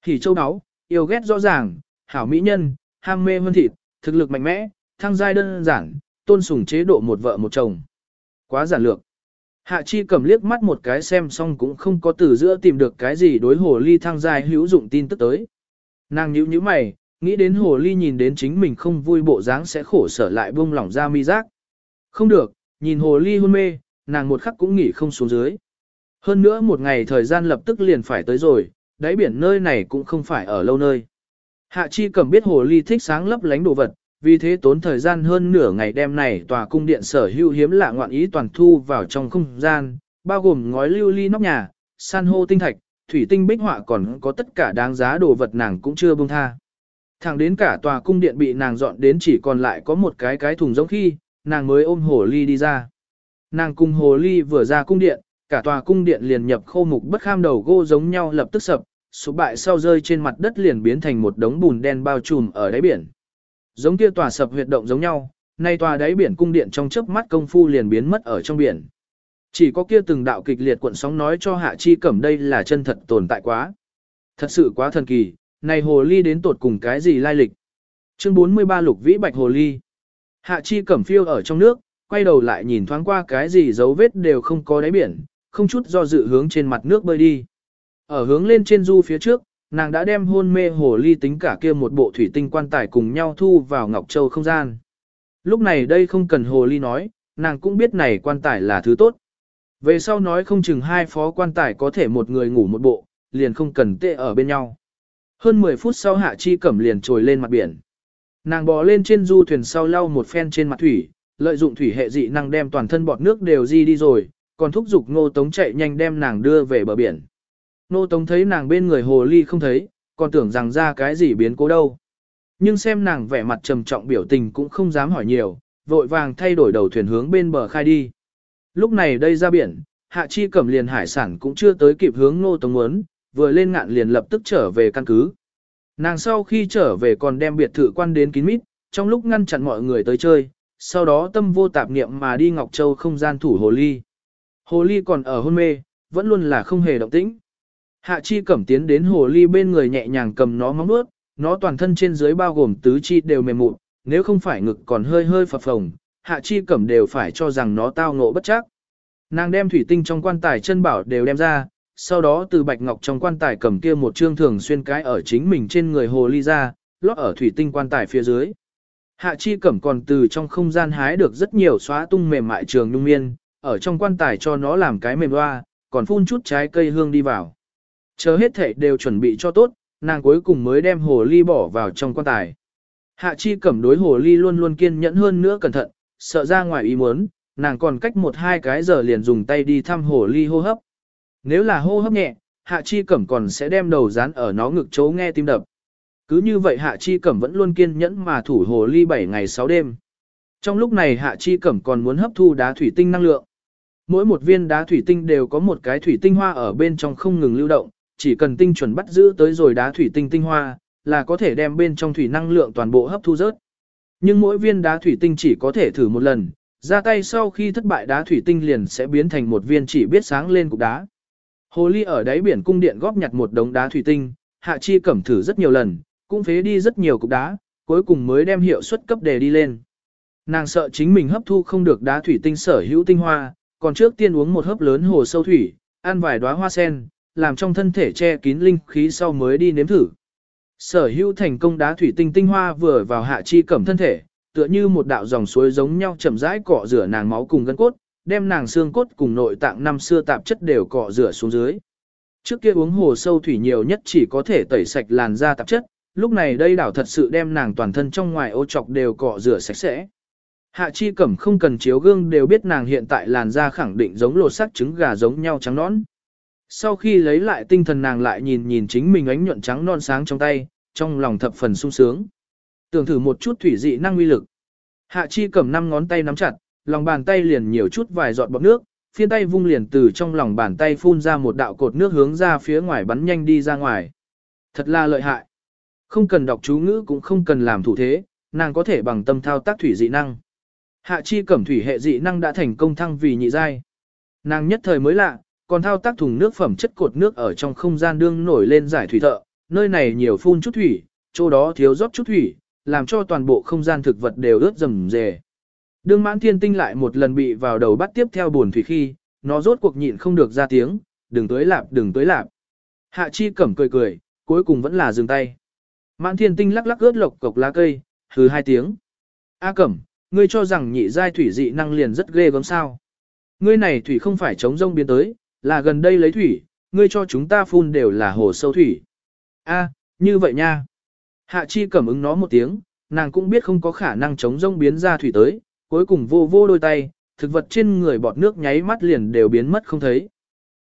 Thì châu đáo, yêu ghét rõ ràng, hảo mỹ nhân, ham mê hơn thịt, thực lực mạnh mẽ, thăng giai đơn giản, tôn sùng chế độ một vợ một chồng. Quá giản lược. Hạ chi cầm liếc mắt một cái xem xong cũng không có từ giữa tìm được cái gì đối hồ ly thăng giai hữu dụng tin tức tới. Nàng nhíu nhíu mày, nghĩ đến hồ ly nhìn đến chính mình không vui bộ dáng sẽ khổ sở lại buông lỏng ra mi giác. Không được, nhìn hồ ly hôn mê, nàng một khắc cũng nghỉ không xuống dưới. Hơn nữa một ngày thời gian lập tức liền phải tới rồi, đáy biển nơi này cũng không phải ở lâu nơi. Hạ Chi cầm biết hồ ly thích sáng lấp lánh đồ vật, vì thế tốn thời gian hơn nửa ngày đêm này tòa cung điện sở hữu hiếm lạ ngoạn ý toàn thu vào trong không gian, bao gồm ngói lưu ly nóc nhà, san hô tinh thạch, thủy tinh bích họa còn có tất cả đáng giá đồ vật nàng cũng chưa buông tha. Thẳng đến cả tòa cung điện bị nàng dọn đến chỉ còn lại có một cái cái thùng giống khi, nàng mới ôm hồ ly đi ra. Nàng cùng hồ ly vừa ra cung điện, cả tòa cung điện liền nhập khô mục bất kham đầu gỗ giống nhau lập tức sập, số bại sau rơi trên mặt đất liền biến thành một đống bùn đen bao trùm ở đáy biển. Giống kia tòa sập huyệt động giống nhau, nay tòa đáy biển cung điện trong chớp mắt công phu liền biến mất ở trong biển. Chỉ có kia từng đạo kịch liệt cuộn sóng nói cho Hạ Chi Cẩm đây là chân thật tồn tại quá. Thật sự quá thần kỳ, này hồ ly đến tột cùng cái gì lai lịch. Chương 43 lục vĩ bạch hồ ly. Hạ Chi Cẩm phiêu ở trong nước, quay đầu lại nhìn thoáng qua cái gì dấu vết đều không có đáy biển, không chút do dự hướng trên mặt nước bơi đi. Ở hướng lên trên du phía trước, nàng đã đem hôn mê hồ ly tính cả kia một bộ thủy tinh quan tài cùng nhau thu vào Ngọc Châu không gian. Lúc này đây không cần hồ ly nói, nàng cũng biết này quan tài là thứ tốt. Về sau nói không chừng hai phó quan tài có thể một người ngủ một bộ, liền không cần tệ ở bên nhau. Hơn 10 phút sau hạ chi cẩm liền trồi lên mặt biển. Nàng bò lên trên du thuyền sau lau một phen trên mặt thủy, lợi dụng thủy hệ dị năng đem toàn thân bọt nước đều di đi rồi, còn thúc giục ngô tống chạy nhanh đem nàng đưa về bờ biển. Ngô tống thấy nàng bên người hồ ly không thấy, còn tưởng rằng ra cái gì biến cố đâu. Nhưng xem nàng vẻ mặt trầm trọng biểu tình cũng không dám hỏi nhiều, vội vàng thay đổi đầu thuyền hướng bên bờ khai đi. Lúc này đây ra biển, hạ chi cẩm liền hải sản cũng chưa tới kịp hướng ngô tống muốn, vừa lên ngạn liền lập tức trở về căn cứ. Nàng sau khi trở về còn đem biệt thự quan đến kín mít, trong lúc ngăn chặn mọi người tới chơi, sau đó tâm vô tạp niệm mà đi Ngọc Châu không gian thủ hồ ly. Hồ ly còn ở hôn mê, vẫn luôn là không hề động tĩnh. Hạ chi cẩm tiến đến hồ ly bên người nhẹ nhàng cầm nó móng nuốt, nó toàn thân trên dưới bao gồm tứ chi đều mềm mụn, nếu không phải ngực còn hơi hơi phập phồng, hạ chi cẩm đều phải cho rằng nó tao ngộ bất chắc. Nàng đem thủy tinh trong quan tài chân bảo đều đem ra, sau đó từ bạch ngọc trong quan tài cầm kia một trương thường xuyên cái ở chính mình trên người hồ ly ra, lót ở thủy tinh quan tài phía dưới. Hạ chi cẩm còn từ trong không gian hái được rất nhiều xóa tung mềm mại trường nhung miên, ở trong quan tài cho nó làm cái mềm loa còn phun chút trái cây hương đi vào. Chờ hết thể đều chuẩn bị cho tốt, nàng cuối cùng mới đem hồ ly bỏ vào trong quan tài. Hạ chi cẩm đối hồ ly luôn luôn kiên nhẫn hơn nữa cẩn thận, sợ ra ngoài ý muốn, nàng còn cách một hai cái giờ liền dùng tay đi thăm hồ ly hô hấp. Nếu là hô hấp nhẹ, hạ chi cẩm còn sẽ đem đầu dán ở nó ngực chỗ nghe tim đập. Cứ như vậy hạ chi cẩm vẫn luôn kiên nhẫn mà thủ hồ ly 7 ngày 6 đêm. Trong lúc này hạ chi cẩm còn muốn hấp thu đá thủy tinh năng lượng. Mỗi một viên đá thủy tinh đều có một cái thủy tinh hoa ở bên trong không ngừng lưu động, chỉ cần tinh chuẩn bắt giữ tới rồi đá thủy tinh tinh hoa, là có thể đem bên trong thủy năng lượng toàn bộ hấp thu rớt. Nhưng mỗi viên đá thủy tinh chỉ có thể thử một lần, ra tay sau khi thất bại đá thủy tinh liền sẽ biến thành một viên chỉ biết sáng lên cục đá. Hồ ly ở đáy biển cung điện góp nhặt một đống đá thủy tinh, hạ chi cẩm thử rất nhiều lần, cũng phế đi rất nhiều cục đá, cuối cùng mới đem hiệu suất cấp đề đi lên. Nàng sợ chính mình hấp thu không được đá thủy tinh sở hữu tinh hoa, còn trước tiên uống một hớp lớn hồ sâu thủy, ăn vài đóa hoa sen, làm trong thân thể che kín linh khí sau mới đi nếm thử. Sở hữu thành công đá thủy tinh tinh hoa vừa vào hạ chi cẩm thân thể, tựa như một đạo dòng suối giống nhau chậm rãi cọ rửa nàng máu cùng gân cốt, đem nàng xương cốt cùng nội tạng năm xưa tạp chất đều cọ rửa xuống dưới. Trước kia uống hồ sâu thủy nhiều nhất chỉ có thể tẩy sạch làn da tạp chất, lúc này đây đảo thật sự đem nàng toàn thân trong ngoài ô trọc đều cọ rửa sạch sẽ. Hạ chi cẩm không cần chiếu gương đều biết nàng hiện tại làn da khẳng định giống lột sắc trứng gà giống nhau trắng nõn. Sau khi lấy lại tinh thần nàng lại nhìn nhìn chính mình ánh nhuận trắng non sáng trong tay, trong lòng thập phần sung sướng. Tưởng thử một chút thủy dị năng uy lực. Hạ chi cầm năm ngón tay nắm chặt, lòng bàn tay liền nhiều chút vài giọt bọt nước, phiên tay vung liền từ trong lòng bàn tay phun ra một đạo cột nước hướng ra phía ngoài bắn nhanh đi ra ngoài. Thật là lợi hại. Không cần đọc chú ngữ cũng không cần làm thủ thế, nàng có thể bằng tâm thao tác thủy dị năng. Hạ chi cẩm thủy hệ dị năng đã thành công thăng vì nhị giai. Nàng nhất thời mới lạ, còn thao tác thùng nước phẩm chất cột nước ở trong không gian đương nổi lên giải thủy thợ, nơi này nhiều phun chút thủy, chỗ đó thiếu rót chút thủy, làm cho toàn bộ không gian thực vật đều ướt rầm rề. Đương mãn thiên tinh lại một lần bị vào đầu bắt tiếp theo buồn thủy khi, nó rốt cuộc nhịn không được ra tiếng, đừng tới lạp đừng tới lạp. Hạ chi cẩm cười cười, cuối cùng vẫn là dừng tay. Mãn thiên tinh lắc lắc ướt lộc cộc lá cây, hừ hai tiếng. A cẩm, ngươi cho rằng nhị giai thủy dị năng liền rất ghê gớm sao. Ngươi này thủy không phải chống rông biến tới, là gần đây lấy thủy, ngươi cho chúng ta phun đều là hồ sâu thủy. A, như vậy nha. Hạ chi cẩm ứng nó một tiếng, nàng cũng biết không có khả năng chống rông biến ra thủy tới, cuối cùng vô vô đôi tay, thực vật trên người bọt nước nháy mắt liền đều biến mất không thấy.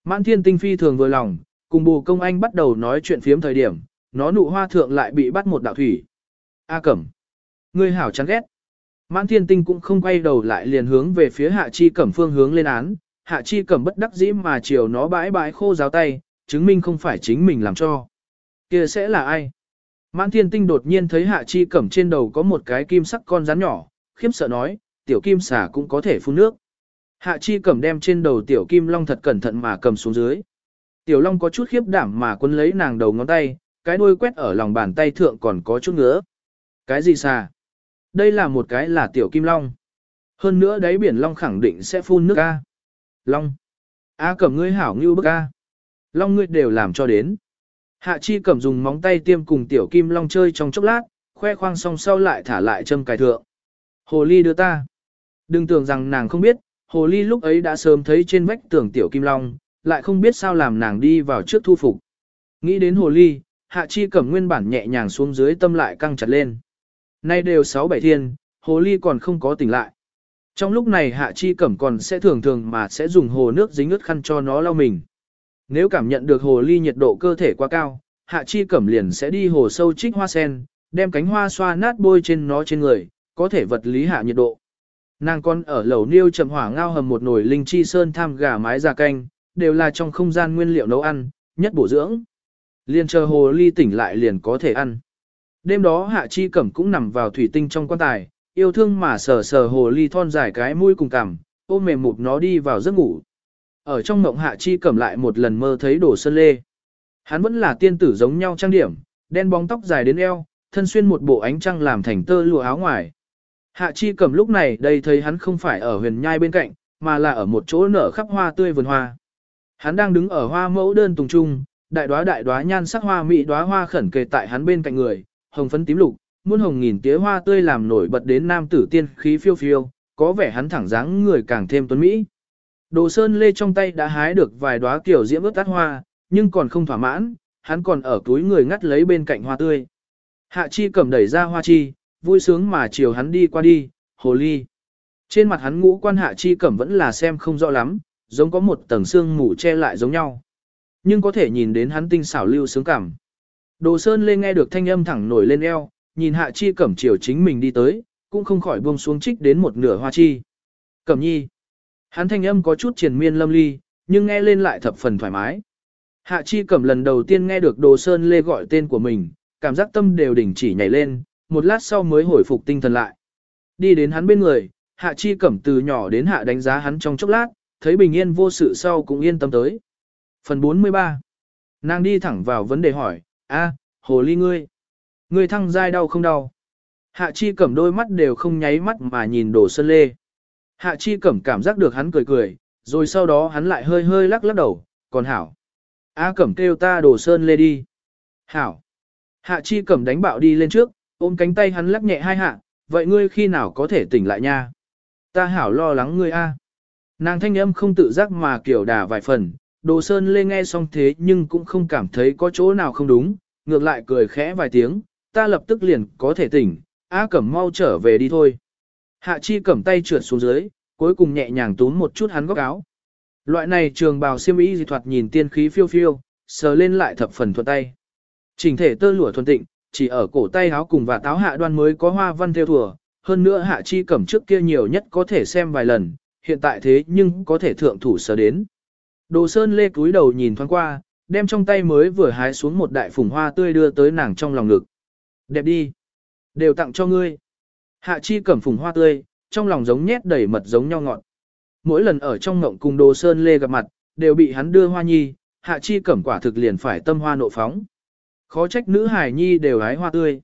Mãn thiên tinh phi thường vừa lòng, cùng bù công anh bắt đầu nói chuyện phiếm thời điểm, nó nụ hoa thượng lại bị bắt một đạo thủy. A cẩm. Ngươi hảo chán ghét. Mãn thiên tinh cũng không quay đầu lại liền hướng về phía hạ chi cẩm phương hướng lên án, hạ chi cẩm bất đắc dĩ mà chiều nó bãi bãi khô giáo tay, chứng minh không phải chính mình làm cho. kia sẽ là ai? Mãn thiên tinh đột nhiên thấy hạ chi cẩm trên đầu có một cái kim sắc con rắn nhỏ, khiếp sợ nói, tiểu kim xà cũng có thể phun nước. Hạ chi cẩm đem trên đầu tiểu kim long thật cẩn thận mà cầm xuống dưới. Tiểu long có chút khiếp đảm mà quân lấy nàng đầu ngón tay, cái đuôi quét ở lòng bàn tay thượng còn có chút ngứa. Cái gì xà? Đây là một cái là tiểu kim long. Hơn nữa đáy biển long khẳng định sẽ phun nước A. Long. A cẩm ngươi hảo như bức A. Long ngươi đều làm cho đến. Hạ chi cẩm dùng móng tay tiêm cùng tiểu kim long chơi trong chốc lát, khoe khoang xong sau lại thả lại châm cài thượng. Hồ ly đưa ta. Đừng tưởng rằng nàng không biết, hồ ly lúc ấy đã sớm thấy trên vách tường tiểu kim long, lại không biết sao làm nàng đi vào trước thu phục. Nghĩ đến hồ ly, hạ chi cẩm nguyên bản nhẹ nhàng xuống dưới tâm lại căng chặt lên. Nay đều sáu bảy thiên, hồ ly còn không có tỉnh lại. Trong lúc này hạ chi cẩm còn sẽ thường thường mà sẽ dùng hồ nước dính ướt khăn cho nó lau mình. Nếu cảm nhận được hồ ly nhiệt độ cơ thể quá cao, hạ chi cẩm liền sẽ đi hồ sâu trích hoa sen, đem cánh hoa xoa nát bôi trên nó trên người, có thể vật lý hạ nhiệt độ. Nàng con ở lẩu niêu chậm hỏa ngao hầm một nồi linh chi sơn tham gà mái già canh, đều là trong không gian nguyên liệu nấu ăn, nhất bổ dưỡng. Liên chờ hồ ly tỉnh lại liền có thể ăn. Đêm đó hạ chi cẩm cũng nằm vào thủy tinh trong quan tài, yêu thương mà sờ sờ hồ ly thon dài cái mũi cùng cằm, ôm mềm mụt nó đi vào giấc ngủ. Ở trong mộng hạ chi cẩm lại một lần mơ thấy đồ sơn lê. Hắn vẫn là tiên tử giống nhau trang điểm, đen bóng tóc dài đến eo, thân xuyên một bộ ánh trăng làm thành tơ lụa áo ngoài. Hạ chi cẩm lúc này đây thấy hắn không phải ở huyền nhai bên cạnh, mà là ở một chỗ nở khắp hoa tươi vườn hoa. Hắn đang đứng ở hoa mẫu đơn tùng trung, đại đóa đại đóa nhan sắc hoa mỹ đóa hoa khẩn kề tại hắn bên cạnh người, hồng phấn tím lục, muôn hồng nghìn tía hoa tươi làm nổi bật đến nam tử tiên khí phiêu phiêu, có vẻ hắn thẳng dáng người càng thêm tuấn mỹ. Đồ sơn lê trong tay đã hái được vài đóa kiểu diễm ướt tắt hoa, nhưng còn không thỏa mãn, hắn còn ở túi người ngắt lấy bên cạnh hoa tươi. Hạ chi cầm đẩy ra hoa chi, vui sướng mà chiều hắn đi qua đi, hồ ly. Trên mặt hắn ngũ quan hạ chi cẩm vẫn là xem không rõ lắm, giống có một tầng xương mù che lại giống nhau. Nhưng có thể nhìn đến hắn tinh xảo lưu sướng cảm. Đồ Sơn Lê nghe được thanh âm thẳng nổi lên eo, nhìn Hạ Chi Cẩm chiều chính mình đi tới, cũng không khỏi buông xuống trích đến một nửa hoa chi. Cẩm nhi. Hắn thanh âm có chút triền miên lâm ly, nhưng nghe lên lại thập phần thoải mái. Hạ Chi Cẩm lần đầu tiên nghe được Đồ Sơn Lê gọi tên của mình, cảm giác tâm đều đỉnh chỉ nhảy lên, một lát sau mới hồi phục tinh thần lại. Đi đến hắn bên người, Hạ Chi Cẩm từ nhỏ đến hạ đánh giá hắn trong chốc lát, thấy bình yên vô sự sau cũng yên tâm tới. Phần 43 Nàng đi thẳng vào vấn đề hỏi, a, hồ ly ngươi, ngươi thăng dai đau không đau? Hạ Chi Cẩm đôi mắt đều không nháy mắt mà nhìn Đồ Sơn Lê. Hạ Chi Cẩm cảm giác được hắn cười cười, rồi sau đó hắn lại hơi hơi lắc lắc đầu, còn hảo. A Cẩm kêu ta Đồ Sơn Lê đi. Hảo. Hạ Chi Cẩm đánh bạo đi lên trước, ôm cánh tay hắn lắc nhẹ hai hạ, vậy ngươi khi nào có thể tỉnh lại nha? Ta hảo lo lắng ngươi a. Nàng thanh âm không tự giác mà kiểu đà vài phần, Đồ Sơn Lê nghe xong thế nhưng cũng không cảm thấy có chỗ nào không đúng, ngược lại cười khẽ vài tiếng, ta lập tức liền có thể tỉnh, A Cẩm mau trở về đi thôi. Hạ Chi cầm tay trượt xuống dưới, cuối cùng nhẹ nhàng túm một chút hắn góc áo. Loại này trường bào xiêm y dị thoạt nhìn tiên khí phiêu phiêu, sờ lên lại thập phần thuận tay. Trình thể tơ lụa thuần tịnh, chỉ ở cổ tay áo cùng và táo hạ đoan mới có hoa văn theo thùa, hơn nữa Hạ Chi cẩm trước kia nhiều nhất có thể xem vài lần, hiện tại thế nhưng có thể thượng thủ sở đến. Đồ Sơn Lê cúi đầu nhìn thoáng qua, đem trong tay mới vừa hái xuống một đại phùng hoa tươi đưa tới nàng trong lòng ngực. Đẹp đi. Đều tặng cho ngươi. Hạ chi cầm phùng hoa tươi, trong lòng giống nhét đầy mật giống nhau ngọt. Mỗi lần ở trong ngộng cùng Đồ Sơn Lê gặp mặt, đều bị hắn đưa hoa nhi, hạ chi cẩm quả thực liền phải tâm hoa nộ phóng. Khó trách nữ hải nhi đều hái hoa tươi.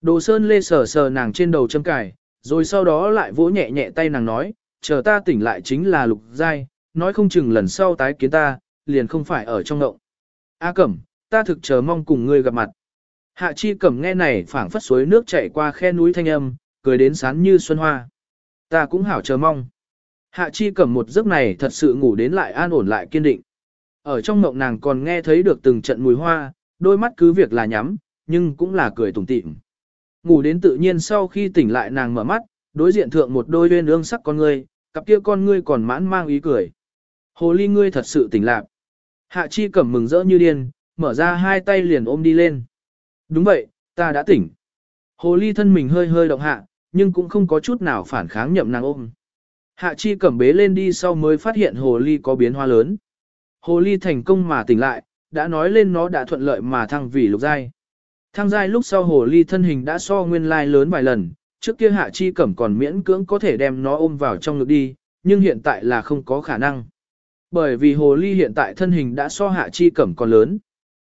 Đồ Sơn Lê sờ sờ nàng trên đầu châm cài, rồi sau đó lại vỗ nhẹ nhẹ tay nàng nói, chờ ta tỉnh lại chính là lục giai, nói không chừng lần sau tái kiến ta, liền không phải ở trong ngộng. A Cẩm, ta thực chờ mong cùng ngươi gặp mặt. Hạ Chi Cẩm nghe này phảng phất suối nước chảy qua khe núi thanh âm, cười đến sán như xuân hoa. Ta cũng hảo chờ mong. Hạ Chi Cẩm một giấc này thật sự ngủ đến lại an ổn lại kiên định. Ở trong mộng nàng còn nghe thấy được từng trận mùi hoa, đôi mắt cứ việc là nhắm, nhưng cũng là cười tủm tỉm. Ngủ đến tự nhiên sau khi tỉnh lại nàng mở mắt, đối diện thượng một đôi uyên ương sắc con ngươi, cặp kia con ngươi còn mãn mang ý cười. Hồ ly ngươi thật sự tỉnh lạc. Hạ chi cẩm mừng rỡ như điên, mở ra hai tay liền ôm đi lên. Đúng vậy, ta đã tỉnh. Hồ ly thân mình hơi hơi động hạ, nhưng cũng không có chút nào phản kháng nhậm nàng ôm. Hạ chi cẩm bế lên đi sau mới phát hiện hồ ly có biến hóa lớn. Hồ ly thành công mà tỉnh lại, đã nói lên nó đã thuận lợi mà thăng vì lục giai. Thăng giai lúc sau hồ ly thân hình đã so nguyên lai lớn vài lần, trước kia hạ chi cẩm còn miễn cưỡng có thể đem nó ôm vào trong ngực đi, nhưng hiện tại là không có khả năng. Bởi vì hồ ly hiện tại thân hình đã so hạ chi cẩm còn lớn.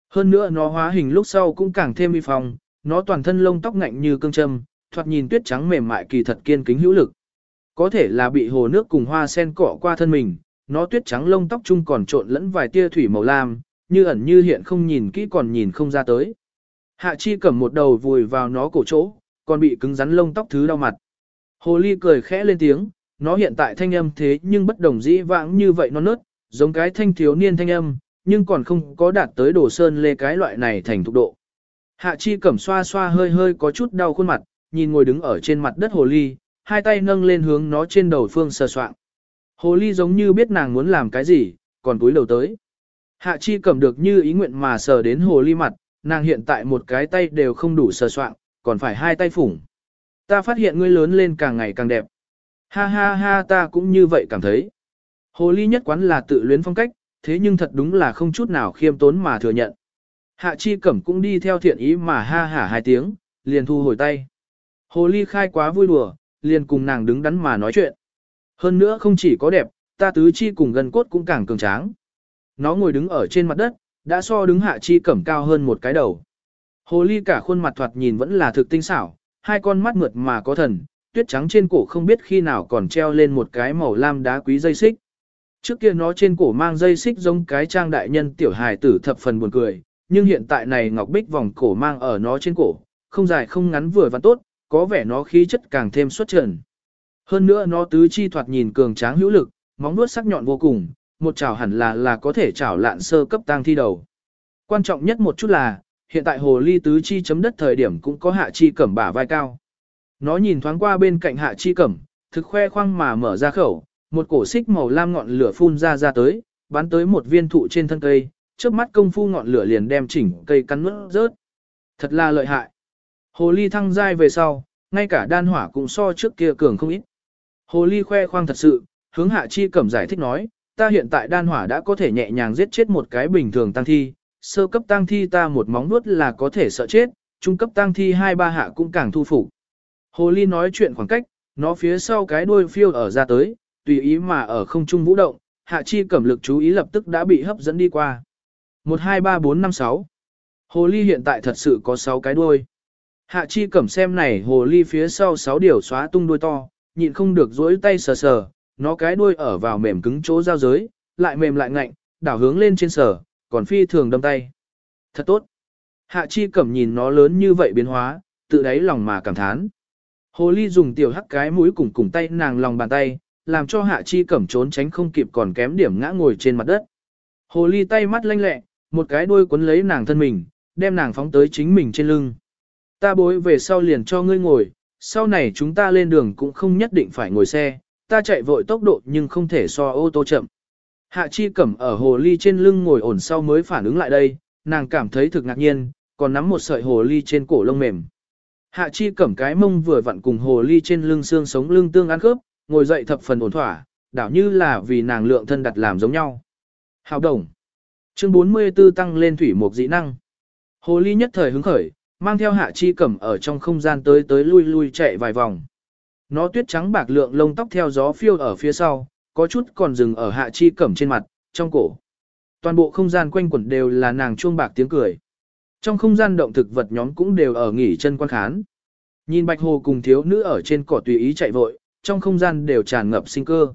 Hơn nữa nó hóa hình lúc sau cũng càng thêm uy phong, nó toàn thân lông tóc ngạnh như cương châm, thoạt nhìn tuyết trắng mềm mại kỳ thật kiên kính hữu lực. Có thể là bị hồ nước cùng hoa sen cọ qua thân mình, nó tuyết trắng lông tóc chung còn trộn lẫn vài tia thủy màu lam, như ẩn như hiện không nhìn kỹ còn nhìn không ra tới. Hạ chi cầm một đầu vùi vào nó cổ chỗ, còn bị cứng rắn lông tóc thứ đau mặt. Hồ ly cười khẽ lên tiếng, nó hiện tại thanh âm thế nhưng bất đồng dĩ vãng như vậy nó nớt, giống cái thanh thiếu niên thanh âm, nhưng còn không có đạt tới đồ sơn lê cái loại này thành thục độ. Hạ chi cẩm xoa xoa hơi hơi có chút đau khuôn mặt, nhìn ngồi đứng ở trên mặt đất hồ ly, hai tay nâng lên hướng nó trên đầu phương sờ soạn. Hồ ly giống như biết nàng muốn làm cái gì, còn túi đầu tới. Hạ chi cẩm được như ý nguyện mà sờ đến hồ ly mặt, nàng hiện tại một cái tay đều không đủ sờ soạn, còn phải hai tay phủng. Ta phát hiện ngươi lớn lên càng ngày càng đẹp. Ha ha ha ta cũng như vậy cảm thấy. Hồ ly nhất quán là tự luyến phong cách, thế nhưng thật đúng là không chút nào khiêm tốn mà thừa nhận. Hạ chi cẩm cũng đi theo thiện ý mà ha hả hai tiếng, liền thu hồi tay. Hồ ly khai quá vui đùa, liền cùng nàng đứng đắn mà nói chuyện. Hơn nữa không chỉ có đẹp, ta tứ chi cùng gần cốt cũng càng cường tráng. Nó ngồi đứng ở trên mặt đất, đã so đứng hạ chi cẩm cao hơn một cái đầu. Hồ ly cả khuôn mặt thoạt nhìn vẫn là thực tinh xảo, hai con mắt mượt mà có thần, tuyết trắng trên cổ không biết khi nào còn treo lên một cái màu lam đá quý dây xích. Trước kia nó trên cổ mang dây xích giống cái trang đại nhân tiểu hài tử thập phần buồn cười, nhưng hiện tại này ngọc bích vòng cổ mang ở nó trên cổ, không dài không ngắn vừa và tốt, có vẻ nó khí chất càng thêm xuất trần. Hơn nữa nó tứ chi thoạt nhìn cường tráng hữu lực, móng vuốt sắc nhọn vô cùng, một chảo hẳn là là có thể chảo lạn sơ cấp tang thi đầu. Quan trọng nhất một chút là, hiện tại hồ ly tứ chi chấm đất thời điểm cũng có hạ chi cẩm bả vai cao. Nó nhìn thoáng qua bên cạnh hạ chi cẩm, thực khoe khoang mà mở ra khẩu, một cổ xích màu lam ngọn lửa phun ra ra tới, bắn tới một viên thụ trên thân cây, trước mắt công phu ngọn lửa liền đem chỉnh cây cắn nuốt rớt. Thật là lợi hại. Hồ ly thăng giai về sau, ngay cả đan hỏa cũng so trước kia cường không ít. Hồ ly khoe khoang thật sự, hướng hạ chi cẩm giải thích nói, ta hiện tại đan hỏa đã có thể nhẹ nhàng giết chết một cái bình thường tăng thi, sơ cấp tăng thi ta một móng nuốt là có thể sợ chết, trung cấp tăng thi hai ba hạ cũng càng thu phục. Hồ ly nói chuyện khoảng cách, nó phía sau cái đuôi phiêu ở ra tới, tùy ý mà ở không trung vũ động, hạ chi cẩm lực chú ý lập tức đã bị hấp dẫn đi qua. 1 2 3 4 5 6 Hồ ly hiện tại thật sự có 6 cái đuôi. Hạ chi cẩm xem này hồ ly phía sau 6 điều xóa tung đuôi to, nhịn không được dối tay sờ sờ, nó cái đuôi ở vào mềm cứng chỗ giao giới, lại mềm lại ngạnh, đảo hướng lên trên sờ, còn phi thường đâm tay. Thật tốt. Hạ chi cẩm nhìn nó lớn như vậy biến hóa, tự đáy lòng mà cảm thán. Hồ ly dùng tiểu hắc cái mũi cùng cùng tay nàng lòng bàn tay, làm cho hạ chi cẩm trốn tránh không kịp còn kém điểm ngã ngồi trên mặt đất. Hồ ly tay mắt lanh lẹ, một cái đuôi cuốn lấy nàng thân mình, đem nàng phóng tới chính mình trên lưng. Ta bối về sau liền cho ngươi ngồi, sau này chúng ta lên đường cũng không nhất định phải ngồi xe, ta chạy vội tốc độ nhưng không thể so ô tô chậm. Hạ chi cẩm ở hồ ly trên lưng ngồi ổn sau mới phản ứng lại đây, nàng cảm thấy thực ngạc nhiên, còn nắm một sợi hồ ly trên cổ lông mềm. Hạ chi cẩm cái mông vừa vặn cùng hồ ly trên lưng xương sống lưng tương ăn khớp, ngồi dậy thập phần ổn thỏa, đảo như là vì nàng lượng thân đặt làm giống nhau. Hào đồng. Chương 44 tăng lên thủy mục dị năng. Hồ ly nhất thời hứng khởi, mang theo hạ chi cẩm ở trong không gian tới tới lui lui chạy vài vòng. Nó tuyết trắng bạc lượng lông tóc theo gió phiêu ở phía sau, có chút còn dừng ở hạ chi cẩm trên mặt, trong cổ. Toàn bộ không gian quanh quẩn đều là nàng chuông bạc tiếng cười. Trong không gian động thực vật nhóm cũng đều ở nghỉ chân quan khán. Nhìn bạch hồ cùng thiếu nữ ở trên cỏ tùy ý chạy vội, trong không gian đều tràn ngập sinh cơ.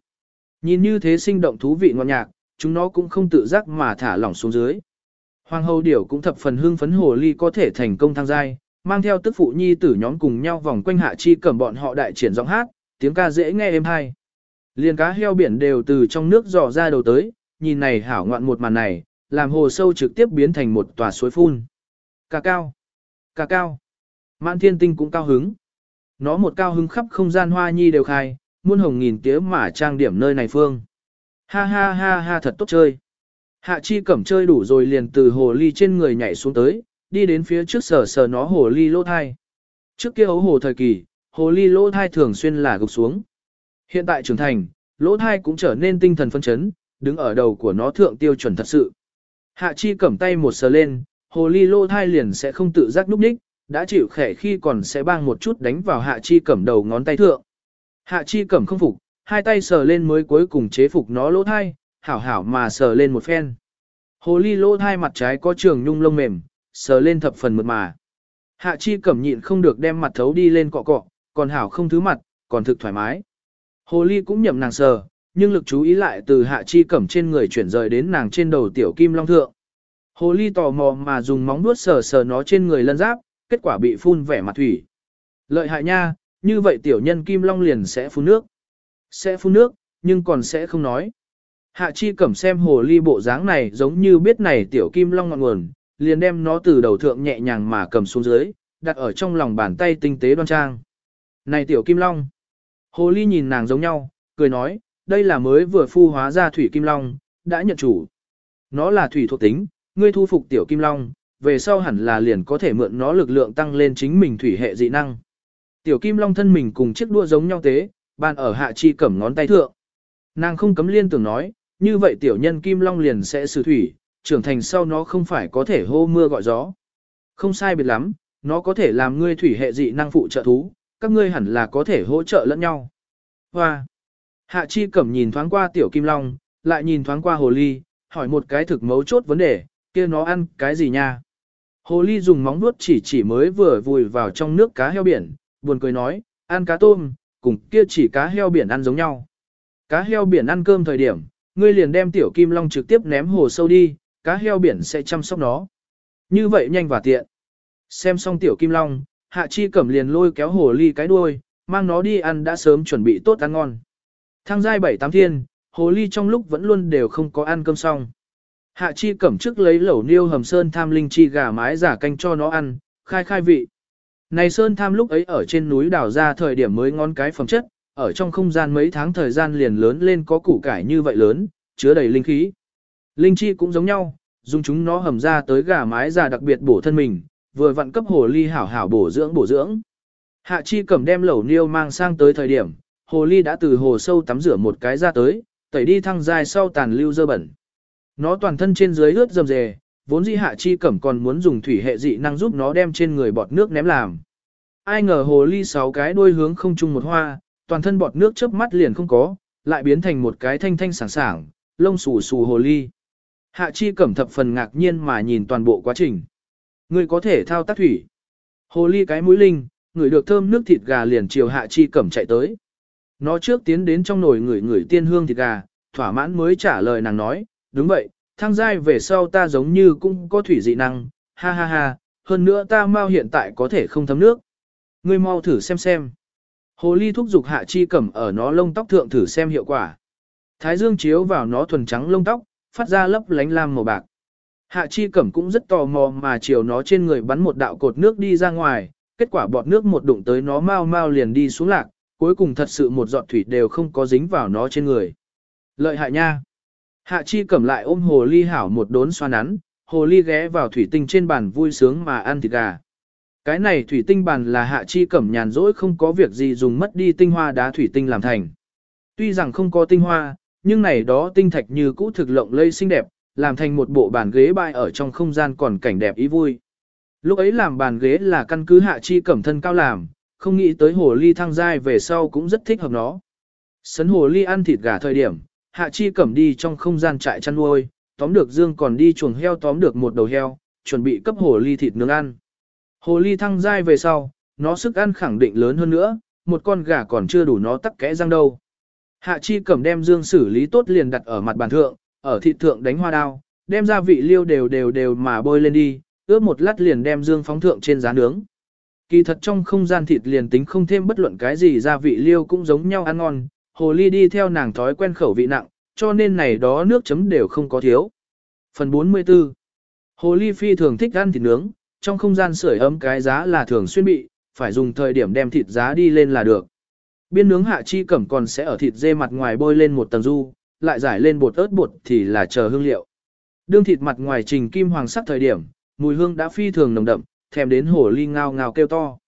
Nhìn như thế sinh động thú vị ngọt nhạc, chúng nó cũng không tự giác mà thả lỏng xuống dưới. Hoàng hậu điểu cũng thập phần hưng phấn hồ ly có thể thành công thăng giai, mang theo tức phụ nhi tử nhóm cùng nhau vòng quanh hạ chi cầm bọn họ đại triển giọng hát, tiếng ca dễ nghe êm hay. liền cá heo biển đều từ trong nước dò ra đầu tới, nhìn này hảo ngoạn một màn này, làm hồ sâu trực tiếp biến thành một tòa suối phun. Cà cao, cà cao. Mãn thiên tinh cũng cao hứng. Nó một cao hứng khắp không gian hoa nhi đều khai, muôn hồng nghìn tía mà trang điểm nơi này phương. Ha ha ha ha thật tốt chơi. Hạ chi cẩm chơi đủ rồi liền từ hồ ly trên người nhảy xuống tới, đi đến phía trước sờ sờ nó hồ ly lỗ thai. Trước kia ấu hồ thời kỳ, hồ ly lỗ thai thường xuyên là gục xuống. Hiện tại trưởng thành, lỗ thai cũng trở nên tinh thần phân chấn, đứng ở đầu của nó thượng tiêu chuẩn thật sự. Hạ chi cẩm tay một sờ lên, hồ ly lỗ thai liền sẽ không tự giác núp đích, đã chịu khẻ khi còn sẽ bang một chút đánh vào hạ chi cẩm đầu ngón tay thượng. Hạ chi cẩm không phục, hai tay sờ lên mới cuối cùng chế phục nó lỗ thai, hảo hảo mà sờ lên một phen. Hồ ly lỗ thai mặt trái có trường nhung lông mềm, sờ lên thập phần mượt mà. Hạ chi cẩm nhịn không được đem mặt thấu đi lên cọ cọ, còn hảo không thứ mặt, còn thực thoải mái. Hồ ly cũng nhậm nàng sờ, nhưng lực chú ý lại từ hạ chi cẩm trên người chuyển rời đến nàng trên đầu tiểu kim long thượng. Hồ ly tò mò mà dùng móng vuốt sờ sờ nó trên người lân giáp, kết quả bị phun vẻ mặt thủy. Lợi hại nha, như vậy tiểu nhân kim long liền sẽ phun nước. Sẽ phun nước, nhưng còn sẽ không nói. Hạ chi cẩm xem hồ ly bộ dáng này giống như biết này tiểu kim long ngọn nguồn, liền đem nó từ đầu thượng nhẹ nhàng mà cầm xuống dưới, đặt ở trong lòng bàn tay tinh tế đoan trang. Này tiểu kim long. Hồ ly nhìn nàng giống nhau, cười nói, đây là mới vừa phu hóa ra thủy kim long, đã nhận chủ. Nó là thủy thuộc tính, ngươi thu phục tiểu kim long, về sau hẳn là liền có thể mượn nó lực lượng tăng lên chính mình thủy hệ dị năng. Tiểu kim long thân mình cùng chiếc đua giống nhau tế, bàn ở hạ chi cẩm ngón tay thượng. Nàng không cấm liên tưởng nói, như vậy tiểu nhân kim long liền sẽ sử thủy, trưởng thành sau nó không phải có thể hô mưa gọi gió. Không sai biệt lắm, nó có thể làm ngươi thủy hệ dị năng phụ trợ thú, các ngươi hẳn là có thể hỗ trợ lẫn nhau. Hoa! Hạ chi cẩm nhìn thoáng qua tiểu kim long, lại nhìn thoáng qua hồ ly, hỏi một cái thực mấu chốt vấn đề, kia nó ăn cái gì nha? Hồ ly dùng móng vuốt chỉ chỉ mới vừa vùi vào trong nước cá heo biển, buồn cười nói, ăn cá tôm, cùng kia chỉ cá heo biển ăn giống nhau. Cá heo biển ăn cơm thời điểm, ngươi liền đem tiểu kim long trực tiếp ném hồ sâu đi, cá heo biển sẽ chăm sóc nó. Như vậy nhanh và tiện. Xem xong tiểu kim long, hạ chi cẩm liền lôi kéo hồ ly cái đuôi, mang nó đi ăn đã sớm chuẩn bị tốt ăn ngon. Thang giai bảy tám thiên, hồ ly trong lúc vẫn luôn đều không có ăn cơm xong. Hạ chi cẩm trước lấy lẩu niêu hầm sơn tham linh chi gà mái giả canh cho nó ăn, khai khai vị. Này sơn tham lúc ấy ở trên núi đào ra thời điểm mới ngon cái phẩm chất, ở trong không gian mấy tháng thời gian liền lớn lên có củ cải như vậy lớn, chứa đầy linh khí. Linh chi cũng giống nhau, dùng chúng nó hầm ra tới gà mái già đặc biệt bổ thân mình, vừa vặn cấp hồ ly hảo hảo bổ dưỡng bổ dưỡng. Hạ chi cầm đem lẩu niêu mang sang tới thời điểm, hồ ly đã từ hồ sâu tắm rửa một cái ra tới, tẩy đi thăng dài sau tàn lưu dơ bẩn. Nó toàn thân trên dưới ướt dầm dề, vốn dĩ hạ chi cẩm còn muốn dùng thủy hệ dị năng giúp nó đem trên người bọt nước ném làm. Ai ngờ hồ ly sáu cái đuôi hướng không chung một hoa, toàn thân bọt nước chớp mắt liền không có, lại biến thành một cái thanh thanh sảng sảng, lông xù xù hồ ly. Hạ chi cẩm thập phần ngạc nhiên mà nhìn toàn bộ quá trình. Người có thể thao tác thủy. Hồ ly cái mũi linh, người được thơm nước thịt gà liền chiều hạ chi cẩm chạy tới. Nó trước tiến đến trong nồi người người tiên hương thịt gà, thỏa mãn mới trả lời nàng nói, đúng vậy, thang giai về sau ta giống như cũng có thủy dị năng, ha ha ha, hơn nữa ta mau hiện tại có thể không thấm nước. Ngươi mau thử xem xem. Hồ ly thúc giục hạ chi cẩm ở nó lông tóc thượng thử xem hiệu quả. Thái dương chiếu vào nó thuần trắng lông tóc, phát ra lấp lánh lam màu bạc. Hạ chi cẩm cũng rất tò mò mà chiều nó trên người bắn một đạo cột nước đi ra ngoài, kết quả bọt nước một đụng tới nó mau mau liền đi xuống lạc, cuối cùng thật sự một giọt thủy đều không có dính vào nó trên người. Lợi hại nha! Hạ chi cẩm lại ôm hồ ly hảo một đốn xoa nắn, hồ ly ghé vào thủy tinh trên bàn vui sướng mà ăn thịt gà. Cái này thủy tinh bàn là hạ chi cẩm nhàn rỗi không có việc gì dùng mất đi tinh hoa đá thủy tinh làm thành. Tuy rằng không có tinh hoa, nhưng này đó tinh thạch như cũ thực lộng lây xinh đẹp, làm thành một bộ bàn ghế bại ở trong không gian còn cảnh đẹp ý vui. Lúc ấy làm bàn ghế là căn cứ hạ chi cẩm thân cao làm, không nghĩ tới hồ ly thăng giai về sau cũng rất thích hợp nó. Sấn hồ ly ăn thịt gà thời điểm, hạ chi cẩm đi trong không gian trại chăn nuôi, tóm được dương còn đi chuồng heo tóm được một đầu heo, chuẩn bị cấp hồ ly thịt nướng ăn. Hồ ly thăng giai về sau, nó sức ăn khẳng định lớn hơn nữa, một con gà còn chưa đủ nó tắc kẽ răng đâu. Hạ chi cẩm đem dương xử lý tốt liền đặt ở mặt bàn thượng, ở thịt thượng đánh hoa đao, đem gia vị liêu đều đều đều mà bôi lên đi, ướp một lát liền đem dương phóng thượng trên giá nướng. Kỳ thật trong không gian thịt liền tính không thêm bất luận cái gì gia vị liêu cũng giống nhau ăn ngon, hồ ly đi theo nàng thói quen khẩu vị nặng, cho nên này đó nước chấm đều không có thiếu. Phần 44 Hồ ly phi thường thích ăn thịt nướng, trong không gian sưởi ấm cái giá là thường xuyên bị, phải dùng thời điểm đem thịt giá đi lên là được. Biên nướng hạ chi cẩm còn sẽ ở thịt dê mặt ngoài bôi lên một tầng du, lại giải lên bột ớt bột thì là chờ hương liệu. Đương thịt mặt ngoài trình kim hoàng sắc thời điểm, mùi hương đã phi thường nồng đậm, thèm đến hổ ly ngao ngao kêu to.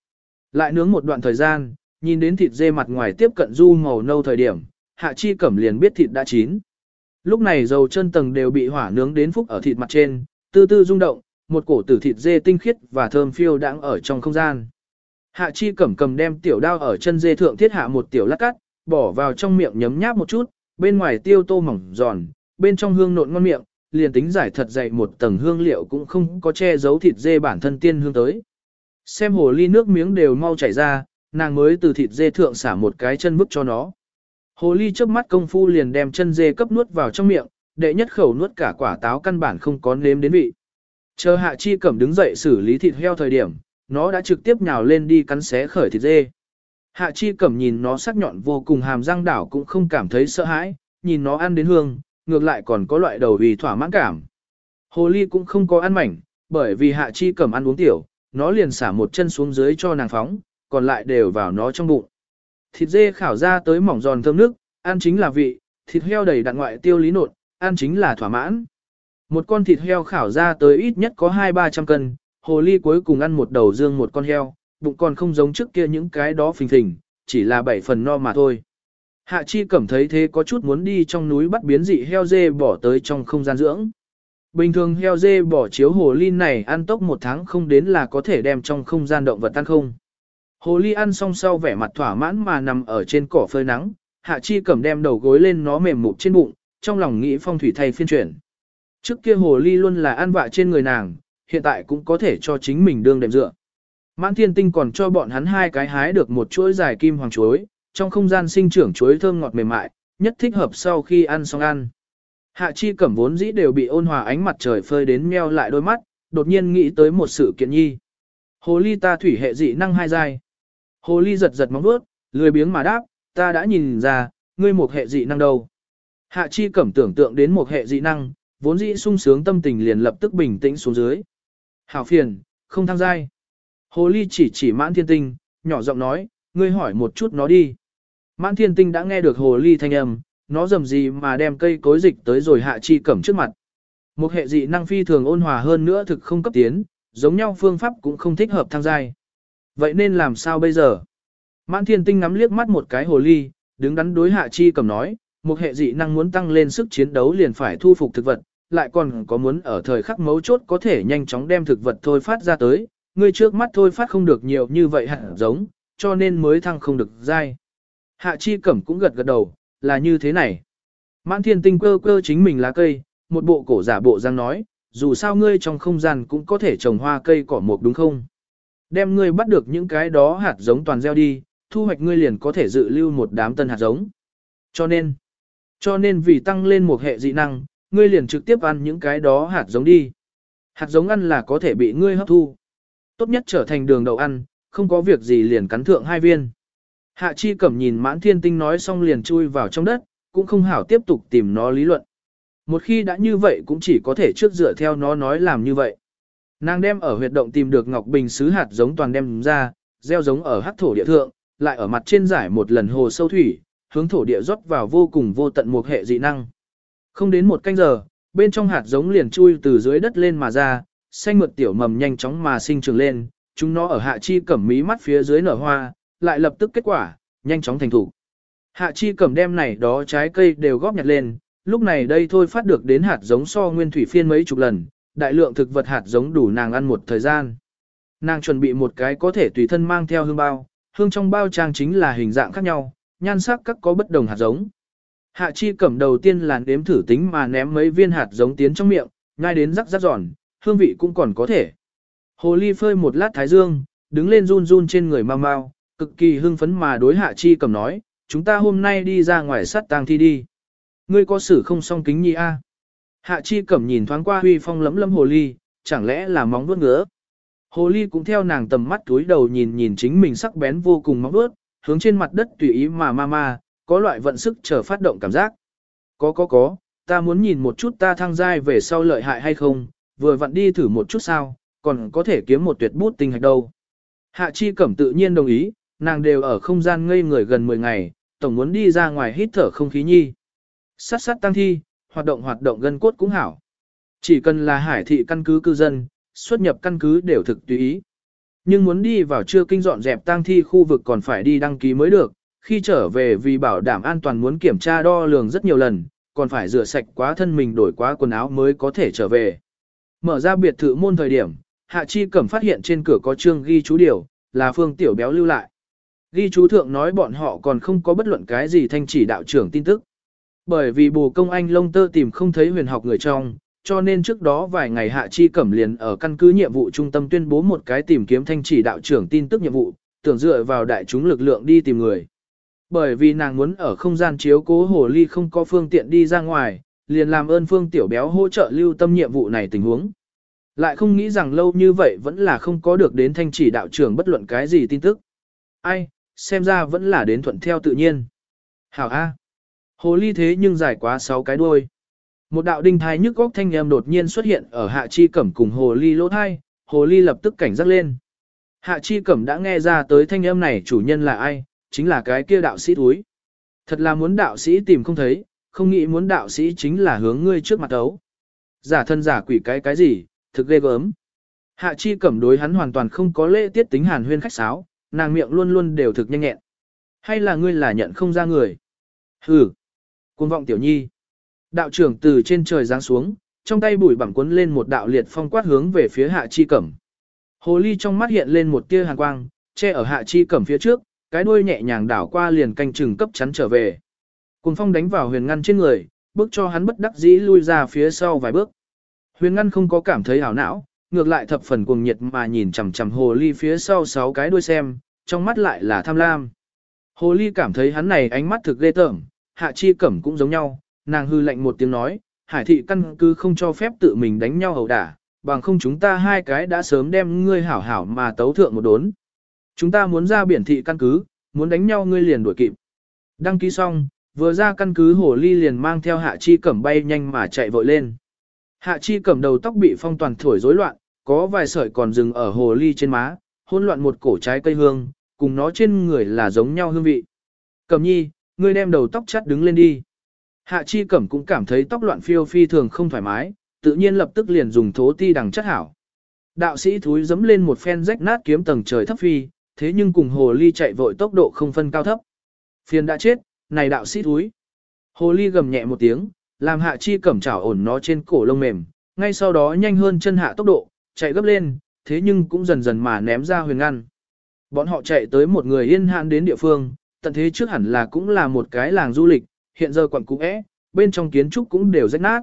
Lại nướng một đoạn thời gian, nhìn đến thịt dê mặt ngoài tiếp cận du màu nâu thời điểm, hạ chi cẩm liền biết thịt đã chín. Lúc này dầu chân tầng đều bị hỏa nướng đến phúc ở thịt mặt trên, tư tư rung động, một cổ tử thịt dê tinh khiết và thơm phiêu đang ở trong không gian. Hạ chi cẩm cầm đem tiểu đao ở chân dê thượng thiết hạ một tiểu lát cắt, bỏ vào trong miệng nhấm nháp một chút, bên ngoài tiêu tô mỏng giòn, bên trong hương nộn ngon miệng, liền tính giải thật dày một tầng hương liệu cũng không có che giấu thịt dê bản thân tiên hương tới. Xem hồ ly nước miếng đều mau chảy ra, nàng mới từ thịt dê thượng xả một cái chân bức cho nó. Hồ ly trước mắt công phu liền đem chân dê cấp nuốt vào trong miệng, đệ nhất khẩu nuốt cả quả táo căn bản không có nếm đến vị. Chờ hạ chi cẩm đứng dậy xử lý thịt heo thời điểm, nó đã trực tiếp nhào lên đi cắn xé khởi thịt dê. Hạ chi cẩm nhìn nó sắc nhọn vô cùng hàm răng đảo cũng không cảm thấy sợ hãi, nhìn nó ăn đến hương, ngược lại còn có loại đầu vì thỏa mãn cảm. Hồ ly cũng không có ăn mảnh, bởi vì hạ chi cẩm ăn uống tiểu, nó liền xả một chân xuống dưới cho nàng phóng, còn lại đều vào nó trong bụng. Thịt dê khảo ra tới mỏng giòn thơm nước, ăn chính là vị, thịt heo đầy đặn ngoại tiêu lý nột, ăn chính là thỏa mãn. Một con thịt heo khảo ra tới ít nhất có 2-300 cân, hồ ly cuối cùng ăn một đầu dương một con heo, bụng còn không giống trước kia những cái đó phình phình, chỉ là bảy phần no mà thôi. Hạ chi cảm thấy thế có chút muốn đi trong núi bắt biến dị heo dê bỏ tới trong không gian dưỡng. Bình thường heo dê bỏ chiếu hồ ly này ăn tốc một tháng không đến là có thể đem trong không gian động vật ăn không. Hồ ly ăn xong sau vẻ mặt thỏa mãn mà nằm ở trên cỏ phơi nắng, hạ chi cầm đem đầu gối lên nó mềm mụt trên bụng, trong lòng nghĩ phong thủy thay phiên chuyển. Trước kia hồ ly luôn là ăn vạ trên người nàng, hiện tại cũng có thể cho chính mình đương đệm dựa. Mãn thiên tinh còn cho bọn hắn hai cái hái được một chuỗi dài kim hoàng chuối, trong không gian sinh trưởng chuối thơm ngọt mềm mại, nhất thích hợp sau khi ăn xong ăn. Hạ chi cẩm vốn dĩ đều bị ôn hòa ánh mặt trời phơi đến meo lại đôi mắt, đột nhiên nghĩ tới một sự kiện nhi. Hồ ly ta thủy hệ dị năng hai giai. Hồ ly giật giật móng vuốt, lười biếng mà đáp, ta đã nhìn ra, ngươi một hệ dị năng đâu. Hạ chi cẩm tưởng tượng đến một hệ dị năng, vốn dĩ sung sướng tâm tình liền lập tức bình tĩnh xuống dưới. Hảo phiền, không tham giai. Hồ ly chỉ chỉ mãn thiên tinh, nhỏ giọng nói, ngươi hỏi một chút nó đi. Mãn thiên tinh đã nghe được hồ ly thanh âm, nó dầm gì mà đem cây cối dịch tới rồi hạ chi cẩm trước mặt. Một hệ dị năng phi thường ôn hòa hơn nữa thực không cấp tiến, giống nhau phương pháp cũng không thích hợp tham giai. Vậy nên làm sao bây giờ? Mãn thiên tinh ngắm liếc mắt một cái hồ ly, đứng đắn đối hạ chi cẩm nói, một hệ dị năng muốn tăng lên sức chiến đấu liền phải thu phục thực vật, lại còn có muốn ở thời khắc mấu chốt có thể nhanh chóng đem thực vật thôi phát ra tới, ngươi trước mắt thôi phát không được nhiều như vậy hạt giống, cho nên mới thăng không được dai. Hạ chi cẩm cũng gật gật đầu, là như thế này. Mãn thiên tinh cơ cơ chính mình lá cây, một bộ cổ giả bộ răng nói, dù sao ngươi trong không gian cũng có thể trồng hoa cây cỏ mộc đúng không? Đem ngươi bắt được những cái đó hạt giống toàn gieo đi, thu hoạch ngươi liền có thể dự lưu một đám tân hạt giống. Cho nên, cho nên vì tăng lên một hệ dị năng, ngươi liền trực tiếp ăn những cái đó hạt giống đi. Hạt giống ăn là có thể bị ngươi hấp thu. Tốt nhất trở thành đường đậu ăn, không có việc gì liền cắn thượng hai viên. Hạ chi cẩm nhìn mãn thiên tinh nói xong liền chui vào trong đất, cũng không hảo tiếp tục tìm nó lý luận. Một khi đã như vậy cũng chỉ có thể trước dựa theo nó nói làm như vậy. Nàng đem ở huyệt động tìm được ngọc bình sứ hạt giống toàn đem ra, gieo giống ở hắc thổ địa thượng, lại ở mặt trên giải một lần hồ sâu thủy, hướng thổ địa rót vào vô cùng vô tận một hệ dị năng. Không đến một canh giờ, bên trong hạt giống liền chui từ dưới đất lên mà ra, xanh mượt tiểu mầm nhanh chóng mà sinh trưởng lên, chúng nó ở hạ chi cẩm mí mắt phía dưới nở hoa, lại lập tức kết quả, nhanh chóng thành thủ. Hạ chi cẩm đem này đó trái cây đều góp nhặt lên, lúc này đây thôi phát được đến hạt giống so nguyên thủy phiên mấy chục lần, đại lượng thực vật hạt giống đủ nàng ăn một thời gian. Nàng chuẩn bị một cái có thể tùy thân mang theo hương bao, hương trong bao trang chính là hình dạng khác nhau, nhan sắc các có bất đồng hạt giống. Hạ chi cẩm đầu tiên là nếm thử tính mà ném mấy viên hạt giống tiến trong miệng, ngay đến rắc rắc giòn, hương vị cũng còn có thể. Hồ ly phơi một lát thái dương, đứng lên run run trên người mau mau, cực kỳ hưng phấn mà đối hạ chi cẩm nói, chúng ta hôm nay đi ra ngoài sát tang thi đi. Ngươi có xử không song kính nhi a? Hạ chi cẩm nhìn thoáng qua huy phong lấm lấm hồ ly, chẳng lẽ là móng vuốt ngứa. Hồ ly cũng theo nàng tầm mắt túi đầu nhìn nhìn chính mình sắc bén vô cùng móng vuốt, hướng trên mặt đất tùy ý mà ma ma, có loại vận sức chờ phát động cảm giác. Có có có, ta muốn nhìn một chút ta thăng giai về sau lợi hại hay không, vừa vặn đi thử một chút sao, còn có thể kiếm một tuyệt bút tinh hạch đâu. Hạ chi cẩm tự nhiên đồng ý, nàng đều ở không gian ngây người gần 10 ngày, tổng muốn đi ra ngoài hít thở không khí nhi. Sát sát tăng thi, hoạt động hoạt động gân cốt cũng hảo. Chỉ cần là hải thị căn cứ cư dân, xuất nhập căn cứ đều thực tùy ý. Nhưng muốn đi vào chưa kinh dọn dẹp tang thi khu vực còn phải đi đăng ký mới được, khi trở về vì bảo đảm an toàn muốn kiểm tra đo lường rất nhiều lần, còn phải rửa sạch quá thân mình đổi quá quần áo mới có thể trở về. Mở ra biệt thự môn thời điểm, Hạ Chi Cẩm phát hiện trên cửa có chương ghi chú điều, là Phương Tiểu Béo lưu lại. Ghi chú thượng nói bọn họ còn không có bất luận cái gì thanh chỉ đạo trưởng tin tức. Bởi vì bù công anh lông tơ tìm không thấy huyền học người trong, cho nên trước đó vài ngày Hạ Chi Cẩm liền ở căn cứ nhiệm vụ trung tâm tuyên bố một cái tìm kiếm thanh chỉ đạo trưởng tin tức nhiệm vụ, tưởng dựa vào đại chúng lực lượng đi tìm người. Bởi vì nàng muốn ở không gian chiếu cố hồ ly không có phương tiện đi ra ngoài, liền làm ơn phương tiểu béo hỗ trợ lưu tâm nhiệm vụ này tình huống. Lại không nghĩ rằng lâu như vậy vẫn là không có được đến thanh chỉ đạo trưởng bất luận cái gì tin tức. Ai, xem ra vẫn là đến thuận theo tự nhiên. Hảo A. Hồ ly thế nhưng dài quá sáu cái đuôi. Một đạo đinh thai nhức góc thanh âm đột nhiên xuất hiện ở hạ chi cẩm cùng hồ ly lỗ thai, hồ ly lập tức cảnh giác lên. Hạ chi cẩm đã nghe ra tới thanh âm này chủ nhân là ai, chính là cái kia đạo sĩ túi. Thật là muốn đạo sĩ tìm không thấy, không nghĩ muốn đạo sĩ chính là hướng ngươi trước mặt ấu. Giả thân giả quỷ cái cái gì, thực ghê gớm. Hạ chi cẩm đối hắn hoàn toàn không có lễ tiết tính hàn huyên khách sáo, nàng miệng luôn luôn đều thực nhanh nhẹn. Hay là ngươi là nhận không ra người? Hừ, cuồng vọng tiểu nhi. Đạo trưởng từ trên trời giáng xuống, trong tay bụi bẩm cuốn lên một đạo liệt phong quát hướng về phía hạ chi cẩm. Hồ ly trong mắt hiện lên một tia hàn quang, che ở hạ chi cẩm phía trước, cái đuôi nhẹ nhàng đảo qua liền canh chừng cấp chắn trở về. Cùng phong đánh vào huyền ngăn trên người, bước cho hắn bất đắc dĩ lui ra phía sau vài bước. Huyền ngăn không có cảm thấy hảo não, ngược lại thập phần cuồng nhiệt mà nhìn chằm chằm hồ ly phía sau sáu cái đuôi xem, trong mắt lại là tham lam. Hồ ly cảm thấy hắn này ánh mắt thực ghê tởm, hạ chi cẩm cũng giống nhau, nàng hư lạnh một tiếng nói, hải thị căn cứ không cho phép tự mình đánh nhau hầu đả, bằng không chúng ta hai cái đã sớm đem ngươi hảo hảo mà tấu thượng một đốn. Chúng ta muốn ra biển thị căn cứ, muốn đánh nhau ngươi liền đuổi kịp. Đăng ký xong, vừa ra căn cứ hồ ly liền mang theo hạ chi cẩm bay nhanh mà chạy vội lên. Hạ chi cẩm đầu tóc bị phong toàn thổi rối loạn, có vài sợi còn dừng ở hồ ly trên má, hỗn loạn một cổ trái cây hương, cùng nó trên người là giống nhau hương vị. Cẩm nhi, ngươi đem đầu tóc chắt đứng lên đi. Hạ chi cẩm cũng cảm thấy tóc loạn phiêu phi thường không thoải mái, tự nhiên lập tức liền dùng thố ti đằng chất hảo. Đạo sĩ thúi dấm lên một phen rách nát kiếm tầng trời thấp phi, thế nhưng cùng hồ ly chạy vội tốc độ không phân cao thấp. Phiền đã chết, này đạo sĩ thúi. Hồ ly gầm nhẹ một tiếng, làm hạ chi cẩm chảo ổn nó trên cổ lông mềm, ngay sau đó nhanh hơn chân hạ tốc độ, chạy gấp lên, thế nhưng cũng dần dần mà ném ra huyền ngăn. Bọn họ chạy tới một người yên hạn đến địa phương, tận thế trước hẳn là cũng là một cái làng du lịch, hiện giờ quận cũ é, bên trong kiến trúc cũng đều rách nát.